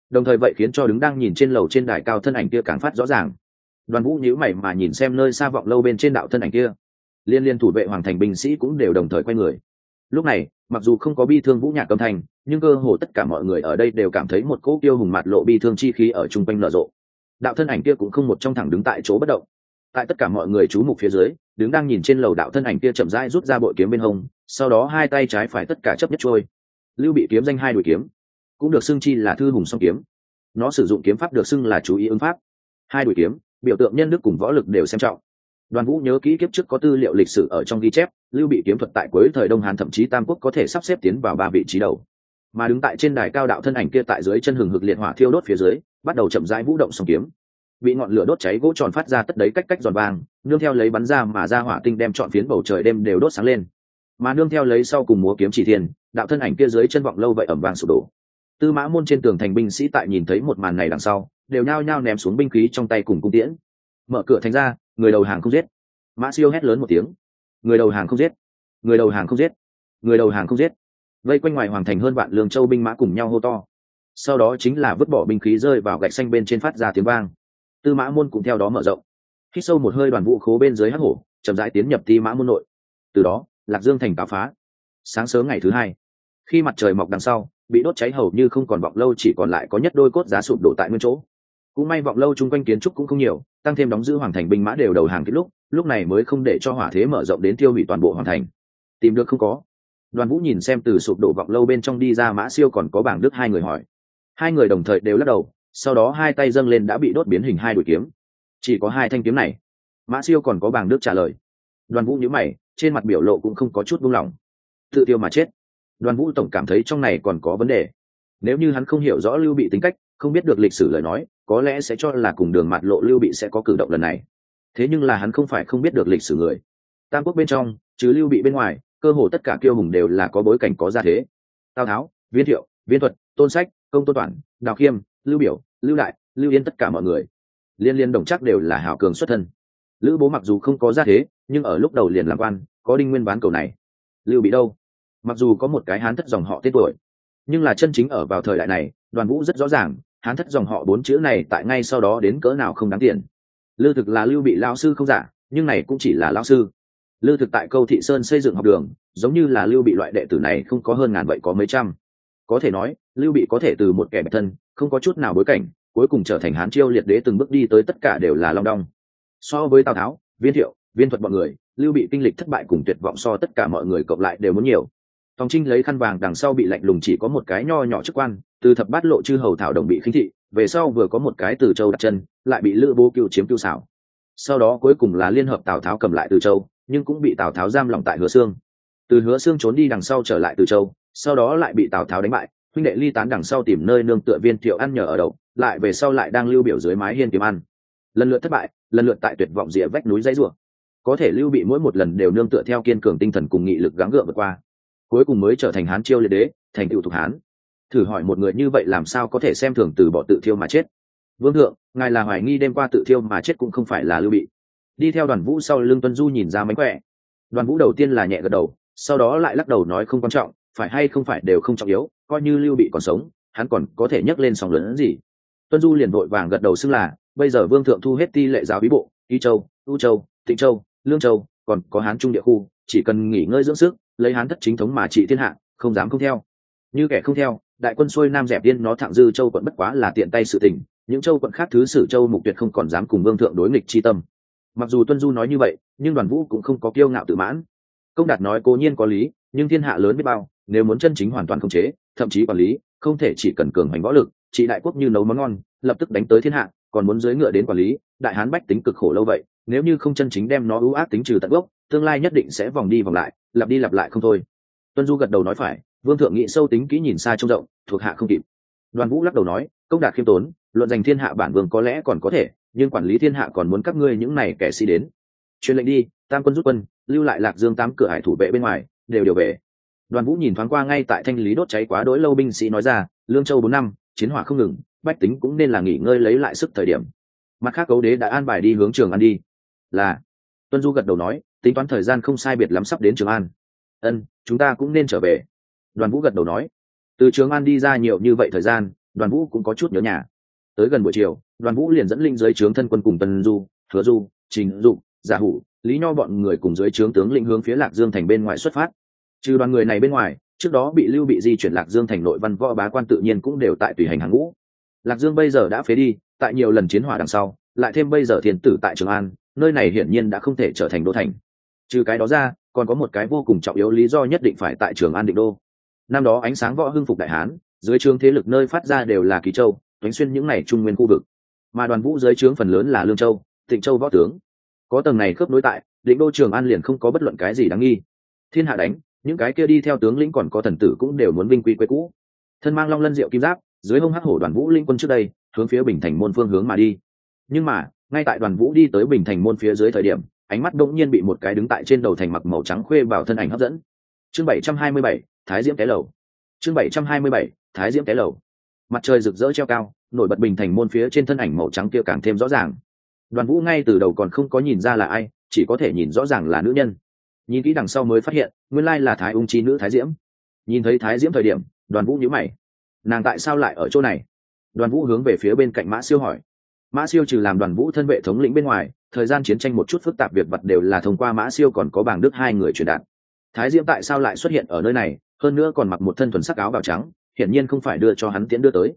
Đồng thời vậy khiến cho đứng đang nhìn trên lầu trên đài cao thân ảnh kia càng phát rõ ràng đoàn vũ nhíu mày mà nhìn xem nơi xa vọng lâu bên trên đạo thân ảnh kia. Liên liên thủ vệ hoàng thành binh sĩ cũng đều đồng thời quay người. Lúc này, mặc dù không có bi thương vũ nhạc âm thanh, nhưng cơ hồ tất cả mọi người ở đây đều cảm thấy một cỗ tiêu hùng mặt lộ bi thương chi khí ở chung quanh nở rộ. Đạo thân ảnh kia cũng không một trong thẳng đứng tại chỗ bất động. Tại tất cả mọi người chú mục phía dưới, đứng đang nhìn trên lầu đạo thân ảnh kia chậm rãi rút ra bội kiếm bên hông, sau đó hai tay trái phải tất cả chấp nhất trôi. Lưu bị kiếm danh hai đuổi kiếm, cũng được xưng chi là thư hùng song kiếm. Nó sử dụng kiếm pháp được xưng là chú ý ứng pháp. Hai đuổi kiếm biểu tượng nhân đức cùng võ lực đều xem trọng. Đoàn vũ nhớ kỹ kiếp trước có tư liệu lịch sử ở trong ghi chép, lưu bị kiếm thuật tại cuối thời đông hàn thậm chí tam quốc có thể sắp xếp tiến vào ba vị trí đầu. Mà đứng tại trên đài cao đạo thân ảnh kia tại dưới chân hừng hực liệt hỏa thiêu đốt phía dưới, bắt đầu chậm rãi vũ động song kiếm. Bị ngọn lửa đốt cháy gỗ tròn phát ra tất đấy cách cách giòn vàng, nương theo lấy bắn ra mà ra hỏa tinh đem trọn phiến bầu trời đêm đều đốt sáng lên. Mà nương theo lấy sau cùng múa kiếm chỉ thiên, đạo thân ảnh kia dưới chân vọng lâu vậy ẩm vàng sụp đổ. Tư mã môn trên tường thành binh sĩ tại nhìn thấy một màn này đằng sau đều nhao nhao ném xuống binh khí trong tay cùng cung tiễn. Mở cửa thành ra, người đầu hàng không giết. Mã siêu hét lớn một tiếng. Người đầu hàng không giết. Người đầu hàng không giết. Người đầu hàng không giết. Vây quanh ngoài hoàng thành hơn vạn lương châu binh mã cùng nhau hô to. Sau đó chính là vứt bỏ binh khí rơi vào gạch xanh bên trên phát ra tiếng vang. Tư mã môn cũng theo đó mở rộng. Hít sâu một hơi đoàn vũ khố bên dưới hắc hổ, chậm rãi tiến nhập ti mã môn nội. Từ đó, lạc dương thành táo phá. Sáng sớm ngày thứ hai, khi mặt trời mọc đằng sau, bị đốt cháy hầu như không còn bọc lâu chỉ còn lại có nhất đôi cốt giá sụp đổ tại nguyên chỗ cũng may vọng lâu chung quanh kiến trúc cũng không nhiều, tăng thêm đóng giữ hoàng thành binh mã đều đầu hàng kết lúc lúc này mới không để cho hỏa thế mở rộng đến tiêu hủy toàn bộ hoàng thành. Tìm được không có. Đoàn vũ nhìn xem từ sụp đổ vọng lâu bên trong đi ra mã siêu còn có bảng đức hai người hỏi. Hai người đồng thời đều lắc đầu, sau đó hai tay dâng lên đã bị đốt biến hình hai đuổi kiếm. Chỉ có hai thanh kiếm này. Mã siêu còn có bảng đức trả lời. Đoàn vũ nhíu mày, trên mặt biểu lộ cũng không có chút buông lỏng. Tự tiêu mà chết. Đoàn vũ tổng cảm thấy trong này còn có vấn đề. Nếu như hắn không hiểu rõ lưu bị tính cách, không biết được lịch sử lời nói có lẽ sẽ cho là cùng đường mặt lộ lưu bị sẽ có cử động lần này. Thế nhưng là hắn không phải không biết được lịch sử người. Tam quốc bên trong chứ lưu bị bên ngoài, cơ hồ tất cả kiêu hùng đều là có bối cảnh có gia thế. Tào tháo, viên thiệu, viên thuật, tôn sách, công tôn toản, đào khiêm, lưu biểu, lưu đại, lưu yên tất cả mọi người. Liên liên đồng chắc đều là hảo cường xuất thân. Lữ bố mặc dù không có gia thế, nhưng ở lúc đầu liền làm quan, có đinh nguyên bán cầu này. Lưu bị đâu? Mặc dù có một cái hán thất dòng họ tên tuổi, nhưng là chân chính ở vào thời đại này, đoàn vũ rất rõ ràng hán thất dòng họ bốn chữ này tại ngay sau đó đến cỡ nào không đáng tiền. Lưu thực là lưu bị lao sư không giả, nhưng này cũng chỉ là lao sư. Lưu thực tại câu thị sơn xây dựng học đường, giống như là lưu bị loại đệ tử này không có hơn ngàn vậy có mấy trăm. Có thể nói, lưu bị có thể từ một kẻ bạch thân, không có chút nào bối cảnh, cuối cùng trở thành hán chiêu liệt đế từng bước đi tới tất cả đều là long đong. So với tào tháo, viên thiệu, viên thuật mọi người, lưu bị kinh lịch thất bại cùng tuyệt vọng so tất cả mọi người cộng lại đều muốn nhiều tòng trinh lấy khăn vàng đằng sau bị lạnh lùng chỉ có một cái nho nhỏ chức quan, từ thập bát lộ chư hầu thảo đồng bị khinh thị, về sau vừa có một cái từ châu đặt chân, lại bị lữ bố cựu chiếm cưu xảo. Sau đó cuối cùng là liên hợp tào tháo cầm lại từ châu, nhưng cũng bị tào tháo giam lòng tại hứa xương từ hứa xương trốn đi đằng sau trở lại từ châu, sau đó lại bị tào tháo đánh bại, huynh đệ ly tán đằng sau tìm nơi nương tựa viên thiệu ăn nhờ ở đậu, lại về sau lại đang lưu biểu dưới mái hiên kiếm ăn. Lần lượt thất bại, lần lượt tại tuyệt vọng rìa vách núi dãy rủa. Có thể lưu bị mỗi một lần đều nương tựa theo kiên cường tinh thần cùng nghị lực gắng gượng vượt qua cuối cùng mới trở thành hán chiêu liệt đế, thành tựu thuộc hán. Thử hỏi một người như vậy làm sao có thể xem thường từ bỏ tự thiêu mà chết? Vương thượng, ngài là hoài nghi đêm qua tự thiêu mà chết cũng không phải là lưu bị. Đi theo đoàn vũ sau lưng tuân du nhìn ra mánh khỏe. Đoàn vũ đầu tiên là nhẹ gật đầu, sau đó lại lắc đầu nói không quan trọng, phải hay không phải đều không trọng yếu, coi như lưu bị còn sống, hắn còn có thể nhấc lên sòng lớn gì. Tuân du liền vội vàng gật đầu xưng là, bây giờ vương thượng thu hết ti lệ giáo bí bộ, y châu, u châu tịnh châu, lương châu, còn có hán trung địa khu, chỉ cần nghỉ ngơi dưỡng sức lấy hán thất chính thống mà trị thiên hạ, không dám không theo. Như kẻ không theo, đại quân xuôi nam dẹp điên nó thẳng dư châu quận bất quá là tiện tay sự tình, những châu quận khác thứ sử châu mục tuyệt không còn dám cùng vương thượng đối nghịch chi tâm. Mặc dù tuân du nói như vậy, nhưng đoàn vũ cũng không có kiêu ngạo tự mãn. Công đạt nói cố nhiên có lý, nhưng thiên hạ lớn biết bao, nếu muốn chân chính hoàn toàn khống chế, thậm chí quản lý, không thể chỉ cần cường hành võ lực, trị đại quốc như nấu món ngon, lập tức đánh tới thiên hạ, còn muốn dưới ngựa đến quản lý, đại hán bách tính cực khổ lâu vậy, nếu như không chân chính đem nó ưu ác tính trừ tận gốc tương lai nhất định sẽ vòng đi vòng lại, lặp đi lặp lại không thôi. Tuân du gật đầu nói phải, vương thượng nghĩ sâu tính kỹ nhìn xa trông rộng, thuộc hạ không kịp. Đoàn vũ lắc đầu nói, công đạt khiêm tốn, luận giành thiên hạ bản vương có lẽ còn có thể, nhưng quản lý thiên hạ còn muốn các ngươi những này kẻ sĩ đến. Truyền lệnh đi, tam quân rút quân, lưu lại lạc dương tám cửa hải thủ vệ bên ngoài, đều đều về. Đoàn vũ nhìn thoáng qua ngay tại thanh lý đốt cháy quá đỗi lâu binh sĩ nói ra, lương châu bốn năm, chiến hỏa không ngừng, bách tính cũng nên là nghỉ ngơi lấy lại sức thời điểm. Mặt khác cấu đế đã an bài đi hướng trường ăn đi. Là, tuân du gật đầu nói tính toán thời gian không sai biệt lắm sắp đến trường an. Ân, chúng ta cũng nên trở về. Đoàn vũ gật đầu nói. Từ trường an đi ra nhiều như vậy thời gian, đoàn vũ cũng có chút nhớ nhà. Tới gần buổi chiều, đoàn vũ liền dẫn linh dưới trướng thân quân cùng tân du, hứa du, trình dụ giả hủ, lý nho bọn người cùng dưới trướng tướng lĩnh hướng phía lạc dương thành bên ngoài xuất phát. Trừ đoàn người này bên ngoài, trước đó bị lưu bị di chuyển lạc dương thành nội văn võ bá quan tự nhiên cũng đều tại tùy hành hàng ngũ. Lạc dương bây giờ đã phế đi, tại nhiều lần chiến hỏa đằng sau, lại thêm bây giờ thiền tử tại trường an, nơi này hiển nhiên đã không thể trở thành đô thành trừ cái đó ra, còn có một cái vô cùng trọng yếu lý do nhất định phải tại trường an định đô. Năm đó ánh sáng võ hưng phục đại hán, dưới trướng thế lực nơi phát ra đều là kỳ châu thánh xuyên những này trung nguyên khu vực. Mà đoàn vũ dưới trướng phần lớn là lương châu, thịnh châu võ tướng. Có tầng này khớp nối tại, định đô trường an liền không có bất luận cái gì đáng nghi. Thiên hạ đánh, những cái kia đi theo tướng lĩnh còn có thần tử cũng đều muốn vinh quy quê cũ. Thân mang long lân diệu kim giáp, dưới hông hắc hổ đoàn vũ linh quân trước đây, hướng phía bình thành môn phương hướng mà đi. Nhưng mà, ngay tại đoàn vũ đi tới bình thành môn phía dưới thời điểm ánh mắt đỗng nhiên bị một cái đứng tại trên đầu thành mặc màu trắng khuê vào thân ảnh hấp dẫn. Chương bảy trăm hai mươi bảy, thái diễm cái lầu. Chương bảy trăm hai mươi bảy, thái diễm cái lầu. Mặt trời rực rỡ treo cao, nổi bật bình thành môn phía trên thân ảnh màu trắng kia càng thêm rõ ràng. Đoàn vũ ngay từ đầu còn không có nhìn ra là ai, chỉ có thể nhìn rõ ràng là nữ nhân. Nhìn kỹ đằng sau mới phát hiện, nguyên lai là thái ung chi nữ thái diễm. Nhìn thấy thái diễm thời điểm, đoàn vũ nhíu mày. Nàng tại sao lại ở chỗ này? Đoàn vũ hướng về phía bên cạnh mã siêu hỏi. Mã siêu trừ làm đoàn vũ thân vệ thống lĩnh bên ngoài thời gian chiến tranh một chút phức tạp việc vật đều là thông qua mã siêu còn có bảng đức hai người truyền đạt. Thái diễm tại sao lại xuất hiện ở nơi này? Hơn nữa còn mặc một thân thuần sắc áo bào trắng, hiển nhiên không phải đưa cho hắn tiễn đưa tới.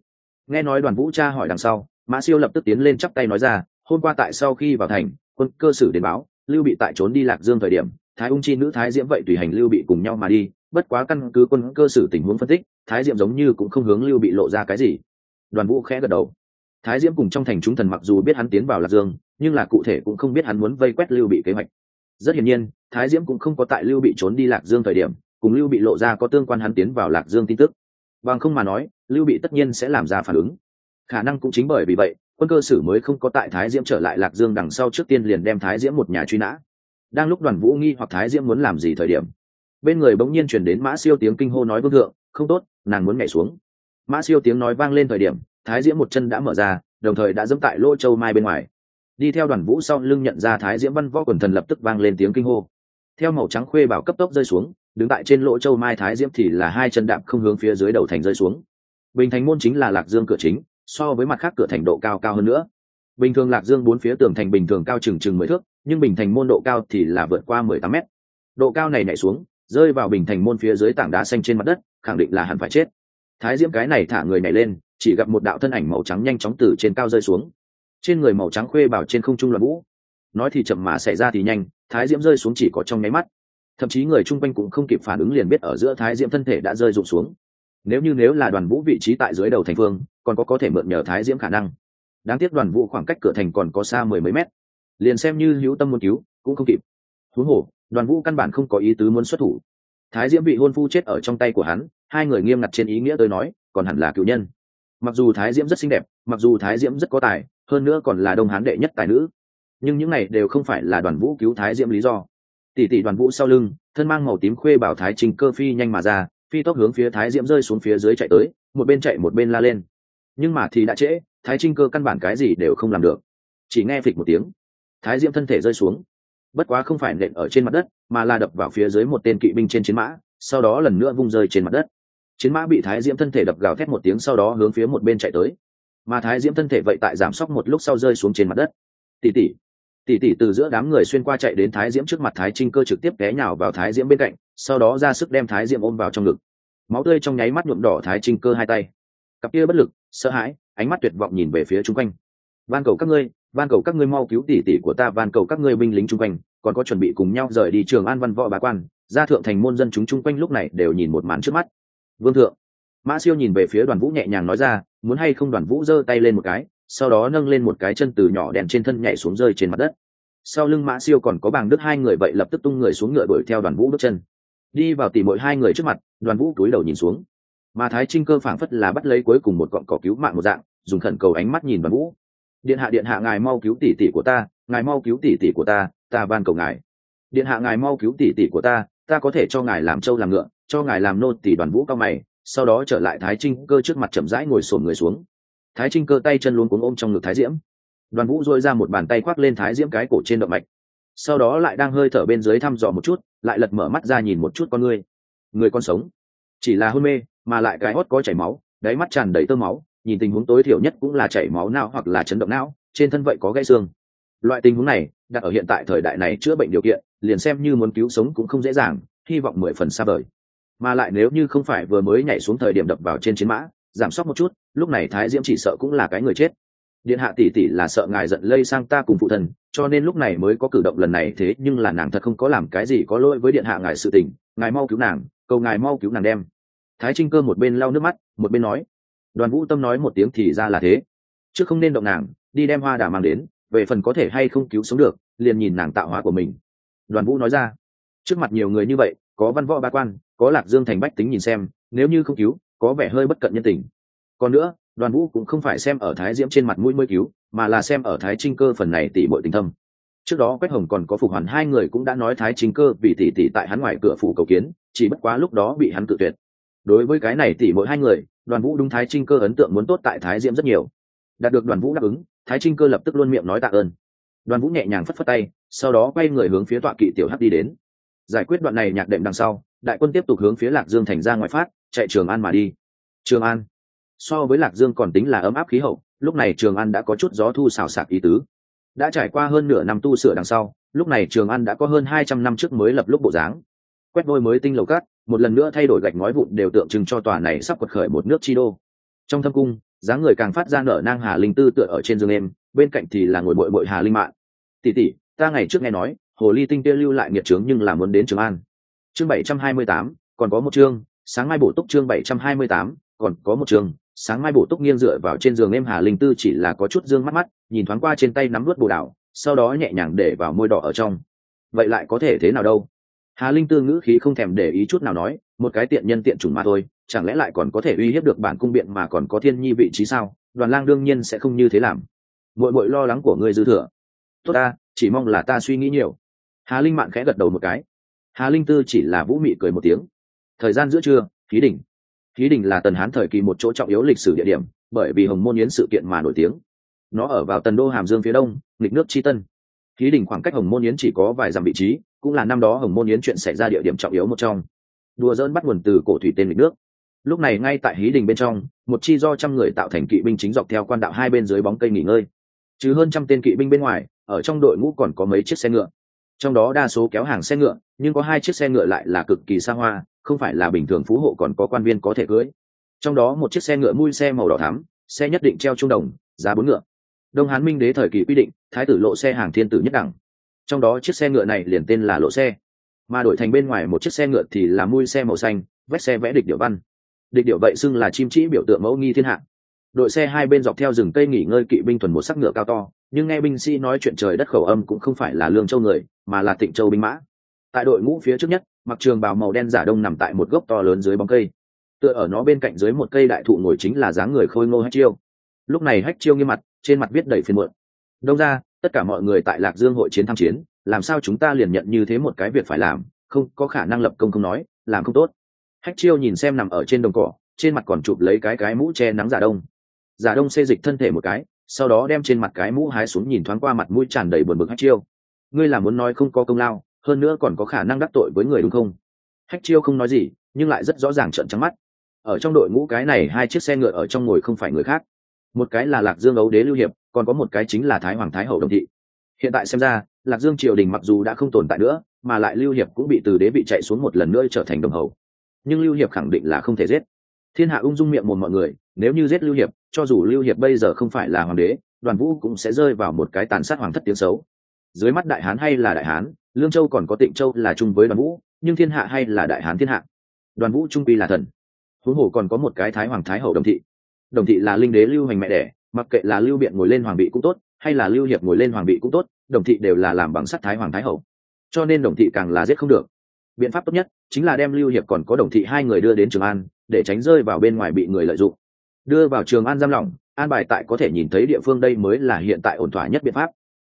Nghe nói đoàn vũ cha hỏi đằng sau, mã siêu lập tức tiến lên chắp tay nói ra, hôm qua tại sau khi vào thành, quân cơ sử đến báo, lưu bị tại trốn đi lạc dương thời điểm, thái ung chi nữ thái diễm vậy tùy hành lưu bị cùng nhau mà đi, bất quá căn cứ quân cơ sử tình huống phân tích, thái diễm giống như cũng không hướng lưu bị lộ ra cái gì. Đoàn vũ khẽ gật đầu. Thái diễm cùng trong thành chúng thần mặc dù biết hắn tiến vào lạc dương nhưng là cụ thể cũng không biết hắn muốn vây quét lưu bị kế hoạch. Rất hiển nhiên, thái diễm cũng không có tại lưu bị trốn đi lạc dương thời điểm, cùng lưu bị lộ ra có tương quan hắn tiến vào lạc dương tin tức. Bằng không mà nói, lưu bị tất nhiên sẽ làm ra phản ứng. Khả năng cũng chính bởi vì vậy, quân cơ sử mới không có tại thái diễm trở lại lạc dương đằng sau trước tiên liền đem thái diễm một nhà truy nã. Đang lúc đoàn vũ nghi hoặc thái diễm muốn làm gì thời điểm, bên người bỗng nhiên chuyển đến mã siêu tiếng kinh hô nói vương thượng, không tốt, nàng muốn nhảy xuống. Mã siêu tiếng nói vang lên thời điểm, thái diễm một chân đã mở ra, đồng thời đã dẫm tại lỗ châu mai bên ngoài đi theo đoàn vũ sau lưng nhận ra thái diễm văn võ quần thần lập tức vang lên tiếng kinh hô. Theo màu trắng khuê bảo cấp tốc rơi xuống, đứng tại trên lỗ châu mai thái diễm thì là hai chân đạp không hướng phía dưới đầu thành rơi xuống. Bình thành môn chính là lạc dương cửa chính, so với mặt khác cửa thành độ cao cao hơn nữa. Bình thường lạc dương bốn phía tường thành bình thường cao chừng chừng mười thước, nhưng bình thành môn độ cao thì là vượt qua mười tám mét. Độ cao này nhảy xuống, rơi vào bình thành môn phía dưới tảng đá xanh trên mặt đất, khẳng định là hẳn phải chết. Thái diễm cái này thả người nhảy lên, chỉ gặp một đạo thân ảnh màu trắng nhanh chóng từ trên cao rơi xuống trên người màu trắng khuê bảo trên không trung loạn vũ. Nói thì chậm mà xảy ra thì nhanh, thái diễm rơi xuống chỉ có trong nháy mắt. Thậm chí người chung quanh cũng không kịp phản ứng liền biết ở giữa thái diễm thân thể đã rơi rụng xuống. Nếu như nếu là đoàn vũ vị trí tại dưới đầu thành phương, còn có có thể mượn nhờ thái diễm khả năng. Đáng tiếc đoàn vũ khoảng cách cửa thành còn có xa mười mấy mét. Liền xem như hữu tâm muốn cứu, cũng không kịp. Huống hồ, đoàn vũ căn bản không có ý tứ muốn xuất thủ. Thái diễm bị hôn phu chết ở trong tay của hắn, hai người nghiêm ngặt trên ý nghĩa tôi nói, còn hẳn là cựu nhân. Mặc dù thái diễm rất xinh đẹp, mặc dù thái diễm rất có tài hơn nữa còn là đông hán đệ nhất tài nữ. Nhưng những này đều không phải là đoàn vũ cứu thái diễm lý do. Tỷ tỷ đoàn vũ sau lưng, thân mang màu tím khuê bảo thái trình cơ phi nhanh mà ra, phi tốc hướng phía thái diễm rơi xuống phía dưới chạy tới, một bên chạy một bên la lên. Nhưng mà thì đã trễ, thái trinh cơ căn bản cái gì đều không làm được. Chỉ nghe phịch một tiếng. Thái diễm thân thể rơi xuống. Bất quá không phải nện ở trên mặt đất, mà là đập vào phía dưới một tên kỵ binh trên chiến mã, sau đó lần nữa vung rơi trên mặt đất. Chiến mã bị thái diễm thân thể đập gào thét một tiếng, sau đó hướng phía một bên chạy tới mà thái diễm thân thể vậy tại giảm sốc một lúc sau rơi xuống trên mặt đất. Tỉ tỉ tỉ tỉ từ giữa đám người xuyên qua chạy đến thái diễm trước mặt thái trinh cơ trực tiếp té nhào vào thái diễm bên cạnh, sau đó ra sức đem thái diễm ôm vào trong ngực. Máu tươi trong nháy mắt nhuộm đỏ thái trinh cơ hai tay. Cặp kia bất lực, sợ hãi, ánh mắt tuyệt vọng nhìn về phía chung quanh. Van cầu các ngươi, van cầu các ngươi mau cứu tỷ tỷ của ta, van cầu các ngươi binh lính chung quanh, còn có chuẩn bị cùng nhau rời đi trường an văn võ bá quan, gia thượng thành môn dân chúng chung quanh lúc này đều nhìn một màn trước mắt. Vương thượng mã siêu nhìn về phía đoàn vũ nhẹ nhàng nói ra, muốn hay không đoàn vũ giơ tay lên một cái, sau đó nâng lên một cái chân từ nhỏ đèn trên thân nhảy xuống rơi trên mặt đất. Sau lưng mã siêu còn có bàng đức hai người vậy lập tức tung người xuống ngựa đuổi theo đoàn vũ bước chân. Đi vào tỉ mỗi hai người trước mặt, đoàn vũ cúi đầu nhìn xuống. Mà thái trinh cơ phảng phất là bắt lấy cuối cùng một cọn cỏ cứu mạng một dạng, dùng khẩn cầu ánh mắt nhìn đoàn vũ. Điện hạ điện hạ, ngài mau cứu tỷ tỷ của ta, ngài mau cứu tỷ tỷ của ta ta van cầu ngài. Điện hạ, ngài mau cứu tỷ tỷ của ta ta có thể cho ngài làm trâu làm ngựa, cho ngài làm nô tỷ đoàn vũ cao mày sau đó trở lại thái trinh cơ trước mặt chậm rãi ngồi sổn người xuống. Thái trinh cơ tay chân luôn cuống ôm trong ngực thái diễm. Đoàn vũ dôi ra một bàn tay khoác lên thái diễm cái cổ trên động mạch. Sau đó lại đang hơi thở bên dưới thăm dò một chút, lại lật mở mắt ra nhìn một chút con ngươi. Người con sống. Chỉ là hôn mê, mà lại cái hót có chảy máu, đáy mắt tràn đầy tơ máu, nhìn tình huống tối thiểu nhất cũng là chảy máu não hoặc là chấn động não, trên thân vậy có gãy xương. Loại tình huống này, đặt ở hiện tại thời đại này chữa bệnh điều kiện, liền xem như muốn cứu sống cũng không dễ dàng, hy vọng mười phần xa vời mà lại nếu như không phải vừa mới nhảy xuống thời điểm đập vào trên chiến mã, giảm sốc một chút, lúc này thái diễm chỉ sợ cũng là cái người chết. Điện hạ tỷ tỷ là sợ ngài giận lây sang ta cùng phụ thần, cho nên lúc này mới có cử động lần này thế, nhưng là nàng thật không có làm cái gì có lỗi với điện hạ ngài sự tình, ngài mau cứu nàng, cầu ngài mau cứu nàng đem. Thái trinh cơ một bên lau nước mắt, một bên nói. Đoàn vũ tâm nói một tiếng thì ra là thế. Chứ không nên động nàng, đi đem hoa đà mang đến, về phần có thể hay không cứu sống được, liền nhìn nàng tạo hóa của mình. Đoàn vũ nói ra. Trước mặt nhiều người như vậy, có văn võ ba quan có lạc dương thành bách tính nhìn xem, nếu như không cứu, có vẻ hơi bất cận nhân tình. Còn nữa, đoàn vũ cũng không phải xem ở thái diễm trên mặt mũi mới cứu, mà là xem ở thái trinh cơ phần này tỷ bội tình thâm. Trước đó quách hồng còn có phục hoàn, hai người cũng đã nói thái trinh cơ vì tỷ tỷ tại hắn ngoài cửa phủ cầu kiến, chỉ bất quá lúc đó bị hắn tự tuyệt. Đối với cái này tỷ mỗi hai người, đoàn vũ đúng thái trinh cơ ấn tượng muốn tốt tại thái diễm rất nhiều. Đạt được đoàn vũ đáp ứng, thái trinh cơ lập tức luôn miệng nói tạ ơn. Đoàn vũ nhẹ nhàng phất phất tay, sau đó quay người hướng phía tọa kỵ tiểu hắc đi đến giải quyết đoạn này nhạc đệm đằng sau, đại quân tiếp tục hướng phía lạc dương thành ra ngoại phát, chạy trường an mà đi. Trường an. So với lạc dương còn tính là ấm áp khí hậu, lúc này trường an đã có chút gió thu xào xạc ý tứ. Đã trải qua hơn nửa năm tu sửa đằng sau, lúc này trường an đã có hơn hai trăm năm trước mới lập lúc bộ dáng. Quét vôi mới tinh lầu cát, một lần nữa thay đổi gạch ngói vụn đều tượng trưng cho tòa này sắp quật khởi một nước chi đô. Trong thâm cung, dáng người càng phát ra nở nang hà linh tư tựa ở trên giường em, bên cạnh thì là ngồi bội bội hà linh mạng tỷ tỷ, ta ngày trước nghe nói hồ ly tinh kia lưu lại nghiệt trướng nhưng là muốn đến trường an. Chương bảy trăm hai mươi tám, còn có một chương, sáng mai bổ túc chương bảy trăm hai mươi tám, còn có một chương, sáng mai bổ túc nghiêng dựa vào trên giường em hà linh tư chỉ là có chút dương mắt mắt, nhìn thoáng qua trên tay nắm vớt bồ đảo sau đó nhẹ nhàng để vào môi đỏ ở trong. Vậy lại có thể thế nào đâu? Hà linh tư ngữ khí không thèm để ý chút nào nói, một cái tiện nhân tiện chủng mà thôi, chẳng lẽ lại còn có thể uy hiếp được bản cung biện mà còn có thiên nhi vị trí sao? Đoàn lang đương nhiên sẽ không như thế làm. Mội mội lo lắng của ngươi dư thừa. Tốt ta, chỉ mong là ta suy nghĩ nhiều hà linh mạn khẽ gật đầu một cái. Hà linh tư chỉ là vũ mị cười một tiếng. Thời gian giữa trưa khí đỉnh khí đỉnh là tần hán thời kỳ một chỗ trọng yếu lịch sử địa điểm, bởi vì hồng môn yến sự kiện mà nổi tiếng. Nó ở vào tần đô hàm dương phía đông, nghịch nước tri tân. Khí đỉnh khoảng cách hồng môn yến chỉ có vài dặm vị trí, cũng là năm đó hồng môn yến chuyện xảy ra địa điểm trọng yếu một trong. Đùa dỡn bắt nguồn từ cổ thủy tên lịch nước. Lúc này ngay tại hí đình bên trong, một chi do trăm người tạo thành kỵ binh chính dọc theo quan đạo hai bên dưới bóng cây nghỉ ngơi. Chứ hơn trăm tên kỵ binh bên ngoài, ở trong đội ngũ còn có mấy chiếc xe ngựa trong đó đa số kéo hàng xe ngựa, nhưng có hai chiếc xe ngựa lại là cực kỳ xa hoa, không phải là bình thường phú hộ còn có quan viên có thể cưới. Trong đó một chiếc xe ngựa mui xe màu đỏ thắm, xe nhất định treo trung đồng, giá bốn ngựa. Đông hán minh đế thời kỳ quy định, thái tử lộ xe hàng thiên tử nhất đẳng. Trong đó chiếc xe ngựa này liền tên là lộ xe. Mà đổi thành bên ngoài một chiếc xe ngựa thì là mui xe màu xanh, vét xe vẽ địch điệu văn. Địch điệu vậy xưng là chim trĩ biểu tượng mẫu nghi thiên hạ. Đội xe hai bên dọc theo rừng cây nghỉ ngơi kỵ binh thuần một sắc ngựa cao to nhưng nghe binh sĩ nói chuyện trời đất khẩu âm cũng không phải là lương châu người, mà là tịnh châu binh mã. Tại đội ngũ phía trước nhất, mặc trường bào màu đen giả đông nằm tại một gốc to lớn dưới bóng cây. Tựa ở nó bên cạnh dưới một cây đại thụ ngồi chính là dáng người khôi ngô hách chiêu. Lúc này hách chiêu nghiêm mặt, trên mặt viết đầy phiền muộn. Đông ra, tất cả mọi người tại lạc dương hội chiến tham chiến, làm sao chúng ta liền nhận như thế một cái việc phải làm, không có khả năng lập công không nói, làm không tốt. Hách chiêu nhìn xem nằm ở trên đồng cỏ, trên mặt còn chụp lấy cái cái mũ che nắng giả đông. Giả đông xê dịch thân thể một cái sau đó đem trên mặt cái mũ hái xuống nhìn thoáng qua mặt mũi tràn đầy buồn bực hách chiêu. Ngươi là muốn nói không có công lao, hơn nữa còn có khả năng đắc tội với người đúng không? Hách chiêu không nói gì, nhưng lại rất rõ ràng trợn trắng mắt. Ở trong đội ngũ cái này hai chiếc xe ngựa ở trong ngồi không phải người khác. Một cái là lạc dương ấu đế lưu hiệp, còn có một cái chính là thái hoàng thái hậu đồng thị. Hiện tại xem ra, lạc dương triều đình mặc dù đã không tồn tại nữa, mà lại lưu hiệp cũng bị từ đế bị chạy xuống một lần nữa trở thành đồng hầu nhưng lưu hiệp khẳng định là không thể giết thiên hạ ung dung miệng một mọi người, nếu như giết lưu hiệp, cho dù lưu hiệp bây giờ không phải là hoàng đế, đoàn vũ cũng sẽ rơi vào một cái tàn sát hoàng thất tiếng xấu. Dưới mắt đại hán hay là đại hán, lương châu còn có tịnh châu là chung với đoàn vũ, nhưng thiên hạ hay là đại hán thiên hạ. Đoàn vũ trung pi là thần. Huống hồ còn có một cái thái hoàng thái hậu đồng thị. Đồng thị là linh đế lưu hành mẹ đẻ, mặc kệ là lưu biện ngồi lên hoàng vị cũng tốt, hay là lưu hiệp ngồi lên hoàng vị cũng tốt, đồng thị đều là làm bằng sắt thái hoàng thái hậu. Cho nên đồng thị càng là giết không được. Biện pháp tốt nhất chính là đem lưu hiệp còn có đồng thị hai người đưa đến trường an để tránh rơi vào bên ngoài bị người lợi dụng. Đưa vào trường an giam lỏng, an bài tại có thể nhìn thấy địa phương đây mới là hiện tại ổn thỏa nhất biện pháp.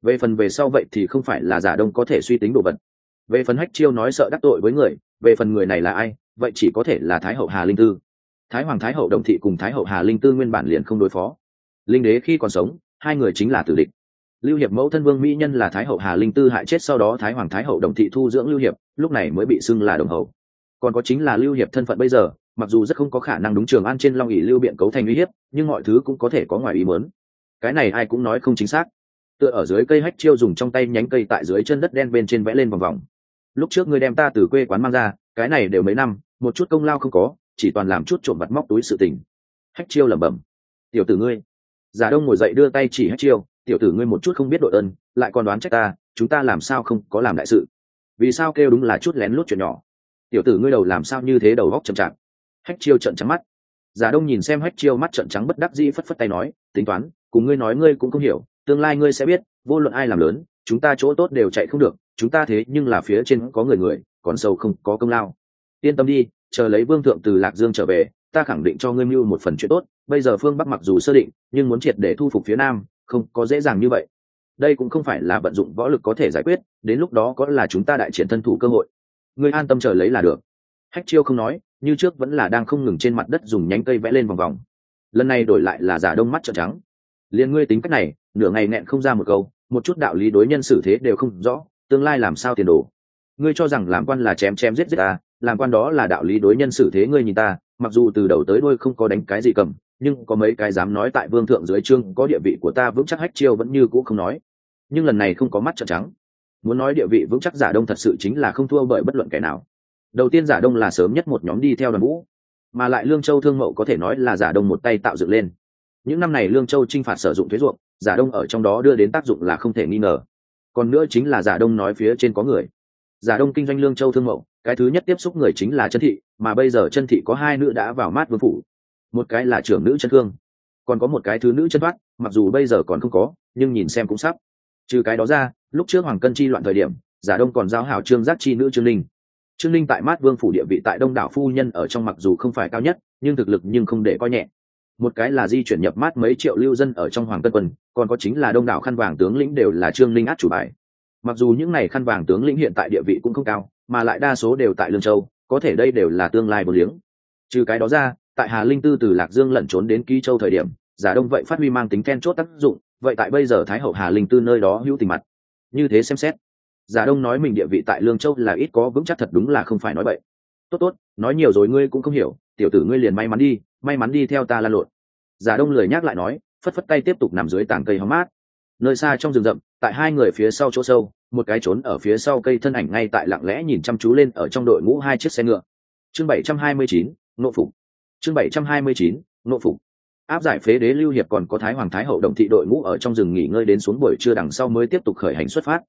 Về phần về sau vậy thì không phải là giả đông có thể suy tính đồ vật. Về phần hách chiêu nói sợ đắc tội với người, về phần người này là ai, vậy chỉ có thể là thái hậu hà linh tư. Thái hoàng, thái hậu đồng thị cùng thái hậu hà linh tư nguyên bản liền không đối phó. Linh đế khi còn sống, hai người chính là tử địch. Lưu hiệp mẫu thân vương mỹ nhân là thái hậu hà linh tư hại chết sau đó thái hoàng, thái hậu đồng thị thu dưỡng lưu hiệp, lúc này mới bị xưng là đồng hậu. Còn có chính là lưu hiệp thân phận bây giờ mặc dù rất không có khả năng đúng trường an trên long ỉ lưu biện cấu thành uy hiếp, nhưng mọi thứ cũng có thể có ngoài ý muốn. Cái này ai cũng nói không chính xác. Tựa ở dưới cây hách chiêu dùng trong tay nhánh cây tại dưới chân đất đen bên trên vẽ lên vòng vòng. Lúc trước ngươi đem ta từ quê quán mang ra, cái này đều mấy năm, một chút công lao không có, chỉ toàn làm chút trộm vặt móc túi sự tình. Hách chiêu lẩm bẩm. Tiểu tử ngươi. Giả đông ngồi dậy đưa tay chỉ hách chiêu, tiểu tử ngươi một chút không biết đội ơn, lại còn đoán trách ta, chúng ta làm sao không có làm đại sự. Vì sao kêu đúng là chút lén lút chuyện nhỏ. Tiểu tử ngươi đầu làm sao như thế đầu góc chậm chạp hách chiêu trận trắng mắt. Giả đông nhìn xem hách chiêu mắt trận trắng bất đắc dĩ phất phất tay nói, tính toán, cùng ngươi nói ngươi cũng không hiểu, tương lai ngươi sẽ biết, vô luận ai làm lớn, chúng ta chỗ tốt đều chạy không được, chúng ta thế nhưng là phía trên có người người, còn sâu không có công lao. Yên tâm đi, chờ lấy vương thượng từ lạc dương trở về, ta khẳng định cho ngươi mưu một phần chuyện tốt, bây giờ phương bắc mặc dù sơ định, nhưng muốn triệt để thu phục phía nam, không có dễ dàng như vậy. Đây cũng không phải là vận dụng võ lực có thể giải quyết, đến lúc đó có là chúng ta đại triển thân thủ cơ hội. Ngươi an tâm chờ lấy là được. Hách chiêu không nói như trước vẫn là đang không ngừng trên mặt đất dùng nhánh cây vẽ lên vòng vòng. Lần này đổi lại là giả đông mắt trợn trắng. Liền ngươi tính cách này, nửa ngày nẹn không ra một câu, một chút đạo lý đối nhân xử thế đều không rõ, tương lai làm sao tiền đồ? Ngươi cho rằng làm quan là chém chém giết giết ta làm quan đó là đạo lý đối nhân xử thế ngươi nhìn ta, mặc dù từ đầu tới đôi không có đánh cái gì cầm, nhưng có mấy cái dám nói tại vương thượng dưới trương, có địa vị của ta vững chắc hách chiêu vẫn như cũ không nói. Nhưng lần này không có mắt trợn trắng. Muốn nói địa vị vững chắc giả đông thật sự chính là không thua bởi bất luận kẻ nào đầu tiên giả đông là sớm nhất một nhóm đi theo đoàn vũ, mà lại lương châu thương mậu có thể nói là giả đông một tay tạo dựng lên. Những năm này lương châu t r i n h phạt sử dụng thuế ruộng, giả đông ở trong đó đưa đến tác dụng là không thể nghi ngờ. Còn nữa chính là giả đông nói phía trên có người. Giả đông kinh doanh lương châu thương mậu, cái thứ nhất tiếp xúc người chính là chân thị, mà bây giờ chân thị có hai nữ đã vào mát vương phủ. Một cái là trưởng nữ chân thương còn có một cái thứ nữ chân thoát, mặc dù bây giờ còn không có, nhưng nhìn xem cũng sắp. Trừ cái đó ra, lúc trước hoàng cân chi loạn thời điểm, giả đông còn giao hảo trương giác chi nữ trương linh trương linh tại mát vương phủ địa vị tại đông đảo phu nhân ở trong mặc dù không phải cao nhất, nhưng thực lực nhưng không để coi nhẹ. Một cái là di chuyển nhập mát mấy triệu lưu dân ở trong hoàng tân quân, còn có chính là đông đảo khăn vàng tướng lĩnh đều là trương linh át chủ bài. Mặc dù những n à y khăn vàng tướng lĩnh hiện tại địa vị cũng không cao, mà lại đa số đều tại lương châu, có thể đây đều là tương lai bờ liếng. Trừ cái đó ra, tại hà linh tư từ lạc dương lẩn trốn đến ký châu thời điểm, giả đông vậy phát huy mang tính then chốt tác dụng, vậy tại bây giờ thái hậu hà linh tư nơi đó hữu tình mặt. Như thế xem xét giả đông nói mình địa vị tại lương châu là ít có, vững chắc thật đúng là không phải nói vậy tốt tốt, nói nhiều rồi ngươi cũng không hiểu, tiểu tử ngươi liền may mắn đi, may mắn đi theo ta lan lộn. Giả đông lười nhắc lại nói, phất phất tay tiếp tục nằm dưới tảng cây hóng mát. Nơi xa trong rừng rậm, tại hai người phía sau chỗ sâu, một cái trốn ở phía sau cây thân ảnh ngay tại lặng lẽ nhìn chăm chú lên ở trong đội ngũ hai chiếc xe ngựa. Chương bảy trăm hai mươi chín nộ phục. Chương bảy trăm hai mươi chín nộ phục. Áp giải phế đế lưu hiệp còn có thái hoàng thái hậu đồng thị đội ngũ ở trong rừng nghỉ ngơi đến xuống buổi trưa đằng sau mới tiếp tục khởi hành xuất phát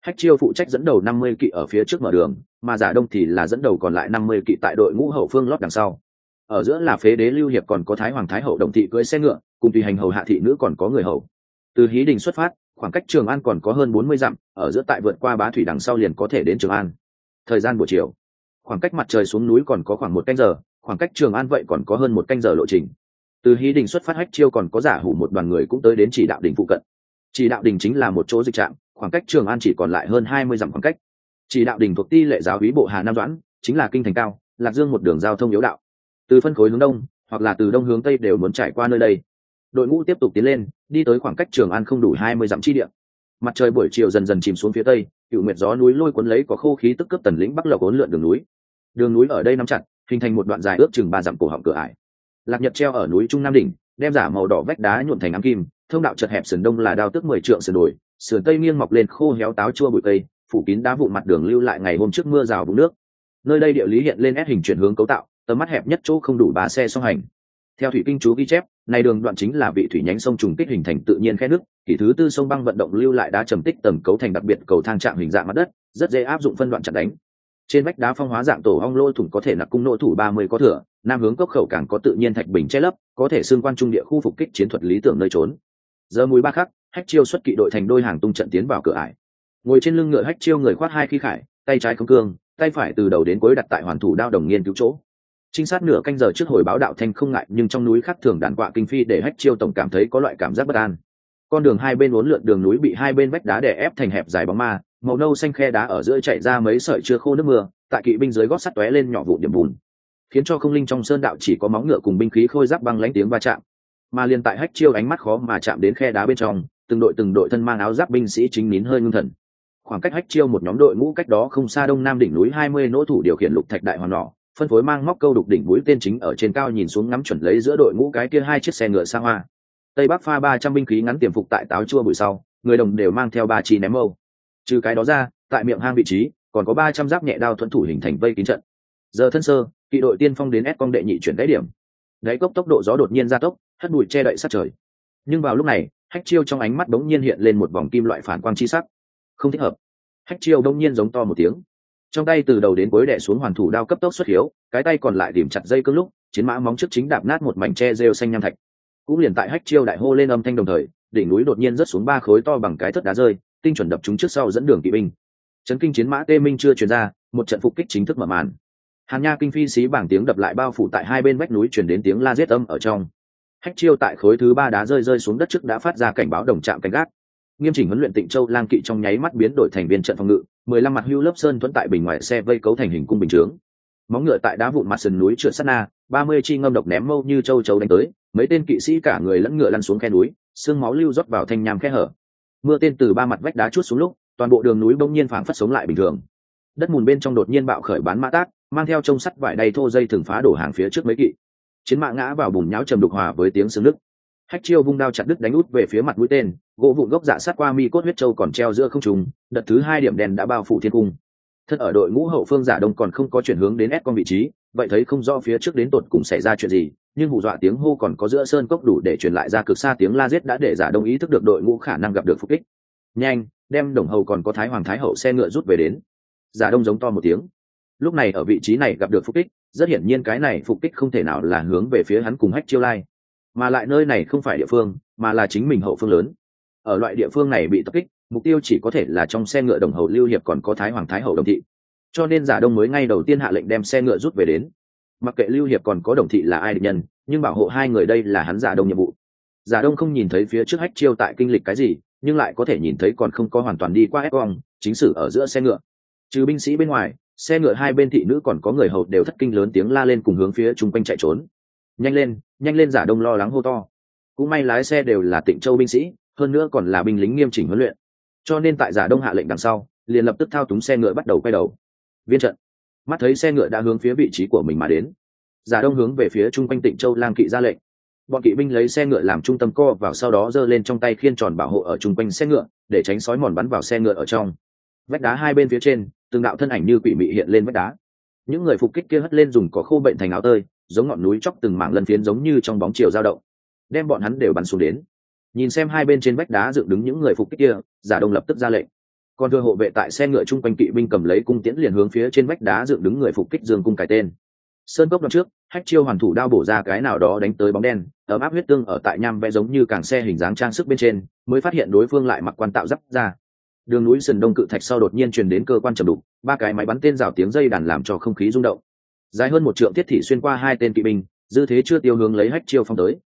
hách chiêu phụ trách dẫn đầu năm mươi kỵ ở phía trước mở đường, mà giả đông thì là dẫn đầu còn lại năm mươi kỵ tại đội ngũ hậu phương lót đằng sau. Ở giữa là phế đế lưu hiệp còn có thái hoàng thái hậu đồng thị cưỡi xe ngựa, cùng tùy hành hầu hạ thị nữ còn có người hầu. Từ hí đình xuất phát, khoảng cách trường an còn có hơn bốn mươi dặm, ở giữa tại vượt qua bá thủy đằng sau liền có thể đến trường an. Thời gian buổi chiều, khoảng cách mặt trời xuống núi còn có khoảng một canh giờ, khoảng cách trường an vậy còn có hơn một canh giờ lộ trình. Từ hí đình xuất phát, hách chiêu còn có giả hủ một đoàn người cũng tới đến chỉ đạo đình phụ cận. Chỉ đạo đình chính là một chỗ dịch trạm khoảng cách trường an chỉ còn lại hơn hai mươi dặm khoảng cách. Chỉ đạo đình thuộc ti lệ giáo hí bộ hà nam doãn, chính là kinh thành cao, lạc dương một đường giao thông yếu đạo. Từ phân khối hướng đông, hoặc là từ đông hướng tây đều muốn trải qua nơi đây. Đội ngũ tiếp tục tiến lên, đi tới khoảng cách trường an không đủ hai mươi dặm chi địa. Mặt trời buổi chiều dần dần chìm xuống phía tây, cựu nguyệt gió núi lôi cuốn lấy có khô khí tức cấp tần lĩnh bắc lộc ốn lượn đường núi. Đường núi ở đây nắm chặt, hình thành một đoạn dài ước chừng ba dặm cổ họng cửa ải. Lạc nhật treo ở núi trung nam đỉnh, đem giả màu đỏ vách đá nhuộn thành ám kim, thông đạo chật hẹp sườn đông là đao tước mười trượng sườn đồi sườn tây nghiêng mọc lên khô héo táo chua bụi cây, phủ kín đá vụn mặt đường lưu lại ngày hôm trước mưa rào bụng nước. Nơi đây địa lý hiện lên ép hình chuyển hướng cấu tạo, tầm mắt hẹp nhất chỗ không đủ ba xe song hành. Theo thủy kinh chú ghi chép, này đường đoạn chính là vị thủy nhánh sông trùng kích hình thành tự nhiên khe nước, kỷ thứ tư sông băng vận động lưu lại đá trầm tích tầm cấu thành đặc biệt cầu thang trạng hình dạng mặt đất, rất dễ áp dụng phân đoạn chặn đánh. Trên vách đá phong hóa dạng tổ ong lô thủng có thể nặc cung nỗ thủ ba mươi có thừa, nam hướng cốc khẩu càng có tự nhiên thạch bình che lấp, có thể xương quan trung địa khu phục kích chiến thuật lý tưởng nơi trốn. Giờ mùi ba khắc hách chiêu xuất kỵ đội thành đôi hàng tung trận tiến vào cửa ải. Ngồi trên lưng ngựa hách chiêu người khoát hai khí khải, tay trái không cương, tay phải từ đầu đến cuối đặt tại hoàn thủ đao đồng nghiên cứu chỗ. Trinh sát nửa canh giờ trước hồi báo đạo thanh không ngại, nhưng trong núi khác thường đàn quạ kinh phi để hách chiêu tổng cảm thấy có loại cảm giác bất an. Con đường hai bên uốn lượn đường núi bị hai bên vách đá đè ép thành hẹp dài bóng ma, màu nâu xanh khe đá ở giữa chạy ra mấy sợi chưa khô nước mưa, tại kỵ binh dưới gót sắt tóe lên nhỏ vụ điểm bùn. Khiến cho không linh trong sơn đạo chỉ có móng ngựa cùng binh khí khôi giáp băng lánh tiếng va chạm. Mà liền tại hách chiêu ánh mắt khó mà chạm đến khe đá bên trong từng đội từng đội thân mang áo giáp binh sĩ chính nín hơi ngưng thần. Khoảng cách hách chiêu một nhóm đội ngũ cách đó không xa đông nam đỉnh núi hai mươi nỗ thủ điều khiển lục thạch đại hoàn nỏ, phân phối mang móc câu đục đỉnh mũi tên chính ở trên cao nhìn xuống ngắm chuẩn lấy giữa đội ngũ cái kia hai chiếc xe ngựa xa hoa. Tây bắc pha ba trăm binh khí ngắn tiềm phục tại táo chua bụi sau, người đồng đều mang theo ba chi ném mâu. Trừ cái đó ra, tại miệng hang vị trí, còn có ba trăm giáp nhẹ đao thuẫn thủ hình thành vây kín trận. Giờ thân sơ, kỵ đội tiên phong đến ép con đệ nhị chuyển đáy điểm. Đáy cốc tốc độ gió đột nhiên gia tốc, hất bụi che đậy sát trời. Nhưng vào lúc này hách chiêu trong ánh mắt đống nhiên hiện lên một vòng kim loại phản quang chi sắc. Không thích hợp. Hách chiêu đống nhiên giống to một tiếng. Trong tay từ đầu đến cuối đẻ xuống hoàn thủ đao cấp tốc xuất hiếu, cái tay còn lại điểm chặt dây cương lúc, chiến mã móng trước chính đạp nát một mảnh tre rêu xanh nham thạch. Cũng liền tại hách chiêu đại hô lên âm thanh đồng thời, đỉnh núi đột nhiên rớt xuống ba khối to bằng cái thất đá rơi, tinh chuẩn đập chúng trước sau dẫn đường kỵ binh. Trấn kinh chiến mã tê minh chưa truyền ra, một trận phục kích chính thức mở màn. Hàn nha kinh phi xí bảng tiếng đập lại bao phủ tại hai bên vách núi chuyển đến tiếng la giết âm ở trong hách chiêu tại khối thứ ba đá rơi rơi xuống đất trước đã phát ra cảnh báo đồng trạm canh gác. Nghiêm chỉnh huấn luyện tịnh châu lang kỵ trong nháy mắt biến đổi thành viên trận phòng ngự, mười lăm mặt hưu lớp sơn thuẫn tại bình ngoài xe vây cấu thành hình cung bình chướng. Móng ngựa tại đá vụn mặt sườn núi trượt sát na, ba mươi chi ngâm độc ném mâu như châu chấu đánh tới, mấy tên kỵ sĩ cả người lẫn ngựa lăn xuống khe núi, xương máu lưu rót vào thanh nham khe hở. Mưa tên từ ba mặt vách đá chút xuống lúc, toàn bộ đường núi bỗng nhiên phảng phất sống lại bình thường. Đất mùn bên trong đột nhiên bạo khởi bán mã tác, mang theo trông sắt vải đầy thô dây thường phá đổ hàng phía trước mấy kỵ chiến mã ngã vào bùn nháo trầm đục hòa với tiếng xương nứt hách chiêu vung đao chặt đứt đánh út về phía mặt mũi tên, gỗ vụn gốc dạ sát qua mi cốt huyết châu còn treo giữa không trùng đợt thứ hai điểm đèn đã bao phủ thiên cung. Thân ở đội ngũ hậu phương giả đông còn không có chuyển hướng đến ép con vị trí, vậy thấy không rõ phía trước đến tột cùng xảy ra chuyện gì, nhưng hù dọa tiếng hô còn có giữa sơn cốc đủ để truyền lại ra cực xa tiếng la giết đã để giả đông ý thức được đội ngũ khả năng gặp được phục kích. Nhanh, đem đồng hầu còn có thái hoàng thái hậu xe ngựa rút về đến. Giả đông giống to một tiếng. Lúc này ở vị trí này gặp được phục kích rất hiển nhiên cái này phục kích không thể nào là hướng về phía hắn cùng hách chiêu lai. Mà lại nơi này không phải địa phương, mà là chính mình hậu phương lớn. Ở loại địa phương này bị tập kích, mục tiêu chỉ có thể là trong xe ngựa đồng hậu lưu hiệp còn có thái hoàng thái hậu đồng thị. Cho nên giả đông mới ngay đầu tiên hạ lệnh đem xe ngựa rút về đến. Mặc kệ lưu hiệp còn có đồng thị là ai định nhân, nhưng bảo hộ hai người đây là hắn giả đông nhiệm vụ. Giả đông không nhìn thấy phía trước hách chiêu tại kinh lịch cái gì, nhưng lại có thể nhìn thấy còn không có hoàn toàn đi qua ép cong chính sử ở giữa xe ngựa. Trừ binh sĩ bên ngoài xe ngựa hai bên thị nữ còn có người hầu đều thất kinh lớn tiếng la lên cùng hướng phía chung quanh chạy trốn. Nhanh lên nhanh lên giả đông lo lắng hô to. Cũng may lái xe đều là tịnh châu binh sĩ, hơn nữa còn là binh lính nghiêm chỉnh huấn luyện. Cho nên tại giả đông hạ lệnh đằng sau, liền lập tức thao túng xe ngựa bắt đầu quay đầu. Viên trận. Mắt thấy xe ngựa đã hướng phía vị trí của mình mà đến. Giả đông hướng về phía chung quanh tịnh châu lang kỵ ra lệnh. Bọn kỵ binh lấy xe ngựa làm trung tâm co vào sau đó giơ lên trong tay khiên tròn bảo hộ ở chung quanh xe ngựa, để tránh sói mòn bắn vào xe ngựa ở trong vách đá hai bên phía trên, từng đạo thân ảnh như quỷ mị hiện lên vách đá. Những người phục kích kia hất lên dùng có khô bệnh thành áo tơi, giống ngọn núi chóc từng mảng lân phiến giống như trong bóng chiều dao động, đem bọn hắn đều bắn xuống đến. Nhìn xem hai bên trên vách đá dựng đứng những người phục kích kia, giả đông lập tức ra lệnh. Còn thừa hộ vệ tại xe ngựa chung quanh kỵ binh cầm lấy cung tiễn liền hướng phía trên vách đá dựng đứng người phục kích dương cung cái tên. Sơn cốc đoạn trước, hách chiêu hoàn thủ đao bổ ra cái nào đó đánh tới bóng đen, ấm áp huyết tương ở tại nham vẽ giống như càng xe hình dáng trang sức bên trên, mới phát hiện đối phương lại mặc quan tạo giáp ra đường núi sườn đông cự thạch sau đột nhiên truyền đến cơ quan trầm đục, ba cái máy bắn tên rào tiếng dây đàn làm cho không khí rung động. Dài hơn một trượng thiết thị xuyên qua hai tên kỵ binh, dư thế chưa tiêu hướng lấy hách chiêu phong tới.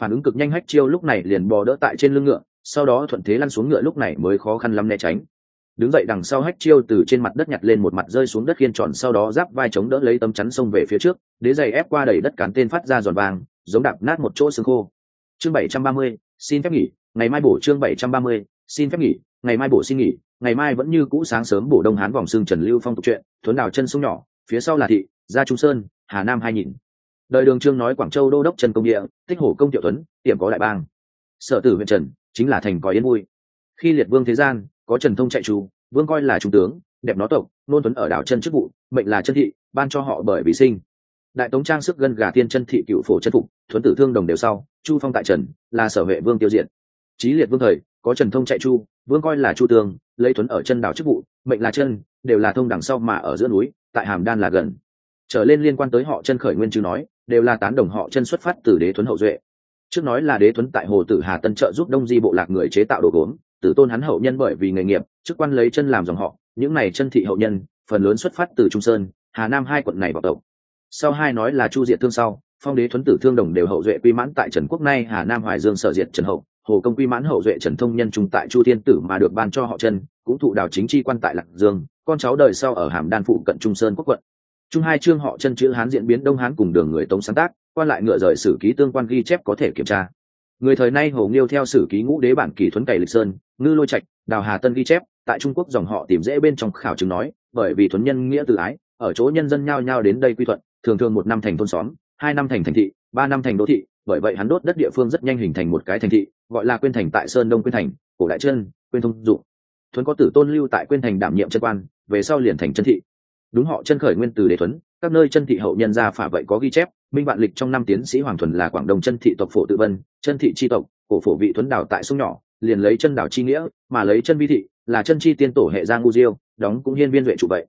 Phản ứng cực nhanh hách chiêu lúc này liền bò đỡ tại trên lưng ngựa, sau đó thuận thế lăn xuống ngựa lúc này mới khó khăn lắm né tránh. Đứng dậy đằng sau hách chiêu từ trên mặt đất nhặt lên một mặt rơi xuống đất khiên tròn sau đó giáp vai chống đỡ lấy tấm chắn sông về phía trước, đế giày ép qua đầy đất cán tên phát ra giòn vàng, giống đạp nát một chỗ xương khô. Chương bảy trăm ba mươi, xin phép nghỉ, ngày mai bổ chương bảy trăm ba mươi, xin phép nghỉ ngày mai bổ xin nghỉ, ngày mai vẫn như cũ sáng sớm bổ đông hán vòng xương trần lưu phong tục chuyện, thuấn đào chân sông nhỏ, phía sau là thị, gia trung sơn, hà nam hai nhìn đời đường trương nói quảng châu đô đốc trần công địa, tích hổ công tiểu tuấn tiệm có đại bang. Sở tử huyện trần, chính là thành có yên vui. Khi liệt vương thế gian, có trần thông chạy trù, vương coi là trung tướng, đẹp nó tộc, nôn tuấn ở đảo chân chức vụ, mệnh là chân thị, ban cho họ bởi vì sinh. Đại tống trang sức gân gà tiên chân thị cựu phổ chân phục, thuấn tử thương đồng đều sau, chu phong tại trần, là sở vệ vương tiêu diện trí liệt vương thời, có trần thông chạy chu vương coi là chu tường lấy thuấn ở chân đảo chức vụ, mệnh là chân, đều là thông đằng sau mà ở giữa núi, tại hàm đan là gần. Trở lên liên quan tới họ chân khởi nguyên chứ nói, đều là tán đồng họ chân xuất phát từ đế thuấn hậu duệ. Trước nói là đế thuấn tại hồ tử hà tân trợ giúp đông di bộ lạc người chế tạo đồ gốm, tử tôn hắn hậu nhân bởi vì nghề nghiệp, chức quan lấy chân làm dòng họ, những này chân thị hậu nhân, phần lớn xuất phát từ trung sơn, hà nam hai quận này vào tộc. Sau hai nói là chu diệt thương sau, phong đế thuấn tử thương đồng đều hậu duệ quy mãn tại trần quốc nay, hà nam hoài dương sở diệt trần hậu hồ công quy mãn hậu duệ trần thông nhân trung tại chu thiên tử mà được ban cho họ chân cũng thụ đào chính chi quan tại lạc dương, con cháu đời sau ở hàm đan phụ cận trung sơn quốc quận. Trung hai chương họ chân chữ hán diễn biến đông hán cùng đường người tống sáng tác, quan lại ngựa rời sử ký tương quan ghi chép có thể kiểm tra. Người thời nay hồ nghiêu theo sử ký ngũ đế bản kỳ thuấn cày lịch sơn, ngư lôi trạch, đào hà tân ghi chép, tại trung quốc dòng họ tìm dễ bên trong khảo chứng nói, bởi vì thuấn nhân nghĩa tự ái, ở chỗ nhân dân nhao nhao đến đây quy thuận, thường thường một năm thành thôn xóm, hai năm thành thành thị, ba năm thành đô thị, bởi vậy hắn đốt đất địa phương rất nhanh hình thành một cái thành thị gọi là quyên thành tại sơn đông quyên thành, cổ đại chân quyên thông dụng. Thuấn có tử tôn lưu tại quyên thành đảm nhiệm chân quan, về sau liền thành chân thị. Đúng họ chân khởi nguyên từ đế thuấn, các nơi chân thị hậu nhân gia phả vậy có ghi chép, minh vạn lịch trong năm tiến sĩ hoàng thuần là quảng đông chân thị tộc phổ tự vân, chân thị tri tộc, cổ phổ vị thuấn đảo tại sông nhỏ, liền lấy chân đảo chi nghĩa, mà lấy chân vi thị, là chân chi tiên tổ hệ giang ngu diêu, đóng cũng hiên viên duệ chủ vậy.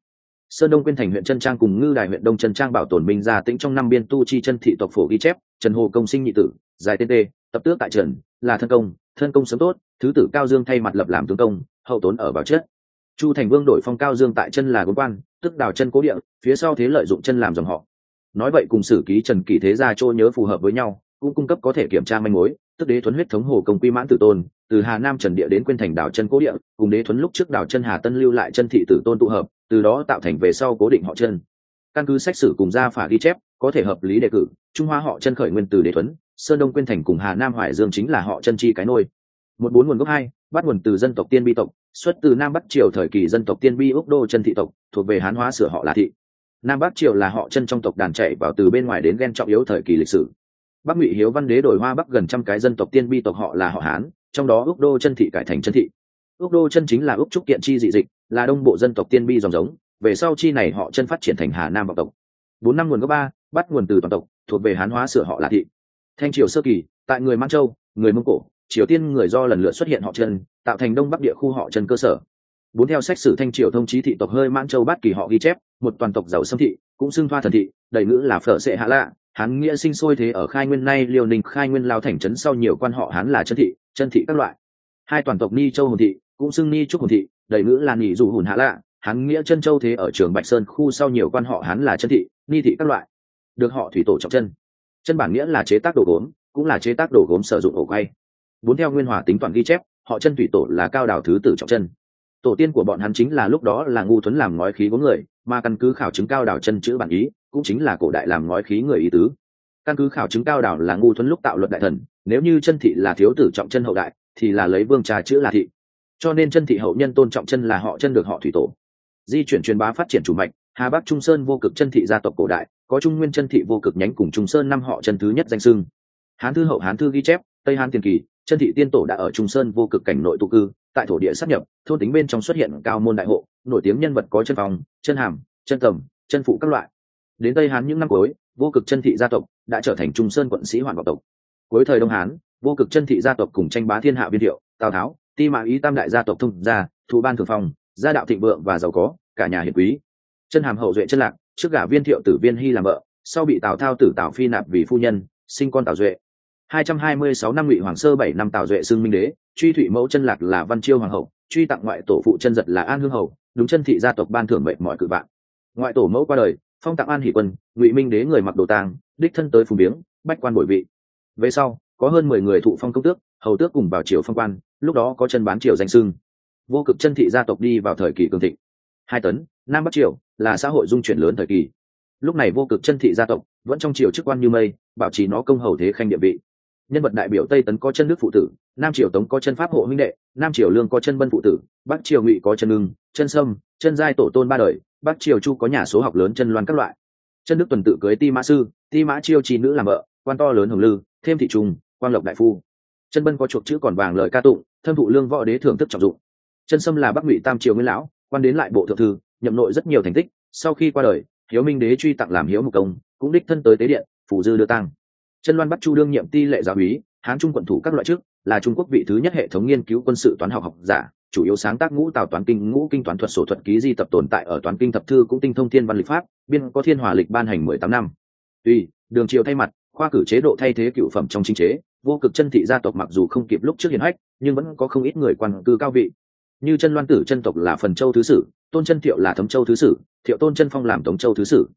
Sơn đông quyên thành huyện chân trang cùng ngư đài huyện đông chân trang bảo tồn minh gia tĩnh trong năm biên tu chi chân thị tộc phổ ghi chép, trần hồ công sinh nhị tử, dài tên tê tập tước tại trần, là thân công thân công sớm tốt, thứ tử cao dương thay mặt lập làm tướng công, hậu tốn ở bảo chết. chu thành vương đổi phong cao dương tại chân là quân quan, tức đào chân cố địa, phía sau thế lợi dụng chân làm dòng họ nói vậy cùng sử ký trần kỳ thế gia trôi nhớ phù hợp với nhau, cũng cung cấp có thể kiểm tra manh mối, tức đế thuấn huyết thống hồ công quy mãn tử tôn, từ hà nam trần địa đến quyên thành đảo chân cố địa, cùng đế thuấn lúc trước đảo chân hà tân lưu lại chân thị tử tôn tụ hợp, từ đó tạo thành về sau cố định họ chân căn cứ sách sử cùng gia phả ghi chép, có thể hợp lý đề cử, trung hoa họ chân khởi nguyên từ đế thuấn sơn đông quyên thành cùng hà nam hoài dương chính là họ chân chi cái nôi. Một bốn nguồn gốc hai, bắt nguồn từ dân tộc tiên bi tộc, xuất từ nam bắc triều thời kỳ dân tộc tiên bi úc đô chân thị tộc, thuộc về hán hóa sửa họ là thị. Nam bắc triều là họ chân trong tộc đàn chạy vào từ bên ngoài đến ghen trọng yếu thời kỳ lịch sử. Bắc ngụy hiếu văn đế đổi hoa bắc gần trăm cái dân tộc tiên bi tộc họ là họ hán, trong đó úc đô chân thị cải thành chân thị. Úc đô chân chính là úc trúc kiện chi dị dịch, là đông bộ dân tộc tiên bi dòng giống, về sau chi này họ chân phát triển thành hà nam vọng tộc. Bốn năm nguồn gốc ba, bắt nguồn từ toàn tộc, thuộc về hán hóa sửa họ là thị thanh triều sơ kỳ, tại người mang châu, người mông cổ, triều tiên người do lần lượt xuất hiện họ chân tạo thành đông bắc địa khu họ chân cơ sở. Bốn theo sách sử thanh triều thông chí thị tộc hơi mãn châu bát kỳ họ ghi chép, một toàn tộc giàu xâm thị, cũng xưng thoa thần thị, đầy ngữ là phở sệ hạ lạ, hán nghĩa sinh sôi thế ở khai nguyên nay, liêu ninh, khai nguyên lao thành trấn sau nhiều quan họ hán là chân thị chân thị các loại. Hai toàn tộc ni châu hồn thị, cũng xưng ni trúc hồn thị, đầy ngữ là nghỉ dù hùn hạ lạ, hán nghĩa chân châu thế ở trường bạch sơn khu sau nhiều quan họ hán là chân thị, ni thị các loại. Được họ thủy tổ trọng chân chân bản nghĩa là chế tác đồ gốm, cũng là chế tác đồ gốm sử dụng ổ quay. Bốn theo nguyên hòa tính toàn ghi chép, họ chân thủy tổ là cao đảo thứ tử trọng chân. Tổ tiên của bọn hắn chính là lúc đó là ngu thuấn làm ngói khí có người, mà căn cứ khảo chứng cao đảo chân chữ bản ý, cũng chính là cổ đại làm ngói khí người ý tứ. Căn cứ khảo chứng cao đảo là ngu thuấn lúc tạo luật đại thần, nếu như chân thị là thiếu tử trọng chân hậu đại, thì là lấy vương trà chữ là thị. Cho nên chân thị hậu nhân tôn trọng chân là họ chân được họ thủy tổ. Di chuyển truyền bá phát triển chủ mạch hà bắc trung sơn vô cực chân thị gia tộc cổ đại, có trung nguyên chân thị vô cực nhánh cùng trung sơn năm họ chân thứ nhất danh sưng hán thư hậu, hán thư ghi chép, tây hán tiền kỳ, chân thị tiên tổ đã ở trung sơn vô cực cảnh nội tụ cư, tại thổ địa sắp nhập, thôn tính bên trong xuất hiện cao môn đại hộ, nổi tiếng nhân vật có chân phòng chân hàm, chân tầm, chân phụ các loại. Đến tây hán những năm cuối, vô cực chân thị gia tộc đã trở thành trung sơn quận sĩ hoàn vọng tộc. Cuối thời đông hán, vô cực chân thị gia tộc cùng tranh bá thiên hạ viên hiệu, tào tháo, ti mã ý tam đại gia tộc thông gia thủ ban thường phòng gia đạo thịnh vượng và giàu có, cả nhà hiền quý chân hàm hậu duệ chân lạc, trước gả viên thiệu tử viên hy làm vợ, sau bị tào thao tử tào phi nạp vì phu nhân, sinh con tào duệ. 226 năm ngụy hoàng sơ, bảy năm tào duệ xưng minh đế, truy thủy mẫu chân lạc là văn chiêu hoàng hậu, truy tặng ngoại tổ phụ chân giật là an hương hậu, đúng chân thị gia tộc ban thưởng mệnh mọi cự vạn. Ngoại tổ mẫu qua đời, phong tặng an hỷ quân, ngụy minh đế người mặc đồ tàng đích thân tới phùng biếng bách quan bội vị. Về sau, có hơn mười người thụ phong công tước, hầu tước cùng vào triều phong quan, lúc đó có chân bán triều danh sưng vô cực chân thị gia tộc đi vào thời kỳ cường thịnh. Hai tấn nam bắc triều là xã hội dung chuyển lớn thời kỳ. Lúc này vô cực chân thị gia tộc vẫn trong triều chức quan như mây, bảo trì nó công hầu thế khanh địa vị. Nhân vật đại biểu tây tấn có chân nước phụ tử, nam triều tống có chân pháp hộ huynh đệ, nam triều lương có chân bân phụ tử, bắc triều ngụy có chân ưng chân sâm, chân giai tổ tôn ba đời, bắc triều chu có nhà số học lớn chân loan các loại. Chân đức tuần tự cưới ti mã sư, ti mã chiêu chi nữ làm vợ, quan to lớn hồng lư, thêm thị trung, quan lộc đại phu. Chân bân có chuộc chữ còn vàng lời ca tụng, thâm thụ lương võ đế thưởng thức trọng dụng. Chân sâm là bắc ngụy tam triều nguyên lão, quan đến lại bộ thượng thư nhậm nội rất nhiều thành tích, sau khi qua đời, hiếu minh đế truy tặng làm hiếu mục công, cũng đích thân tới tế điện phủ dư đưa tăng chân loan bắt chu đương nhiệm ti lệ giáo úy, hán trung quận thủ các loại chức, là trung quốc vị thứ nhất hệ thống nghiên cứu quân sự toán học học giả, chủ yếu sáng tác ngũ tào toán kinh, ngũ kinh toán thuật sổ thuật ký di tập tồn tại ở toán kinh thập thư cũng tinh thông thiên văn lịch pháp, biên có thiên hòa lịch ban hành mười tám năm. Tuy, đường triều thay mặt, khoa cử chế độ thay thế cựu phẩm trong chính chế, vô cực chân thị gia tộc mặc dù không kịp lúc trước hiển hách, nhưng vẫn có không ít người quan cư cao vị. Như chân loan tử chân tộc là phần châu thứ sử tôn chân thiệu là thấm châu thứ sử, thiệu tôn chân phong làm tống châu thứ sử.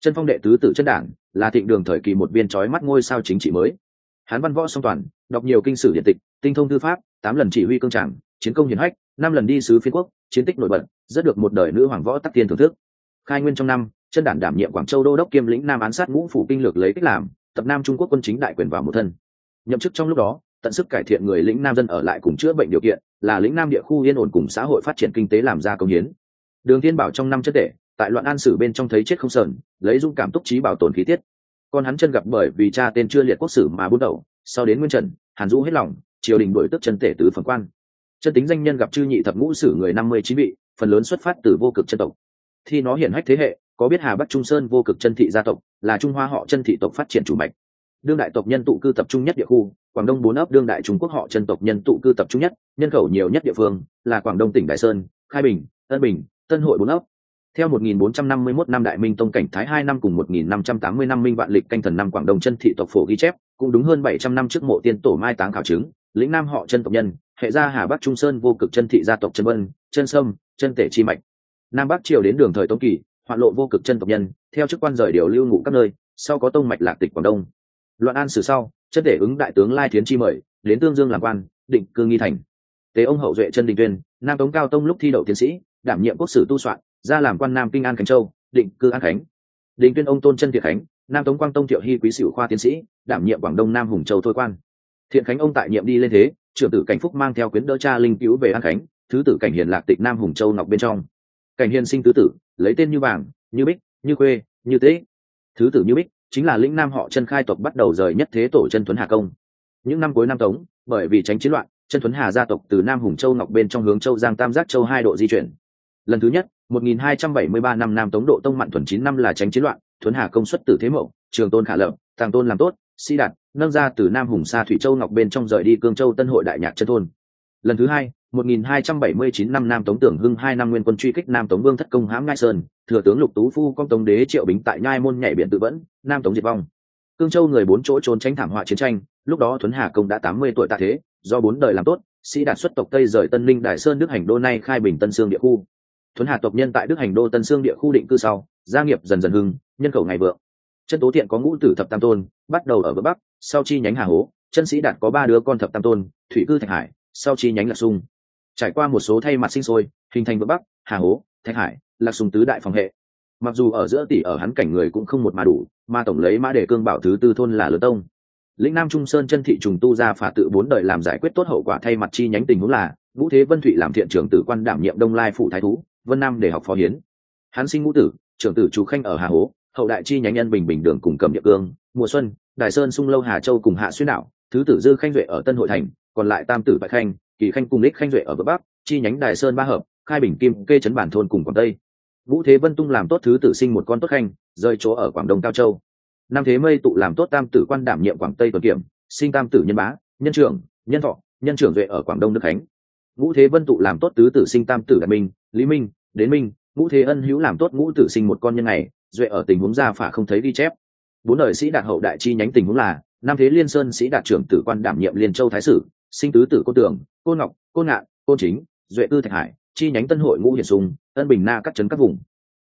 Chân phong đệ tứ tử chân đảng, là thịnh đường thời kỳ một viên trói mắt ngôi sao chính trị mới. Hán văn võ song toàn, đọc nhiều kinh sử điện tịch, tinh thông thư pháp, tám lần chỉ huy cương tràng, chiến công hiển hách, năm lần đi sứ phiên quốc, chiến tích nổi bật, rất được một đời nữ hoàng võ tắc tiên thưởng thức. Khai nguyên trong năm, chân đản đảm nhiệm quảng châu đô đốc kiêm lĩnh nam án sát ngũ phủ kinh lược lấy cách làm, tập nam trung quốc quân chính đại quyền vào một thân. Nhậm chức trong lúc đó, tận sức cải thiện người lĩnh nam dân ở lại cùng chữa bệnh điều kiện, là lĩnh nam địa khu yên ổn cùng xã hội phát triển kinh tế làm ra công hiến đường thiên bảo trong năm chất tệ tại loạn an sử bên trong thấy chết không sờn, lấy dung cảm túc trí bảo tồn khí tiết. Còn hắn chân gặp bởi vì cha tên chưa liệt quốc sử mà buôn đầu, sau đến nguyên trần, hàn dũ hết lòng, triều đình đổi tức chân tể tứ phần quan. Chân tính danh nhân gặp chư nhị thập ngũ sử người năm mươi chín vị, phần lớn xuất phát từ vô cực chân tộc. Thì nó hiển hách thế hệ, có biết hà bắc trung sơn vô cực chân thị gia tộc, là trung hoa họ chân thị tộc phát triển chủ mạch. Đương đại tộc nhân tụ cư tập trung nhất địa khu, quảng đông bốn ấp đương đại trung quốc họ chân tộc nhân tụ cư tập trung nhất, nhân khẩu nhiều nhất địa phương, là quảng đông tỉnh đại sơn, khai bình tân bình tân hội bốn ấp theo 1451 năm Đại Minh Tông cảnh Thái hai năm cùng 1580 năm Minh Vạn Lịch canh thần năm Quảng Đông chân thị tộc phổ ghi chép, cũng đúng hơn 700 năm trước mộ tiên tổ mai táng khảo chứng, lĩnh nam họ chân tộc nhân, hệ gia Hà Bắc Trung Sơn vô cực chân thị gia tộc chân vân, chân sâm, chân tể chi mạch. Nam Bắc triều đến đường thời Tống Kỳ, hoạn lộ vô cực chân tộc nhân, theo chức quan rời điều lưu ngụ các nơi, sau có tông mạch lạc tịch Quảng Đông. Loạn An sử sau, chân để ứng đại tướng Lai Thiến chi mời, đến Tương Dương làm quan, định cư nghi thành. Tế ông hậu duệ chân đình tuyên, Nam Tống cao tông lúc thi đậu tiến sĩ, đảm nhiệm quốc sử tu soạn, ra làm quan nam kinh an khánh châu định cư an khánh. Định tuyên ông tôn chân thiện khánh nam tống quang tông thiệu hy quý sửu khoa tiến sĩ đảm nhiệm quảng đông nam hùng châu thôi quan. Thiện khánh ông tại nhiệm đi lên thế trưởng tử cảnh phúc mang theo quyến đỡ cha linh cứu về an khánh thứ tử cảnh hiền lạc tịch nam hùng châu ngọc bên trong. Cảnh hiền sinh tứ tử lấy tên như vàng như bích như quê như tế. Thứ tử như bích chính là lĩnh nam họ chân khai tộc bắt đầu rời nhất thế tổ chân tuấn hà công. Những năm cuối nam tống bởi vì tránh chiến loạn chân tuấn hà gia tộc từ nam hùng châu ngọc bên trong hướng châu giang tam giác châu hai độ di chuyển lần thứ nhất 1273 năm Nam Tống độ tông mạn thuần 9 năm là tránh chiến loạn, Thuấn Hà công suất tử thế mậu, Trường Tôn khả lập, Tàng Tôn làm tốt, Sĩ Đạt, nâng ra từ Nam Hùng Sa Thủy Châu Ngọc bên trong rời đi Cương Châu Tân hội đại nhạc chân thôn. Lần thứ hai, 1279 năm Nam Tống Tưởng Hưng hai năm nguyên quân truy kích Nam Tống Vương thất công hãm Ngai Sơn, thừa tướng Lục Tú Phu công Tống đế Triệu Bính tại Nhai môn nhảy biển tự vẫn, Nam Tống diệt vong. Cương Châu người bốn chỗ trốn tránh thảm họa chiến tranh, lúc đó Thuấn Hà công đã 80 tuổi tạ thế, do bốn đời làm tốt, sĩ đạt xuất tộc Tây rời Tân Ninh Đại Sơn nước Hành đô nay khai bình Tân Sương địa khu. Thuấn Hà tộc nhân tại Đức Hành đô Tân Sương địa khu định cư sau, gia nghiệp dần dần hưng, nhân khẩu ngày vượng. Chân Tố Thiện có ngũ tử thập tam tôn, bắt đầu ở bắc, sau chi nhánh Hà Hố, chân sĩ đạt có ba đứa con thập tam tôn, thủy cư Thạch Hải, sau chi nhánh Lạc Sung. Trải qua một số thay mặt sinh sôi, hình thành bờ bắc, Hà Hố, Thạch Hải, Lạc Sung tứ đại phòng hệ. Mặc dù ở giữa tỷ ở hắn cảnh người cũng không một mà đủ, mà tổng lấy mã đề cương bảo thứ tư thôn là lớn tông lĩnh nam trung sơn chân thị trùng tu ra phả tự bốn đời làm giải quyết tốt hậu quả thay mặt chi nhánh tình huống là vũ thế vân thụy làm thiện trưởng tử quan đảm nhiệm đông lai phụ thái thú vân nam để học phó hiến. Hắn sinh ngũ tử, trưởng tử chú khanh ở hà hố, hậu đại chi nhánh nhân bình bình đường cùng cầm địa cương, mùa xuân, đài sơn sung lâu hà châu cùng hạ xuyên đảo, thứ tử dư khanh duệ ở tân hội thành, còn lại tam tử bạch khanh, kỳ khanh cùng lích khanh duệ ở vợ bắc, chi nhánh đài sơn ba hợp, khai bình kim, kê chấn bản thôn cùng quảng tây. Vũ thế vân tung làm tốt thứ tử sinh một con tốt khanh, rơi chỗ ở quảng đông cao châu. Nam thế mây tụ làm tốt tam tử quan đảm nhiệm quảng tây tuần kiểm, sinh tam tử nhân bá, nhân trưởng, nhân thọ, nhân trưởng duệ ở quảng đông đức khánh. Vũ thế vân tụ làm tốt tứ tử sinh tam tử đại minh lý minh đến minh ngũ thế ân hữu làm tốt ngũ tử sinh một con nhân này duệ ở tình huống gia phả không thấy ghi chép. Bốn đời sĩ đạt hậu đại chi nhánh tình huống là nam thế liên sơn sĩ đạt trưởng tử quan đảm nhiệm liên châu thái sử sinh tứ tử cô tường cô ngọc cô ngạn cô chính duệ tư thạch hải chi nhánh tân hội ngũ hiển sùng ân bình na các trấn các vùng.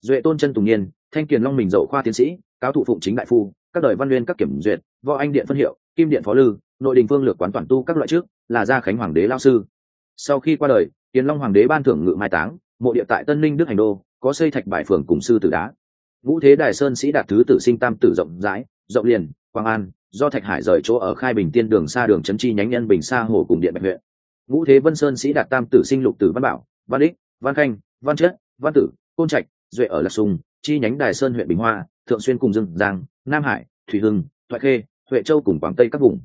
Duệ tôn chân tùng niên, thanh kiền long mình dậu khoa tiến sĩ cáo thụ phụng chính đại phu các đời văn nguyên các kiểm duyệt võ anh điện phân hiệu kim điện phó lư nội đình phương lược quán toàn tu các loại trước là gia khánh hoàng đế lao sư. Sau khi qua đời kiến long hoàng đế ban thưởng ngự mai táng mộ địa tại tân ninh đức hành đô, có xây thạch bài phường cùng sư tử đá. Vũ thế đài sơn sĩ đạt thứ tử sinh tam tử rộng rãi, rộng liền, quang an, do thạch hải rời chỗ ở khai bình tiên đường xa đường trấn chi nhánh nhân bình xa hồ cùng điện bạch huyện. Vũ thế vân sơn sĩ đạt tam tử sinh lục tử văn bảo, văn ích, văn khanh, văn chết văn tử, côn trạch, duệ ở lạc sùng, chi nhánh đài sơn huyện bình hoa, thượng xuyên cùng dương giang, nam hải, thủy hưng, thoại khê, huệ châu cùng quảng tây các vùng.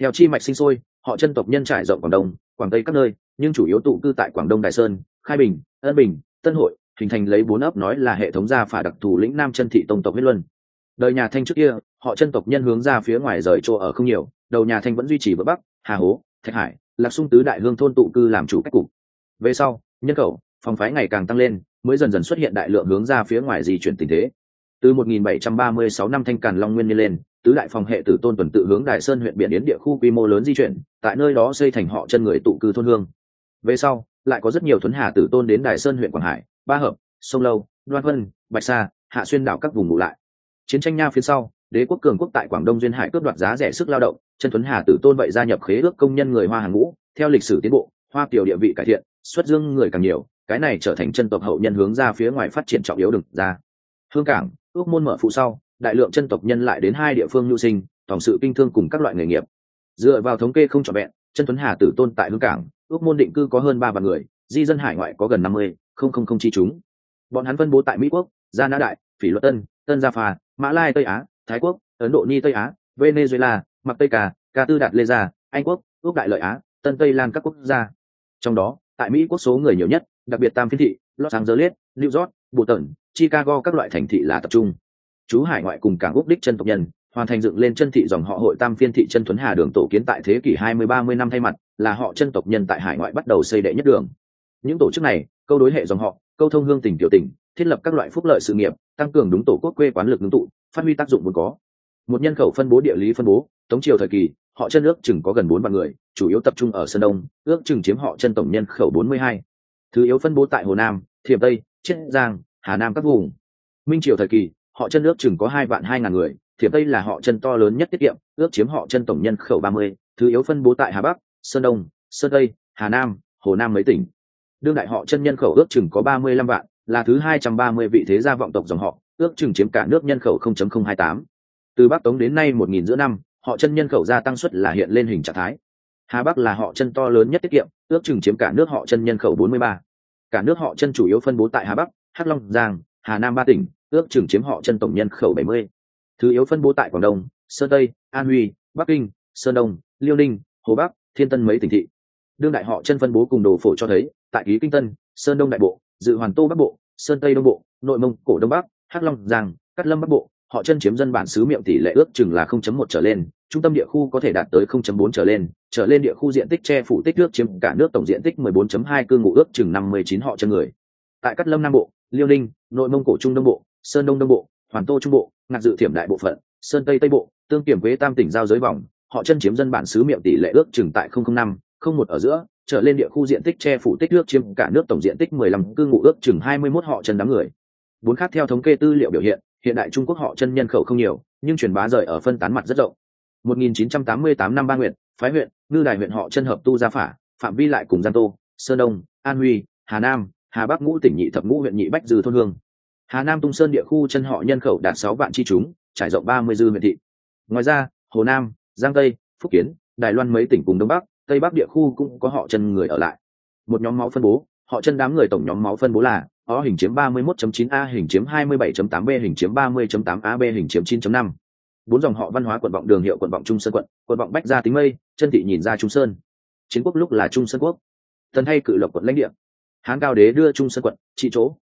Theo chi mạch sinh sôi, họ chân tộc nhân trải rộng quảng đông, quảng tây các nơi, nhưng chủ yếu tụ cư tại quảng đông đài sơn khai bình, ân bình, tân hội, hình thành lấy bốn ấp nói là hệ thống gia phả đặc thù lĩnh nam chân thị tông tộc huyết luân. Đời nhà thanh trước kia, họ chân tộc nhân hướng ra phía ngoài rời chỗ ở không nhiều, đầu nhà thanh vẫn duy trì bờ bắc, hà hố, thạch hải, lạc sung tứ đại hương thôn tụ cư làm chủ cách cục. Về sau, nhân khẩu, phòng phái ngày càng tăng lên, mới dần dần xuất hiện đại lượng hướng ra phía ngoài di chuyển tình thế. Từ 1736 năm thanh càn long nguyên niên lên, tứ đại phòng hệ tử tôn tuần tự hướng đại sơn huyện biển yến địa khu quy mô lớn di chuyển, tại nơi đó xây thành họ chân người tụ cư thôn hương về sau, lại có rất nhiều thuấn hà tử tôn đến đại sơn huyện quảng hải, ba hợp, sông lâu, đoan vân, bạch sa, hạ xuyên đảo các vùng ngụ lại. Chiến tranh nha phía sau, đế quốc cường quốc tại quảng đông duyên hải cướp đoạt giá rẻ sức lao động, chân thuấn hà tử tôn vậy gia nhập khế ước công nhân người hoa hàng ngũ, theo lịch sử tiến bộ, hoa kiều địa vị cải thiện, xuất dương người càng nhiều, cái này trở thành chân tộc hậu nhân hướng ra phía ngoài phát triển trọng yếu đừng ra. Hương cảng, ước môn mở phụ sau, đại lượng chân tộc nhân lại đến hai địa phương nhu sinh, tổng sự kinh thương cùng các loại nghề nghiệp. Dựa vào thống kê không trọn vẹn, chân tuấn hà tử tôn tại hương cảng ước môn định cư có hơn ba vạn người di dân hải ngoại có gần năm mươi không không không chi chúng. Bọn hắn phân bố tại mỹ quốc gia nã đại phỉ luật tân tân gia phà mã lai tây á thái quốc ấn độ ni tây á venezuela mặc tây cà, ca tư đạt lê gia anh quốc ước đại lợi á tân tây lan các quốc gia. Trong đó tại mỹ quốc số người nhiều nhất đặc biệt tam phiên thị los angeles new york bộ tần chicago các loại thành thị là tập trung. Chú hải ngoại cùng cảng úc đích chân tộc nhân hoàn thành dựng lên chân thị dòng họ hội tam phiên thị chân tuấn hà đường tổ kiến tại thế kỷ hai mươi, ba mươi năm thay mặt, là họ chân tộc nhân tại hải ngoại bắt đầu xây đệ nhất đường. Những tổ chức này, câu đối hệ dòng họ, câu thông hương tỉnh tiểu tỉnh thiết lập các loại phúc lợi sự nghiệp, tăng cường đúng tổ quốc quê quán lực ngưng tụ, phát huy tác dụng vốn có. Một nhân khẩu phân bố địa lý phân bố, tống triều thời kỳ, họ chân ước chừng có gần bốn vạn người, chủ yếu tập trung ở sơn đông, ước chừng chiếm họ chân tổng nhân khẩu bốn mươi hai. Thứ yếu phân bố tại hồ nam thiểm tây, chiết giang, hà nam các vùng. Minh triều thời kỳ, họ chân ước chừng có hai vạn hai ngàn người thiểm tây là họ chân to lớn nhất tiết kiệm, ước chiếm họ chân tổng nhân khẩu ba mươi, thứ yếu phân bố tại hà bắc, sơn đông, sơn tây, hà nam, hồ nam mấy tỉnh. Đương đại họ chân nhân khẩu ước chừng có ba mươi lăm vạn, là thứ hai trăm ba mươi vị thế gia vọng tộc dòng họ, ước chừng chiếm cả nước nhân khẩu không chấm không hai tám. Từ bắc tống đến nay một nghìn giữa năm, họ chân nhân khẩu gia tăng suất là hiện lên hình trạng thái. Hà bắc là họ chân to lớn nhất tiết kiệm, ước chừng chiếm cả nước họ chân nhân khẩu bốn mươi ba. Cả nước họ chân chủ yếu phân bố tại hà bắc, hắc long, giang, hà nam ba tỉnh, ước chừng chiếm họ chân tổng nhân khẩu bảy mươi thứ yếu phân bố tại quảng đông, sơn tây, an huy, bắc kinh, sơn đông, liêu ninh, hồ bắc, thiên tân mấy tỉnh thị. Đương đại họ chân phân bố cùng đồ phổ cho thấy, tại ký kinh tân, sơn đông đại bộ, dự hoàn tô bắc bộ, sơn tây đông bộ, nội mông, cổ đông bắc, hắc long, giang, cát lâm bắc bộ, họ chân chiếm dân bản xứ miệng tỷ lệ ước chừng là 0.1 trở lên, trung tâm địa khu có thể đạt tới 0.4 trở lên trở lên địa khu diện tích che phủ tích nước chiếm cả nước tổng diện tích 14.2 cư ngụ ước chừng 59 họ chân người. Tại cát lâm nam bộ, liêu ninh, nội mông cổ trung đông bộ, sơn đông đông bộ hoàn tô trung bộ ngạc dự thiểm đại bộ phận sơn tây tây bộ tương kiểm quế tam tỉnh giao giới vòng họ chân chiếm dân bản xứ miệng tỷ lệ ước chừng tại 005, không một ở giữa trở lên địa khu diện tích che phủ tích nước chiếm cả nước tổng diện tích 15 cư ngụ ước chừng 21 họ chân đám người. Bốn khác theo thống kê tư liệu biểu hiện hiện đại trung quốc họ chân nhân khẩu không nhiều nhưng truyền bá rời ở phân tán mặt rất rộng. 1988 năm ba nguyện phái huyện ngư đài huyện họ chân hợp tu gia phả phạm vi lại cùng giang tô sơn đông an huy hà nam hà bắc ngũ tỉnh nhị thập ngũ huyện nhị bách dư thôn hương hà nam tung sơn địa khu chân họ nhân khẩu đạt sáu vạn chi chúng trải rộng ba mươi dư huyện thị ngoài ra hồ nam giang tây phúc kiến đài loan mấy tỉnh cùng đông bắc tây bắc địa khu cũng có họ chân người ở lại một nhóm máu phân bố họ chân đám người tổng nhóm máu phân bố là O hình chiếm 31.9 A hình chiếm 27.8 B hình chiếm 30.8 A B hình chiếm 9.5. Bốn dòng họ văn hóa quận vọng đường hiệu quận vọng Trung Sơn quận, quận vọng Bách gia tính mây, chân thị nhìn ra Trung Sơn. Chiến quốc lúc là Trung Sơn quốc. Thần hay cự lộc quận lãnh địa. Hán cao đế đưa Trung Sơn quận, trị chỗ,